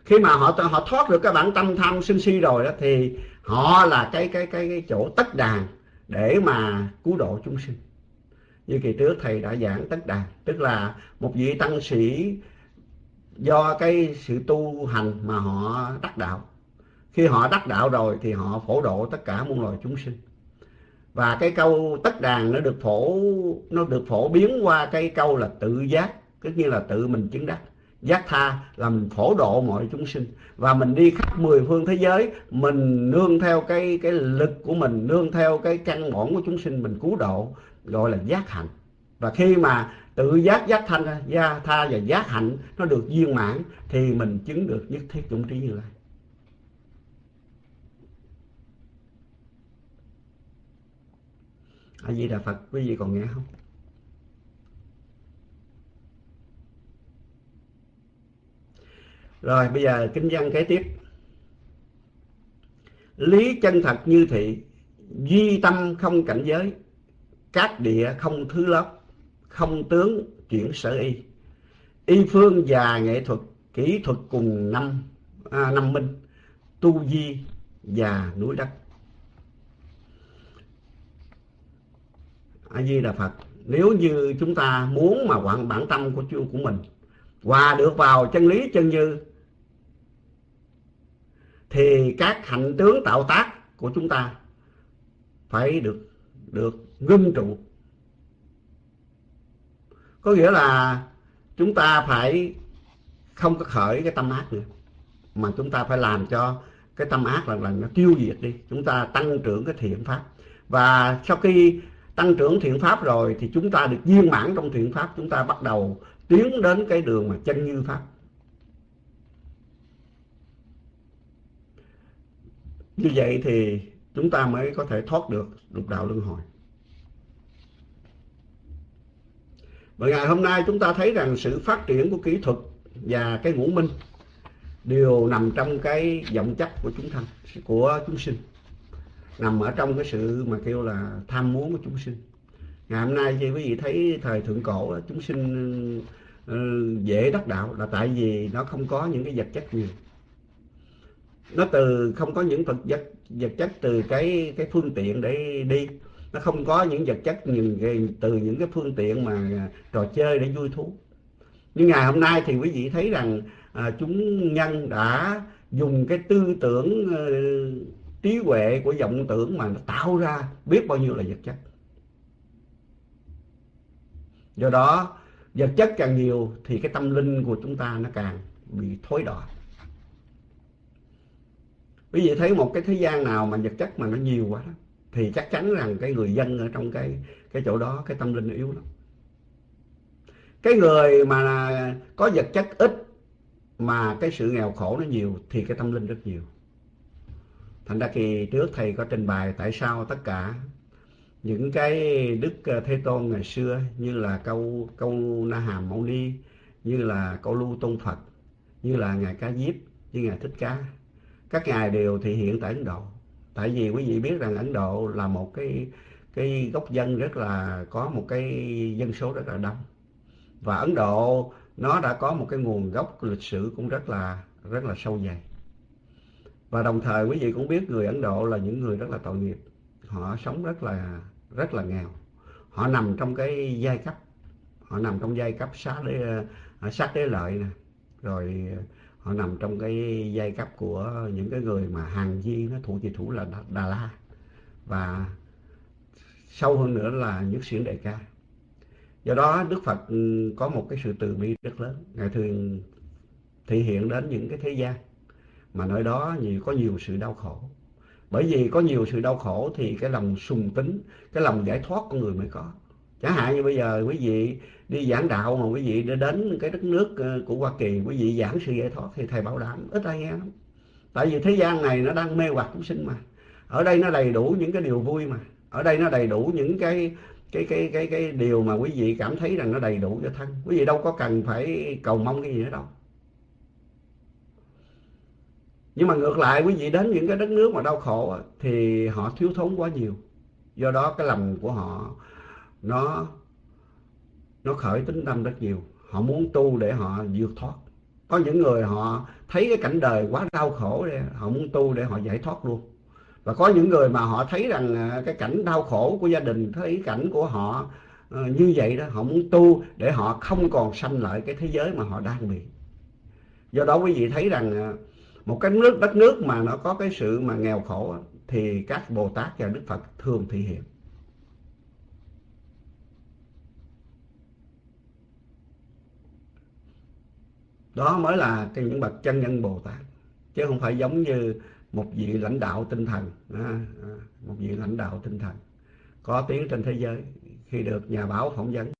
Khi mà họ họ thoát được cái bản tâm tham sân si rồi đó, thì họ là cái cái cái cái chỗ tất đàn để mà cứu độ chúng sinh. Như kỳ trước thầy đã giảng tất đàn, tức là một vị tăng sĩ do cái sự tu hành mà họ đắc đạo khi họ đắc đạo rồi thì họ phổ độ tất cả muôn loài chúng sinh. Và cái câu tất đàn nó được phổ, nó được phổ biến qua cái câu là tự giác, tức như là tự mình chứng đắc. Giác tha là mình phổ độ mọi chúng sinh. Và mình đi khắp mười phương thế giới, mình nương theo cái cái lực của mình, nương theo cái căn bổn của chúng sinh, mình cứu độ, gọi là giác hạnh. Và khi mà tự giác giác thanh gia tha và giác hạnh nó được viên mãn thì mình chứng được nhất thiết chủng trí như lai. A di đà phật quý vị còn nghe không? Rồi bây giờ kinh văn kế tiếp. Lý chân thật như thị duy tâm không cảnh giới các địa không thứ lớp không tướng chuyển sở y. Y phương và nghệ thuật kỹ thuật cùng năm à, năm minh tu di và núi đất. A di đà phật, nếu như chúng ta muốn mà quảng bản tâm của của mình hòa được vào chân lý chân như, thì các hạnh tướng tạo tác của chúng ta phải được được ngưng trụ. Có nghĩa là chúng ta phải không có khởi cái tâm ác nữa, mà chúng ta phải làm cho cái tâm ác lần lần nó tiêu diệt đi. Chúng ta tăng trưởng cái thiện pháp. Và sau khi tăng trưởng thiện pháp rồi thì chúng ta được viên mãn trong thiện pháp, chúng ta bắt đầu tiến đến cái đường mà chân như pháp. Như vậy thì chúng ta mới có thể thoát được lục đạo luân hồi. Và ngày hôm nay chúng ta thấy rằng sự phát triển của kỹ thuật và cái ngũ minh đều nằm trong cái vọng chấp của chúng thân của chúng sinh nằm ở trong cái sự mà kêu là tham muốn của chúng sinh. Ngày hôm nay thì quý vị thấy thời thượng cổ chúng sinh ờ, dễ đắc đạo là tại vì nó không có những cái vật chất nhiều. Nó từ không có những vật chất vật chất từ cái cái phương tiện để đi. Nó không có những vật chất những, từ những cái phương tiện mà à, trò chơi để vui thú. Nhưng ngày hôm nay thì quý vị thấy rằng à, chúng nhân đã dùng cái tư tưởng uh, trí huệ của vọng tưởng mà nó tạo ra biết bao nhiêu là vật chất. Do đó, vật chất càng nhiều thì cái tâm linh của chúng ta nó càng bị thối đọa quý vị thấy một cái thế gian nào mà vật chất mà nó nhiều quá thì chắc chắn rằng cái người dân ở trong cái cái chỗ đó, cái tâm linh nó yếu lắm. Cái người mà có vật chất ít mà cái sự nghèo khổ nó nhiều thì cái tâm linh rất nhiều thành ra kỳ trước thầy có trình bày tại sao tất cả những cái đức ờ, thế tôn ngày xưa, như là câu câu na hàm mẫu ni, như là câu lưu tôn phật như là ngài ca diếp, như ngài thích ca các ngài đều thị hiện tại ấn độ. Tại vì quý vị biết rằng ấn độ là một cái cái gốc dân rất là, có một cái dân số rất là đông. Và ấn độ nó đã có một cái nguồn gốc lịch sử cũng rất là rất là sâu dày và đồng thời quý vị cũng biết người ấn độ là những người rất là tội nghiệp. Họ sống rất là rất là nghèo. Họ nằm trong cái giai cấp. Họ nằm trong giai cấp sát đế à, sát đế lợi nè. Rồi à, họ nằm trong cái giai cấp của những cái người mà hàng di, nó thủ trì thủ là đà la. Và sâu hơn nữa là nhất xuyến đại ca. Do đó đức phật ừ, có một cái sự từ bi rất lớn. Ngài thường thể hiện đến những cái thế gian mà nơi đó nhiều có nhiều sự đau khổ. Bởi vì có nhiều sự đau khổ thì cái lòng sùng tính, cái lòng giải thoát con người mới có. Chẳng hạn như bây giờ quý vị đi giảng đạo mà quý vị đã đến cái đất nước ờ, của Hoa Kỳ, quý vị giảng sự giải thoát thì thầy bảo đảm, ít ai nghe lắm. Tại vì thế gian này nó đang mê hoặc chúng sinh mà. Ở đây nó đầy đủ những cái điều vui mà. Ở đây nó đầy đủ những cái cái cái cái cái điều mà quý vị cảm thấy rằng nó đầy đủ cho thân. Quý vị đâu có cần phải cầu mong cái gì nữa đâu nhưng mà ngược lại, quý vị, đến những cái đất nước mà đau khổ thì họ thiếu thốn quá nhiều. Do đó cái lòng của họ, nó nó khởi tính tâm rất nhiều. Họ muốn tu để họ vượt thoát. Có những người họ thấy cái cảnh đời quá đau khổ để họ muốn tu để họ giải thoát luôn. Và có những người mà họ thấy rằng à, cái cảnh đau khổ của gia đình, thấy cảnh của họ ờ, như vậy đó, họ muốn tu để họ không còn sanh lại cái thế giới mà họ đang bị. Do đó quý vị thấy rằng à, một cái nước đất nước mà nó có cái sự mà nghèo khổ thì các bồ tát và đức phật thường thị hiện. Đó mới là cái những bậc chân nhân bồ tát. Chứ không phải giống như một vị lãnh đạo tinh thần à, à, một vị lãnh đạo tinh thần. Có tiếng trên thế giới khi được nhà báo phỏng vấn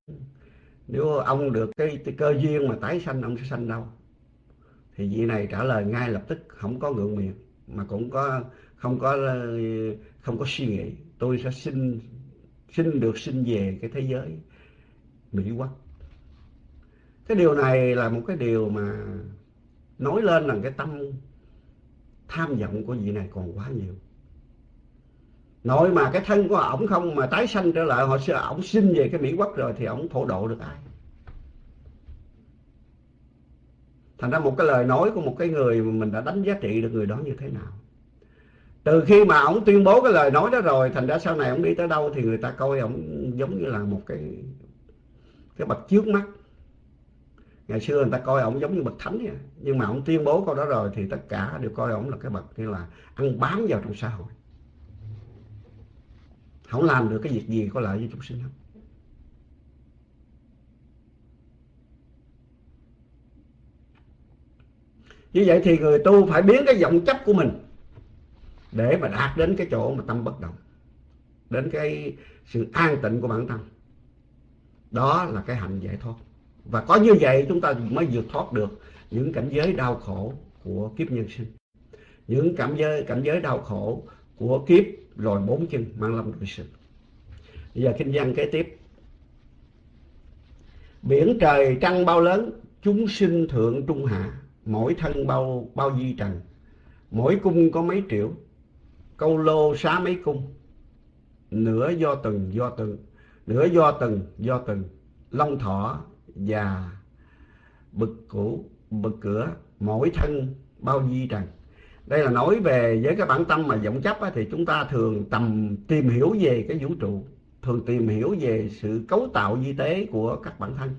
nếu ông được cái, cái cơ duyên mà tái sanh ông sẽ sanh đâu? Thì vị này trả lời ngay lập tức, không có ngượng miệng, mà cũng có, không có không có suy nghĩ. Tôi sẽ xin xin được sinh về cái thế giới mỹ quốc. Cái điều này là một cái điều mà nói lên rằng cái tâm tham vọng của vị này còn quá nhiều. Nội mà cái thân của ổng không, mà tái sanh trở lại, họ sẽ, ổng xin về cái mỹ quốc rồi thì ổng thổ độ được ai? Thành ra một cái lời nói của một cái người mà mình đã đánh giá trị được người đó như thế nào. Từ khi mà ông tuyên bố cái lời nói đó rồi, thành ra sau này ông đi tới đâu thì người ta coi ông giống như là một cái cái bậc trước mắt. Ngày xưa người ta coi ông giống như bậc thánh vậy. nhưng mà ông tuyên bố câu đó rồi thì tất cả đều coi ông là cái bậc như là ăn bám vào trong xã hội. Không làm được cái việc gì có lợi cho chúng sinh không như vậy thì người tu phải biến cái vọng chấp của mình để mà đạt đến cái chỗ mà tâm bất động, đến cái sự an tịnh của bản thân. Đó là cái hạnh giải thoát. Và có như vậy chúng ta mới vượt thoát được những cảnh giới đau khổ của kiếp nhân sinh. Những cảnh giới cảnh giới đau khổ của kiếp rồi bốn chân mang lâm đội sự bây giờ kinh văn kế tiếp. Biển trời trăng bao lớn, chúng sinh thượng trung hạ mỗi thân bao bao di trần. Mỗi cung có mấy triệu. Câu lô xá mấy cung. Nửa do từng do từng. Nửa do từng do từng. Long thọ và bực cũ bực cửa. Mỗi thân bao di trần. Đây là nói về với cái bản tâm mà vọng chấp á, thì chúng ta thường tầm tìm hiểu về cái vũ trụ thường tìm hiểu về sự cấu tạo di tế của các bản thân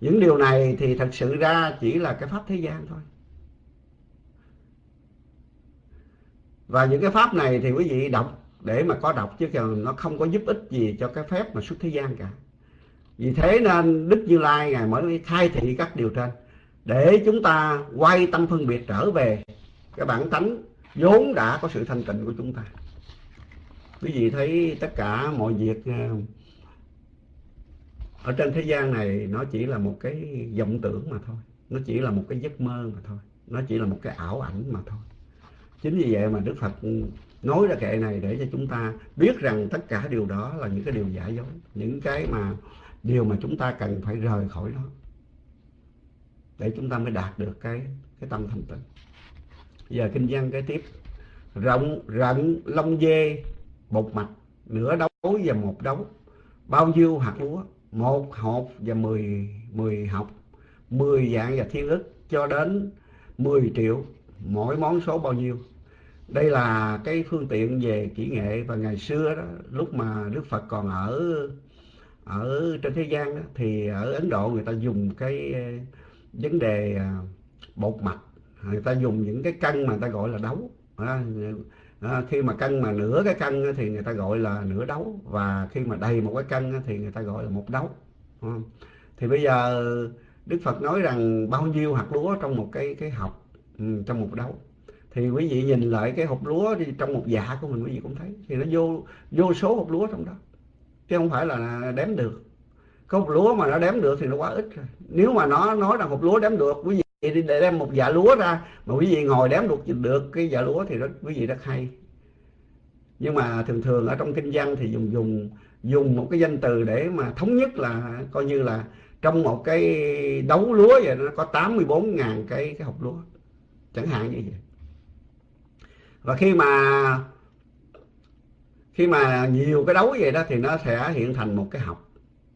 những điều này thì thật sự ra chỉ là cái pháp thế gian thôi. Và những cái pháp này thì quý vị đọc để mà có đọc chứ còn nó không có giúp ích gì cho cái phép mà xuất thế gian cả. Vì thế nên đức như lai ngài mới khai thị các điều trên để chúng ta quay tâm phân biệt trở về cái bản tánh vốn đã có sự thanh tịnh của chúng ta. Quý vị thấy tất cả mọi việc ờ, ở trên thế gian này, nó chỉ là một cái vọng tưởng mà thôi. Nó chỉ là một cái giấc mơ mà thôi. Nó chỉ là một cái ảo ảnh mà thôi. Chính vì vậy mà đức phật nói ra kệ này để cho chúng ta biết rằng tất cả điều đó là những cái điều giả dối, những cái mà, điều mà chúng ta cần phải rời khỏi nó để chúng ta mới đạt được cái cái tâm thanh tịnh. Giờ kinh văn kế tiếp. Rộng, rận lông dê, bột mạch, nửa đấu và một đấu. Bao nhiêu hạt lúa? Một hộp và mười mười học mười dạng và thiên ức cho đến mười triệu. Mỗi món số bao nhiêu? Đây là cái phương tiện về kỹ nghệ và ngày xưa đó lúc mà đức phật còn ở ở trên thế gian đó, thì ở ấn độ người ta dùng cái ờ, vấn đề ờ, bột mạch. Người ta dùng những cái cân mà người ta gọi là đấu. À, à, khi mà cân mà nửa cái cân thì người ta gọi là nửa đấu. Và khi mà đầy một cái cân thì người ta gọi là một đấu. Thì bây giờ đức phật nói rằng bao nhiêu hạt lúa trong một cái cái học ừ, trong một đấu. Thì quý vị nhìn lại cái hộp lúa đi trong một dạ của mình quý vị cũng thấy. Thì nó vô vô số hộp lúa trong đó. Chứ không phải là đếm được. Có hộp lúa mà nó đếm được thì nó quá ít rồi. Nếu mà nó nói là hộp lúa đếm được quý vị đi để đem một dạ lúa ra, mà quý vị ngồi đếm được được cái dạ lúa thì rất quý vị rất hay. Nhưng mà thường thường ở trong kinh văn thì dùng dùng dùng một cái danh từ để mà thống nhất là coi như là trong một cái đấu lúa vậy nó có 84 ngàn cái cái hộp lúa. Chẳng hạn như vậy. Và khi mà khi mà nhiều cái đấu vậy đó thì nó sẽ hiện thành một cái học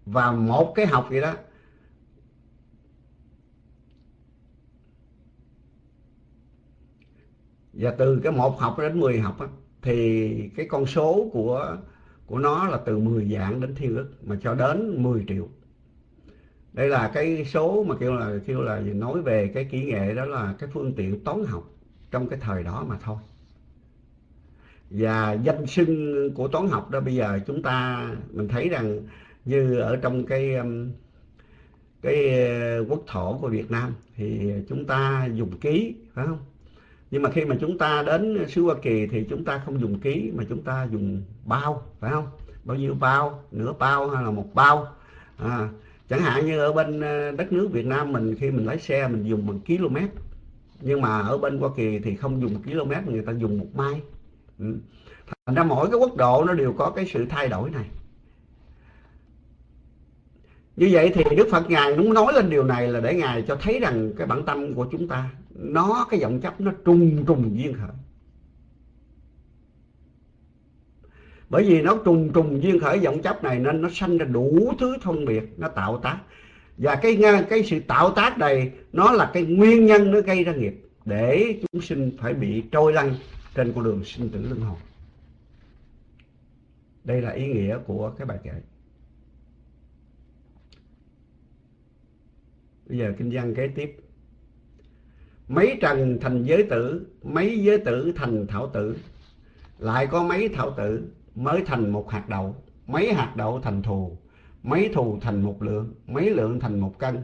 và một cái học vậy đó và từ cái một học đến 10 học á, thì cái con số của của nó là từ 10 dạng đến thiên ức mà cho đến 10 triệu. Đây là cái số mà kêu là kêu là nói về cái kỹ nghệ đó là cái phương tiện toán học trong cái thời đó mà thôi. Và danh xưng của toán học đó bây giờ chúng ta mình thấy rằng như ở trong cái um, cái ờ, quốc thổ của Việt Nam thì chúng ta dùng ký phải không? Nhưng mà khi mà chúng ta đến xứ Hoa Kỳ thì chúng ta không dùng ký mà chúng ta dùng bao phải không? Bao nhiêu bao nửa bao hay là một bao? À, chẳng hạn như ở bên ờ, đất nước Việt Nam mình khi mình lái xe mình dùng bằng km nhưng mà ở bên Hoa Kỳ thì không dùng km người ta dùng một mai. Ừ. thành ra mỗi cái quốc độ nó đều có cái sự thay đổi này như vậy thì Đức Phật Ngài muốn nói lên điều này là để Ngài cho thấy rằng cái bản tâm của chúng ta, nó, cái vọng chấp nó trùng trùng duyên khởi. Bởi vì nó trùng trùng duyên khởi vọng chấp này nên nó sanh ra đủ thứ thông biệt, nó tạo tác. Và cái cái sự tạo tác này, nó là cái nguyên nhân nó gây ra nghiệp, để chúng sinh phải bị trôi lăn trên con đường sinh tử luân hồi. Đây là ý nghĩa của cái bài kệ bây giờ kinh văn kế tiếp. Mấy trần thành giới tử mấy giới tử thành thảo tử. Lại có mấy thảo tử mới thành một hạt đậu mấy hạt đậu thành thù mấy thù thành một lượng mấy lượng thành một cân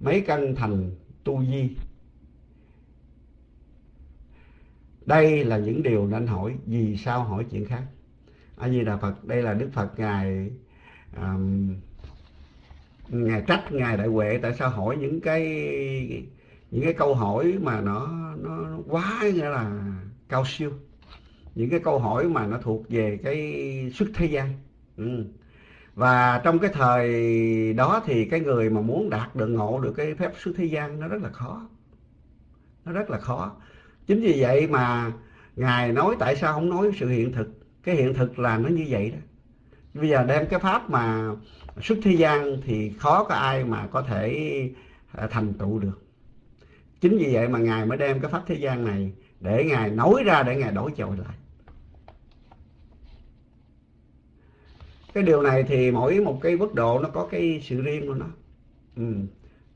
mấy cân thành tu di. Đây là những điều nên hỏi vì sao hỏi chuyện khác? A di đà phật đây là đức phật ngài um, ngài trách, ngài đại huệ. Tại sao hỏi những cái những cái câu hỏi mà nó nó quá nghĩa là cao siêu? Những cái câu hỏi mà nó thuộc về cái xuất thế gian. Ừ. và trong cái thời đó thì cái người mà muốn đạt được ngộ được cái phép xuất thế gian nó rất là khó. Nó rất là khó. Chính vì vậy mà ngài nói tại sao không nói sự hiện thực? Cái hiện thực là nó như vậy đó. Bây giờ đem cái pháp mà xuất thế gian thì khó có ai mà có thể à, thành tựu được. Chính vì vậy mà ngài mới đem cái pháp thế gian này để ngài nói ra để ngài đổi chọi lại. Cái điều này thì mỗi một cái mức độ nó có cái sự riêng của nó. Ừ.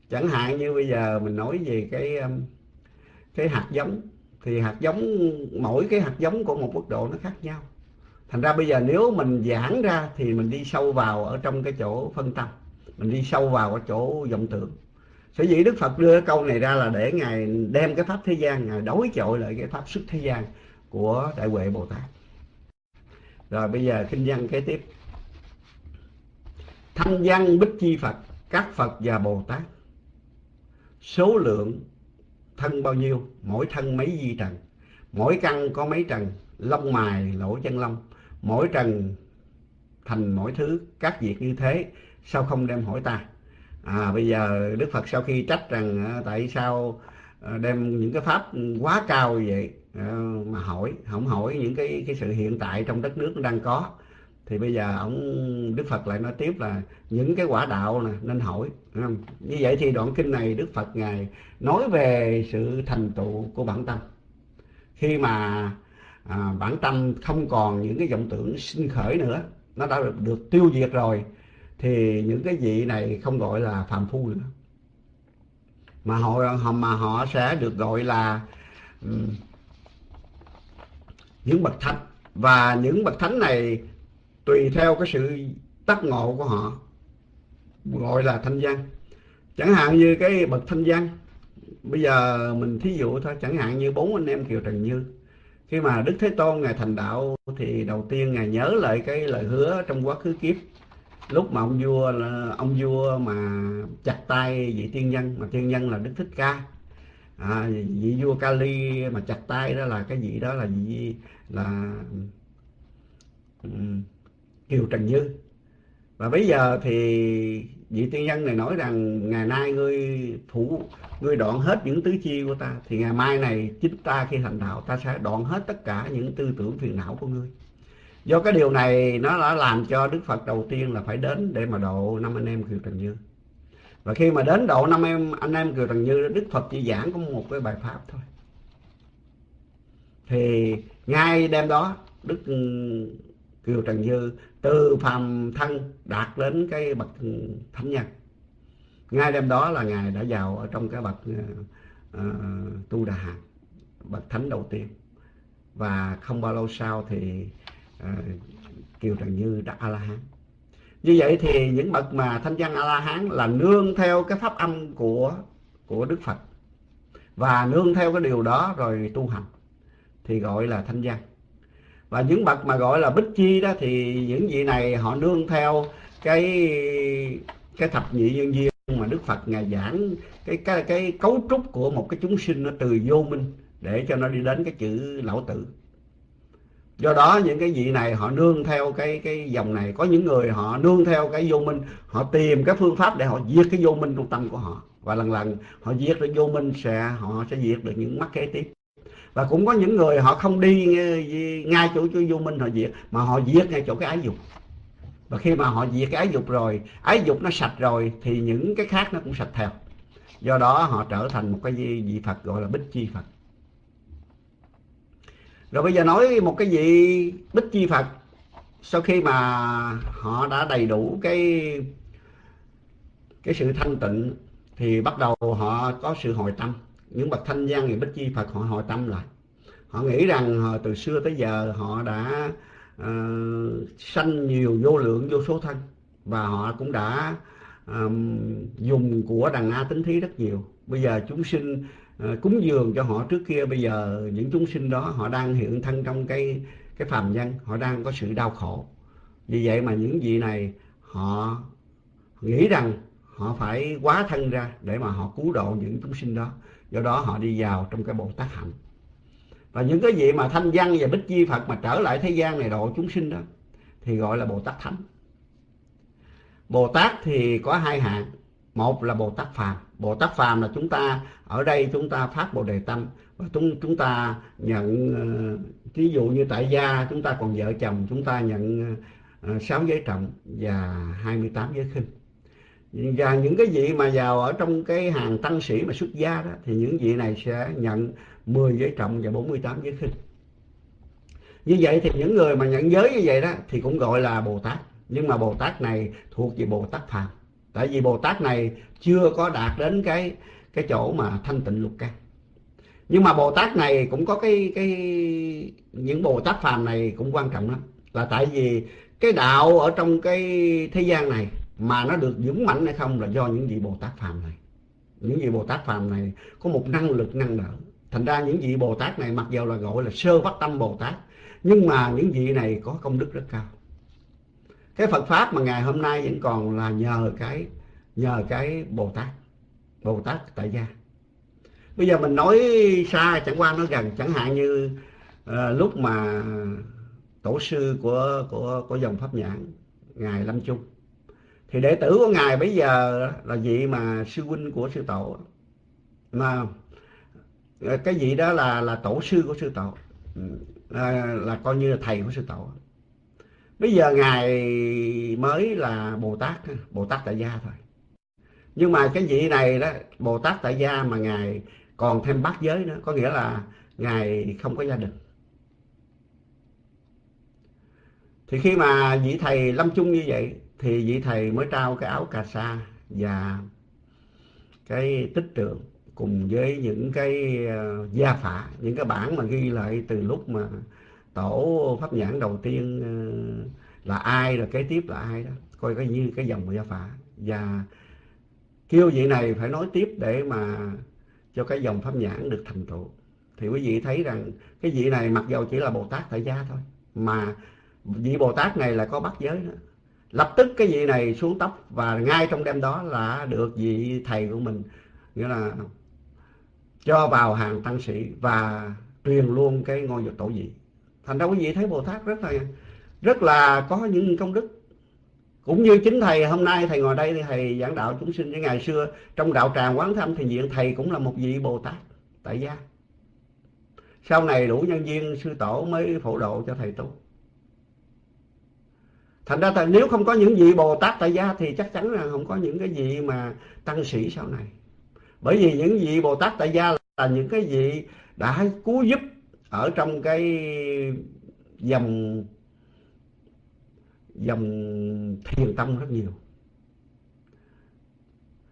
chẳng hạn như bây giờ mình nói về cái um, cái hạt giống, thì hạt giống, mỗi cái hạt giống của một mức độ nó khác nhau thành ra bây giờ nếu mình giảng ra thì mình đi sâu vào ở trong cái chỗ phân tâm. Mình đi sâu vào cái chỗ vọng tưởng. Sở dĩ đức phật đưa câu này ra là để ngài đem cái pháp thế gian, ngài đối chọi lại cái pháp xuất thế gian của đại huệ bồ tát. Rồi bây giờ kinh văn kế tiếp. Thanh văn bích chi phật, các phật và bồ tát. Số lượng thân bao nhiêu? Mỗi thân mấy di trần? Mỗi căn có mấy trần? Lông mài, lỗ chân lông mỗi trần thành mỗi thứ, các việc như thế, sao không đem hỏi ta? À bây giờ đức phật sau khi trách rằng à, tại sao à, đem những cái pháp quá cao vậy à, mà hỏi, không hỏi những cái cái sự hiện tại trong đất nước đang có, thì bây giờ ông đức phật lại nói tiếp là những cái quả đạo này nên hỏi như vậy thì đoạn kinh này đức phật ngài nói về sự thành tựu của bản tâm. Khi mà à, bản tâm không còn những cái vọng tưởng sinh khởi nữa. Nó đã được, được tiêu diệt rồi. Thì những cái vị này không gọi là phàm phu nữa. Mà họ mà họ sẽ được gọi là um, những bậc thánh. Và những bậc thánh này tùy theo cái sự tác ngộ của họ gọi là thanh văn. Chẳng hạn như cái bậc thanh văn. Bây giờ mình thí dụ thôi chẳng hạn như bốn anh em kiều trần như khi mà đức thế tôn ngài thành đạo thì đầu tiên ngài nhớ lại cái lời hứa trong quá khứ kiếp. Lúc mà ông vua ông vua mà chặt tay vị tiên nhân mà tiên nhân là đức thích ca. À, vị vua kali mà chặt tay đó là cái vị đó là vị là um, kiều trần như. Và bây giờ thì vị tiên nhân này nói rằng, ngày nay ngươi thủ, ngươi đoạn hết những tứ chi của ta, thì ngày mai này chính ta khi thành đạo, ta sẽ đoạn hết tất cả những tư tưởng phiền não của ngươi. Do cái điều này, nó đã làm cho đức phật đầu tiên là phải đến để mà độ năm anh em kiều trần như. Và khi mà đến độ năm em, anh em kiều trần như, đức phật chỉ giảng có một cái bài pháp thôi. Thì ngay đêm đó, đức kiều trần dư từ phàm thân đạt đến cái bậc thánh nhân. Ngay đêm đó là ngài đã vào ở trong cái bậc uh, tu đà hạt bậc thánh đầu tiên. Và không bao lâu sau thì uh, kiều trần dư đã a la hán như vậy thì những bậc mà thanh văn a la hán là nương theo cái pháp âm của của đức phật. Và nương theo cái điều đó rồi tu hành thì gọi là thanh văn và những bậc mà gọi là bích chi đó thì những vị này họ nương theo cái cái thập nhị nhân duyên mà Đức Phật ngài giảng cái cái cái cấu trúc của một cái chúng sinh nó từ vô minh để cho nó đi đến cái chữ lão tử. Do đó những cái vị này họ nương theo cái cái dòng này. Có những người họ nương theo cái vô minh, họ tìm cái phương pháp để họ diệt cái vô minh trong tâm của họ. Và lần lần họ diệt được vô minh sẽ, họ sẽ diệt được những mắc kế tiếp và cũng có những người họ không đi ngay chỗ chỗ vô minh họ diệt, mà họ diệt ngay chỗ cái ái dục. Và khi mà họ diệt cái ái dục rồi, ái dục nó sạch rồi, thì những cái khác nó cũng sạch theo. Do đó họ trở thành một cái vị phật gọi là bích chi phật. Rồi bây giờ nói một cái vị bích chi phật. Sau khi mà họ đã đầy đủ cái cái sự thanh tịnh, thì bắt đầu họ có sự hồi tâm những bậc thanh văn thì bích chi phật họ hội tâm lại. Họ nghĩ rằng họ từ xưa tới giờ họ đã uh, sanh nhiều vô lượng vô số thân. Và họ cũng đã um, dùng của đàn A tính thí rất nhiều. Bây giờ chúng sinh uh, cúng dường cho họ trước kia bây giờ những chúng sinh đó họ đang hiện thân trong cái cái phàm nhân. Họ đang có sự đau khổ. Vì vậy mà những vị này họ nghĩ rằng họ phải quá thân ra để mà họ cứu độ những chúng sinh đó do đó họ đi vào trong cái bộ tát hạnh. Và những cái vị mà thanh văn và bích chi phật mà trở lại thế gian này độ chúng sinh đó, thì gọi là bồ tát thánh. Bồ tát thì có hai hạng. Một là bồ tát phàm. Bồ tát phàm là chúng ta, ở đây chúng ta phát bồ đề tâm và chúng chúng ta nhận ờ, ví dụ như tại gia chúng ta còn vợ chồng, chúng ta nhận ờ, sáu giới trọng và 28 giới khinh và những cái vị mà vào ở trong cái hàng tăng sĩ mà xuất gia đó, thì những vị này sẽ nhận 10 giới trọng và 48 giới khinh. Như vậy thì những người mà nhận giới như vậy đó, thì cũng gọi là Bồ Tát. Nhưng mà Bồ Tát này thuộc về Bồ Tát phàm tại vì Bồ Tát này chưa có đạt đến cái cái chỗ mà thanh tịnh lục căn. Nhưng mà Bồ Tát này cũng có cái cái, những Bồ Tát phàm này cũng quan trọng lắm. Là tại vì cái đạo ở trong cái thế gian này mà nó được vững mạnh hay không là do những vị Bồ Tát phàm này. Những vị Bồ Tát phàm này có một năng lực năng đỡ thành ra những vị Bồ Tát này mặc dù là gọi là sơ phát tâm Bồ Tát nhưng mà những vị này có công đức rất cao. Cái Phật pháp mà ngày hôm nay vẫn còn là nhờ cái nhờ cái Bồ Tát Bồ Tát tại gia. Bây giờ mình nói xa chẳng qua nói gần. Chẳng hạn như uh, lúc mà tổ sư của của của dòng pháp nhãn ngài lâm chung thì đệ tử của ngài bây giờ là vị mà sư huynh của sư tổ. Mà cái vị đó là là tổ sư của sư tổ. Là, là coi như là thầy của sư tổ. Bây giờ ngài mới là bồ tát bồ tát tại gia thôi. Nhưng mà cái vị này đó bồ tát tại gia mà ngài còn thêm bát giới nữa có nghĩa là ngài không có gia đình. Thì khi mà vị thầy lâm chung như vậy thì vị thầy mới trao cái áo cà sa và cái tích trượng cùng với những cái ờ, gia phả, những cái bản mà ghi lại từ lúc mà tổ pháp nhãn đầu tiên ờ, là ai rồi, kế tiếp là ai đó. Coi cái như cái dòng gia phả. Và kêu vị này phải nói tiếp để mà cho cái dòng pháp nhãn được thành tựu. Thì quý vị thấy rằng cái vị này mặc dầu chỉ là bồ tát tại gia thôi, mà vị bồ tát này là có bắt giới nữa lập tức cái vị này xuống tóc và ngay trong đêm đó là được vị thầy của mình, nghĩa là cho vào hàng tăng sĩ và truyền luôn cái ngôi tổ vị. Thành ra quý vị thấy bồ tát rất là rất là có những công đức. Cũng như chính thầy, hôm nay thầy ngồi đây thì thầy giảng đạo chúng sinh với ngày xưa, trong đạo tràng quán thâm thì diện thầy cũng là một vị bồ tát tại gia. Sau này đủ nhân viên, sư tổ mới phổ độ cho thầy tu thành ra là nếu không có những vị bồ tát tại gia thì chắc chắn là không có những cái vị mà tăng sĩ sau này. Bởi vì những vị bồ tát tại gia là những cái vị đã cứu giúp ở trong cái dòng dòng thiền tâm rất nhiều.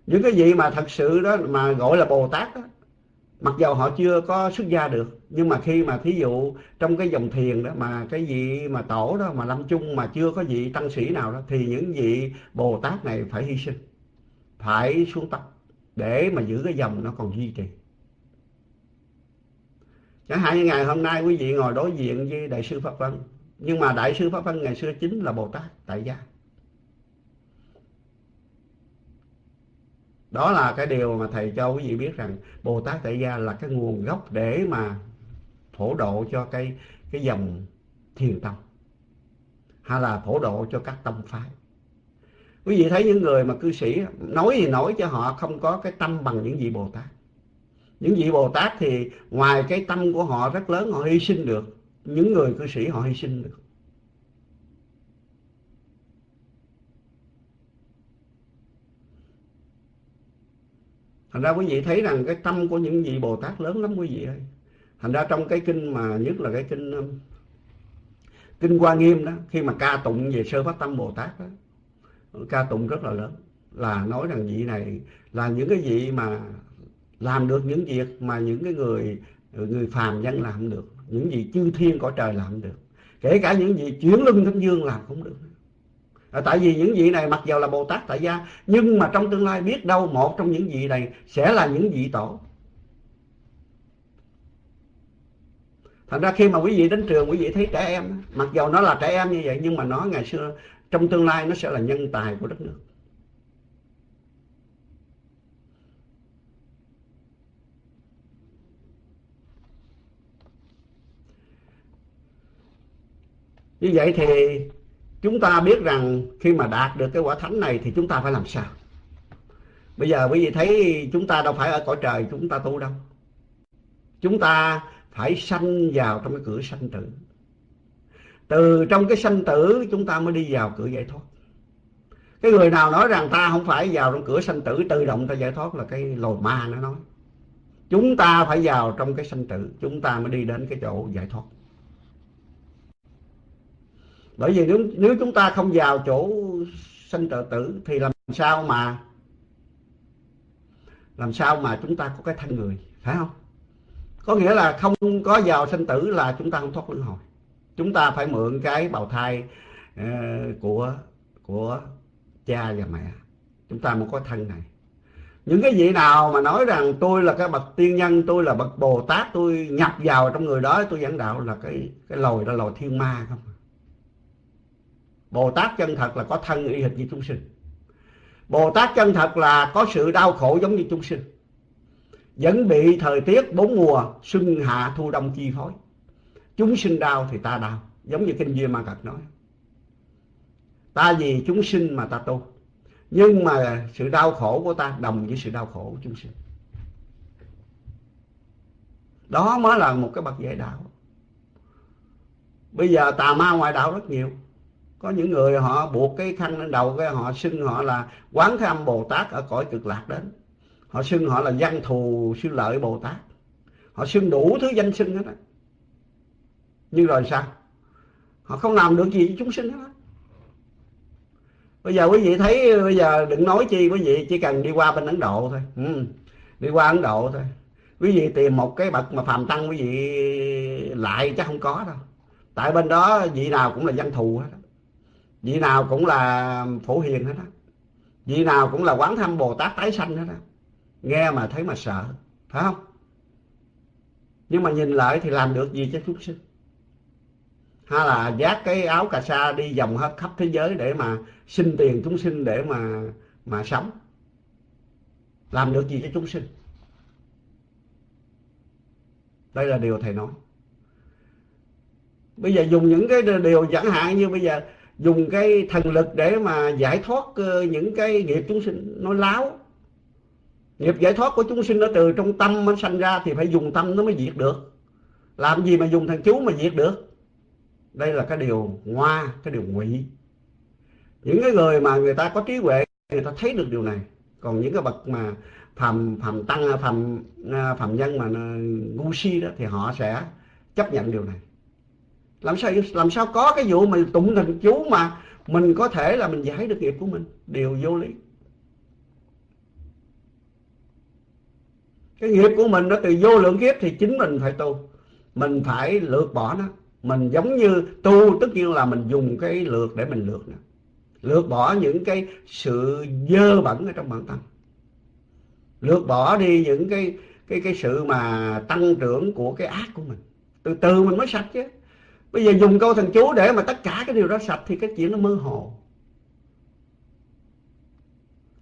Những cái vị mà thật sự đó mà gọi là bồ tát đó mặc dầu họ chưa có xuất gia được, nhưng mà khi mà thí dụ trong cái dòng thiền đó, mà cái vị mà tổ đó, mà lâm chung mà chưa có vị tăng sĩ nào đó, thì những vị bồ tát này phải hy sinh, phải xuống tập để mà giữ cái dòng nó còn duy trì. Chẳng hạn như ngày hôm nay quý vị ngồi đối diện với đại sư pháp vân nhưng mà đại sư pháp vân ngày xưa chính là bồ tát tại gia. Đó là cái điều mà thầy cho quý vị biết rằng bồ tát tại gia là cái nguồn gốc để mà phổ độ cho cái cái dòng thiền tông hay là phổ độ cho các tông phái. Quý vị thấy những người mà cư sĩ nói thì nói cho họ không có cái tâm bằng những vị bồ tát. Những vị bồ tát thì ngoài cái tâm của họ rất lớn, họ hy sinh được. Những người cư sĩ họ hy sinh được. Thành ra quý vị thấy rằng cái tâm của những vị bồ tát lớn lắm quý vị ơi. Thành ra trong cái kinh mà, nhất là cái kinh um, kinh hoa nghiêm đó, khi mà ca tụng về sơ phát tâm bồ tát đó, ca tụng rất là lớn. Là nói rằng vị này là những cái vị mà làm được những việc mà những cái người người phàm nhân làm được, những vị chư thiên cõi trời làm được. Kể cả những vị chuyển luân thánh dương làm cũng được à, tại vì những vị này mặc dầu là bồ tát tại gia nhưng mà trong tương lai biết đâu một trong những vị này sẽ là những vị tổ. Thành ra khi mà quý vị đến trường quý vị thấy trẻ em mặc dầu nó là trẻ em như vậy nhưng mà nó ngày xưa trong tương lai nó sẽ là nhân tài của đất nước. Như vậy thì chúng ta biết rằng khi mà đạt được cái quả thánh này thì chúng ta phải làm sao? Bây giờ quý vị thấy chúng ta đâu phải ở cõi trời chúng ta tu đâu. Chúng ta phải sanh vào trong cái cửa sanh tử. Từ trong cái sanh tử chúng ta mới đi vào cửa giải thoát. Cái người nào nói rằng ta không phải vào trong cửa sanh tử, tự động ta giải thoát là cái lồi ma nó nói. Chúng ta phải vào trong cái sanh tử, chúng ta mới đi đến cái chỗ giải thoát bởi vì nếu, nếu chúng ta không vào chỗ sanh tự tử thì làm sao mà làm sao mà chúng ta có cái thân người phải không? Có nghĩa là không có vào sanh tử là chúng ta không thoát luân hồi. Chúng ta phải mượn cái bào thai uh, của của cha và mẹ. Chúng ta mới có thân này. Những cái vị nào mà nói rằng tôi là cái bậc tiên nhân tôi là bậc bồ tát tôi nhập vào trong người đó tôi giảng đạo là cái cái lồi đó lồi thiên ma không? Bồ Tát chân thật là có thân y hệt như chúng sinh. Bồ Tát chân thật là có sự đau khổ giống như chúng sinh. Vẫn bị thời tiết bốn mùa, xuân, hạ, thu đông chi phối. Chúng sinh đau thì ta đau. Giống như Kinh Duy Ma Cật nói. Ta vì chúng sinh mà ta tu. Nhưng mà sự đau khổ của ta đồng với sự đau khổ của chúng sinh. Đó mới là một cái bậc giải đạo. Bây giờ tà ma ngoại đạo rất nhiều có những người họ buộc cái khăn lên đầu cái họ xưng họ là quán thế âm bồ tát ở cõi cực lạc đến. Họ xưng họ là văn thù sư lợi bồ tát. Họ xưng đủ thứ danh xưng hết á. Nhưng rồi sao? Họ không làm được gì với chúng sinh hết á. Bây giờ quý vị thấy bây giờ đừng nói chi quý vị chỉ cần đi qua bên ấn độ thôi. Ừ, đi qua ấn độ thôi. Quý vị tìm một cái bậc mà phàm tăng quý vị lại chắc không có đâu. Tại bên đó vị nào cũng là văn thù hết vị nào cũng là phổ hiền hết á. Vị nào cũng là quán thăm bồ tát tái sanh hết á. Nghe mà thấy mà sợ, phải không? Nhưng mà nhìn lại thì làm được gì cho chúng sinh? Hay là giác cái áo cà sa đi vòng hết khắp thế giới để mà xin tiền chúng sinh để mà mà sống. Làm được gì cho chúng sinh? Đây là điều thầy nói. Bây giờ dùng những cái điều chẳng hạn như bây giờ dùng cái thần lực để mà giải thoát ờ, những cái nghiệp chúng sinh nó láo. Nghiệp giải thoát của chúng sinh nó từ trong tâm nó sanh ra thì phải dùng tâm nó mới diệt được. Làm gì mà dùng thần chú mà diệt được? Đây là cái điều ngoa, cái điều ngụy. Những cái người mà người ta có trí huệ, người ta thấy được điều này. Còn những cái bậc mà phàm phàm tăng, phàm à, phàm nhân mà à, ngu si đó thì họ sẽ chấp nhận điều này làm sao làm sao có cái vụ mà tụng thần chú mà mình có thể là mình giải được nghiệp của mình? Đều vô lý. Cái nghiệp của mình nó từ vô lượng kiếp thì chính mình phải tu. Mình phải lược bỏ nó. Mình giống như tu, tất nhiên là mình dùng cái lược để mình lược nó lược bỏ những cái sự dơ bẩn ở trong bản tâm. Lược bỏ đi những cái cái cái sự mà tăng trưởng của cái ác của mình. Từ từ mình mới sạch chứ bây giờ dùng câu thần chú để mà tất cả cái điều đó sạch thì cái chuyện nó mơ hồ.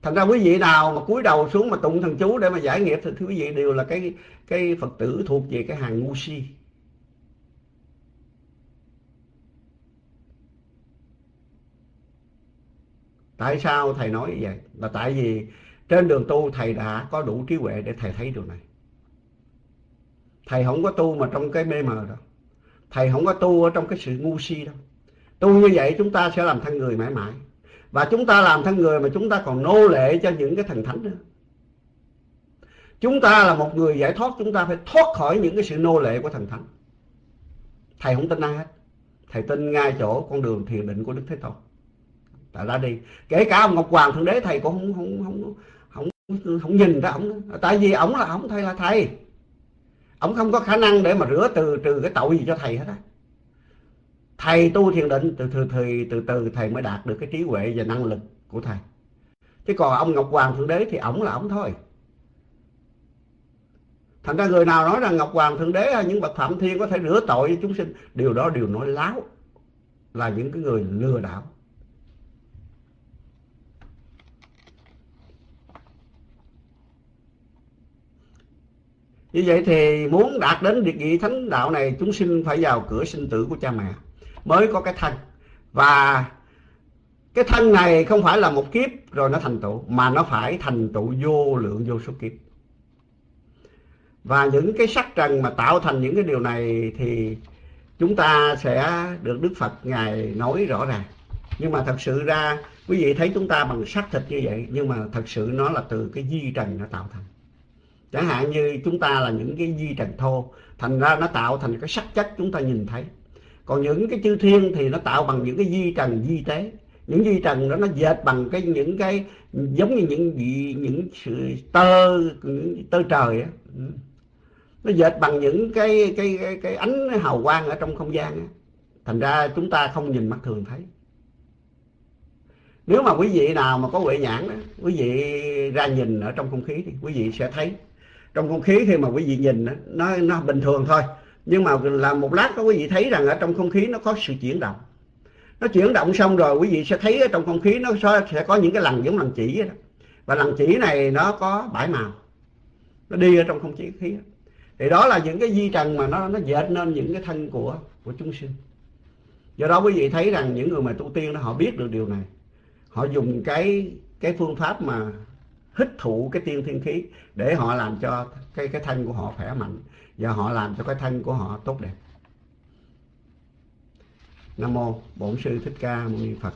Thành ra quý vị nào mà cúi đầu xuống mà tụng thần chú để mà giải nghiệp thì quý vị đều là cái cái phật tử thuộc về cái hàng ngu si. Tại sao thầy nói như vậy? Là tại vì trên đường tu thầy đã có đủ trí huệ để thầy thấy điều này. Thầy không có tu mà trong cái mê mờ đâu thầy không có tu ở trong cái sự ngu si đâu. Tu như vậy chúng ta sẽ làm thân người mãi mãi. Và chúng ta làm thân người mà chúng ta còn nô lệ cho những cái thần thánh nữa. Chúng ta là một người giải thoát chúng ta phải thoát khỏi những cái sự nô lệ của thần thánh. Thầy không tin ai hết. Thầy tin ngay chỗ con đường thiền định của đức thế tôn. Tại ra đi. Kể cả ông ngọc hoàng thượng đế thầy cũng không không không không không, không nhìn ra ông tại vì ổng là ổng thầy là thầy ông không có khả năng để mà rửa từ từ cái tội gì cho thầy hết á. Thầy tu thiền định, từ từ từ từ từ thầy mới đạt được cái trí huệ và năng lực của thầy. Chứ còn ông ngọc hoàng thượng đế thì ổng là ổng thôi. Thành ra người nào nói rằng ngọc hoàng thượng đế hay những bậc phạm thiên có thể rửa tội cho chúng sinh, điều đó đều nói láo là những cái người lừa đảo. Như vậy thì muốn đạt đến địa vị thánh đạo này, chúng sinh phải vào cửa sinh tử của cha mẹ mới có cái thân. Và cái thân này không phải là một kiếp rồi nó thành tựu, mà nó phải thành tựu vô lượng, vô số kiếp. Và những cái sắc trần mà tạo thành những cái điều này thì chúng ta sẽ được Đức Phật Ngài nói rõ ràng. Nhưng mà thật sự ra, quý vị thấy chúng ta bằng sắc thịt như vậy, nhưng mà thật sự nó là từ cái di trần nó tạo thành chẳng hạn như chúng ta là những cái di trần thô thành ra nó tạo thành cái sắc chất chúng ta nhìn thấy. Còn những cái chư thiên thì nó tạo bằng những cái di trần di tế. Những di trần đó nó dệt bằng cái những cái giống như những những, những sự tơ những tơ trời á. Ừ. Nó dệt bằng những cái cái cái, cái ánh hào quang ở trong không gian á. Thành ra chúng ta không nhìn mắt thường thấy. Nếu mà quý vị nào mà có huệ nhãn đó quý vị ra nhìn ở trong không khí thì quý vị sẽ thấy trong không khí khi mà quý vị nhìn nó nó bình thường thôi. Nhưng mà làm một lát đó quý vị thấy rằng ở trong không khí nó có sự chuyển động. Nó chuyển động xong rồi quý vị sẽ thấy ở trong không khí nó sẽ có những cái lằn giống lằn chỉ đó. Và lằn chỉ này nó có bảy màu. Nó đi ở trong không khí đó. Thì đó là những cái di trần mà nó nó dệt nên những cái thân của của chúng sinh. Do đó quý vị thấy rằng những người mà tu tiên đó, họ biết được điều này. Họ dùng cái cái phương pháp mà hít thụ cái tiên thiên khí để họ làm cho cái cái thân của họ khỏe mạnh và họ làm cho cái thân của họ tốt đẹp nam mô bổn sư thích ca mâu ni phật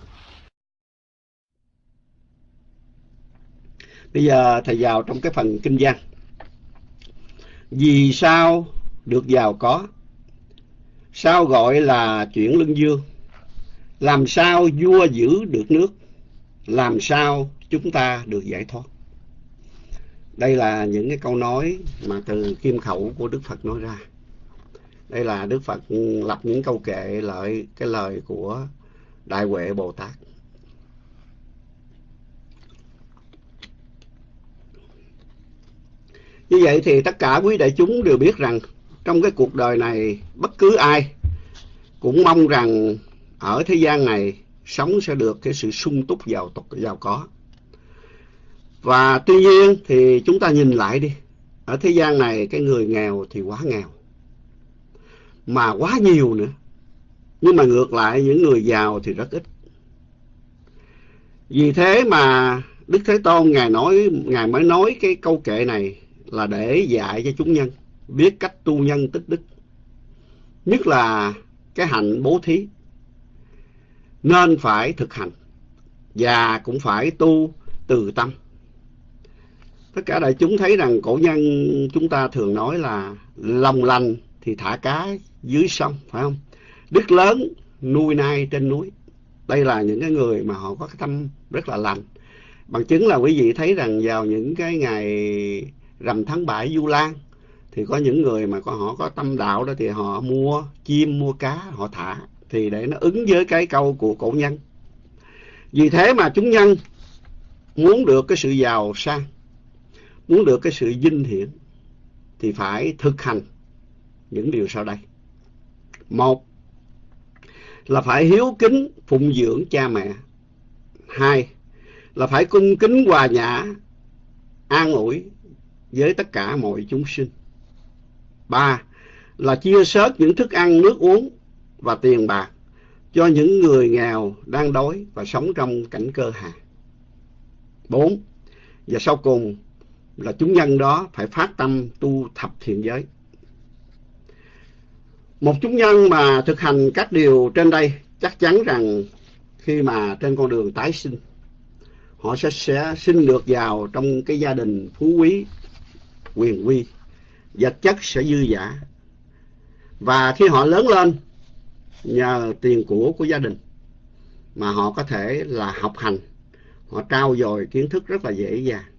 bây giờ thầy vào trong cái phần kinh văn vì sao được giàu có? Sao gọi là chuyển lưng dương? Làm sao vua giữ được nước? Làm sao chúng ta được giải thoát? Đây là những cái câu nói mà từ kim khẩu của Đức Phật nói ra. Đây là Đức Phật lập những câu kệ lợi cái lời của Đại Huệ Bồ Tát. Như vậy thì tất cả quý đại chúng đều biết rằng trong cái cuộc đời này, bất cứ ai cũng mong rằng ở thế gian này sống sẽ được cái sự sung túc giàu giàu có. Và tuy nhiên thì chúng ta nhìn lại đi, ở thế gian này cái người nghèo thì quá nghèo. Mà quá nhiều nữa. Nhưng mà ngược lại những người giàu thì rất ít. Vì thế mà Đức Thế Tôn Ngài nói Ngài mới nói cái câu kệ này là để dạy cho chúng nhân biết cách tu nhân tích đức. Nhất là cái hạnh bố thí. Nên phải thực hành và cũng phải tu từ tâm. Tất cả đại chúng thấy rằng cổ nhân chúng ta thường nói là lòng lành thì thả cá dưới sông, phải không? Đức lớn nuôi nai trên núi. Đây là những cái người mà họ có cái tâm rất là lành. Bằng chứng là quý vị thấy rằng vào những cái ngày rằm tháng bảy du lan thì có những người mà có họ có tâm đạo đó thì họ mua chim mua cá họ thả thì để nó ứng với cái câu của cổ nhân vì thế mà chúng nhân muốn được cái sự giàu sang muốn được cái sự vinh hiển thì phải thực hành những điều sau đây một là phải hiếu kính phụng dưỡng cha mẹ hai là phải cung kính hòa nhã an ủi với tất cả mọi chúng sinh. Ba là chia sớt những thức ăn, nước uống và tiền bạc cho những người nghèo đang đói và sống trong cảnh cơ hà. Bốn và sau cùng là chúng nhân đó phải phát tâm tu thập thiện giới. Một chúng nhân mà thực hành các điều trên đây chắc chắn rằng khi mà trên con đường tái sinh họ sẽ, sẽ sinh được vào trong cái gia đình phú quý quyền quy, vật chất sẽ dư giả. Và khi họ lớn lên, nhờ tiền của của gia đình, mà họ có thể là học hành, họ trao dồi kiến thức rất là dễ dàng.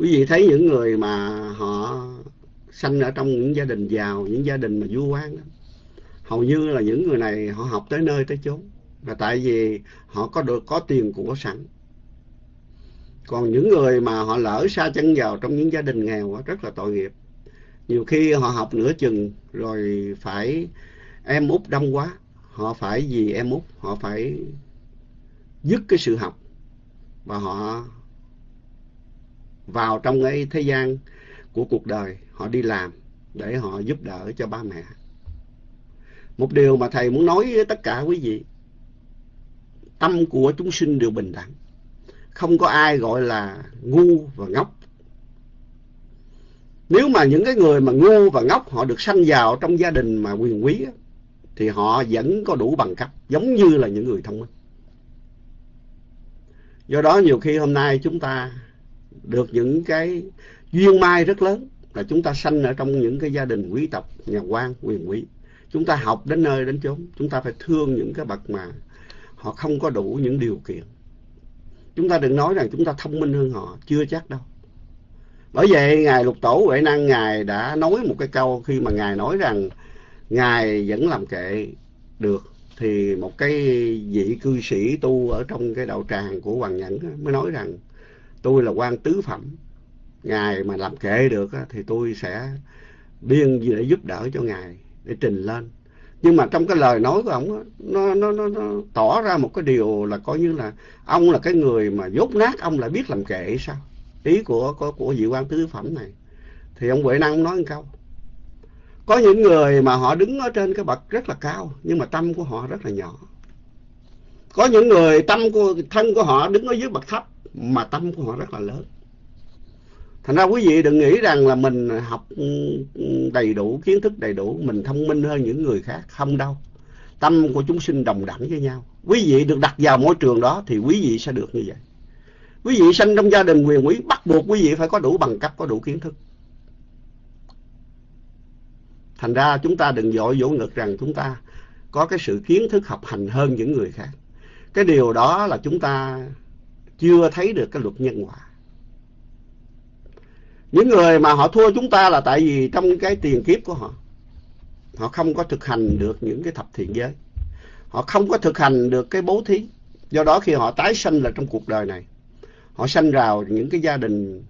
Quý vị thấy những người mà họ sanh ở trong những gia đình giàu, những gia đình mà vua quan đó, hầu như là những người này họ học tới nơi tới chốn. Là tại vì họ có được có tiền của sẵn. Còn những người mà họ lỡ xa chân vào trong những gia đình nghèo rất là tội nghiệp. Nhiều khi họ học nửa chừng rồi phải em út đông quá. Họ phải vì em út họ phải dứt cái sự học. Và họ vào trong cái thế gian của cuộc đời, họ đi làm để họ giúp đỡ cho ba mẹ. Một điều mà thầy muốn nói với tất cả quý vị, tâm của chúng sinh đều bình đẳng. Không có ai gọi là ngu và ngốc. Nếu mà những cái người mà ngu và ngốc họ được sanh vào trong gia đình mà quyền quý thì họ vẫn có đủ bằng cấp, giống như là những người thông minh. Do đó nhiều khi hôm nay chúng ta được những cái duyên mai rất lớn. Là chúng ta sanh ở trong những cái gia đình quý tộc, nhà quan, quyền quý. Chúng ta học đến nơi đến chốn. Chúng ta phải thương những cái bậc mà họ không có đủ những điều kiện. Chúng ta đừng nói rằng chúng ta thông minh hơn họ, chưa chắc đâu. Bởi vậy, ngài lục tổ huệ năng, ngài đã nói một cái câu khi mà ngài nói rằng ngài vẫn làm kệ được, thì một cái vị cư sĩ tu ở trong cái đạo tràng của hoàng nhẫn mới nói rằng tôi là quan tứ phẩm. Ngài mà làm kệ được thì tôi sẽ biên gì để giúp đỡ cho ngài để trình lên. Nhưng mà trong cái lời nói của ông nó, nó, nó, nó tỏ ra một cái điều là coi như là ông là cái người mà dốt nát ông lại biết làm kệ sao? Ý của của, của vị quan tứ phẩm này. Thì ông huệ năng nói một câu. Có những người mà họ đứng ở trên cái bậc rất là cao nhưng mà tâm của họ rất là nhỏ. Có những người tâm của thân của họ đứng ở dưới bậc thấp mà tâm của họ rất là lớn. Thành ra quý vị đừng nghĩ rằng là mình học ừ, ừ, đầy đủ, kiến thức đầy đủ, mình thông minh hơn những người khác, không đâu. Tâm của chúng sinh đồng đẳng với nhau. Quý vị được đặt vào môi trường đó thì quý vị sẽ được như vậy. Quý vị sinh trong gia đình quyền quý, bắt buộc quý vị phải có đủ bằng cấp, có đủ kiến thức. Thành ra chúng ta đừng dội vỗ ngực rằng chúng ta có cái sự kiến thức học hành hơn những người khác. Cái điều đó là chúng ta chưa thấy được cái luật nhân quả những người mà họ thua chúng ta là tại vì trong cái tiền kiếp của họ họ không có thực hành được những cái thập thiện giới. Họ không có thực hành được cái bố thí. Do đó khi họ tái sanh là trong cuộc đời này, họ sanh vào những cái gia đình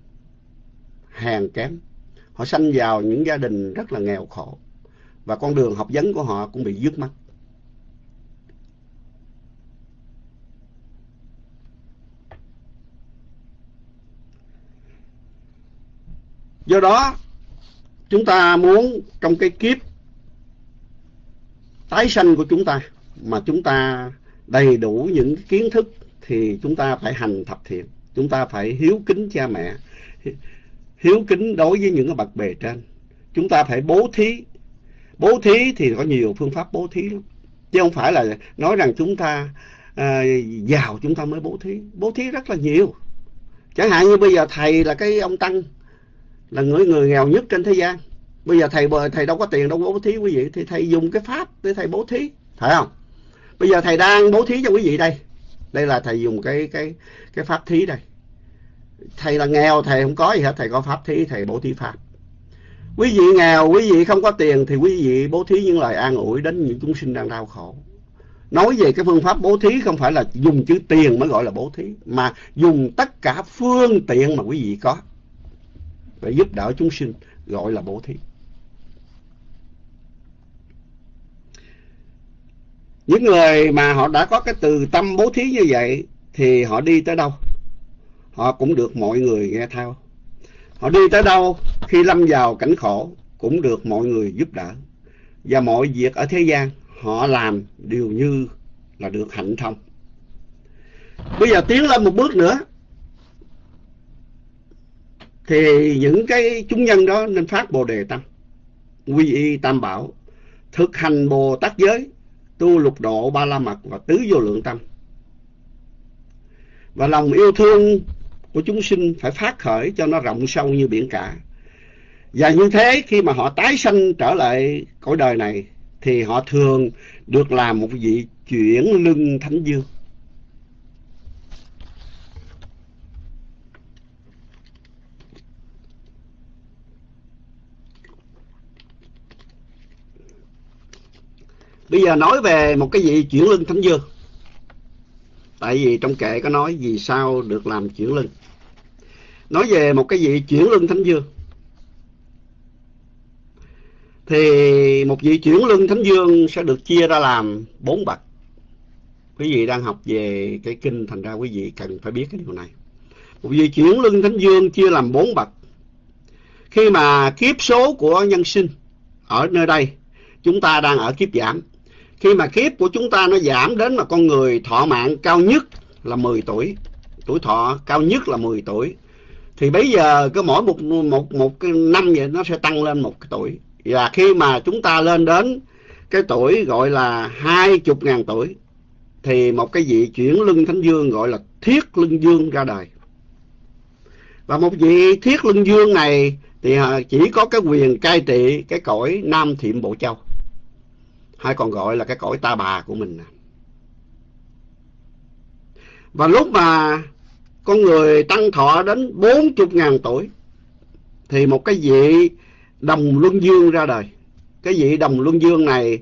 hèn kém. Họ sanh vào những gia đình rất là nghèo khổ. Và con đường học vấn của họ cũng bị dứt mất do đó chúng ta muốn trong cái kiếp tái sanh của chúng ta mà chúng ta đầy đủ những kiến thức thì chúng ta phải hành thập thiện. Chúng ta phải hiếu kính cha mẹ hiếu kính đối với những cái bậc bề trên. Chúng ta phải bố thí. Bố thí thì có nhiều phương pháp bố thí lắm. Chứ không phải là nói rằng chúng ta à, giàu chúng ta mới bố thí. Bố thí rất là nhiều. Chẳng hạn như bây giờ thầy là cái ông tăng là người người nghèo nhất trên thế gian. Bây giờ thầy thầy đâu có tiền, đâu có bố thí quý vị. Thì thầy dùng cái pháp để thầy bố thí, phải không? Bây giờ thầy đang bố thí cho quý vị đây. Đây là thầy dùng cái cái cái pháp thí đây. Thầy là nghèo, thầy không có gì hết. Thầy có pháp thí, thầy bố thí pháp. Quý vị nghèo, quý vị không có tiền thì quý vị bố thí những lời an ủi đến những chúng sinh đang đau khổ. Nói về cái phương pháp bố thí không phải là dùng chữ tiền mới gọi là bố thí, mà dùng tất cả phương tiện mà quý vị có để giúp đỡ chúng sinh, gọi là bố thí. Những người mà họ đã có cái từ tâm bố thí như vậy thì họ đi tới đâu? Họ cũng được mọi người nghe theo. Họ đi tới đâu khi lâm vào cảnh khổ cũng được mọi người giúp đỡ. Và mọi việc ở thế gian, họ làm đều như là được hạnh thông. Bây giờ tiến lên một bước nữa thì những cái chúng nhân đó nên phát bồ đề tâm quy y tam bảo, thực hành bồ tát giới, tu lục độ ba la mật và tứ vô lượng tâm. Và lòng yêu thương của chúng sinh phải phát khởi cho nó rộng sâu như biển cả. Và như thế khi mà họ tái sanh trở lại cõi đời này, thì họ thường được làm một vị chuyển lưng thánh dương. Bây giờ nói về một cái vị chuyển lưng thánh dương. Tại vì trong kệ có nói vì sao được làm chuyển lưng nói về một cái vị chuyển lưng thánh dương. Thì một vị chuyển lưng thánh dương sẽ được chia ra làm bốn bậc. Quý vị đang học về cái kinh, thành ra quý vị cần phải biết cái điều này. Một vị chuyển lưng thánh dương chia làm bốn bậc. Khi mà kiếp số của nhân sinh ở nơi đây, chúng ta đang ở kiếp giảm khi mà kiếp của chúng ta nó giảm đến mà con người thọ mạng cao nhất là 10 tuổi tuổi thọ cao nhất là 10 tuổi, thì bây giờ cứ mỗi một một một cái năm vậy nó sẽ tăng lên một cái tuổi. Và khi mà chúng ta lên đến cái tuổi gọi là hai chục ngàn tuổi, thì một cái vị chuyển lưng thánh dương gọi là thiết lưng dương ra đời. Và một vị thiết lưng dương này thì à, chỉ có cái quyền cai trị cái cõi nam thiệm bộ châu hay còn gọi là cái cõi ta bà của mình và lúc mà con người tăng thọ đến bốn chục ngàn tuổi, thì một cái vị đồng luân dương ra đời. Cái vị đồng luân dương này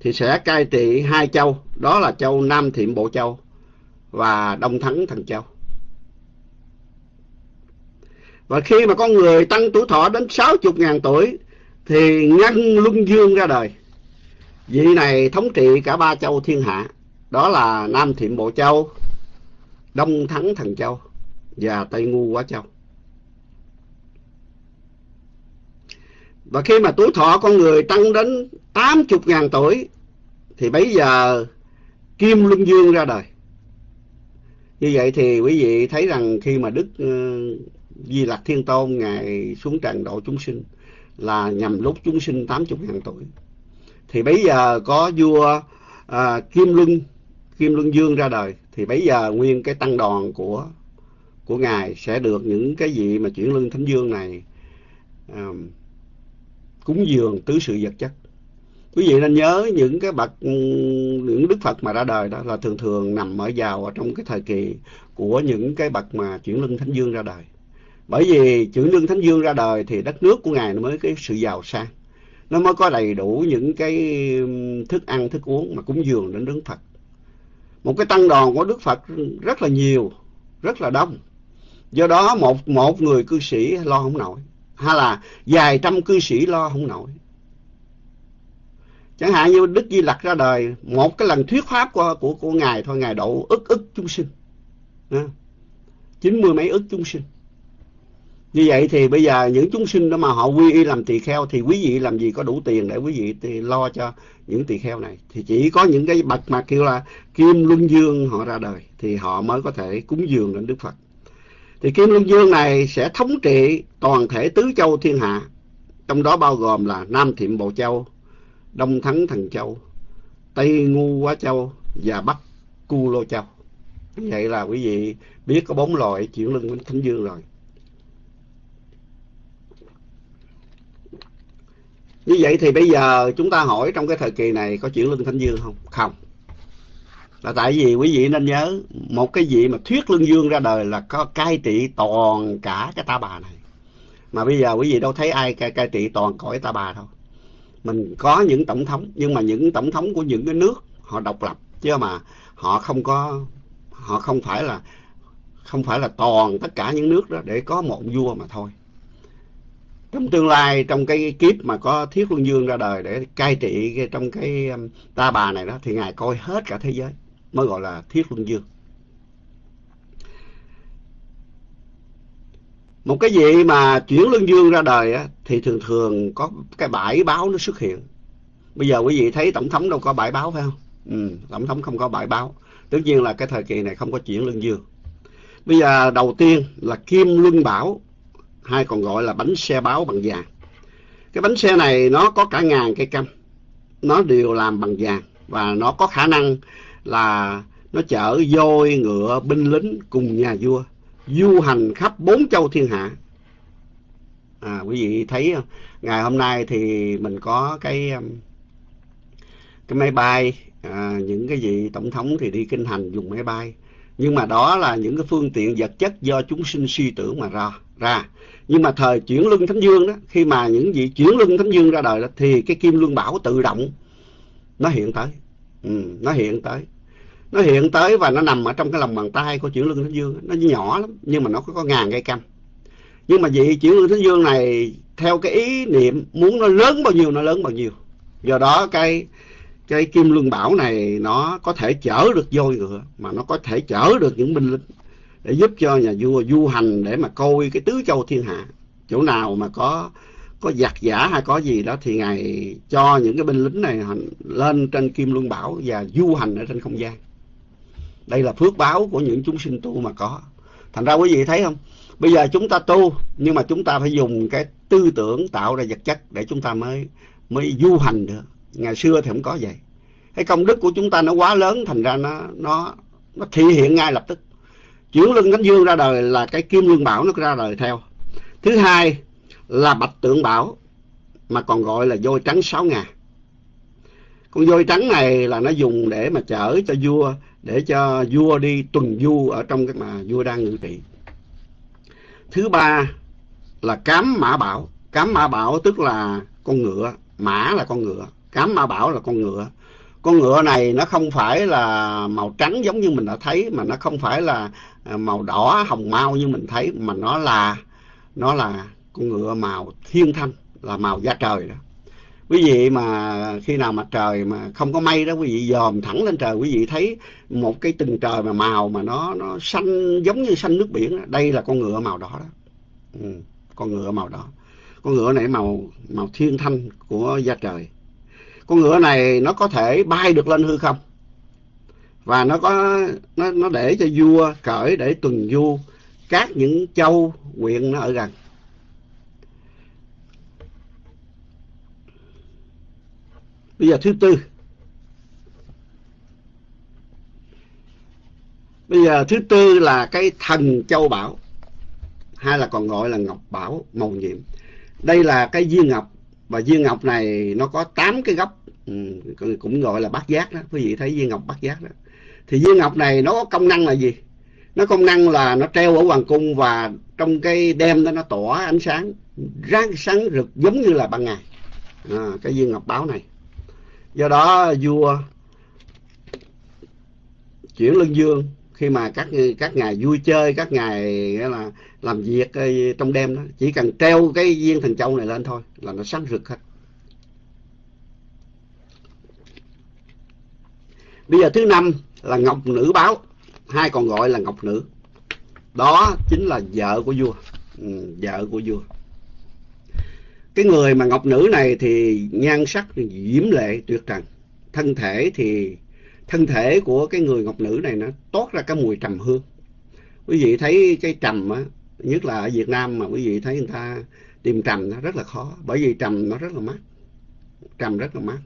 thì sẽ cai trị hai châu, đó là châu nam thiệm bộ châu và đông thắng thần châu. Và khi mà con người tăng tuổi thọ đến sáu chục ngàn tuổi, thì ngân luân dương ra đời vị này thống trị cả ba châu thiên hạ, đó là nam thiệm bộ châu, đông thắng thần châu và tây ngu quá châu. Và khi mà tuổi thọ con người tăng đến tám chục ngàn tuổi, thì bây giờ kim luân dương ra đời. Như vậy thì quý vị thấy rằng khi mà đức ờ, di lặc thiên tôn ngài xuống trần độ chúng sinh là nhằm lúc chúng sinh tám chục ngàn tuổi thì bây giờ có vua à, Kim Luân Kim Luân Dương ra đời. Thì bây giờ nguyên cái tăng đoàn của của ngài sẽ được những cái gì mà chuyển luân thánh dương này à, cúng dường tứ sự vật chất. Quý vị nên nhớ những cái bậc ừ, những đức phật mà ra đời đó là thường thường nằm ở vào ở trong cái thời kỳ của những cái bậc mà chuyển luân thánh dương ra đời. Bởi vì chuyển luân thánh dương ra đời thì đất nước của ngài nó mới cái sự giàu sang nó mới có đầy đủ những cái thức ăn, thức uống mà cúng dường đến Đức Phật. Một cái tăng đoàn của Đức Phật rất là nhiều, rất là đông. Do đó một một người cư sĩ lo không nổi, hay là vài trăm cư sĩ lo không nổi. Chẳng hạn như Đức Di Lặc ra đời, một cái lần thuyết pháp của của của ngài thôi, ngài độ ức ức chúng sinh. Chín mươi mấy ức chúng sinh như vậy thì bây giờ những chúng sinh đó mà họ quy y làm tỳ kheo thì quý vị làm gì có đủ tiền để quý vị thì lo cho những tỳ kheo này? Thì chỉ có những cái bậc mà kêu là kim luân dương họ ra đời thì họ mới có thể cúng dường đến đức phật. Thì kim luân dương này sẽ thống trị toàn thể tứ châu thiên hạ, trong đó bao gồm là nam thiệm bộ châu, đông thắng thần châu, tây ngu quá châu và bắc cu lô châu. Vậy là quý vị biết có bốn loại chuyển lưng thánh dương rồi. Như vậy thì bây giờ chúng ta hỏi trong cái thời kỳ này có chuyển lưng thanh dương không? Không. Là tại vì quý vị nên nhớ một cái vị mà thuyết lưng dương ra đời là có cai trị toàn cả cái ta bà này. Mà bây giờ quý vị đâu thấy ai cai, cai trị toàn cõi ta bà đâu. Mình có những tổng thống nhưng mà những tổng thống của những cái nước họ độc lập chứ mà họ không có họ không phải là không phải là toàn tất cả những nước đó để có một vua mà thôi trong tương lai trong cái kiếp mà có thiết luân dương ra đời để cai trị trong cái um, ta bà này đó thì ngài coi hết cả thế giới mới gọi là thiết luân dương. Một cái gì mà chuyển luân dương ra đời á, thì thường thường có cái bãi báo nó xuất hiện. Bây giờ quý vị thấy tổng thống đâu có bãi báo phải không? Ừ, tổng thống không có bãi báo. Tất nhiên là cái thời kỳ này không có chuyển luân dương. Bây giờ đầu tiên là kim luân bảo hay còn gọi là bánh xe báo bằng vàng. Cái bánh xe này nó có cả ngàn cây cam, nó đều làm bằng vàng và nó có khả năng là nó chở voi, ngựa, binh lính cùng nhà vua du hành khắp bốn châu thiên hạ. À, quý vị thấy ngày hôm nay thì mình có cái um, cái máy bay, à, những cái gì tổng thống thì đi kinh hành dùng máy bay. Nhưng mà đó là những cái phương tiện vật chất do chúng sinh suy tưởng mà ra ra. Nhưng mà thời chuyển luân thánh dương đó khi mà những vị chuyển luân thánh dương ra đời đó thì cái kim luân bảo tự động nó hiện tới. Ừ, nó hiện tới. Nó hiện tới và nó nằm ở trong cái lòng bàn tay của chuyển luân thánh dương. Nó nhỏ lắm nhưng mà nó có, có ngàn cây căm nhưng mà vị chuyển luân thánh dương này theo cái ý niệm muốn nó lớn bao nhiêu nó lớn bao nhiêu. Do đó cái cái kim luân bảo này nó có thể chở được voi ngựa mà nó có thể chở được những binh lính để giúp cho nhà vua du hành để mà coi cái tứ châu thiên hạ. Chỗ nào mà có có giặc giả hay có gì đó thì ngài cho những cái binh lính này lên trên kim luân bảo và du hành ở trên không gian. Đây là phước báo của những chúng sinh tu mà có. Thành ra quý vị thấy không? Bây giờ chúng ta tu, nhưng mà chúng ta phải dùng cái tư tưởng tạo ra vật chất để chúng ta mới mới du hành được. Ngày xưa thì không có vậy. Cái công đức của chúng ta nó quá lớn, thành ra nó nó nó thể hiện ngay lập tức chiếu lưng cánh dương ra đời là cái kim lương bảo nó ra đời theo. Thứ hai là bạch tượng bảo, mà còn gọi là voi trắng sáu ngà. Con voi trắng này là nó dùng để mà chở cho vua, để cho vua đi tuần du ở trong cái mà vua đang ngự trị. Thứ ba là cám mã bảo. Cám mã bảo tức là con ngựa, mã là con ngựa. Cám mã bảo là con ngựa. Con ngựa này nó không phải là màu trắng giống như mình đã thấy, mà nó không phải là À, màu đỏ hồng mau như mình thấy mà nó là nó là con ngựa màu thiên thanh là màu da trời đó. Quý vị mà khi nào mặt trời mà không có mây đó quý vị dòm thẳng lên trời quý vị thấy một cái từng trời mà màu mà nó nó xanh giống như xanh nước biển đó. đây là con ngựa màu đỏ đó. Ừ, con ngựa màu đỏ. Con ngựa này màu màu thiên thanh của da trời. Con ngựa này nó có thể bay được lên hư không? Và nó có nó nó để cho vua cởi để tuần du các những châu huyện nó ở gần. Bây giờ thứ tư. Bây giờ thứ tư là cái thần châu bảo hay là còn gọi là ngọc bảo màu nhiệm. Đây là cái viên ngọc và viên ngọc này nó có tám cái góc ừ, cũng gọi là bát giác đó. Quý vị thấy viên ngọc bát giác đó thì viên ngọc này nó có công năng là gì? Nó công năng là nó treo ở hoàng cung và trong cái đêm đó nó tỏa ánh sáng ráng sáng rực giống như là ban ngày. À, cái viên ngọc báo này. Do đó vua chuyển lưng dương khi mà các các ngài vui chơi các ngài là làm việc ờ, trong đêm đó chỉ cần treo cái viên thần châu này lên thôi là nó sáng rực hết. Bây giờ thứ năm là ngọc nữ báo. Hay còn gọi là ngọc nữ. Đó chính là vợ của vua. Ừ, vợ của vua. Cái người mà ngọc nữ này thì nhan sắc thì diễm lệ tuyệt trần. Thân thể thì thân thể của cái người ngọc nữ này nó tốt ra cái mùi trầm hương. Quý vị thấy cái trầm á nhất là ở Việt Nam mà quý vị thấy người ta tìm trầm nó rất là khó bởi vì trầm nó rất là mát. Trầm rất là mát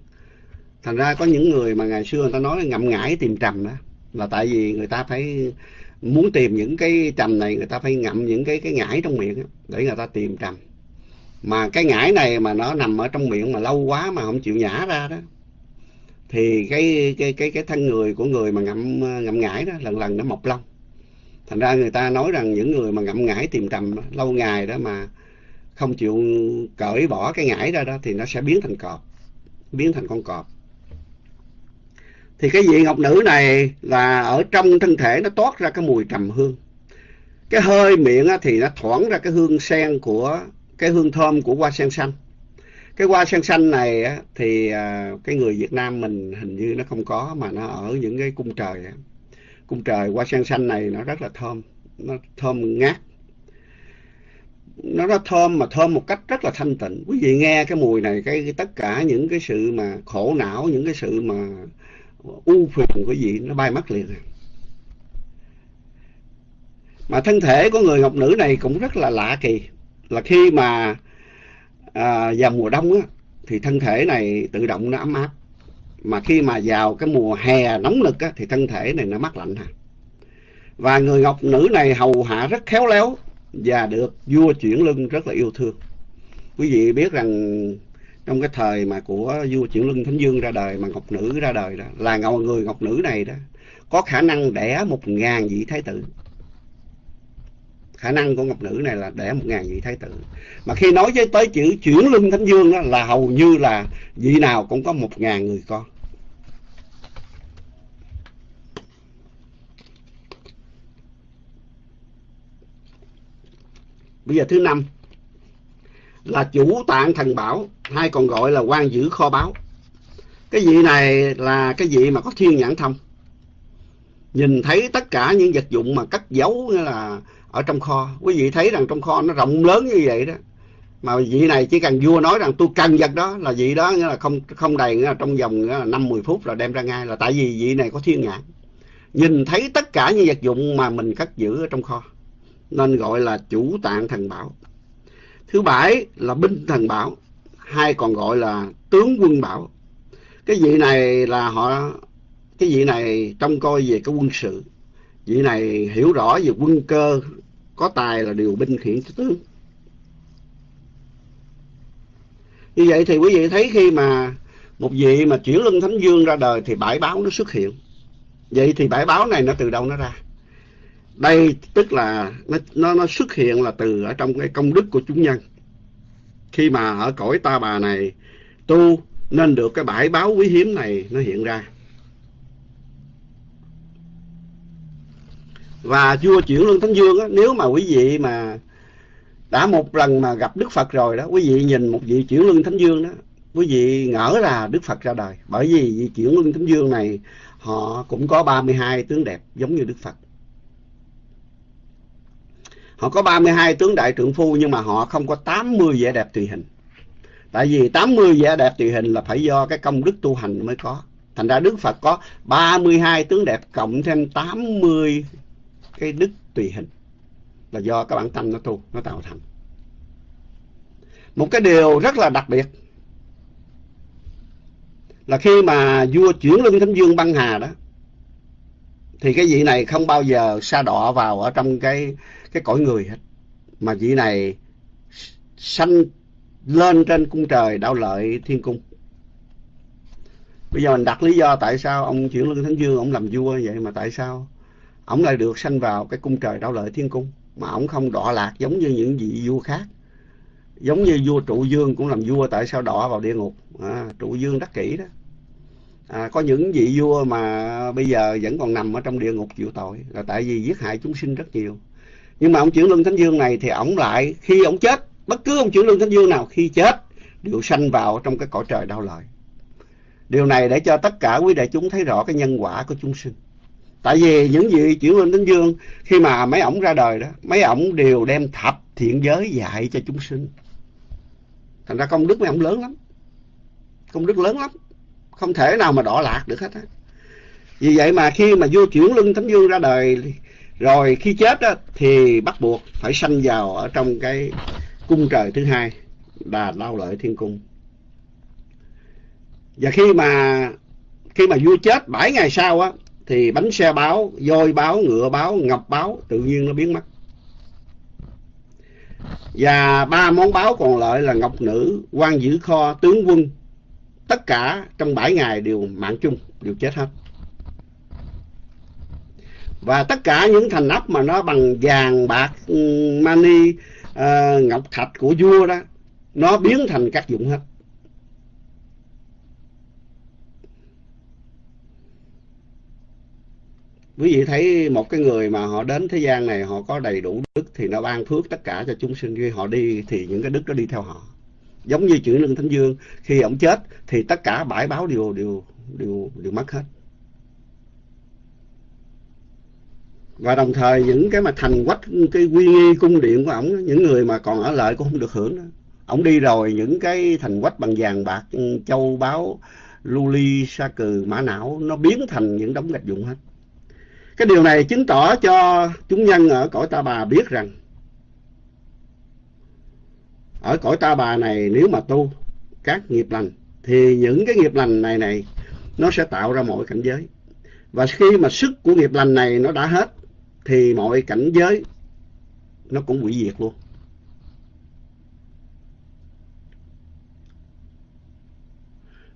thành ra có những người mà ngày xưa người ta nói là ngậm ngải tìm trầm đó là tại vì người ta phải muốn tìm những cái trầm này người ta phải ngậm những cái cái ngải trong miệng để người ta tìm trầm. Mà cái ngải này mà nó nằm ở trong miệng mà lâu quá mà không chịu nhả ra đó thì cái cái cái cái thân người của người mà ngậm ngậm ngải đó lần lần nó mọc lông. Thành ra người ta nói rằng những người mà ngậm ngải tìm trầm đó, lâu ngày đó mà không chịu cởi bỏ cái ngải ra đó thì nó sẽ biến thành cọp biến thành con cọp thì cái vị ngọc nữ này là ở trong thân thể nó toát ra cái mùi trầm hương. Cái hơi miệng thì nó thoảng ra cái hương sen của cái hương thơm của hoa sen xanh. Cái hoa sen xanh này thì à, cái người Việt Nam mình hình như nó không có mà nó ở những cái cung trời cung trời hoa sen xanh này nó rất là thơm nó thơm ngát. Nó nó thơm mà thơm một cách rất là thanh tịnh. Quý vị nghe cái mùi này cái, cái tất cả những cái sự mà khổ não những cái sự mà u phiền của vị nó bay mất liền. Mà thân thể của người ngọc nữ này cũng rất là lạ kỳ. Là khi mà à, vào mùa đông á, thì thân thể này tự động nó ấm áp. Mà khi mà vào cái mùa hè nóng nực á, thì thân thể này nó mát lạnh hả và người ngọc nữ này hầu hạ rất khéo léo và được vua chuyển lưng rất là yêu thương. Quý vị biết rằng trong cái thời mà của vua Triển Lưng Thánh Dương ra đời, mà Ngọc Nữ ra đời đó, là ngầu người Ngọc Nữ này đó, có khả năng đẻ một ngàn vị thái tử. Khả năng của Ngọc Nữ này là đẻ một ngàn vị thái tử. Mà khi nói với tới chữ Chuyển Lưng Thánh Dương đó, là hầu như là vị nào cũng có một ngàn người con. Bây giờ thứ năm là chủ tạng thần bảo, hay còn gọi là quan giữ kho báu. Cái vị này là cái vị mà có thiên nhãn thông. Nhìn thấy tất cả những vật dụng mà cất giấu nghĩa là ở trong kho. Quý vị thấy rằng trong kho nó rộng lớn như vậy đó. Mà vị này chỉ cần vua nói rằng tôi cần vật đó, là vị đó nghĩa là không không đầy nghĩa là trong vòng năm mười phút là đem ra ngay, là tại vì vị này có thiên nhãn. Nhìn thấy tất cả những vật dụng mà mình cất giữ ở trong kho, nên gọi là chủ tạng thần bảo thứ bảy là binh thần bảo hay còn gọi là tướng quân bảo. Cái vị này là họ, cái vị này trông coi về cái quân sự. Vị này hiểu rõ về quân cơ, có tài là điều binh khiển tướng. Như vậy thì quý vị thấy khi mà một vị mà chuyển lưng thánh dương ra đời thì bãi báo nó xuất hiện. Vậy thì bãi báo này nó từ đâu nó ra? Đây tức là nó nó nó xuất hiện là từ ở trong cái công đức của chúng nhân. Khi mà ở cõi ta bà này tu nên được cái bãi báo quý hiếm này nó hiện ra. Và vua chuyển luân thánh dương á, nếu mà quý vị mà đã một lần mà gặp đức phật rồi đó quý vị nhìn một vị chuyển luân thánh dương đó quý vị ngỡ là đức phật ra đời. Bởi vì vị chuyển luân thánh dương này họ cũng có 32 tướng đẹp giống như đức phật họ có 32 tướng đại trượng phu nhưng mà họ không có 80 vẻ đẹp tùy hình. Tại vì 80 vẻ đẹp tùy hình là phải do cái công đức tu hành mới có. Thành ra đức phật có 32 tướng đẹp cộng thêm 80 cái đức tùy hình là do cái bản tâm nó tu, nó tạo thành. Một cái điều rất là đặc biệt là khi mà vua chuyển lưng thánh dương băng hà đó, thì cái vị này không bao giờ sa đọa vào ở trong cái cái cõi người hết. Mà vị này sanh lên trên cung trời đạo lợi thiên cung. Bây giờ mình đặt lý do tại sao ông chuyển lưng thánh dương ông làm vua vậy mà tại sao ông lại được sanh vào cái cung trời đạo lợi thiên cung? Mà ông không đọa lạc giống như những vị vua khác. Giống như vua trụ dương cũng làm vua tại sao đọa vào địa ngục? À, trụ dương đắc kỷ đó. À, có những vị vua mà bây giờ vẫn còn nằm ở trong địa ngục chịu tội là tại vì giết hại chúng sinh rất nhiều nhưng mà ông chuyển luân thánh dương này thì ông lại, khi ông chết, bất cứ ông chuyển luân thánh dương nào khi chết đều sanh vào trong cái cõi trời đau lợi. Điều này để cho tất cả quý đại chúng thấy rõ cái nhân quả của chúng sinh. Tại vì những vị chuyển luân thánh dương, khi mà mấy ổng ra đời đó, mấy ổng đều đem thập thiện giới dạy cho chúng sinh. Thành ra công đức mấy ổng lớn lắm. Công đức lớn lắm. Không thể nào mà đọa lạc được hết á. Vì vậy mà khi mà vua chuyển luân thánh dương ra đời rồi khi chết á, thì bắt buộc phải sanh vào ở trong cái cung trời thứ hai là lao lợi thiên cung. Và khi mà khi mà vua chết bảy ngày sau á thì bánh xe báo voi báo ngựa báo ngọc báo tự nhiên nó biến mất. Và ba món báo còn lại là ngọc nữ quan giữ kho tướng quân tất cả trong bảy ngày đều mạng chung đều chết hết và tất cả những thành ấp mà nó bằng vàng bạc ừ, mani uh, ngọc thạch của vua đó nó biến thành các dụng hết. Quý vị thấy một cái người mà họ đến thế gian này họ có đầy đủ đức thì nó ban phước tất cả cho chúng sinh. Khi họ đi thì những cái đức đó đi theo họ. Giống như chữ lương thánh dương khi ông chết thì tất cả bãi báo đều đều đều đều mất hết. Và đồng thời những cái mà thành quách, cái quy nghi cung điện của ổng, những người mà còn ở lại cũng không được hưởng đó ổng đi rồi, những cái thành quách bằng vàng bạc ừ, châu báu, lưu ly, sa cừ, mã não, nó biến thành những đống gạch dụng hết. Cái điều này chứng tỏ cho chúng nhân ở cõi ta bà biết rằng, ở cõi ta bà này nếu mà tu các nghiệp lành, thì những cái nghiệp lành này này, nó sẽ tạo ra mọi cảnh giới. Và khi mà sức của nghiệp lành này nó đã hết thì mọi cảnh giới nó cũng hủy diệt luôn.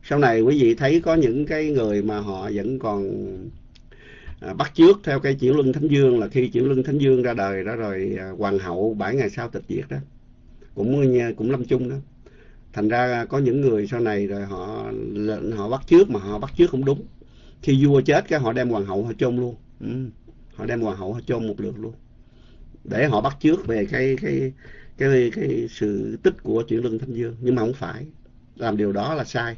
Sau này quý vị thấy có những cái người mà họ vẫn còn à, bắt chước theo cái chuyển luân thánh dương là khi chuyển luân thánh dương ra đời đó rồi à, hoàng hậu bảy ngày sau tịch diệt đó. Cũng à, cũng lâm chung đó. Thành ra có những người sau này rồi họ họ bắt chước mà họ bắt chước không đúng. Khi vua chết cái họ đem hoàng hậu họ chôn luôn. Ừ họ đem hoàng hậu họ chôn một lượt luôn. Để họ bắt chước về cái cái cái cái sự tích của chuyển Lương thánh dương. Nhưng mà không phải. Làm điều đó là sai.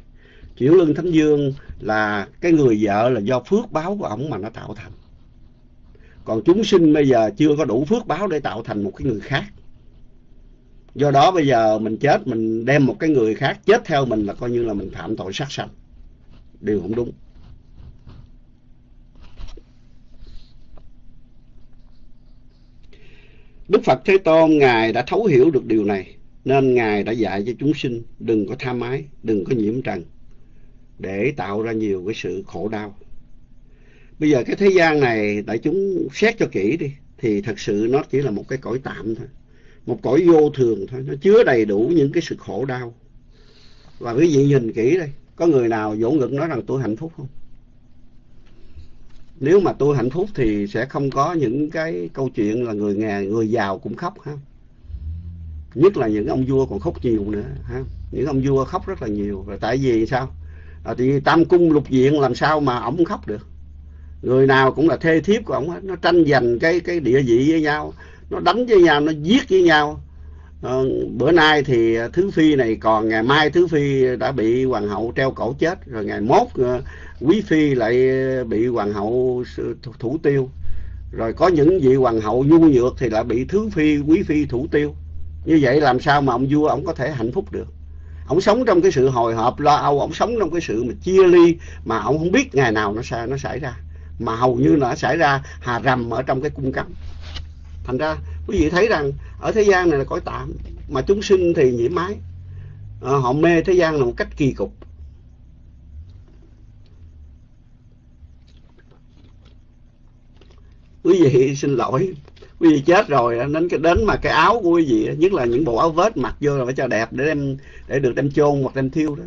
Chuyển Lương thánh dương là cái người vợ là do phước báo của ổng mà nó tạo thành. Còn chúng sinh bây giờ chưa có đủ phước báo để tạo thành một cái người khác. Do đó bây giờ mình chết, mình đem một cái người khác chết theo mình là coi như là mình phạm tội sát sanh. Điều không đúng. Đức Phật Thế Tôn Ngài đã thấu hiểu được điều này nên Ngài đã dạy cho chúng sinh đừng có tham ái, đừng có nhiễm trần để tạo ra nhiều cái sự khổ đau. Bây giờ cái thế gian này đại chúng xét cho kỹ đi thì thật sự nó chỉ là một cái cõi tạm thôi. Một cõi vô thường thôi, nó chứa đầy đủ những cái sự khổ đau. Và quý vị nhìn kỹ đây, có người nào vỗ ngực nói rằng tôi hạnh phúc không? Nếu mà tôi hạnh phúc thì sẽ không có những cái câu chuyện là người nghèo người giàu cũng khóc ha. Nhất là những ông vua còn khóc nhiều nữa ha. Những ông vua khóc rất là nhiều. Rồi tại vì sao? À, thì tam cung lục diện làm sao mà ổng khóc được? Người nào cũng là thê thiếp của ổng nó tranh giành cái cái địa vị với nhau nó đánh với nhau nó giết với nhau. À, bữa nay thì thứ phi này còn ngày mai thứ phi đã bị hoàng hậu treo cổ chết rồi ngày mốt ờ, quý phi lại ờ, bị hoàng hậu thủ tiêu. Rồi có những vị hoàng hậu nhu nhược thì lại bị thứ phi quý phi thủ tiêu. Như vậy làm sao mà ông vua ông có thể hạnh phúc được? Ông sống trong cái sự hồi hộp lo âu ông sống trong cái sự mà chia ly mà ông không biết ngày nào nó xa nó xảy ra. Mà hầu như nó xảy ra hà rầm ở trong cái cung cấm. Thành ra quý vị thấy rằng ở thế gian này là cõi tạm mà chúng sinh thì nhiễm mái. À, họ mê thế gian là một cách kỳ cục. Quý vị, xin lỗi. Quý vị chết rồi, đến cái đến mà cái áo của quý vị, nhất là những bộ áo vết mặc vô là phải cho đẹp để đem để được đem chôn hoặc đem thiêu đó.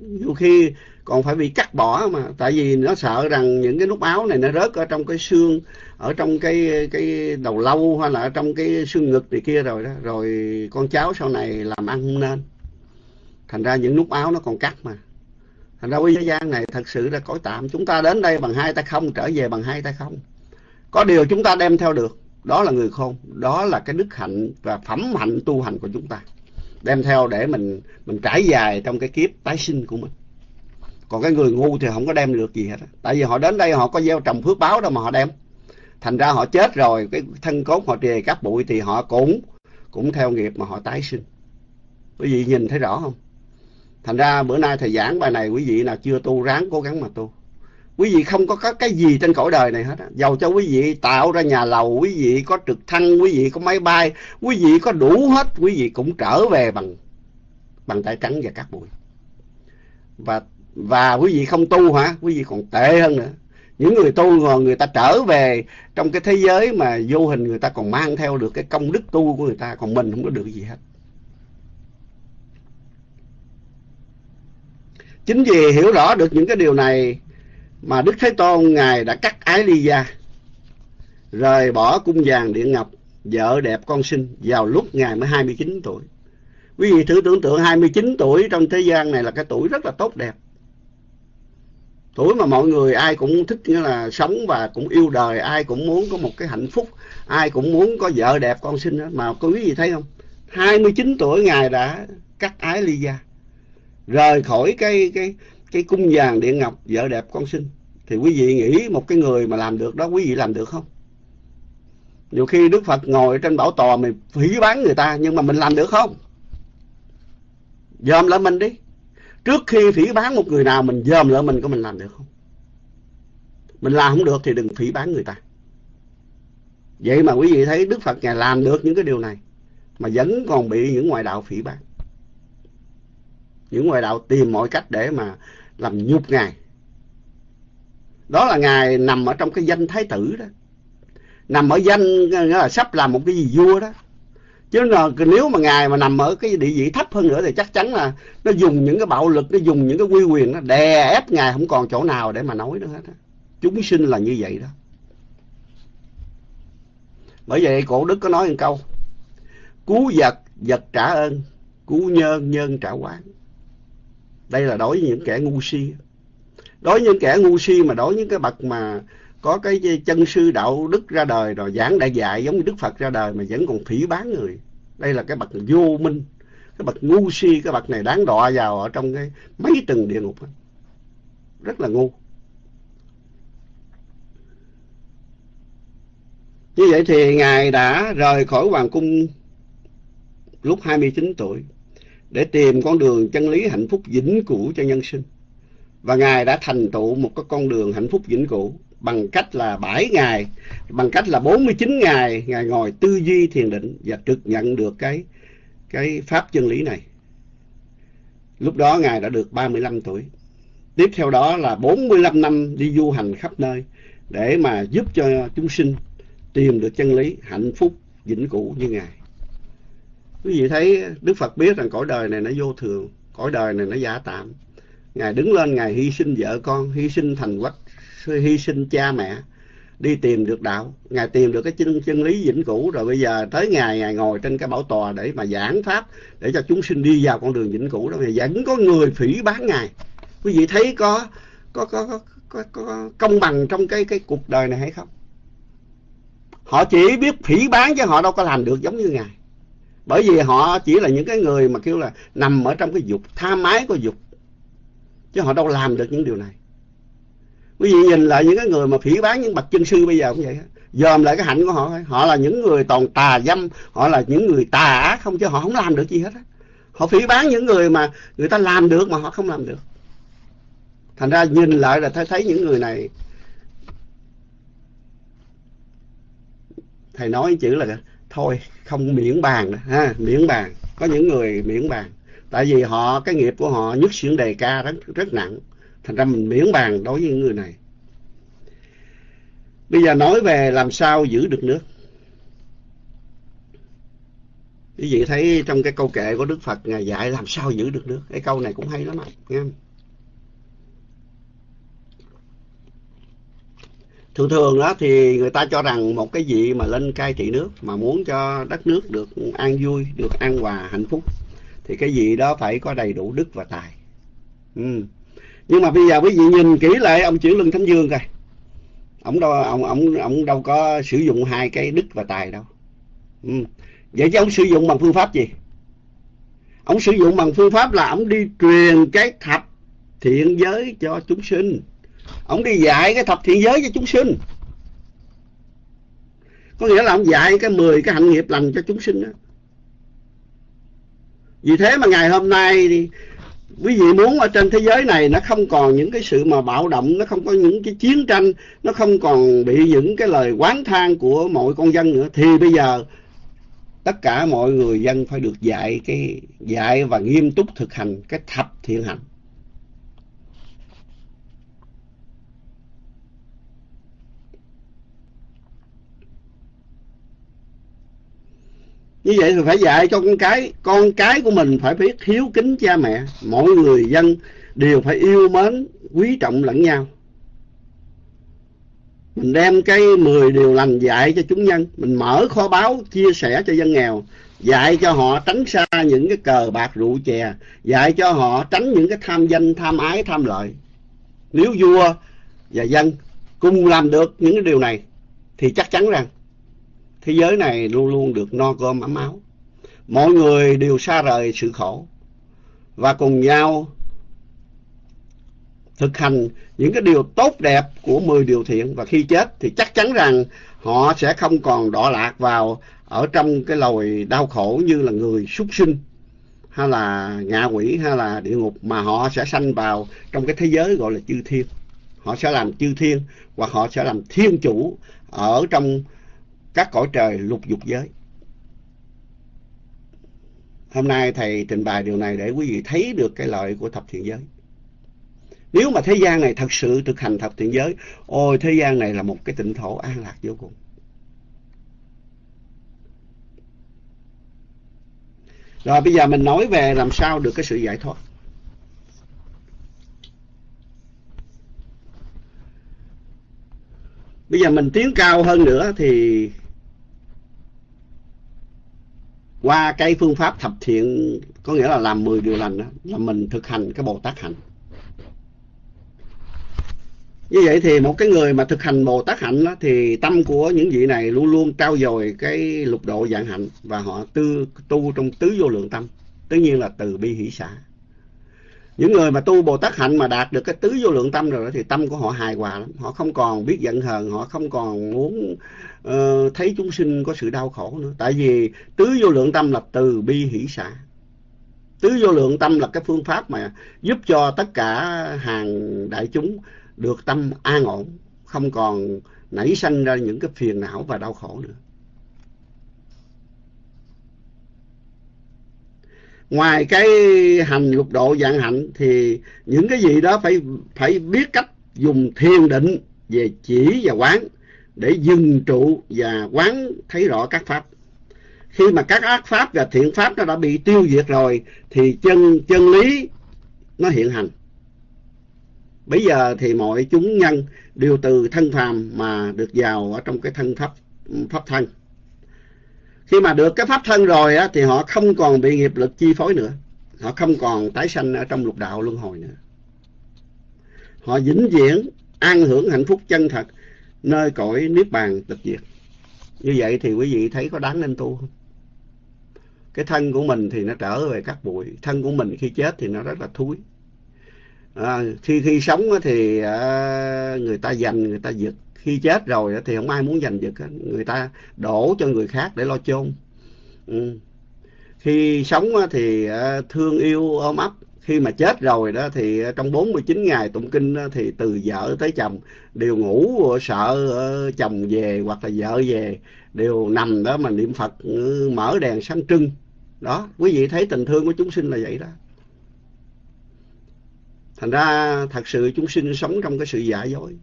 Nhiều khi còn phải bị cắt bỏ mà, tại vì nó sợ rằng những cái nút áo này nó rớt ở trong cái xương, ở trong cái cái đầu lâu hay là ở trong cái xương ngực này kia rồi đó. Rồi con cháu sau này làm ăn không nên. Thành ra những nút áo nó còn cắt mà. Thành ra quý thế gian này thật sự là cõi tạm. Chúng ta đến đây bằng hai tay không, trở về bằng hai tay không có điều chúng ta đem theo được. Đó là người khôn. Đó là cái đức hạnh và phẩm hạnh tu hành của chúng ta. Đem theo để mình mình trải dài trong cái kiếp tái sinh của mình. Còn cái người ngu thì không có đem được gì hết tại vì họ đến đây họ có gieo trồng phước báo đâu mà họ đem. Thành ra họ chết rồi, cái thân cốt họ trề cát bụi thì họ cũng cũng theo nghiệp mà họ tái sinh. Quý vị nhìn thấy rõ không? Thành ra bữa nay thầy giảng bài này, quý vị nào chưa tu ráng cố gắng mà tu quý vị không có cái gì trên cõi đời này hết á. Dầu cho quý vị tạo ra nhà lầu, quý vị có trực thăng, quý vị có máy bay, quý vị có đủ hết, quý vị cũng trở về bằng bằng tay trắng và cát bụi. Và và quý vị không tu hả? Quý vị còn tệ hơn nữa. Những người tu người ta trở về trong cái thế giới mà vô hình người ta còn mang theo được cái công đức tu của người ta, còn mình không có được gì hết. Chính vì hiểu rõ được những cái điều này mà Đức Thế Tôn Ngài đã cắt ái ly gia, rời bỏ cung vàng điện ngọc, vợ đẹp con sinh vào lúc Ngài mới 29 tuổi. Quý vị thử tưởng tượng 29 tuổi trong thế gian này là cái tuổi rất là tốt đẹp. Tuổi mà mọi người ai cũng thích nghĩa là sống và cũng yêu đời, ai cũng muốn có một cái hạnh phúc, ai cũng muốn có vợ đẹp con sinh đó. Mà quý vị thấy không? 29 tuổi Ngài đã cắt ái ly gia, rời khỏi cái cái cái cung vàng điện ngọc vợ đẹp con sinh thì quý vị nghĩ một cái người mà làm được đó, quý vị làm được không? Nhiều khi đức phật ngồi trên bảo tòa mình phỉ bán người ta, nhưng mà mình làm được không? Dòm lại mình đi. Trước khi phỉ bán một người nào, mình dòm lại mình có mình làm được không? Mình làm không được thì đừng phỉ bán người ta. Vậy mà quý vị thấy đức phật ngài làm được những cái điều này, mà vẫn còn bị những ngoại đạo phỉ bán. Những ngoại đạo tìm mọi cách để mà làm nhục ngài. Đó là ngài nằm ở trong cái danh thái tử đó. Nằm ở danh là sắp làm một cái gì vua đó. Chứ là nếu mà ngài mà nằm ở cái địa vị thấp hơn nữa thì chắc chắn là nó dùng những cái bạo lực, nó dùng những cái quy quyền nó đè ép ngài không còn chỗ nào để mà nói nữa hết chúng sinh là như vậy đó. Bởi vậy cổ đức có nói một câu, cứu vật vật trả ơn, cứu nhân nhân trả quán đây là đối với những kẻ ngu si. Đối với những kẻ ngu si mà đối với những cái bậc mà có cái chân sư đạo đức ra đời rồi giảng đại dạy giống như đức phật ra đời mà vẫn còn phỉ bán người. Đây là cái bậc vô minh. Cái bậc ngu si, cái bậc này đáng đọa vào ở trong cái mấy tầng địa ngục. Rất là ngu. Như vậy thì ngài đã rời khỏi hoàng cung lúc 29 tuổi để tìm con đường chân lý hạnh phúc vĩnh cửu cho nhân sinh. Và ngài đã thành tựu một cái con đường hạnh phúc vĩnh cửu bằng cách là 7 ngày, bằng cách là 49 ngày ngài ngồi tư duy thiền định và trực nhận được cái cái pháp chân lý này. Lúc đó ngài đã được 35 tuổi. Tiếp theo đó là 45 năm đi du hành khắp nơi để mà giúp cho chúng sinh tìm được chân lý hạnh phúc vĩnh cửu như ngài quý vị thấy đức phật biết rằng cõi đời này nó vô thường cõi đời này nó giả tạm. Ngài đứng lên ngài hy sinh vợ con hy sinh thành quách hy sinh cha mẹ đi tìm được đạo. Ngài tìm được cái chân, chân lý vĩnh cửu rồi bây giờ tới ngày ngài ngồi trên cái bảo tòa để mà giảng pháp để cho chúng sinh đi vào con đường vĩnh cửu đó. Thì vẫn có người phỉ bán ngài. Quý vị thấy có có có có, có, có công bằng trong cái cái cuộc đời này hay không? Họ chỉ biết phỉ bán chứ họ đâu có làm được giống như ngài bởi vì họ chỉ là những cái người mà kêu là nằm ở trong cái dục, tha mái của dục. Chứ họ đâu làm được những điều này. Quý vị nhìn lại những cái người mà phỉ bán những bậc chân sư bây giờ cũng vậy dòm lại cái hạnh của họ họ là những người toàn tà dâm, họ là những người tà ác không, chứ họ không làm được gì hết họ phỉ bán những người mà người ta làm được mà họ không làm được. Thành ra nhìn lại là thấy thấy những người này. Thầy nói chữ là thôi, không miễn bàn ha, miễn bàn. Có những người miễn bàn. Tại vì họ, cái nghiệp của họ nhất xuyên đề ca rất rất nặng. Thành ra mình miễn bàn đối với những người này. Bây giờ nói về làm sao giữ được nước. Quý vị thấy trong cái câu kệ của đức phật ngài dạy làm sao giữ được nước. Cái câu này cũng hay lắm ạ, nghe thường thường đó thì người ta cho rằng một cái vị mà lên cai trị nước mà muốn cho đất nước được an vui, được an hòa, hạnh phúc, thì cái gì đó phải có đầy đủ đức và tài. Ừ. nhưng mà bây giờ quý vị nhìn kỹ lại ông chuyển lưng thánh dương coi. Ông đâu, ông ông ông đâu có sử dụng hai cái đức và tài đâu. Ừ. vậy chứ ông sử dụng bằng phương pháp gì? Ông sử dụng bằng phương pháp là ông đi truyền cái thập thiện giới cho chúng sinh ông đi dạy cái thập thiện giới cho chúng sinh. Có nghĩa là ông dạy cái mười cái hạnh nghiệp lành cho chúng sinh đó vì thế mà ngày hôm nay thì, quý vị muốn ở trên thế giới này nó không còn những cái sự mà bạo động, nó không có những cái chiến tranh, nó không còn bị những cái lời quán than của mọi con dân nữa, thì bây giờ tất cả mọi người dân phải được dạy cái, dạy và nghiêm túc thực hành cái thập thiện hạnh. Như vậy thì phải dạy cho con cái con cái của mình phải biết hiếu kính cha mẹ. Mỗi người dân đều phải yêu mến, quý trọng lẫn nhau. Mình đem cái 10 điều lành dạy cho chúng nhân. Mình mở kho báu, chia sẻ cho dân nghèo. Dạy cho họ tránh xa những cái cờ bạc rượu chè. Dạy cho họ tránh những cái tham danh, tham ái, tham lợi. Nếu vua và dân cùng làm được những cái điều này, thì chắc chắn rằng thế giới này luôn luôn được no cơm ấm áo. Mọi người đều xa rời sự khổ và cùng nhau thực hành những cái điều tốt đẹp của 10 điều thiện. Và khi chết thì chắc chắn rằng họ sẽ không còn đọa lạc vào ở trong cái lồi đau khổ như là người súc sinh hay là ngạ quỷ hay là địa ngục, mà họ sẽ sanh vào trong cái thế giới gọi là chư thiên. Họ sẽ làm chư thiên hoặc họ sẽ làm thiên chủ ở trong các cõi trời lục dục giới. Hôm nay thầy trình bày điều này để quý vị thấy được cái lợi của thập thiện giới. Nếu mà thế gian này thật sự thực hành thập thiện giới, ôi thế gian này là một cái tịnh thổ an lạc vô cùng. Rồi bây giờ mình nói về làm sao được cái sự giải thoát. Bây giờ mình tiến cao hơn nữa thì qua cái phương pháp thập thiện có nghĩa là làm 10 điều lành đó, là mình thực hành cái Bồ Tát hạnh. như vậy thì một cái người mà thực hành bồ tát hạnh đó, thì tâm của những vị này luôn luôn trao dồi cái lục độ dạng hạnh và họ tư tu trong tứ vô lượng tâm. Tất nhiên là từ bi hỷ xã những người mà tu bồ tát hạnh mà đạt được cái tứ vô lượng tâm rồi đó, thì tâm của họ hài hòa lắm. Họ không còn biết giận hờn họ không còn muốn uh, thấy chúng sinh có sự đau khổ nữa. Tại vì tứ vô lượng tâm là từ bi hỷ xã tứ vô lượng tâm là cái phương pháp mà giúp cho tất cả hàng đại chúng được tâm an ổn không còn nảy sinh ra những cái phiền não và đau khổ nữa. Ngoài cái hành lục độ dạng hạnh thì những cái gì đó phải phải biết cách dùng thiền định về chỉ và quán để dừng trụ và quán thấy rõ các pháp. Khi mà các ác pháp và thiện pháp nó đã bị tiêu diệt rồi thì chân chân lý nó hiện hành. Bây giờ thì mọi chúng nhân đều từ thân phàm mà được vào ở trong cái thân pháp pháp thân. Khi mà được cái pháp thân rồi á, thì họ không còn bị nghiệp lực chi phối nữa. Họ không còn tái sanh ở trong lục đạo luân hồi nữa. Họ vĩnh viễn an hưởng hạnh phúc chân thật nơi cõi niết bàn tịch diệt. Như vậy thì quý vị thấy có đáng nên tu không? Cái thân của mình thì nó trở về các bụi. Thân của mình khi chết thì nó rất là thúi. À, khi khi sống thì à, người ta dành người ta giật. Khi chết rồi thì không ai muốn giành giật người ta đổ cho người khác để lo chôn. Ừ. khi sống thì à, thương yêu ôm ấp khi mà chết rồi đó thì ờ, trong 49 ngày tụng kinh đó, thì từ vợ tới chồng đều ngủ ờ, sợ ờ, chồng về hoặc là vợ về đều nằm đó mà niệm Phật ừ, mở đèn sáng trưng. Đó quý vị thấy tình thương của chúng sinh là vậy đó. Thành ra thật sự chúng sinh sống trong cái sự giả dối.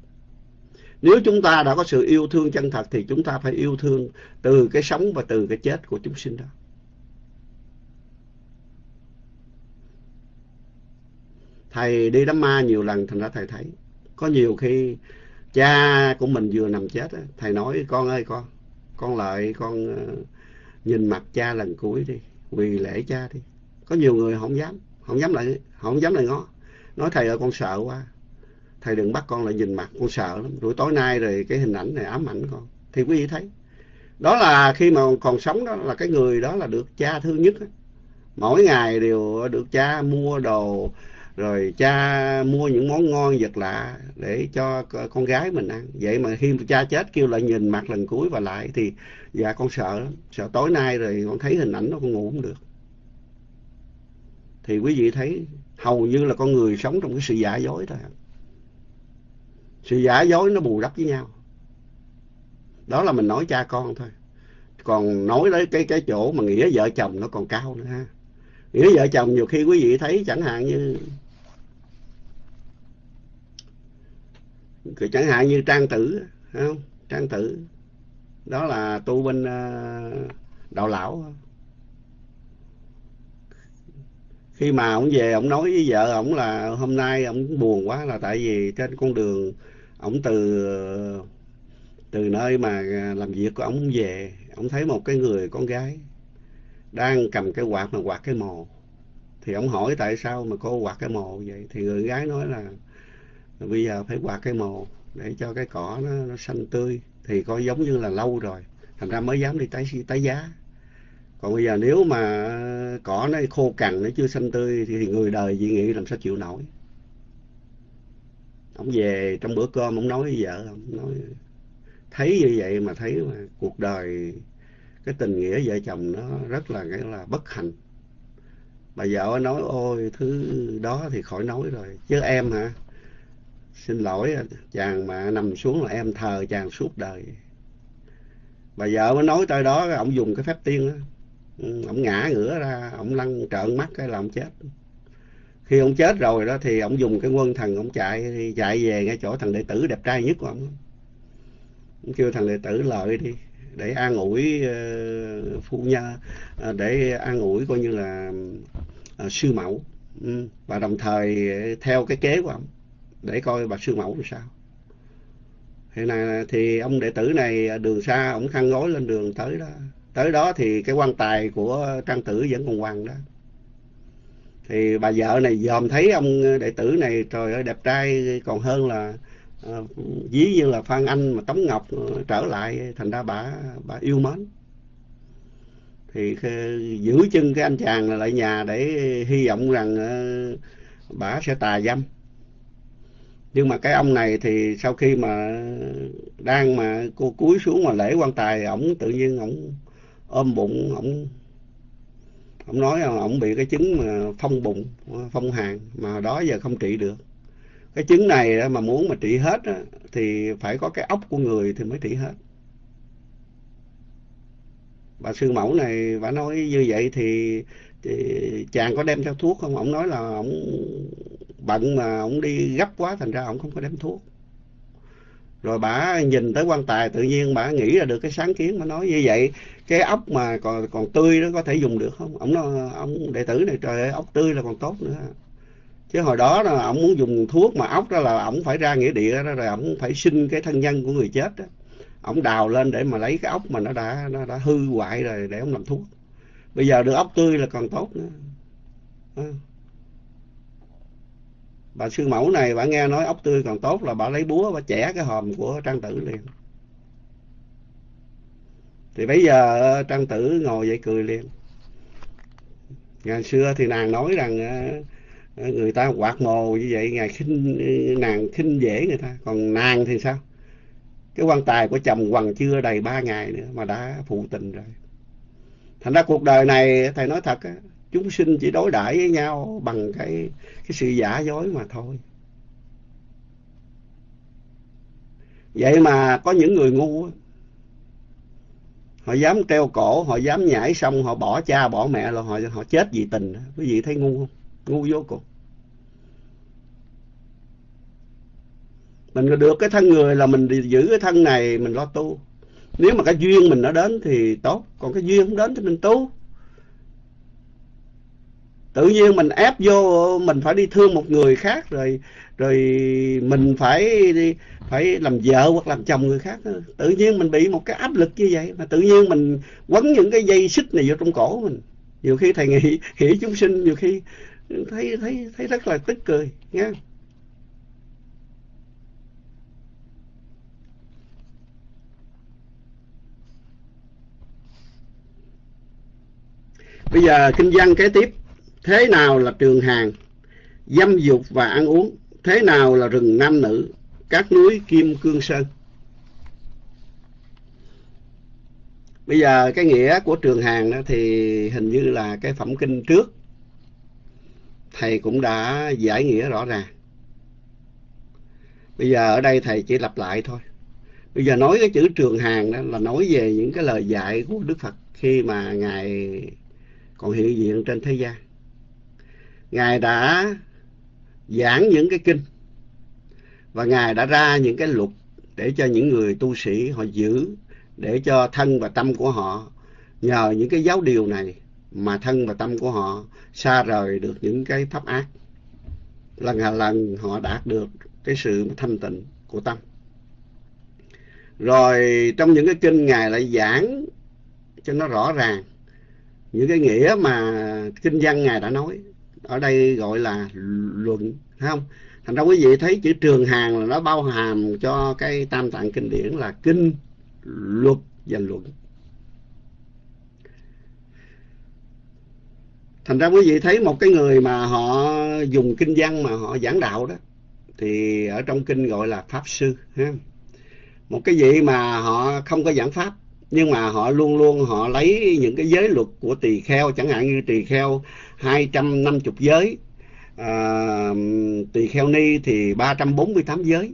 Nếu chúng ta đã có sự yêu thương chân thật thì chúng ta phải yêu thương từ cái sống và từ cái chết của chúng sinh đó. Thầy đi đám ma nhiều lần, thành ra thầy thấy. Có nhiều khi cha của mình vừa nằm chết thầy nói, con ơi, con con lại, con ờ, nhìn mặt cha lần cuối đi, quỳ lễ cha đi. Có nhiều người không dám không dám lại, không dám lại ngó. Nói, thầy ơi, con sợ quá. Thầy đừng bắt con lại nhìn mặt, con sợ lắm. Rồi tối nay rồi cái hình ảnh này ám ảnh con. Thì quý vị thấy. Đó là khi mà còn sống đó là cái người đó là được cha thương nhất mỗi ngày đều được cha mua đồ rồi cha mua những món ngon, vật lạ để cho con gái mình ăn. Vậy mà khi cha chết kêu lại nhìn mặt lần cuối và lại thì dạ con sợ lắm. Sợ tối nay rồi con thấy hình ảnh nó con ngủ không được. Thì quý vị thấy, hầu như là con người sống trong cái sự giả dối thôi. Sự giả dối nó bù đắp với nhau. Đó là mình nói cha con thôi. Còn nói tới cái cái chỗ mà nghĩa vợ chồng nó còn cao nữa ha. Nghĩa vợ chồng nhiều khi quý vị thấy chẳng hạn như chẳng hạn như trang tử không? Trang tử. Đó là tu bên ờ, đạo lão. Khi mà ông về, ông nói với vợ ông là hôm nay ông buồn quá là tại vì trên con đường ông từ từ nơi mà làm việc của ông về, ông thấy một cái người con gái đang cầm cái quạt mà quạt cái mồ. Thì ông hỏi tại sao mà cô quạt cái mồ vậy? Thì người gái nói là bây giờ phải quạt cái mồ để cho cái cỏ nó, nó xanh tươi thì coi giống như là lâu rồi. Thành ra mới dám đi tái tái giá. Còn bây giờ nếu mà cỏ nó khô cằn nó chưa xanh tươi thì người đời dị nghị làm sao chịu nổi? Ông về trong bữa cơm ông nói với vợ ông nói thấy như vậy mà thấy mà cuộc đời cái tình nghĩa vợ chồng nó rất là cái là bất hạnh. Bà vợ nói ôi thứ đó thì khỏi nói rồi. Chứ em hả? Xin lỗi chàng mà nằm xuống là em thờ chàng suốt đời. Bà vợ mới nói tới đó ông dùng cái phép tiên đó ừ, ông ngã ngửa ra ông lăn trợn mắt cái là ông chết. Khi ông chết rồi đó thì ông dùng cái quân thần ông chạy chạy về ngay chỗ thằng đệ tử đẹp trai nhất của ông ông kêu thằng đệ tử lợi đi để an ủi uh, phu nhân uh, để an ủi coi như là uh, sư mẫu. Ừ. và đồng thời theo cái kế của ông để coi bà sư mẫu làm sao. Hiện nay thì ông đệ tử này à, đường xa ông khăn gối lên đường tới đó. Tới đó thì cái quan tài của trang tử vẫn còn hoàng đó. Thì bà vợ này dòm thấy ông đệ tử này trời ơi đẹp trai còn hơn là uh, ví như là phan anh mà tống ngọc à, trở lại thành ra bà bà yêu mến. Thì giữ chân cái anh chàng lại nhà để hy vọng rằng uh, bà sẽ tà dâm nhưng mà cái ông này thì sau khi mà đang mà cô cúi xuống mà lễ quan tài ổng tự nhiên ổng ôm bụng ổng ổng nói là ổng bị cái chứng mà phong bụng phong hàn mà đó giờ không trị được. Cái chứng này mà muốn mà trị hết á, thì phải có cái ốc của người thì mới trị hết. Bà sư mẫu này bà nói như vậy thì, thì chàng có đem theo thuốc không? Ổng nói là ổng bận mà ông đi gấp quá, thành ra ông không có đem thuốc. Rồi bà nhìn tới quan tài, tự nhiên bà nghĩ ra được cái sáng kiến mà nói như vậy, cái ốc mà còn còn tươi nó có thể dùng được không? Ông nói, ông đệ tử này trời ơi, ốc tươi là còn tốt nữa. Chứ hồi đó là ông muốn dùng thuốc mà ốc đó là ông phải ra nghĩa địa đó, rồi ông phải xin cái thân nhân của người chết đó. Ông đào lên để mà lấy cái ốc mà nó đã nó đã hư hoại rồi để ông làm thuốc. Bây giờ được ốc tươi là còn tốt nữa. À bà sư mẫu này, bà nghe nói ốc tươi còn tốt là bà lấy búa, bà chẻ cái hòm của trang tử liền. Thì bây giờ ờ, trang tử ngồi dậy cười liền. Ngày xưa thì nàng nói rằng ờ, ờ, người ta quạt mồ như vậy ngài khinh nàng khinh dễ người ta. Còn nàng thì sao? Cái quan tài của chồng quằn chưa đầy ba ngày nữa mà đã phụ tình rồi. Thành ra cuộc đời này, thầy nói thật á chúng sinh chỉ đối đãi với nhau bằng cái cái sự giả dối mà thôi. Vậy mà có những người ngu họ dám treo cổ, họ dám nhảy xong, họ bỏ cha, bỏ mẹ rồi họ họ chết vì tình quý vị thấy ngu không? Ngu vô cùng. Mình được cái thân người là mình giữ cái thân này, mình lo tu. Nếu mà cái duyên mình nó đến thì tốt, còn cái duyên không đến thì mình tu tự nhiên mình ép vô, mình phải đi thương một người khác, rồi rồi mình phải đi, phải làm vợ hoặc làm chồng người khác. Tự nhiên mình bị một cái áp lực như vậy, mà tự nhiên mình quấn những cái dây xích này vô trong cổ mình. Nhiều khi thầy nghĩ nghĩ chúng sinh nhiều khi thấy thấy thấy rất là tức cười, nha. Bây giờ kinh văn kế tiếp. Thế nào là trường hàng, dâm dục và ăn uống? Thế nào là rừng nam nữ, các núi Kim Cương Sơn? Bây giờ cái nghĩa của trường hàng đó thì hình như là cái phẩm kinh trước. Thầy cũng đã giải nghĩa rõ ràng. Bây giờ ở đây thầy chỉ lặp lại thôi. Bây giờ nói cái chữ trường hàng đó là nói về những cái lời dạy của Đức Phật khi mà Ngài còn hiện diện trên thế gian. Ngài đã giảng những cái kinh và Ngài đã ra những cái luật để cho những người tu sĩ họ giữ, để cho thân và tâm của họ nhờ những cái giáo điều này mà thân và tâm của họ xa rời được những cái pháp ác. Lần hà lần họ đạt được cái sự thanh tịnh của tâm. Rồi trong những cái kinh Ngài lại giảng cho nó rõ ràng những cái nghĩa mà kinh văn ngài đã nói ở đây gọi là luận, thấy không? Thành ra quý vị thấy chữ trường hàng là nó bao hàm cho cái tam tạng kinh điển là kinh, luật và luận. Thành ra quý vị thấy một cái người mà họ dùng kinh văn mà họ giảng đạo đó, thì ở trong kinh gọi là pháp sư, ha. Một cái vị mà họ không có giảng pháp, nhưng mà họ luôn luôn họ lấy những cái giới luật của tỳ kheo, chẳng hạn như tỳ kheo 250 giới. À, tỳ kheo ni thì 348 giới.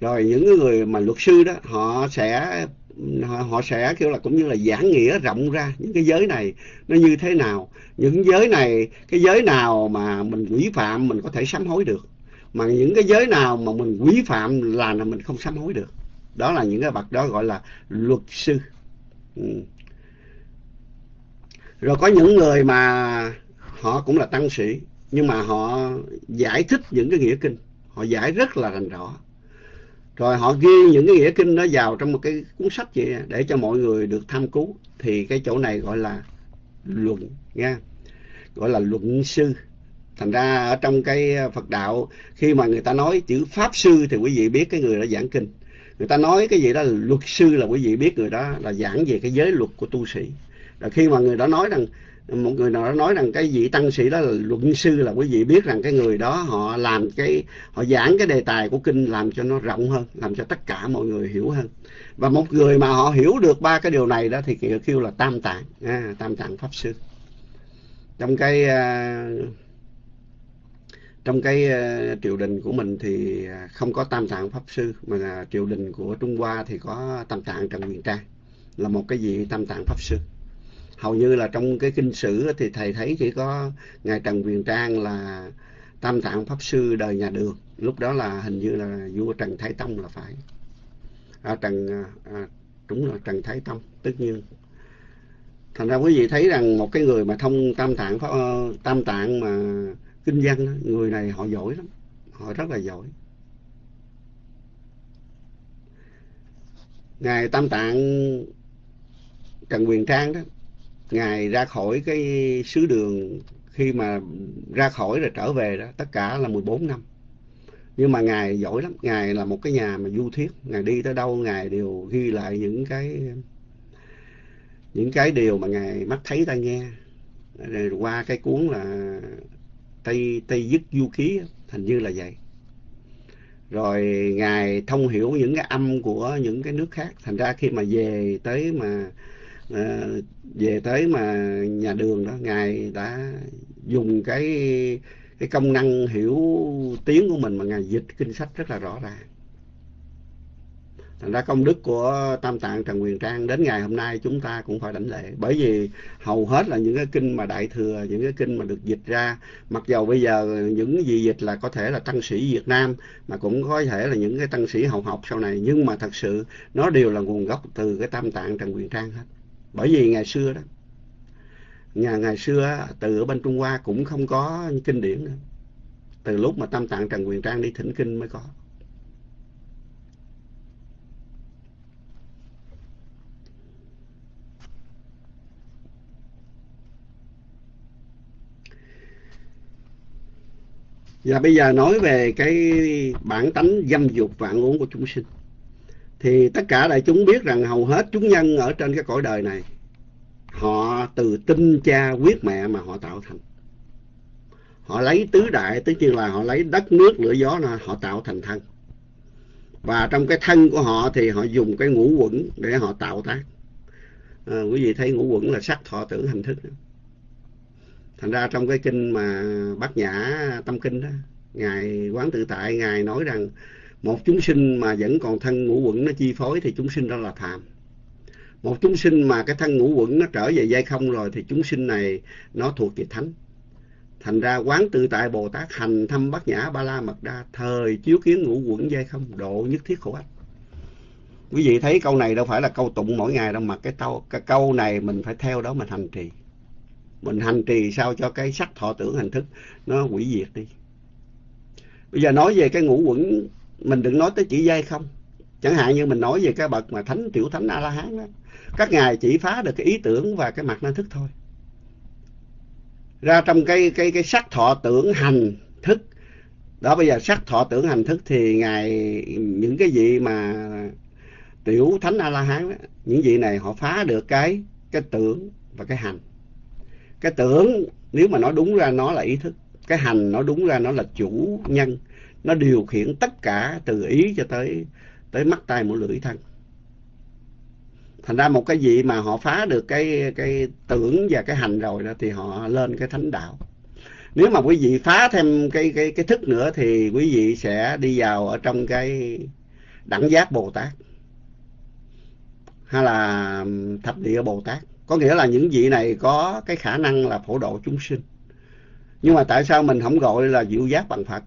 Rồi những người mà luật sư đó họ sẽ họ, họ sẽ kêu là cũng như là giảng nghĩa rộng ra những cái giới này nó như thế nào. Những giới này cái giới nào mà mình quý phạm mình có thể sám hối được. Mà những cái giới nào mà mình quý phạm là mình không sám hối được. Đó là những cái bậc đó gọi là luật sư. Ừ. rồi có những người mà họ cũng là tăng sĩ, nhưng mà họ giải thích những cái nghĩa kinh. Họ giải rất là rành rõ rồi họ ghi những cái nghĩa kinh đó vào trong một cái cuốn sách vậy, để cho mọi người được tham cứu. Thì cái chỗ này gọi là luận nha, gọi là luận sư. Thành ra ở trong cái phật đạo, khi mà người ta nói chữ pháp sư thì quý vị biết cái người đó giảng kinh. Người ta nói cái gì đó là luật sư là quý vị biết người đó là giảng về cái giới luật của tu sĩ. Rồi khi mà người đó nói rằng một người nào đó nói rằng cái vị tăng sĩ đó là luận sư là quý vị biết rằng cái người đó họ làm cái họ giảng cái đề tài của kinh làm cho nó rộng hơn làm cho tất cả mọi người hiểu hơn. Và một người mà họ hiểu được ba cái điều này đó thì kêu là tam tạng à, tam tạng pháp sư. Trong cái uh, trong cái uh, triều đình của mình thì à, không có tam tạng pháp sư mà là triều đình của trung hoa thì có tam tạng trần Nguyên trang là một cái vị tam tạng pháp sư hầu như là trong cái kinh sử thì thầy thấy chỉ có ngài trần Quyền trang là tam tạng pháp sư đời nhà đường lúc đó là hình như là vua trần thái tông là phải. À, trần à, à đúng là trần thái tông tất nhiên thành ra quý vị thấy rằng một cái người mà thông tam tạng ờ, tam tạng mà kinh văn người này họ giỏi lắm họ rất là giỏi. Ngài tam tạng trần quyền trang đó ngài ra khỏi cái sứ đường khi mà ra khỏi rồi trở về đó, tất cả là 14 năm. Nhưng mà ngài giỏi lắm, ngài là một cái nhà mà du thuyết. Ngài đi tới đâu, ngài đều ghi lại những cái những cái điều mà ngài mắt thấy tai nghe. Rồi qua cái cuốn là tây tây dứt du ký thành như là vậy. Rồi ngài thông hiểu những cái âm của những cái nước khác. Thành ra khi mà về tới mà à, về tới mà nhà đường đó ngài đã dùng cái cái công năng hiểu tiếng của mình mà ngài dịch kinh sách rất là rõ ràng. Thành ra công đức của tam tạng trần quyền trang đến ngày hôm nay chúng ta cũng phải đảnh lễ. Bởi vì hầu hết là những cái kinh mà đại thừa những cái kinh mà được dịch ra mặc dầu bây giờ những gì dịch là có thể là tăng sĩ việt nam mà cũng có thể là những cái tăng sĩ hậu học sau này nhưng mà thật sự nó đều là nguồn gốc từ cái tam tạng trần quyền trang hết bởi vì ngày xưa đó, nhà ngày xưa từ ở bên Trung Hoa cũng không có kinh điển nữa. Từ lúc mà Tam Tạng Trần Quyền Trang đi thỉnh kinh mới có. Và bây giờ nói về cái bản tánh dâm dục vạn uống của chúng sinh. Thì tất cả đại chúng biết rằng hầu hết chúng nhân ở trên cái cõi đời này họ từ tinh cha quyết mẹ mà họ tạo thành. Họ lấy tứ đại tức như là họ lấy đất nước lửa gió là họ tạo thành thân. Và trong cái thân của họ thì họ dùng cái ngũ quẩn để họ tạo tác. À, quý vị thấy ngũ quẩn là sắc thọ tưởng hành thức thành ra trong cái kinh mà bát nhã tâm kinh đó ngài quán tự tại ngài nói rằng một chúng sinh mà vẫn còn thân ngũ quẩn nó chi phối thì chúng sinh đó là phàm. Một chúng sinh mà cái thân ngũ quẩn nó trở về dây không rồi thì chúng sinh này nó thuộc về thánh. Thành ra quán tự tại bồ tát hành thâm bát nhã ba la mật đa thời chiếu kiến ngũ quẩn dây không độ nhất thiết khổ ách. Quý vị thấy câu này đâu phải là câu tụng mỗi ngày đâu mà cái, tâu, cái câu này mình phải theo đó mình hành trì. Mình hành trì sao cho cái sắc thọ tưởng hành thức nó hủy diệt đi. Bây giờ nói về cái ngũ quẩn mình đừng nói tới chỉ dây không. Chẳng hạn như mình nói về cái bậc mà thánh, tiểu thánh a la hán đó các ngài chỉ phá được cái ý tưởng và cái mặt năng thức thôi. Ra trong cái cái cái sắc thọ tưởng hành thức. Đó, bây giờ sắc thọ tưởng hành thức thì ngài, những cái vị mà tiểu thánh a la hán những vị này họ phá được cái cái tưởng và cái hành. Cái tưởng, nếu mà nói đúng ra nó là ý thức. Cái hành nó đúng ra nó là chủ nhân nó điều khiển tất cả từ ý cho tới tới mắt tai mũi lưỡi thân. Thành ra một cái gì mà họ phá được cái cái tưởng và cái hành rồi đó thì họ lên cái thánh đạo. Nếu mà quý vị phá thêm cái cái cái thức nữa thì quý vị sẽ đi vào ở trong cái đẳng giác bồ tát, hay là thập địa bồ tát. Có nghĩa là những vị này có cái khả năng là phổ độ chúng sinh. Nhưng mà tại sao mình không gọi là diệu giác bằng phật?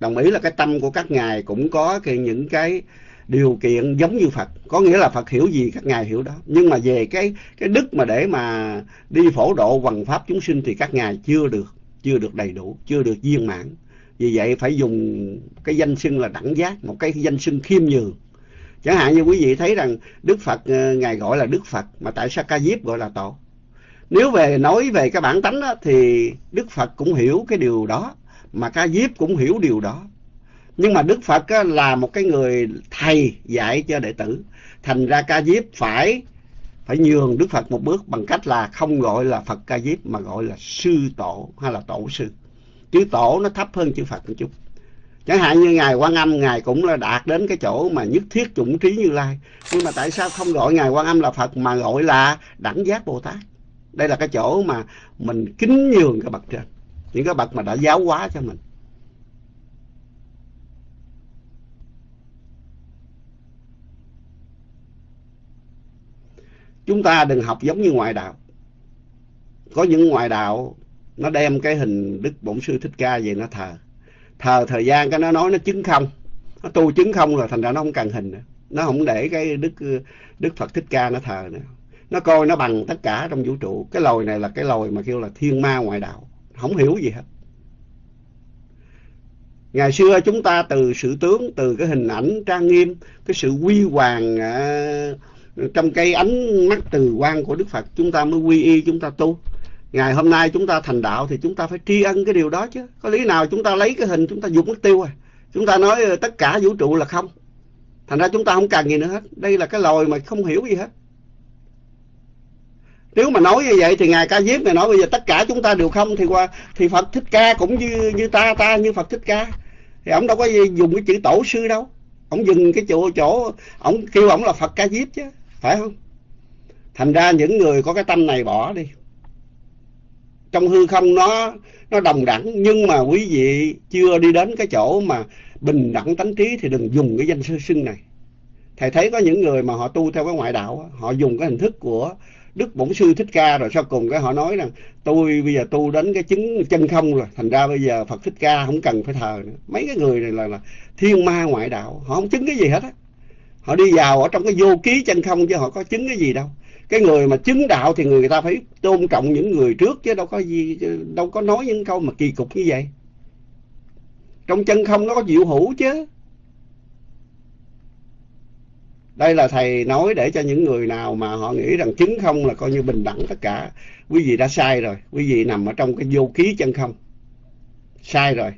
Đồng ý là cái tâm của các ngài cũng có cái những cái điều kiện giống như Phật. Có nghĩa là Phật hiểu gì các ngài hiểu đó. Nhưng mà về cái cái đức mà để mà đi phổ độ hoằng pháp chúng sinh thì các ngài chưa được chưa được đầy đủ chưa được viên mãn. Vì vậy phải dùng cái danh xưng là đẳng giác một cái danh xưng khiêm nhường. Chẳng hạn như quý vị thấy rằng Đức Phật ờ, ngài gọi là Đức Phật mà tại sao Ca Diếp gọi là tổ. Nếu về nói về cái bản tánh đó, thì Đức Phật cũng hiểu cái điều đó mà ca diếp cũng hiểu điều đó. Nhưng mà Đức Phật là một cái người thầy dạy cho đệ tử. Thành ra ca diếp phải phải nhường Đức Phật một bước bằng cách là không gọi là Phật ca diếp mà gọi là sư tổ hay là tổ sư. Chữ tổ nó thấp hơn chữ Phật một chút. Chẳng hạn như ngài quan âm, ngài cũng là đạt đến cái chỗ mà nhất thiết chủng trí như lai. Nhưng mà tại sao không gọi ngài quan âm là phật, mà gọi là đẳng giác bồ tát? Đây là cái chỗ mà mình kính nhường cái bậc trên những cái bậc mà đã giáo hóa cho mình. Chúng ta đừng học giống như ngoại đạo. Có những ngoại đạo, nó đem cái hình đức bổn sư thích ca về nó thờ. Thờ thời gian cái nó nói nó chứng không. Nó tu chứng không rồi thành ra nó không cần hình nữa. Nó không để cái đức đức phật thích ca nó thờ nữa. Nó coi nó bằng tất cả trong vũ trụ. Cái lồi này là cái lồi mà kêu là thiên ma ngoại đạo không hiểu gì hết. Ngày xưa chúng ta từ sự tướng từ cái hình ảnh trang nghiêm cái sự quy hoàng à, trong cái ánh mắt từ quan của đức phật chúng ta mới quy y chúng ta tu. Ngày hôm nay chúng ta thành đạo thì chúng ta phải tri ân cái điều đó chứ. Có lý nào chúng ta lấy cái hình chúng ta dùng mất tiêu à? Chúng ta nói ờ, tất cả vũ trụ là không. Thành ra chúng ta không cần gì nữa hết. Đây là cái lòi mà không hiểu gì hết nếu mà nói như vậy thì ngài ca diếp ngài nói, bây giờ tất cả chúng ta đều không thì qua, thì phật thích ca cũng như như ta ta như phật thích ca. Thì ông đâu có dùng cái chữ tổ sư đâu. Ông dừng cái chỗ chỗ, ông kêu ông là phật ca diếp chứ, phải không? Thành ra những người có cái tâm này bỏ đi. Trong hư không nó nó đồng đẳng, nhưng mà quý vị chưa đi đến cái chỗ mà bình đẳng tánh trí thì đừng dùng cái danh sư xưng này. Thầy thấy có những người mà họ tu theo cái ngoại đạo họ dùng cái hình thức của đức bổn sư thích ca rồi sau cùng cái họ nói rằng tôi bây giờ tu đến cái chứng chân không rồi thành ra bây giờ phật thích ca không cần phải thờ nữa. Mấy cái người này là, là thiên ma ngoại đạo họ không chứng cái gì hết á. Họ đi vào ở trong cái vô ký chân không chứ họ có chứng cái gì đâu. Cái người mà chứng đạo thì người ta phải tôn trọng những người trước chứ đâu có gì đâu có nói những câu mà kỳ cục như vậy. Trong chân không nó có diệu hữu chứ đây là thầy nói để cho những người nào mà họ nghĩ rằng chứng không là coi như bình đẳng tất cả. Quý vị đã sai rồi. Quý vị nằm ở trong cái vô ký chân không. Sai rồi.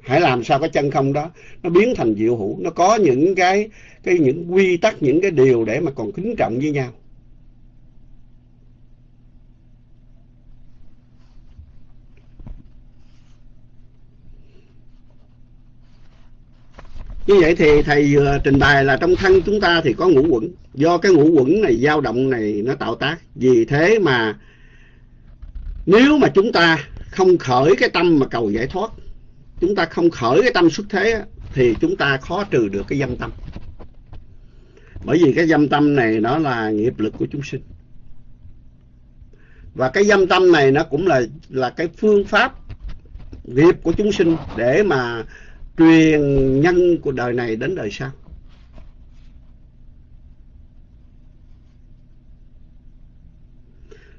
Hãy làm sao cái chân không đó nó biến thành diệu hữu. Nó có những cái cái những quy tắc, những cái điều để mà còn kính trọng với nhau. Như vậy thì thầy vừa trình bày là trong thân chúng ta thì có ngũ quẩn. Do cái ngũ quẩn này, dao động này nó tạo tác. Vì thế mà nếu mà chúng ta không khởi cái tâm mà cầu giải thoát, chúng ta không khởi cái tâm xuất thế thì chúng ta khó trừ được cái dâm tâm. Bởi vì cái dâm tâm này nó là nghiệp lực của chúng sinh. Và cái dâm tâm này nó cũng là là cái phương pháp nghiệp của chúng sinh để mà truyền nhân của đời này đến đời sau.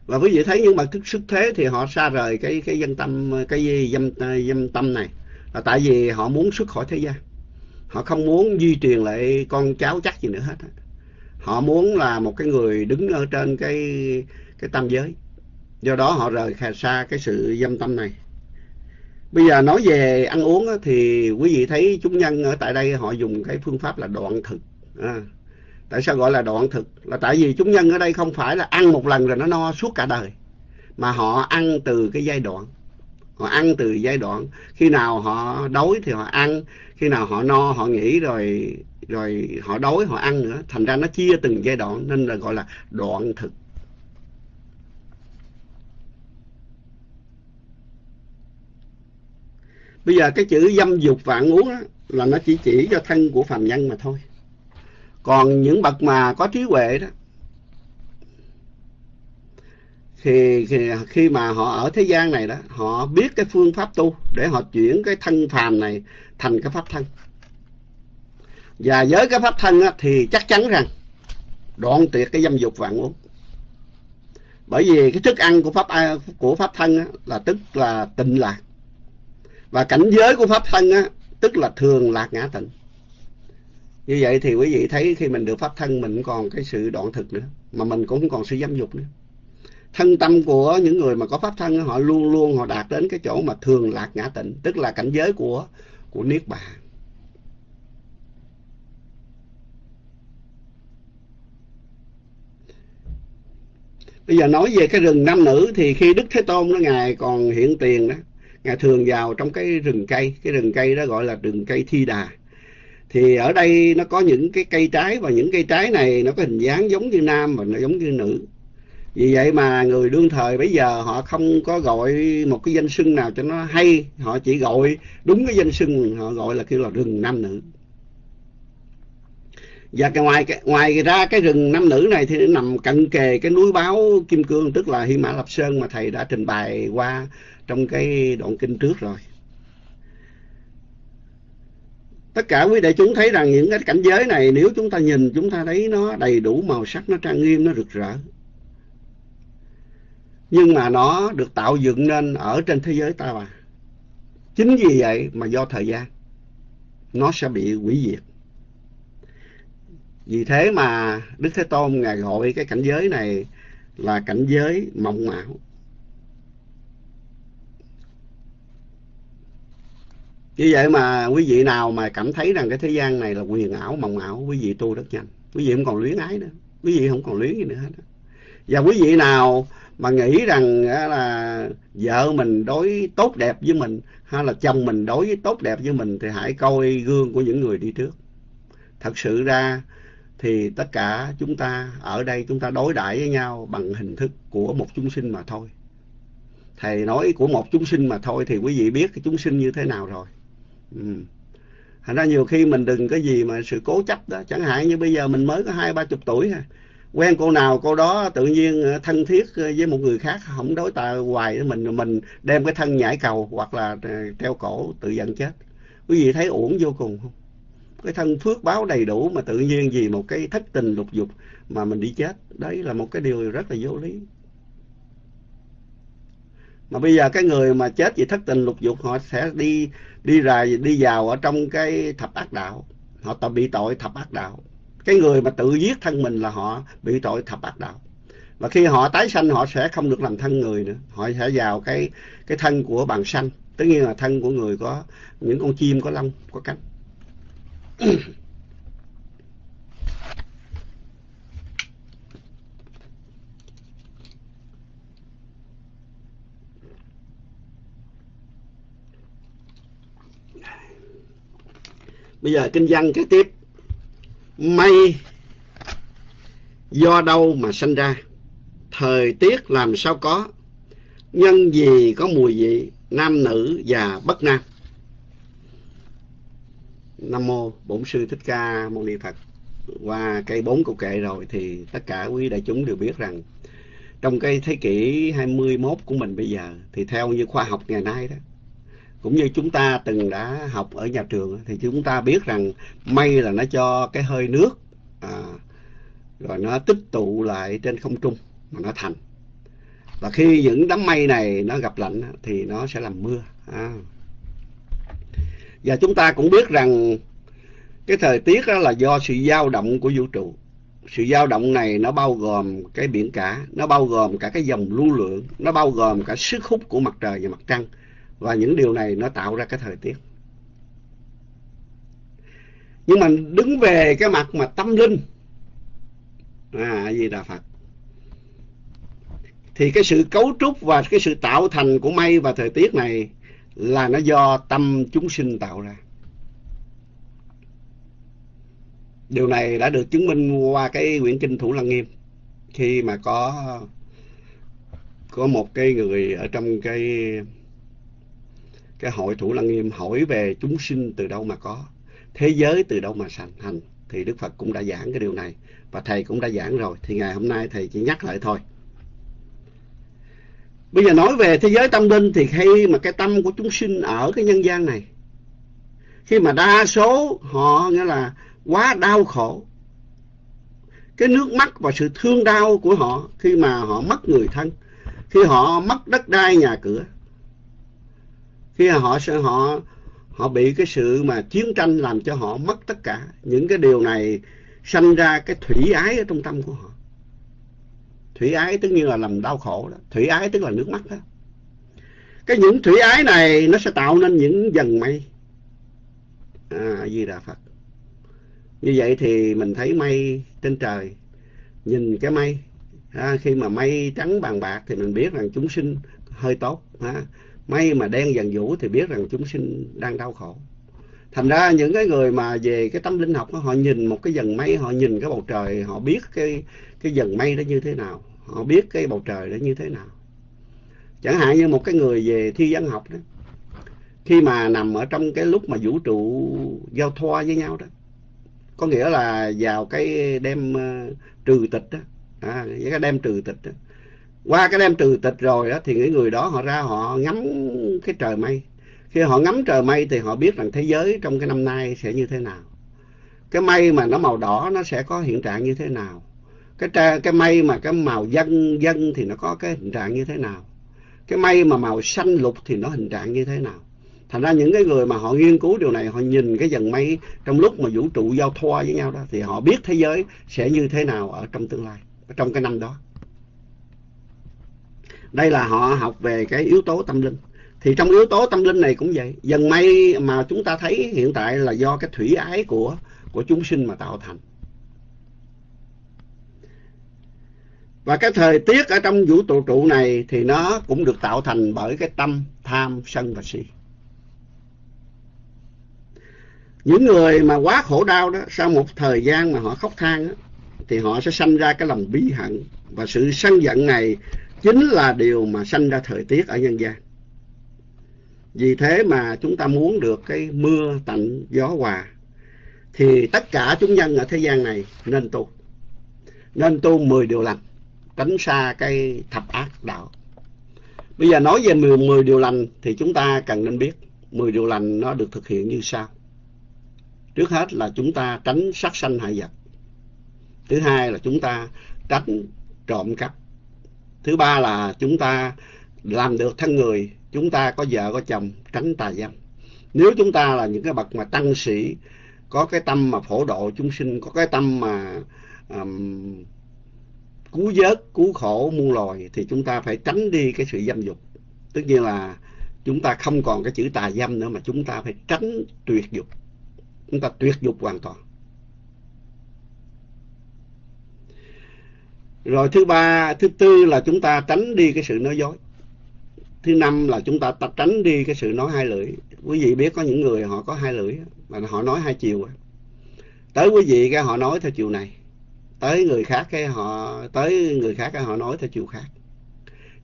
Và quý vị thấy những bậc thức xuất thế thì họ xa rời cái cái dân tâm, cái dâm dâm tâm này. Là tại vì họ muốn xuất khỏi thế gian. Họ không muốn duy truyền lại con cháu chắc gì nữa hết. Họ muốn là một cái người đứng ở trên cái cái tam giới. Do đó họ rời xa cái sự dâm tâm này. Bây giờ nói về ăn uống thì quý vị thấy chúng nhân ở tại đây họ dùng cái phương pháp là đoạn thực. À, tại sao gọi là đoạn thực? Là tại vì chúng nhân ở đây không phải là ăn một lần rồi nó no suốt cả đời. Mà họ ăn từ cái giai đoạn. Họ ăn từ giai đoạn. Khi nào họ đói thì họ ăn. Khi nào họ no họ nghỉ rồi rồi họ đói họ ăn nữa. Thành ra nó chia từng giai đoạn nên là gọi là đoạn thực. Bây giờ cái chữ dâm dục và ăn uống là nó chỉ chỉ cho thân của phàm nhân mà thôi. Còn những bậc mà có trí huệ đó thì, thì khi mà họ ở thế gian này đó họ biết cái phương pháp tu để họ chuyển cái thân phàm này thành cái pháp thân. Và với cái pháp thân á, thì chắc chắn rằng đoạn tuyệt cái dâm dục và ăn uống. Bởi vì cái thức ăn của pháp à, của pháp thân á, là tức là tịnh lạc và cảnh giới của pháp thân á, tức là thường lạc ngã tịnh. Như vậy thì quý vị thấy khi mình được pháp thân, mình còn cái sự đoạn thực nữa, mà mình cũng không còn sự dâm dục nữa. Thân tâm của những người mà có pháp thân họ luôn luôn họ đạt đến cái chỗ mà thường lạc ngã tịnh, tức là cảnh giới của của niết bàn. Bây giờ nói về cái rừng nam nữ, thì khi đức thế tôn đó ngài còn hiện tiền đó ngài thường vào trong cái rừng cây, cái rừng cây đó gọi là rừng cây thi đà. Thì ở đây nó có những cái cây trái và những cây trái này nó có hình dáng giống như nam và nó giống như nữ. Vì vậy mà người đương thời bây giờ họ không có gọi một cái danh xưng nào cho nó hay. Họ chỉ gọi đúng cái danh xưng họ gọi là kêu là rừng nam nữ. Và ngoài ngoài ra cái rừng nam nữ này thì nó nằm cận kề cái núi báo kim cương, tức là hy mã lập sơn mà thầy đã trình bày qua trong cái đoạn kinh trước rồi. Tất cả quý đại chúng thấy rằng những cái cảnh giới này, nếu chúng ta nhìn, chúng ta thấy nó đầy đủ màu sắc, nó trang nghiêm, nó rực rỡ. Nhưng mà nó được tạo dựng nên ở trên thế giới ta bà chính vì vậy mà do thời gian, nó sẽ bị hủy diệt. Vì thế mà đức thế tôn ngài gọi cái cảnh giới này là cảnh giới mộng ảo như vậy mà quý vị nào mà cảm thấy rằng cái thế gian này là quyền ảo, mộng ảo, quý vị tu rất nhanh. Quý vị không còn luyến ái nữa. Quý vị không còn luyến gì nữa hết và quý vị nào mà nghĩ rằng là vợ mình đối tốt đẹp với mình, hay là chồng mình đối với tốt đẹp với mình, thì hãy coi gương của những người đi trước. Thật sự ra thì tất cả chúng ta ở đây, chúng ta đối đãi với nhau bằng hình thức của một chúng sinh mà thôi. Thầy nói của một chúng sinh mà thôi thì quý vị biết cái chúng sinh như thế nào rồi ừ. thành ra nhiều khi mình đừng có gì mà sự cố chấp đó. Chẳng hạn như bây giờ mình mới có hai, ba chục tuổi ha. Quen cô nào, cô đó tự nhiên ờ, thân thiết ờ, với một người khác, không đối tạ hoài mình mình đem cái thân nhảy cầu hoặc là ờ, treo cổ tự giận chết. Quý vị thấy uổng vô cùng không? Cái thân phước báo đầy đủ mà tự nhiên vì một cái thất tình lục dục mà mình đi chết. Đấy là một cái điều rất là vô lý. Mà bây giờ cái người mà chết vì thất tình lục dục, họ sẽ đi đi ra, đi vào ở trong cái thập ác đạo. Họ ta bị tội thập ác đạo. Cái người mà tự giết thân mình là họ bị tội thập ác đạo. Và khi họ tái sanh, họ sẽ không được làm thân người nữa. Họ sẽ vào cái cái thân của bàn sanh. Tất nhiên là thân của người có, những con chim có lông, có cánh. Bây giờ kinh văn kế tiếp. Mây do đâu mà sanh ra? Thời tiết làm sao có? Nhân gì có mùi vị? Nam nữ và bất nam. Nam mô bổn sư thích ca mâu ni phật. Qua cây bốn câu kệ rồi thì tất cả quý đại chúng đều biết rằng trong cái thế kỷ 21 của mình bây giờ thì theo như khoa học ngày nay đó cũng như chúng ta từng đã học ở nhà trường thì chúng ta biết rằng mây là nó cho cái hơi nước à, rồi nó tích tụ lại trên không trung mà nó thành. Và khi những đám mây này nó gặp lạnh thì nó sẽ làm mưa à. và chúng ta cũng biết rằng cái thời tiết đó là do sự dao động của vũ trụ. Sự dao động này nó bao gồm cái biển cả nó bao gồm cả cái dòng lưu lượng nó bao gồm cả sức hút của mặt trời và mặt trăng và những điều này nó tạo ra cái thời tiết. Nhưng mà đứng về cái mặt mà tâm linh à gì đà phật, thì cái sự cấu trúc và cái sự tạo thành của mây và thời tiết này là nó do tâm chúng sinh tạo ra. Điều này đã được chứng minh qua cái quyển kinh thủ lăng nghiêm, khi mà có có một cái người ở trong cái cái hội thủ lăng nghiêm hỏi về chúng sinh từ đâu mà có, thế giới từ đâu mà sanh hành, thì đức phật cũng đã giảng cái điều này, và thầy cũng đã giảng rồi. Thì ngày hôm nay thầy chỉ nhắc lại thôi. Bây giờ nói về thế giới tâm linh, thì khi mà cái tâm của chúng sinh ở cái nhân gian này, khi mà đa số họ nghĩa là quá đau khổ, cái nước mắt và sự thương đau của họ khi mà họ mất người thân, khi họ mất đất đai nhà cửa khi họ sẽ họ họ bị cái sự mà chiến tranh làm cho họ mất tất cả. Những cái điều này sanh ra cái thủy ái ở trong tâm của họ. Thủy ái tức như là làm đau khổ đó. Thủy ái tức là nước mắt đó. Cái những thủy ái này nó sẽ tạo nên những dần mây. À di đà phật. Như vậy thì mình thấy mây trên trời. Nhìn cái mây. À, khi mà mây trắng bàn bạc thì mình biết rằng chúng sinh hơi tốt à, mây mà đen dần vũ thì biết rằng chúng sinh đang đau khổ. Thành ra những cái người mà về cái tâm linh học đó, họ nhìn một cái dần mây họ nhìn cái bầu trời họ biết cái cái dần mây đó như thế nào. Họ biết cái bầu trời đó như thế nào. Chẳng hạn như một cái người về thi văn học đó khi mà nằm ở trong cái lúc mà vũ trụ giao thoa với nhau đó có nghĩa là vào cái đêm uh, trừ tịch đó à, cái đêm trừ tịch đó qua cái đêm trừ tịch rồi đó thì những người đó họ ra họ ngắm cái trời mây. Khi họ ngắm trời mây thì họ biết rằng thế giới trong cái năm nay sẽ như thế nào. Cái mây mà nó màu đỏ nó sẽ có hiện trạng như thế nào. Cái tra, cái mây mà cái màu dân dân thì nó có cái hình trạng như thế nào. Cái mây mà màu xanh lục thì nó hình trạng như thế nào. Thành ra những cái người mà họ nghiên cứu điều này họ nhìn cái dần mây trong lúc mà vũ trụ giao thoa với nhau đó thì họ biết thế giới sẽ như thế nào ở trong tương lai trong cái năm đó đây là họ học về cái yếu tố tâm linh. Thì trong yếu tố tâm linh này cũng vậy. Dần may mà chúng ta thấy hiện tại là do cái thủy ái của của chúng sinh mà tạo thành. Và cái thời tiết ở trong vũ trụ trụ này thì nó cũng được tạo thành bởi cái tâm tham sân và si. Những người mà quá khổ đau đó sau một thời gian mà họ khóc than đó, thì họ sẽ sanh ra cái lòng bi hận. Và sự sân giận này chính là điều mà sanh ra thời tiết ở nhân gian. Vì thế mà chúng ta muốn được cái mưa tạnh gió hòa thì tất cả chúng nhân ở thế gian này nên tu. Nên tu 10 điều lành tránh xa cái thập ác đạo. Bây giờ nói về 10, 10 điều lành thì chúng ta cần nên biết 10 điều lành nó được thực hiện như sau. Trước hết là chúng ta tránh sát sanh hại vật. Thứ hai là chúng ta tránh trộm cắp thứ ba là chúng ta làm được thân người chúng ta có vợ có chồng tránh tà dâm nếu chúng ta là những cái bậc mà tăng sĩ có cái tâm mà phổ độ chúng sinh có cái tâm mà um, cứu vớt cứu khổ muôn loài thì chúng ta phải tránh đi cái sự dâm dục. Tất nhiên là chúng ta không còn cái chữ tà dâm nữa mà chúng ta phải tránh tuyệt dục. Chúng ta tuyệt dục hoàn toàn. Rồi thứ ba, thứ tư là chúng ta tránh đi cái sự nói dối. Thứ năm là chúng ta tập tránh đi cái sự nói hai lưỡi. Quý vị biết có những người họ có hai lưỡi, mà họ nói hai chiều à. tới quý vị cái họ nói theo chiều này. Tới người khác cái họ, tới người khác cái họ nói theo chiều khác.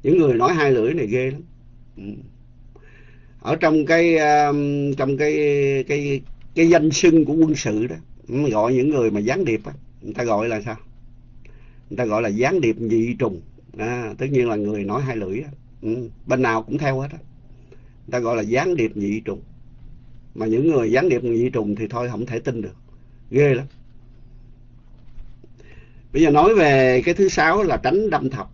Những người nói hai lưỡi này ghê lắm. Ừ. Ở trong cái um, trong cái cái cái danh xưng của quân sự đó gọi những người mà gián điệp á, người ta gọi là sao? Người ta gọi là gián điệp nhị trùng. À, tất nhiên là người nói hai lưỡi ừ, bên nào cũng theo hết á. Người ta gọi là gián điệp nhị trùng. Mà những người gián điệp nhị trùng thì thôi không thể tin được. Ghê lắm. Bây giờ nói về cái thứ sáu là tránh đâm thọc.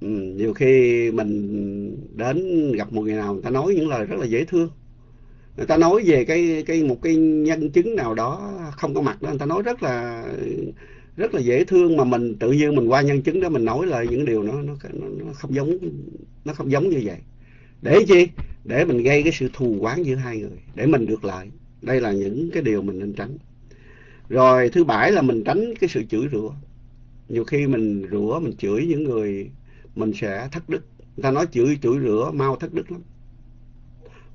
Ừ, nhiều khi mình đến gặp một người nào người ta nói những lời rất là dễ thương. Người ta nói về cái cái một cái nhân chứng nào đó không có mặt đó người ta nói rất là rất là dễ thương mà mình, tự nhiên mình qua nhân chứng đó mình nói lại những điều nó nó nó không giống, nó không giống như vậy. Để chi? Để mình gây cái sự thù oán giữa hai người, để mình được lợi đây là những cái điều mình nên tránh. Rồi, thứ bảy là mình tránh cái sự chửi rủa. Nhiều khi mình rủa, mình chửi những người mình sẽ thất đức. Người ta nói chửi chửi rủa, mau thất đức lắm.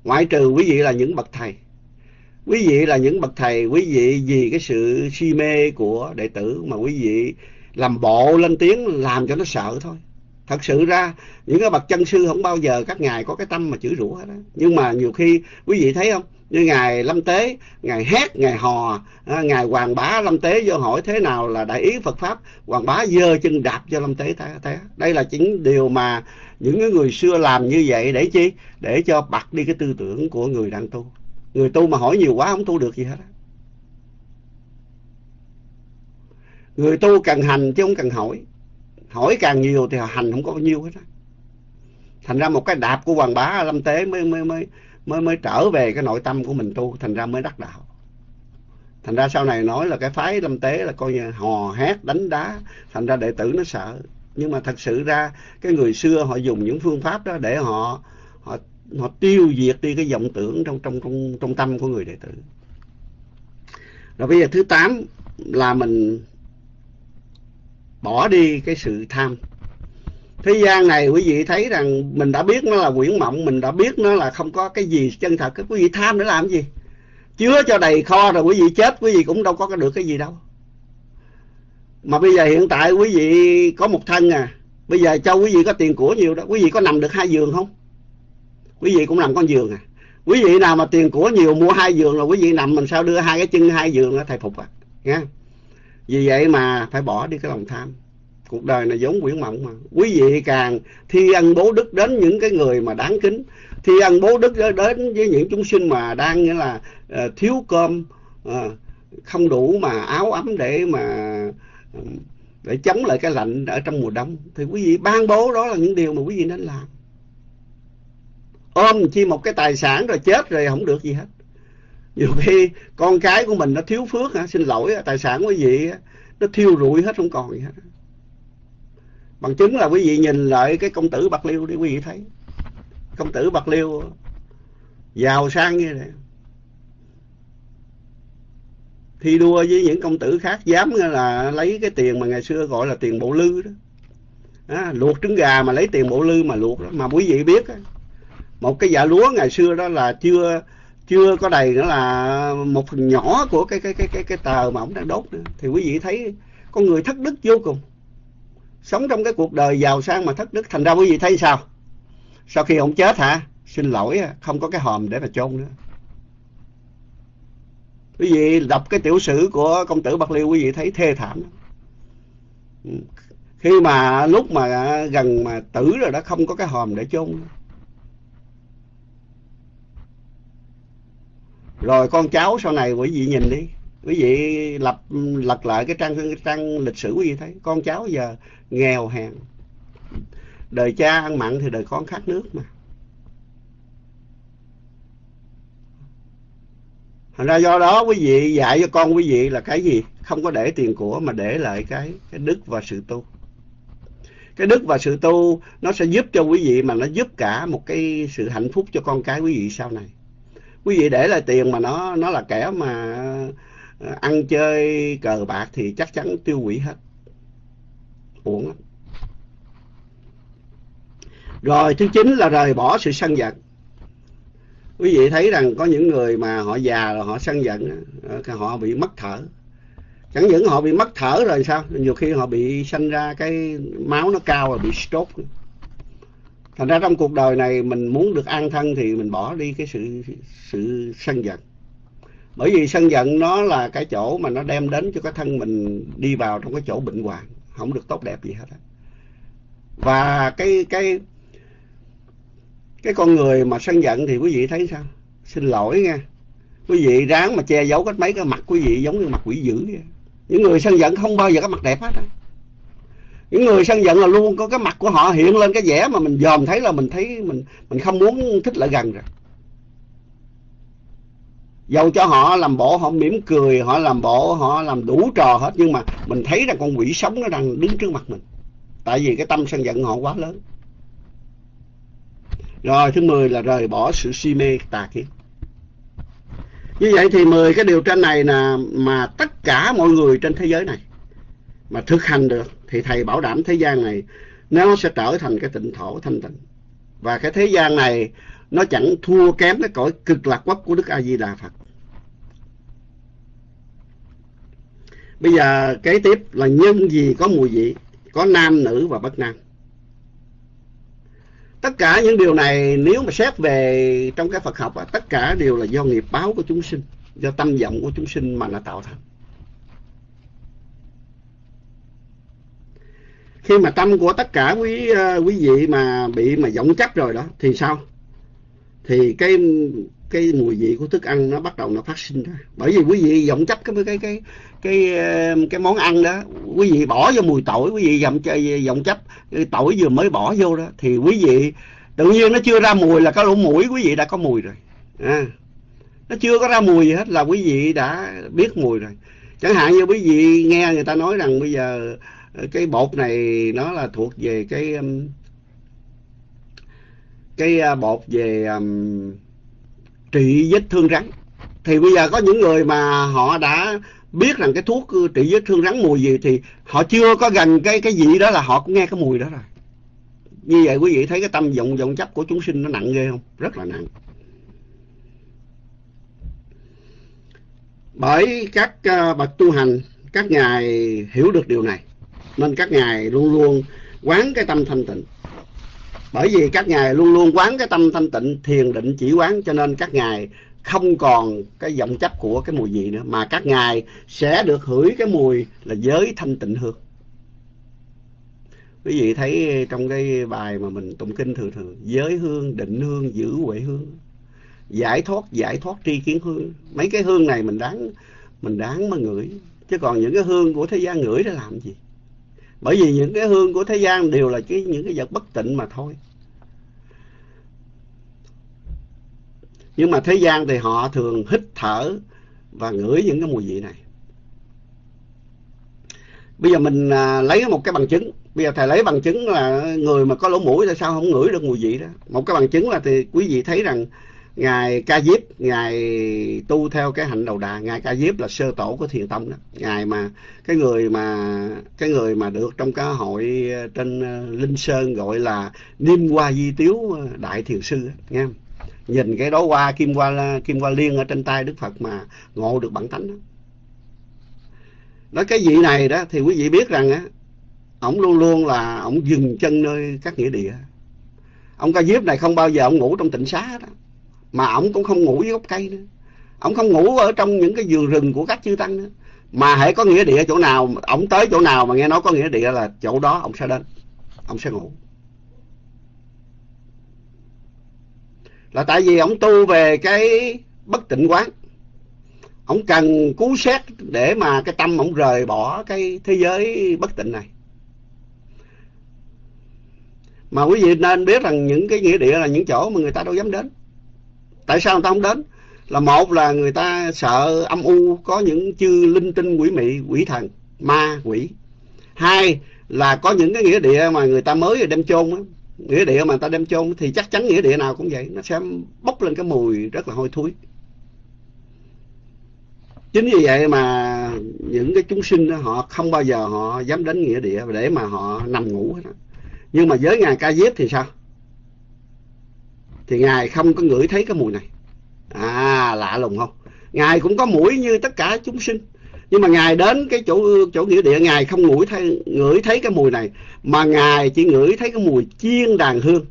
Ngoại trừ quý vị là những bậc thầy quý vị là những bậc thầy, quý vị vì cái sự si mê của đệ tử mà quý vị làm bộ lên tiếng làm cho nó sợ thôi. Thật sự ra, những cái bậc chân sư không bao giờ các ngài có cái tâm mà chửi rủa hết đó. nhưng mà nhiều khi quý vị thấy không? Như ngài lâm tế, ngài hét, ngài hò à, ngài hoàng bá lâm tế vô hỏi thế nào là đại ý phật pháp? Hoàng bá giơ chân đạp cho lâm tế té đây là chính điều mà những người xưa làm như vậy để chi? Để cho bật đi cái tư tưởng của người đang tu người tu mà hỏi nhiều quá không tu được gì hết người tu cần hành chứ không cần hỏi. Hỏi càng nhiều thì hành không có bao nhiêu hết á. Thành ra một cái đạp của hoàng bá lâm tế mới mới mới mới mới trở về cái nội tâm của mình tu, thành ra mới đắc đạo. Thành ra sau này nói là cái phái lâm tế là coi như hò hét, đánh đá, thành ra đệ tử nó sợ. Nhưng mà thật sự ra, cái người xưa họ dùng những phương pháp đó để họ họ họ tiêu diệt đi cái vọng tưởng trong trong trong trong tâm của người đệ tử. Rồi bây giờ thứ tám là mình bỏ đi cái sự tham. Thế gian này quý vị thấy rằng mình đã biết nó là quyển mộng, mình đã biết nó là không có cái gì chân thật. Cái quý vị tham để làm gì? Chứa cho đầy kho rồi quý vị chết, quý vị cũng đâu có được cái gì đâu. Mà bây giờ hiện tại quý vị có một thân à. Bây giờ cho quý vị có tiền của nhiều đó, quý vị có nằm được hai giường không? Quý vị cũng nằm con giường à. Quý vị nào mà tiền của nhiều mua hai giường là quý vị nằm mình sao đưa hai cái chân hai giường đó thầy phục à. Nha. Vì vậy mà phải bỏ đi cái lòng tham. Cuộc đời này giống quyển mộng mà. Quý vị càng thi ân bố đức đến những cái người mà đáng kính. Thi ân bố đức đến với những chúng sinh mà đang nghĩa là uh, thiếu cơm uh, không đủ mà áo ấm để mà để chống lại cái lạnh ở trong mùa đông. Thì quý vị ban bố đó là những điều mà quý vị nên làm ôm chi một cái tài sản rồi chết rồi không được gì hết. Nhiều khi con cái của mình nó thiếu phước hả xin lỗi tài sản quý vị nó thiêu rụi hết không còn gì hết. Bằng chứng là quý vị nhìn lại cái công tử bạc liêu đi quý vị thấy. Công tử bạc liêu giàu sang như vậy thi đua với những công tử khác dám là lấy cái tiền mà ngày xưa gọi là tiền bộ lư đó. À, luộc trứng gà mà lấy tiền bộ lư mà luộc đó. Mà quý vị biết đó, một cái dạ lúa ngày xưa đó là chưa chưa có đầy nữa là một phần nhỏ của cái cái cái cái cái tờ mà ông đang đốt nữa. Thì quý vị thấy con người thất đức vô cùng. Sống trong cái cuộc đời giàu sang mà thất đức. Thành ra quý vị thấy sao? Sau khi ông chết hả? Xin lỗi, không có cái hòm để mà chôn nữa. Quý vị đọc cái tiểu sử của công tử bạc liêu, quý vị thấy thê thảm. Ừ. Khi mà lúc mà gần mà tử rồi đó, không có cái hòm để chôn nữa. Rồi con cháu sau này quý vị nhìn đi. Quý vị lập, lật lại cái trang cái trang lịch sử quý vị thấy. Con cháu giờ nghèo hèn. Đời cha ăn mặn thì đời con khát nước mà. Thành ra do đó quý vị dạy cho con quý vị là cái gì? Không có để tiền của mà để lại cái cái đức và sự tu. Cái đức và sự tu nó sẽ giúp cho quý vị mà nó giúp cả một cái sự hạnh phúc cho con cái quý vị sau này quý vị để lại tiền mà nó nó là kẻ mà ờ, ăn chơi cờ bạc thì chắc chắn tiêu hủy hết. Uổng lắm. Rồi, thứ chín là rời bỏ sự sân giận. Quý vị thấy rằng có những người mà họ già rồi họ sân giận ờ, họ bị mất thở. Chẳng những họ bị mất thở rồi sao? Nhiều khi họ bị sanh ra cái máu nó cao rồi bị stroke thành ra trong cuộc đời này mình muốn được an thân thì mình bỏ đi cái sự sự sân giận. Bởi vì sân giận nó là cái chỗ mà nó đem đến cho cái thân mình đi vào trong cái chỗ bệnh hoạn, không được tốt đẹp gì hết và cái cái cái con người mà sân giận thì quý vị thấy sao? Xin lỗi nha. Quý vị ráng mà che giấu cái mấy cái mặt quý vị giống như mặt quỷ dữ vậy. những người sân giận không bao giờ có mặt đẹp hết á những người sân giận là luôn có cái mặt của họ hiện lên cái vẻ mà mình dòm thấy là mình thấy mình mình không muốn thích lại gần rồi. Dầu cho họ làm bộ họ mỉm cười, họ làm bộ họ làm đủ trò hết, nhưng mà mình thấy rằng con quỷ sống nó đang đứng trước mặt mình. Tại vì cái tâm sân giận họ quá lớn. Rồi, thứ 10 là rời bỏ sự si mê tà kiến. Như vậy thì 10 cái điều trên này là mà tất cả mọi người trên thế giới này mà thực hành được thì thầy bảo đảm thế gian này nó sẽ trở thành cái tịnh thổ thanh tịnh. Và cái thế gian này nó chẳng thua kém cái cõi cực lạc quốc của Đức A Di Đà Phật. Bây giờ kế tiếp là nhân gì có mùi vị, có nam nữ và bất nam tất cả những điều này nếu mà xét về trong cái Phật học tất cả đều là do nghiệp báo của chúng sinh do tâm vọng của chúng sinh mà nó tạo thành khi mà tâm của tất cả quý ờ, quý vị mà bị mà giọng chấp rồi đó thì sao? Thì cái cái mùi vị của thức ăn nó bắt đầu nó phát sinh ra. Bởi vì quý vị giọng chấp cái cái cái cái ờ, cái món ăn đó quý vị bỏ vô mùi tỏi quý vị giọng giọng chấp cái tỏi vừa mới bỏ vô đó thì quý vị tự nhiên nó chưa ra mùi là có lỗ mũi quý vị đã có mùi rồi. À, nó chưa có ra mùi gì hết là quý vị đã biết mùi rồi. Chẳng hạn như quý vị nghe người ta nói rằng bây giờ Ờ, cái bột này nó là thuộc về cái um, cái à, bột về um, trị vết thương rắn. Thì bây giờ có những người mà họ đã biết rằng cái thuốc trị vết thương rắn mùi gì thì họ chưa có gần cái cái vị đó là họ cũng nghe cái mùi đó rồi. Như vậy quý vị thấy cái tâm vọng vọng chấp của chúng sinh nó nặng ghê không? Rất là nặng. Bởi các uh, bậc tu hành các ngài hiểu được điều này nên các ngài luôn luôn quán cái tâm thanh tịnh. Bởi vì các ngài luôn luôn quán cái tâm thanh tịnh, thiền định chỉ quán, cho nên các ngài không còn cái vọng chấp của cái mùi gì nữa, mà các ngài sẽ được hửi cái mùi là giới thanh tịnh hương quý vị thấy trong cái bài mà mình tụng kinh thường thường, giới hương, định hương, giữ huệ hương, giải thoát giải thoát tri kiến hương. Mấy cái hương này mình đáng mình đáng mà ngửi. Chứ còn những cái hương của thế gian ngửi để làm gì? Bởi vì những cái hương của thế gian đều là cái những cái vật bất tịnh mà thôi. Nhưng mà thế gian thì họ thường hít thở và ngửi những cái mùi vị này. Bây giờ mình à, lấy một cái bằng chứng. Bây giờ thầy lấy bằng chứng là người mà có lỗ mũi tại sao không ngửi được mùi vị đó? Một cái bằng chứng là thì quý vị thấy rằng ngài ca diếp, ngài tu theo cái hạnh đầu đà, ngài ca diếp là sơ tổ của thiền tông đó. Ngài mà, cái người mà, cái người mà được trong cái hội ờ, trên ờ, linh sơn gọi là niêm hoa di tiếu ờ, đại thiền sư nghe không? nhìn cái đó hoa kim hoa kim hoa liên ở trên tay đức phật mà ngộ được bản tánh đó. Nói cái vị này đó thì quý vị biết rằng á, ổng luôn luôn là ổng dừng chân nơi các nghĩa địa. Ông ca diếp này không bao giờ ông ngủ trong tịnh xá đó mà ổng cũng không ngủ dưới gốc cây nữa. Ổng không ngủ ở trong những cái vườn rừng của các chư tăng nữa. Mà hãy có nghĩa địa chỗ nào, ổng tới chỗ nào mà nghe nói có nghĩa địa là chỗ đó ổng sẽ đến, ổng sẽ ngủ. Là tại vì ổng tu về cái bất tịnh quán. Ổng cần cứu xét để mà cái tâm ổng rời bỏ cái thế giới bất tịnh này. Mà quý vị nên biết rằng những cái nghĩa địa là những chỗ mà người ta đâu dám đến tại sao người ta không đến? Là một là người ta sợ âm u có những chư linh tinh quỷ mị quỷ thần ma quỷ. Hai là có những cái nghĩa địa mà người ta mới đem chôn á nghĩa địa mà người ta đem chôn thì chắc chắn nghĩa địa nào cũng vậy. Nó sẽ bốc lên cái mùi rất là hôi thối. Chính vì vậy mà những cái chúng sinh đó, họ không bao giờ họ dám đến nghĩa địa để mà họ nằm ngủ hết đó. nhưng mà với ngài ca diếp thì sao? Thì ngài không có ngửi thấy cái mùi này. À lạ lùng không? Ngài cũng có mũi như tất cả chúng sinh. Nhưng mà ngài đến cái chỗ chỗ nghĩa địa, ngài không ngửi thấy ngửi thấy cái mùi này, mà ngài chỉ ngửi thấy cái mùi chiên đàn hương.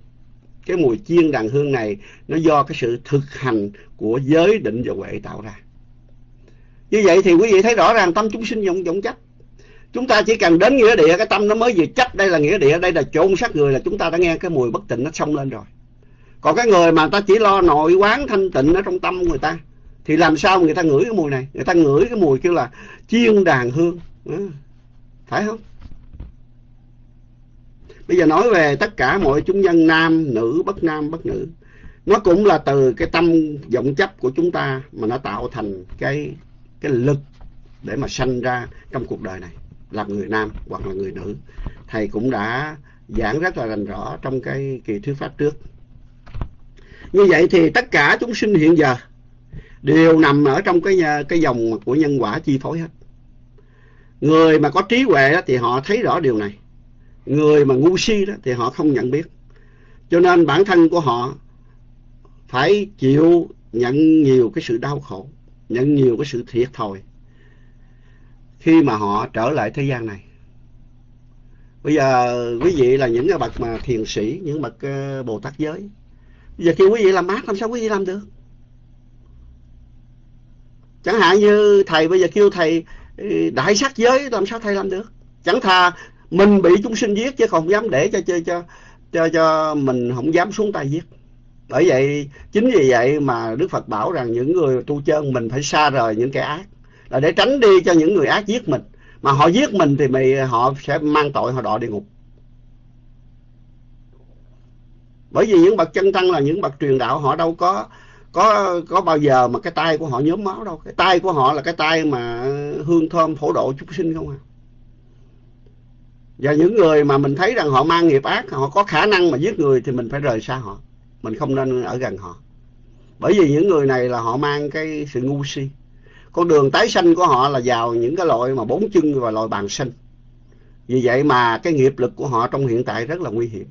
Cái mùi chiên đàn hương này, nó do cái sự thực hành của giới định và huệ tạo ra. Như vậy thì quý vị thấy rõ ràng tâm chúng sinh vọng vọng chấp. Chúng ta chỉ cần đến nghĩa địa, cái tâm nó mới vừa chấp. Đây là nghĩa địa, đây là chôn xác người là chúng ta đã nghe cái mùi bất tịnh nó xông lên rồi còn cái người mà ta chỉ lo nội quán thanh tịnh ở trong tâm người ta, thì làm sao người ta ngửi cái mùi này? Người ta ngửi cái mùi kêu là chiên đàn hương. Ừ. Phải không? Bây giờ nói về tất cả mọi chúng dân nam nữ, bất nam bất nữ. Nó cũng là từ cái tâm vọng chấp của chúng ta mà nó tạo thành cái cái lực để mà sanh ra trong cuộc đời này. Là người nam hoặc là người nữ. Thầy cũng đã giảng rất là rành rõ trong cái kỳ thuyết pháp trước như vậy thì tất cả chúng sinh hiện giờ đều nằm ở trong cái cái dòng của nhân quả chi phối hết. Người mà có trí huệ đó, thì họ thấy rõ điều này. Người mà ngu si đó thì họ không nhận biết. Cho nên bản thân của họ phải chịu nhận nhiều cái sự đau khổ nhận nhiều cái sự thiệt thòi khi mà họ trở lại thế gian này. Bây giờ quý vị là những cái bậc mà thiền sĩ những bậc uh, bồ tát giới giờ kêu quý vị làm mát làm sao quý vị làm được? Chẳng hạn như thầy bây giờ kêu thầy ừ, đại sát giới làm sao thầy làm được? Chẳng thà mình bị chúng sinh giết chứ không dám để cho cho cho cho, cho mình không dám xuống tay giết. Bởi vậy chính vì vậy mà đức phật bảo rằng những người tu chân mình phải xa rời những cái ác. Là để tránh đi cho những người ác giết mình. Mà họ giết mình thì mày họ sẽ mang tội họ đọa địa ngục. Bởi vì những bậc chân tăng là những bậc truyền đạo, họ đâu có có có bao giờ mà cái tay của họ nhóm máu đâu. Cái tay của họ là cái tay mà hương thơm phổ độ chúng sinh không à? Và những người mà mình thấy rằng họ mang nghiệp ác, họ có khả năng mà giết người thì mình phải rời xa họ. Mình không nên ở gần họ. Bởi vì những người này là họ mang cái sự ngu si. Con đường tái sanh của họ là vào những cái loại mà bốn chân và loại bàn sinh vì vậy mà cái nghiệp lực của họ trong hiện tại rất là nguy hiểm.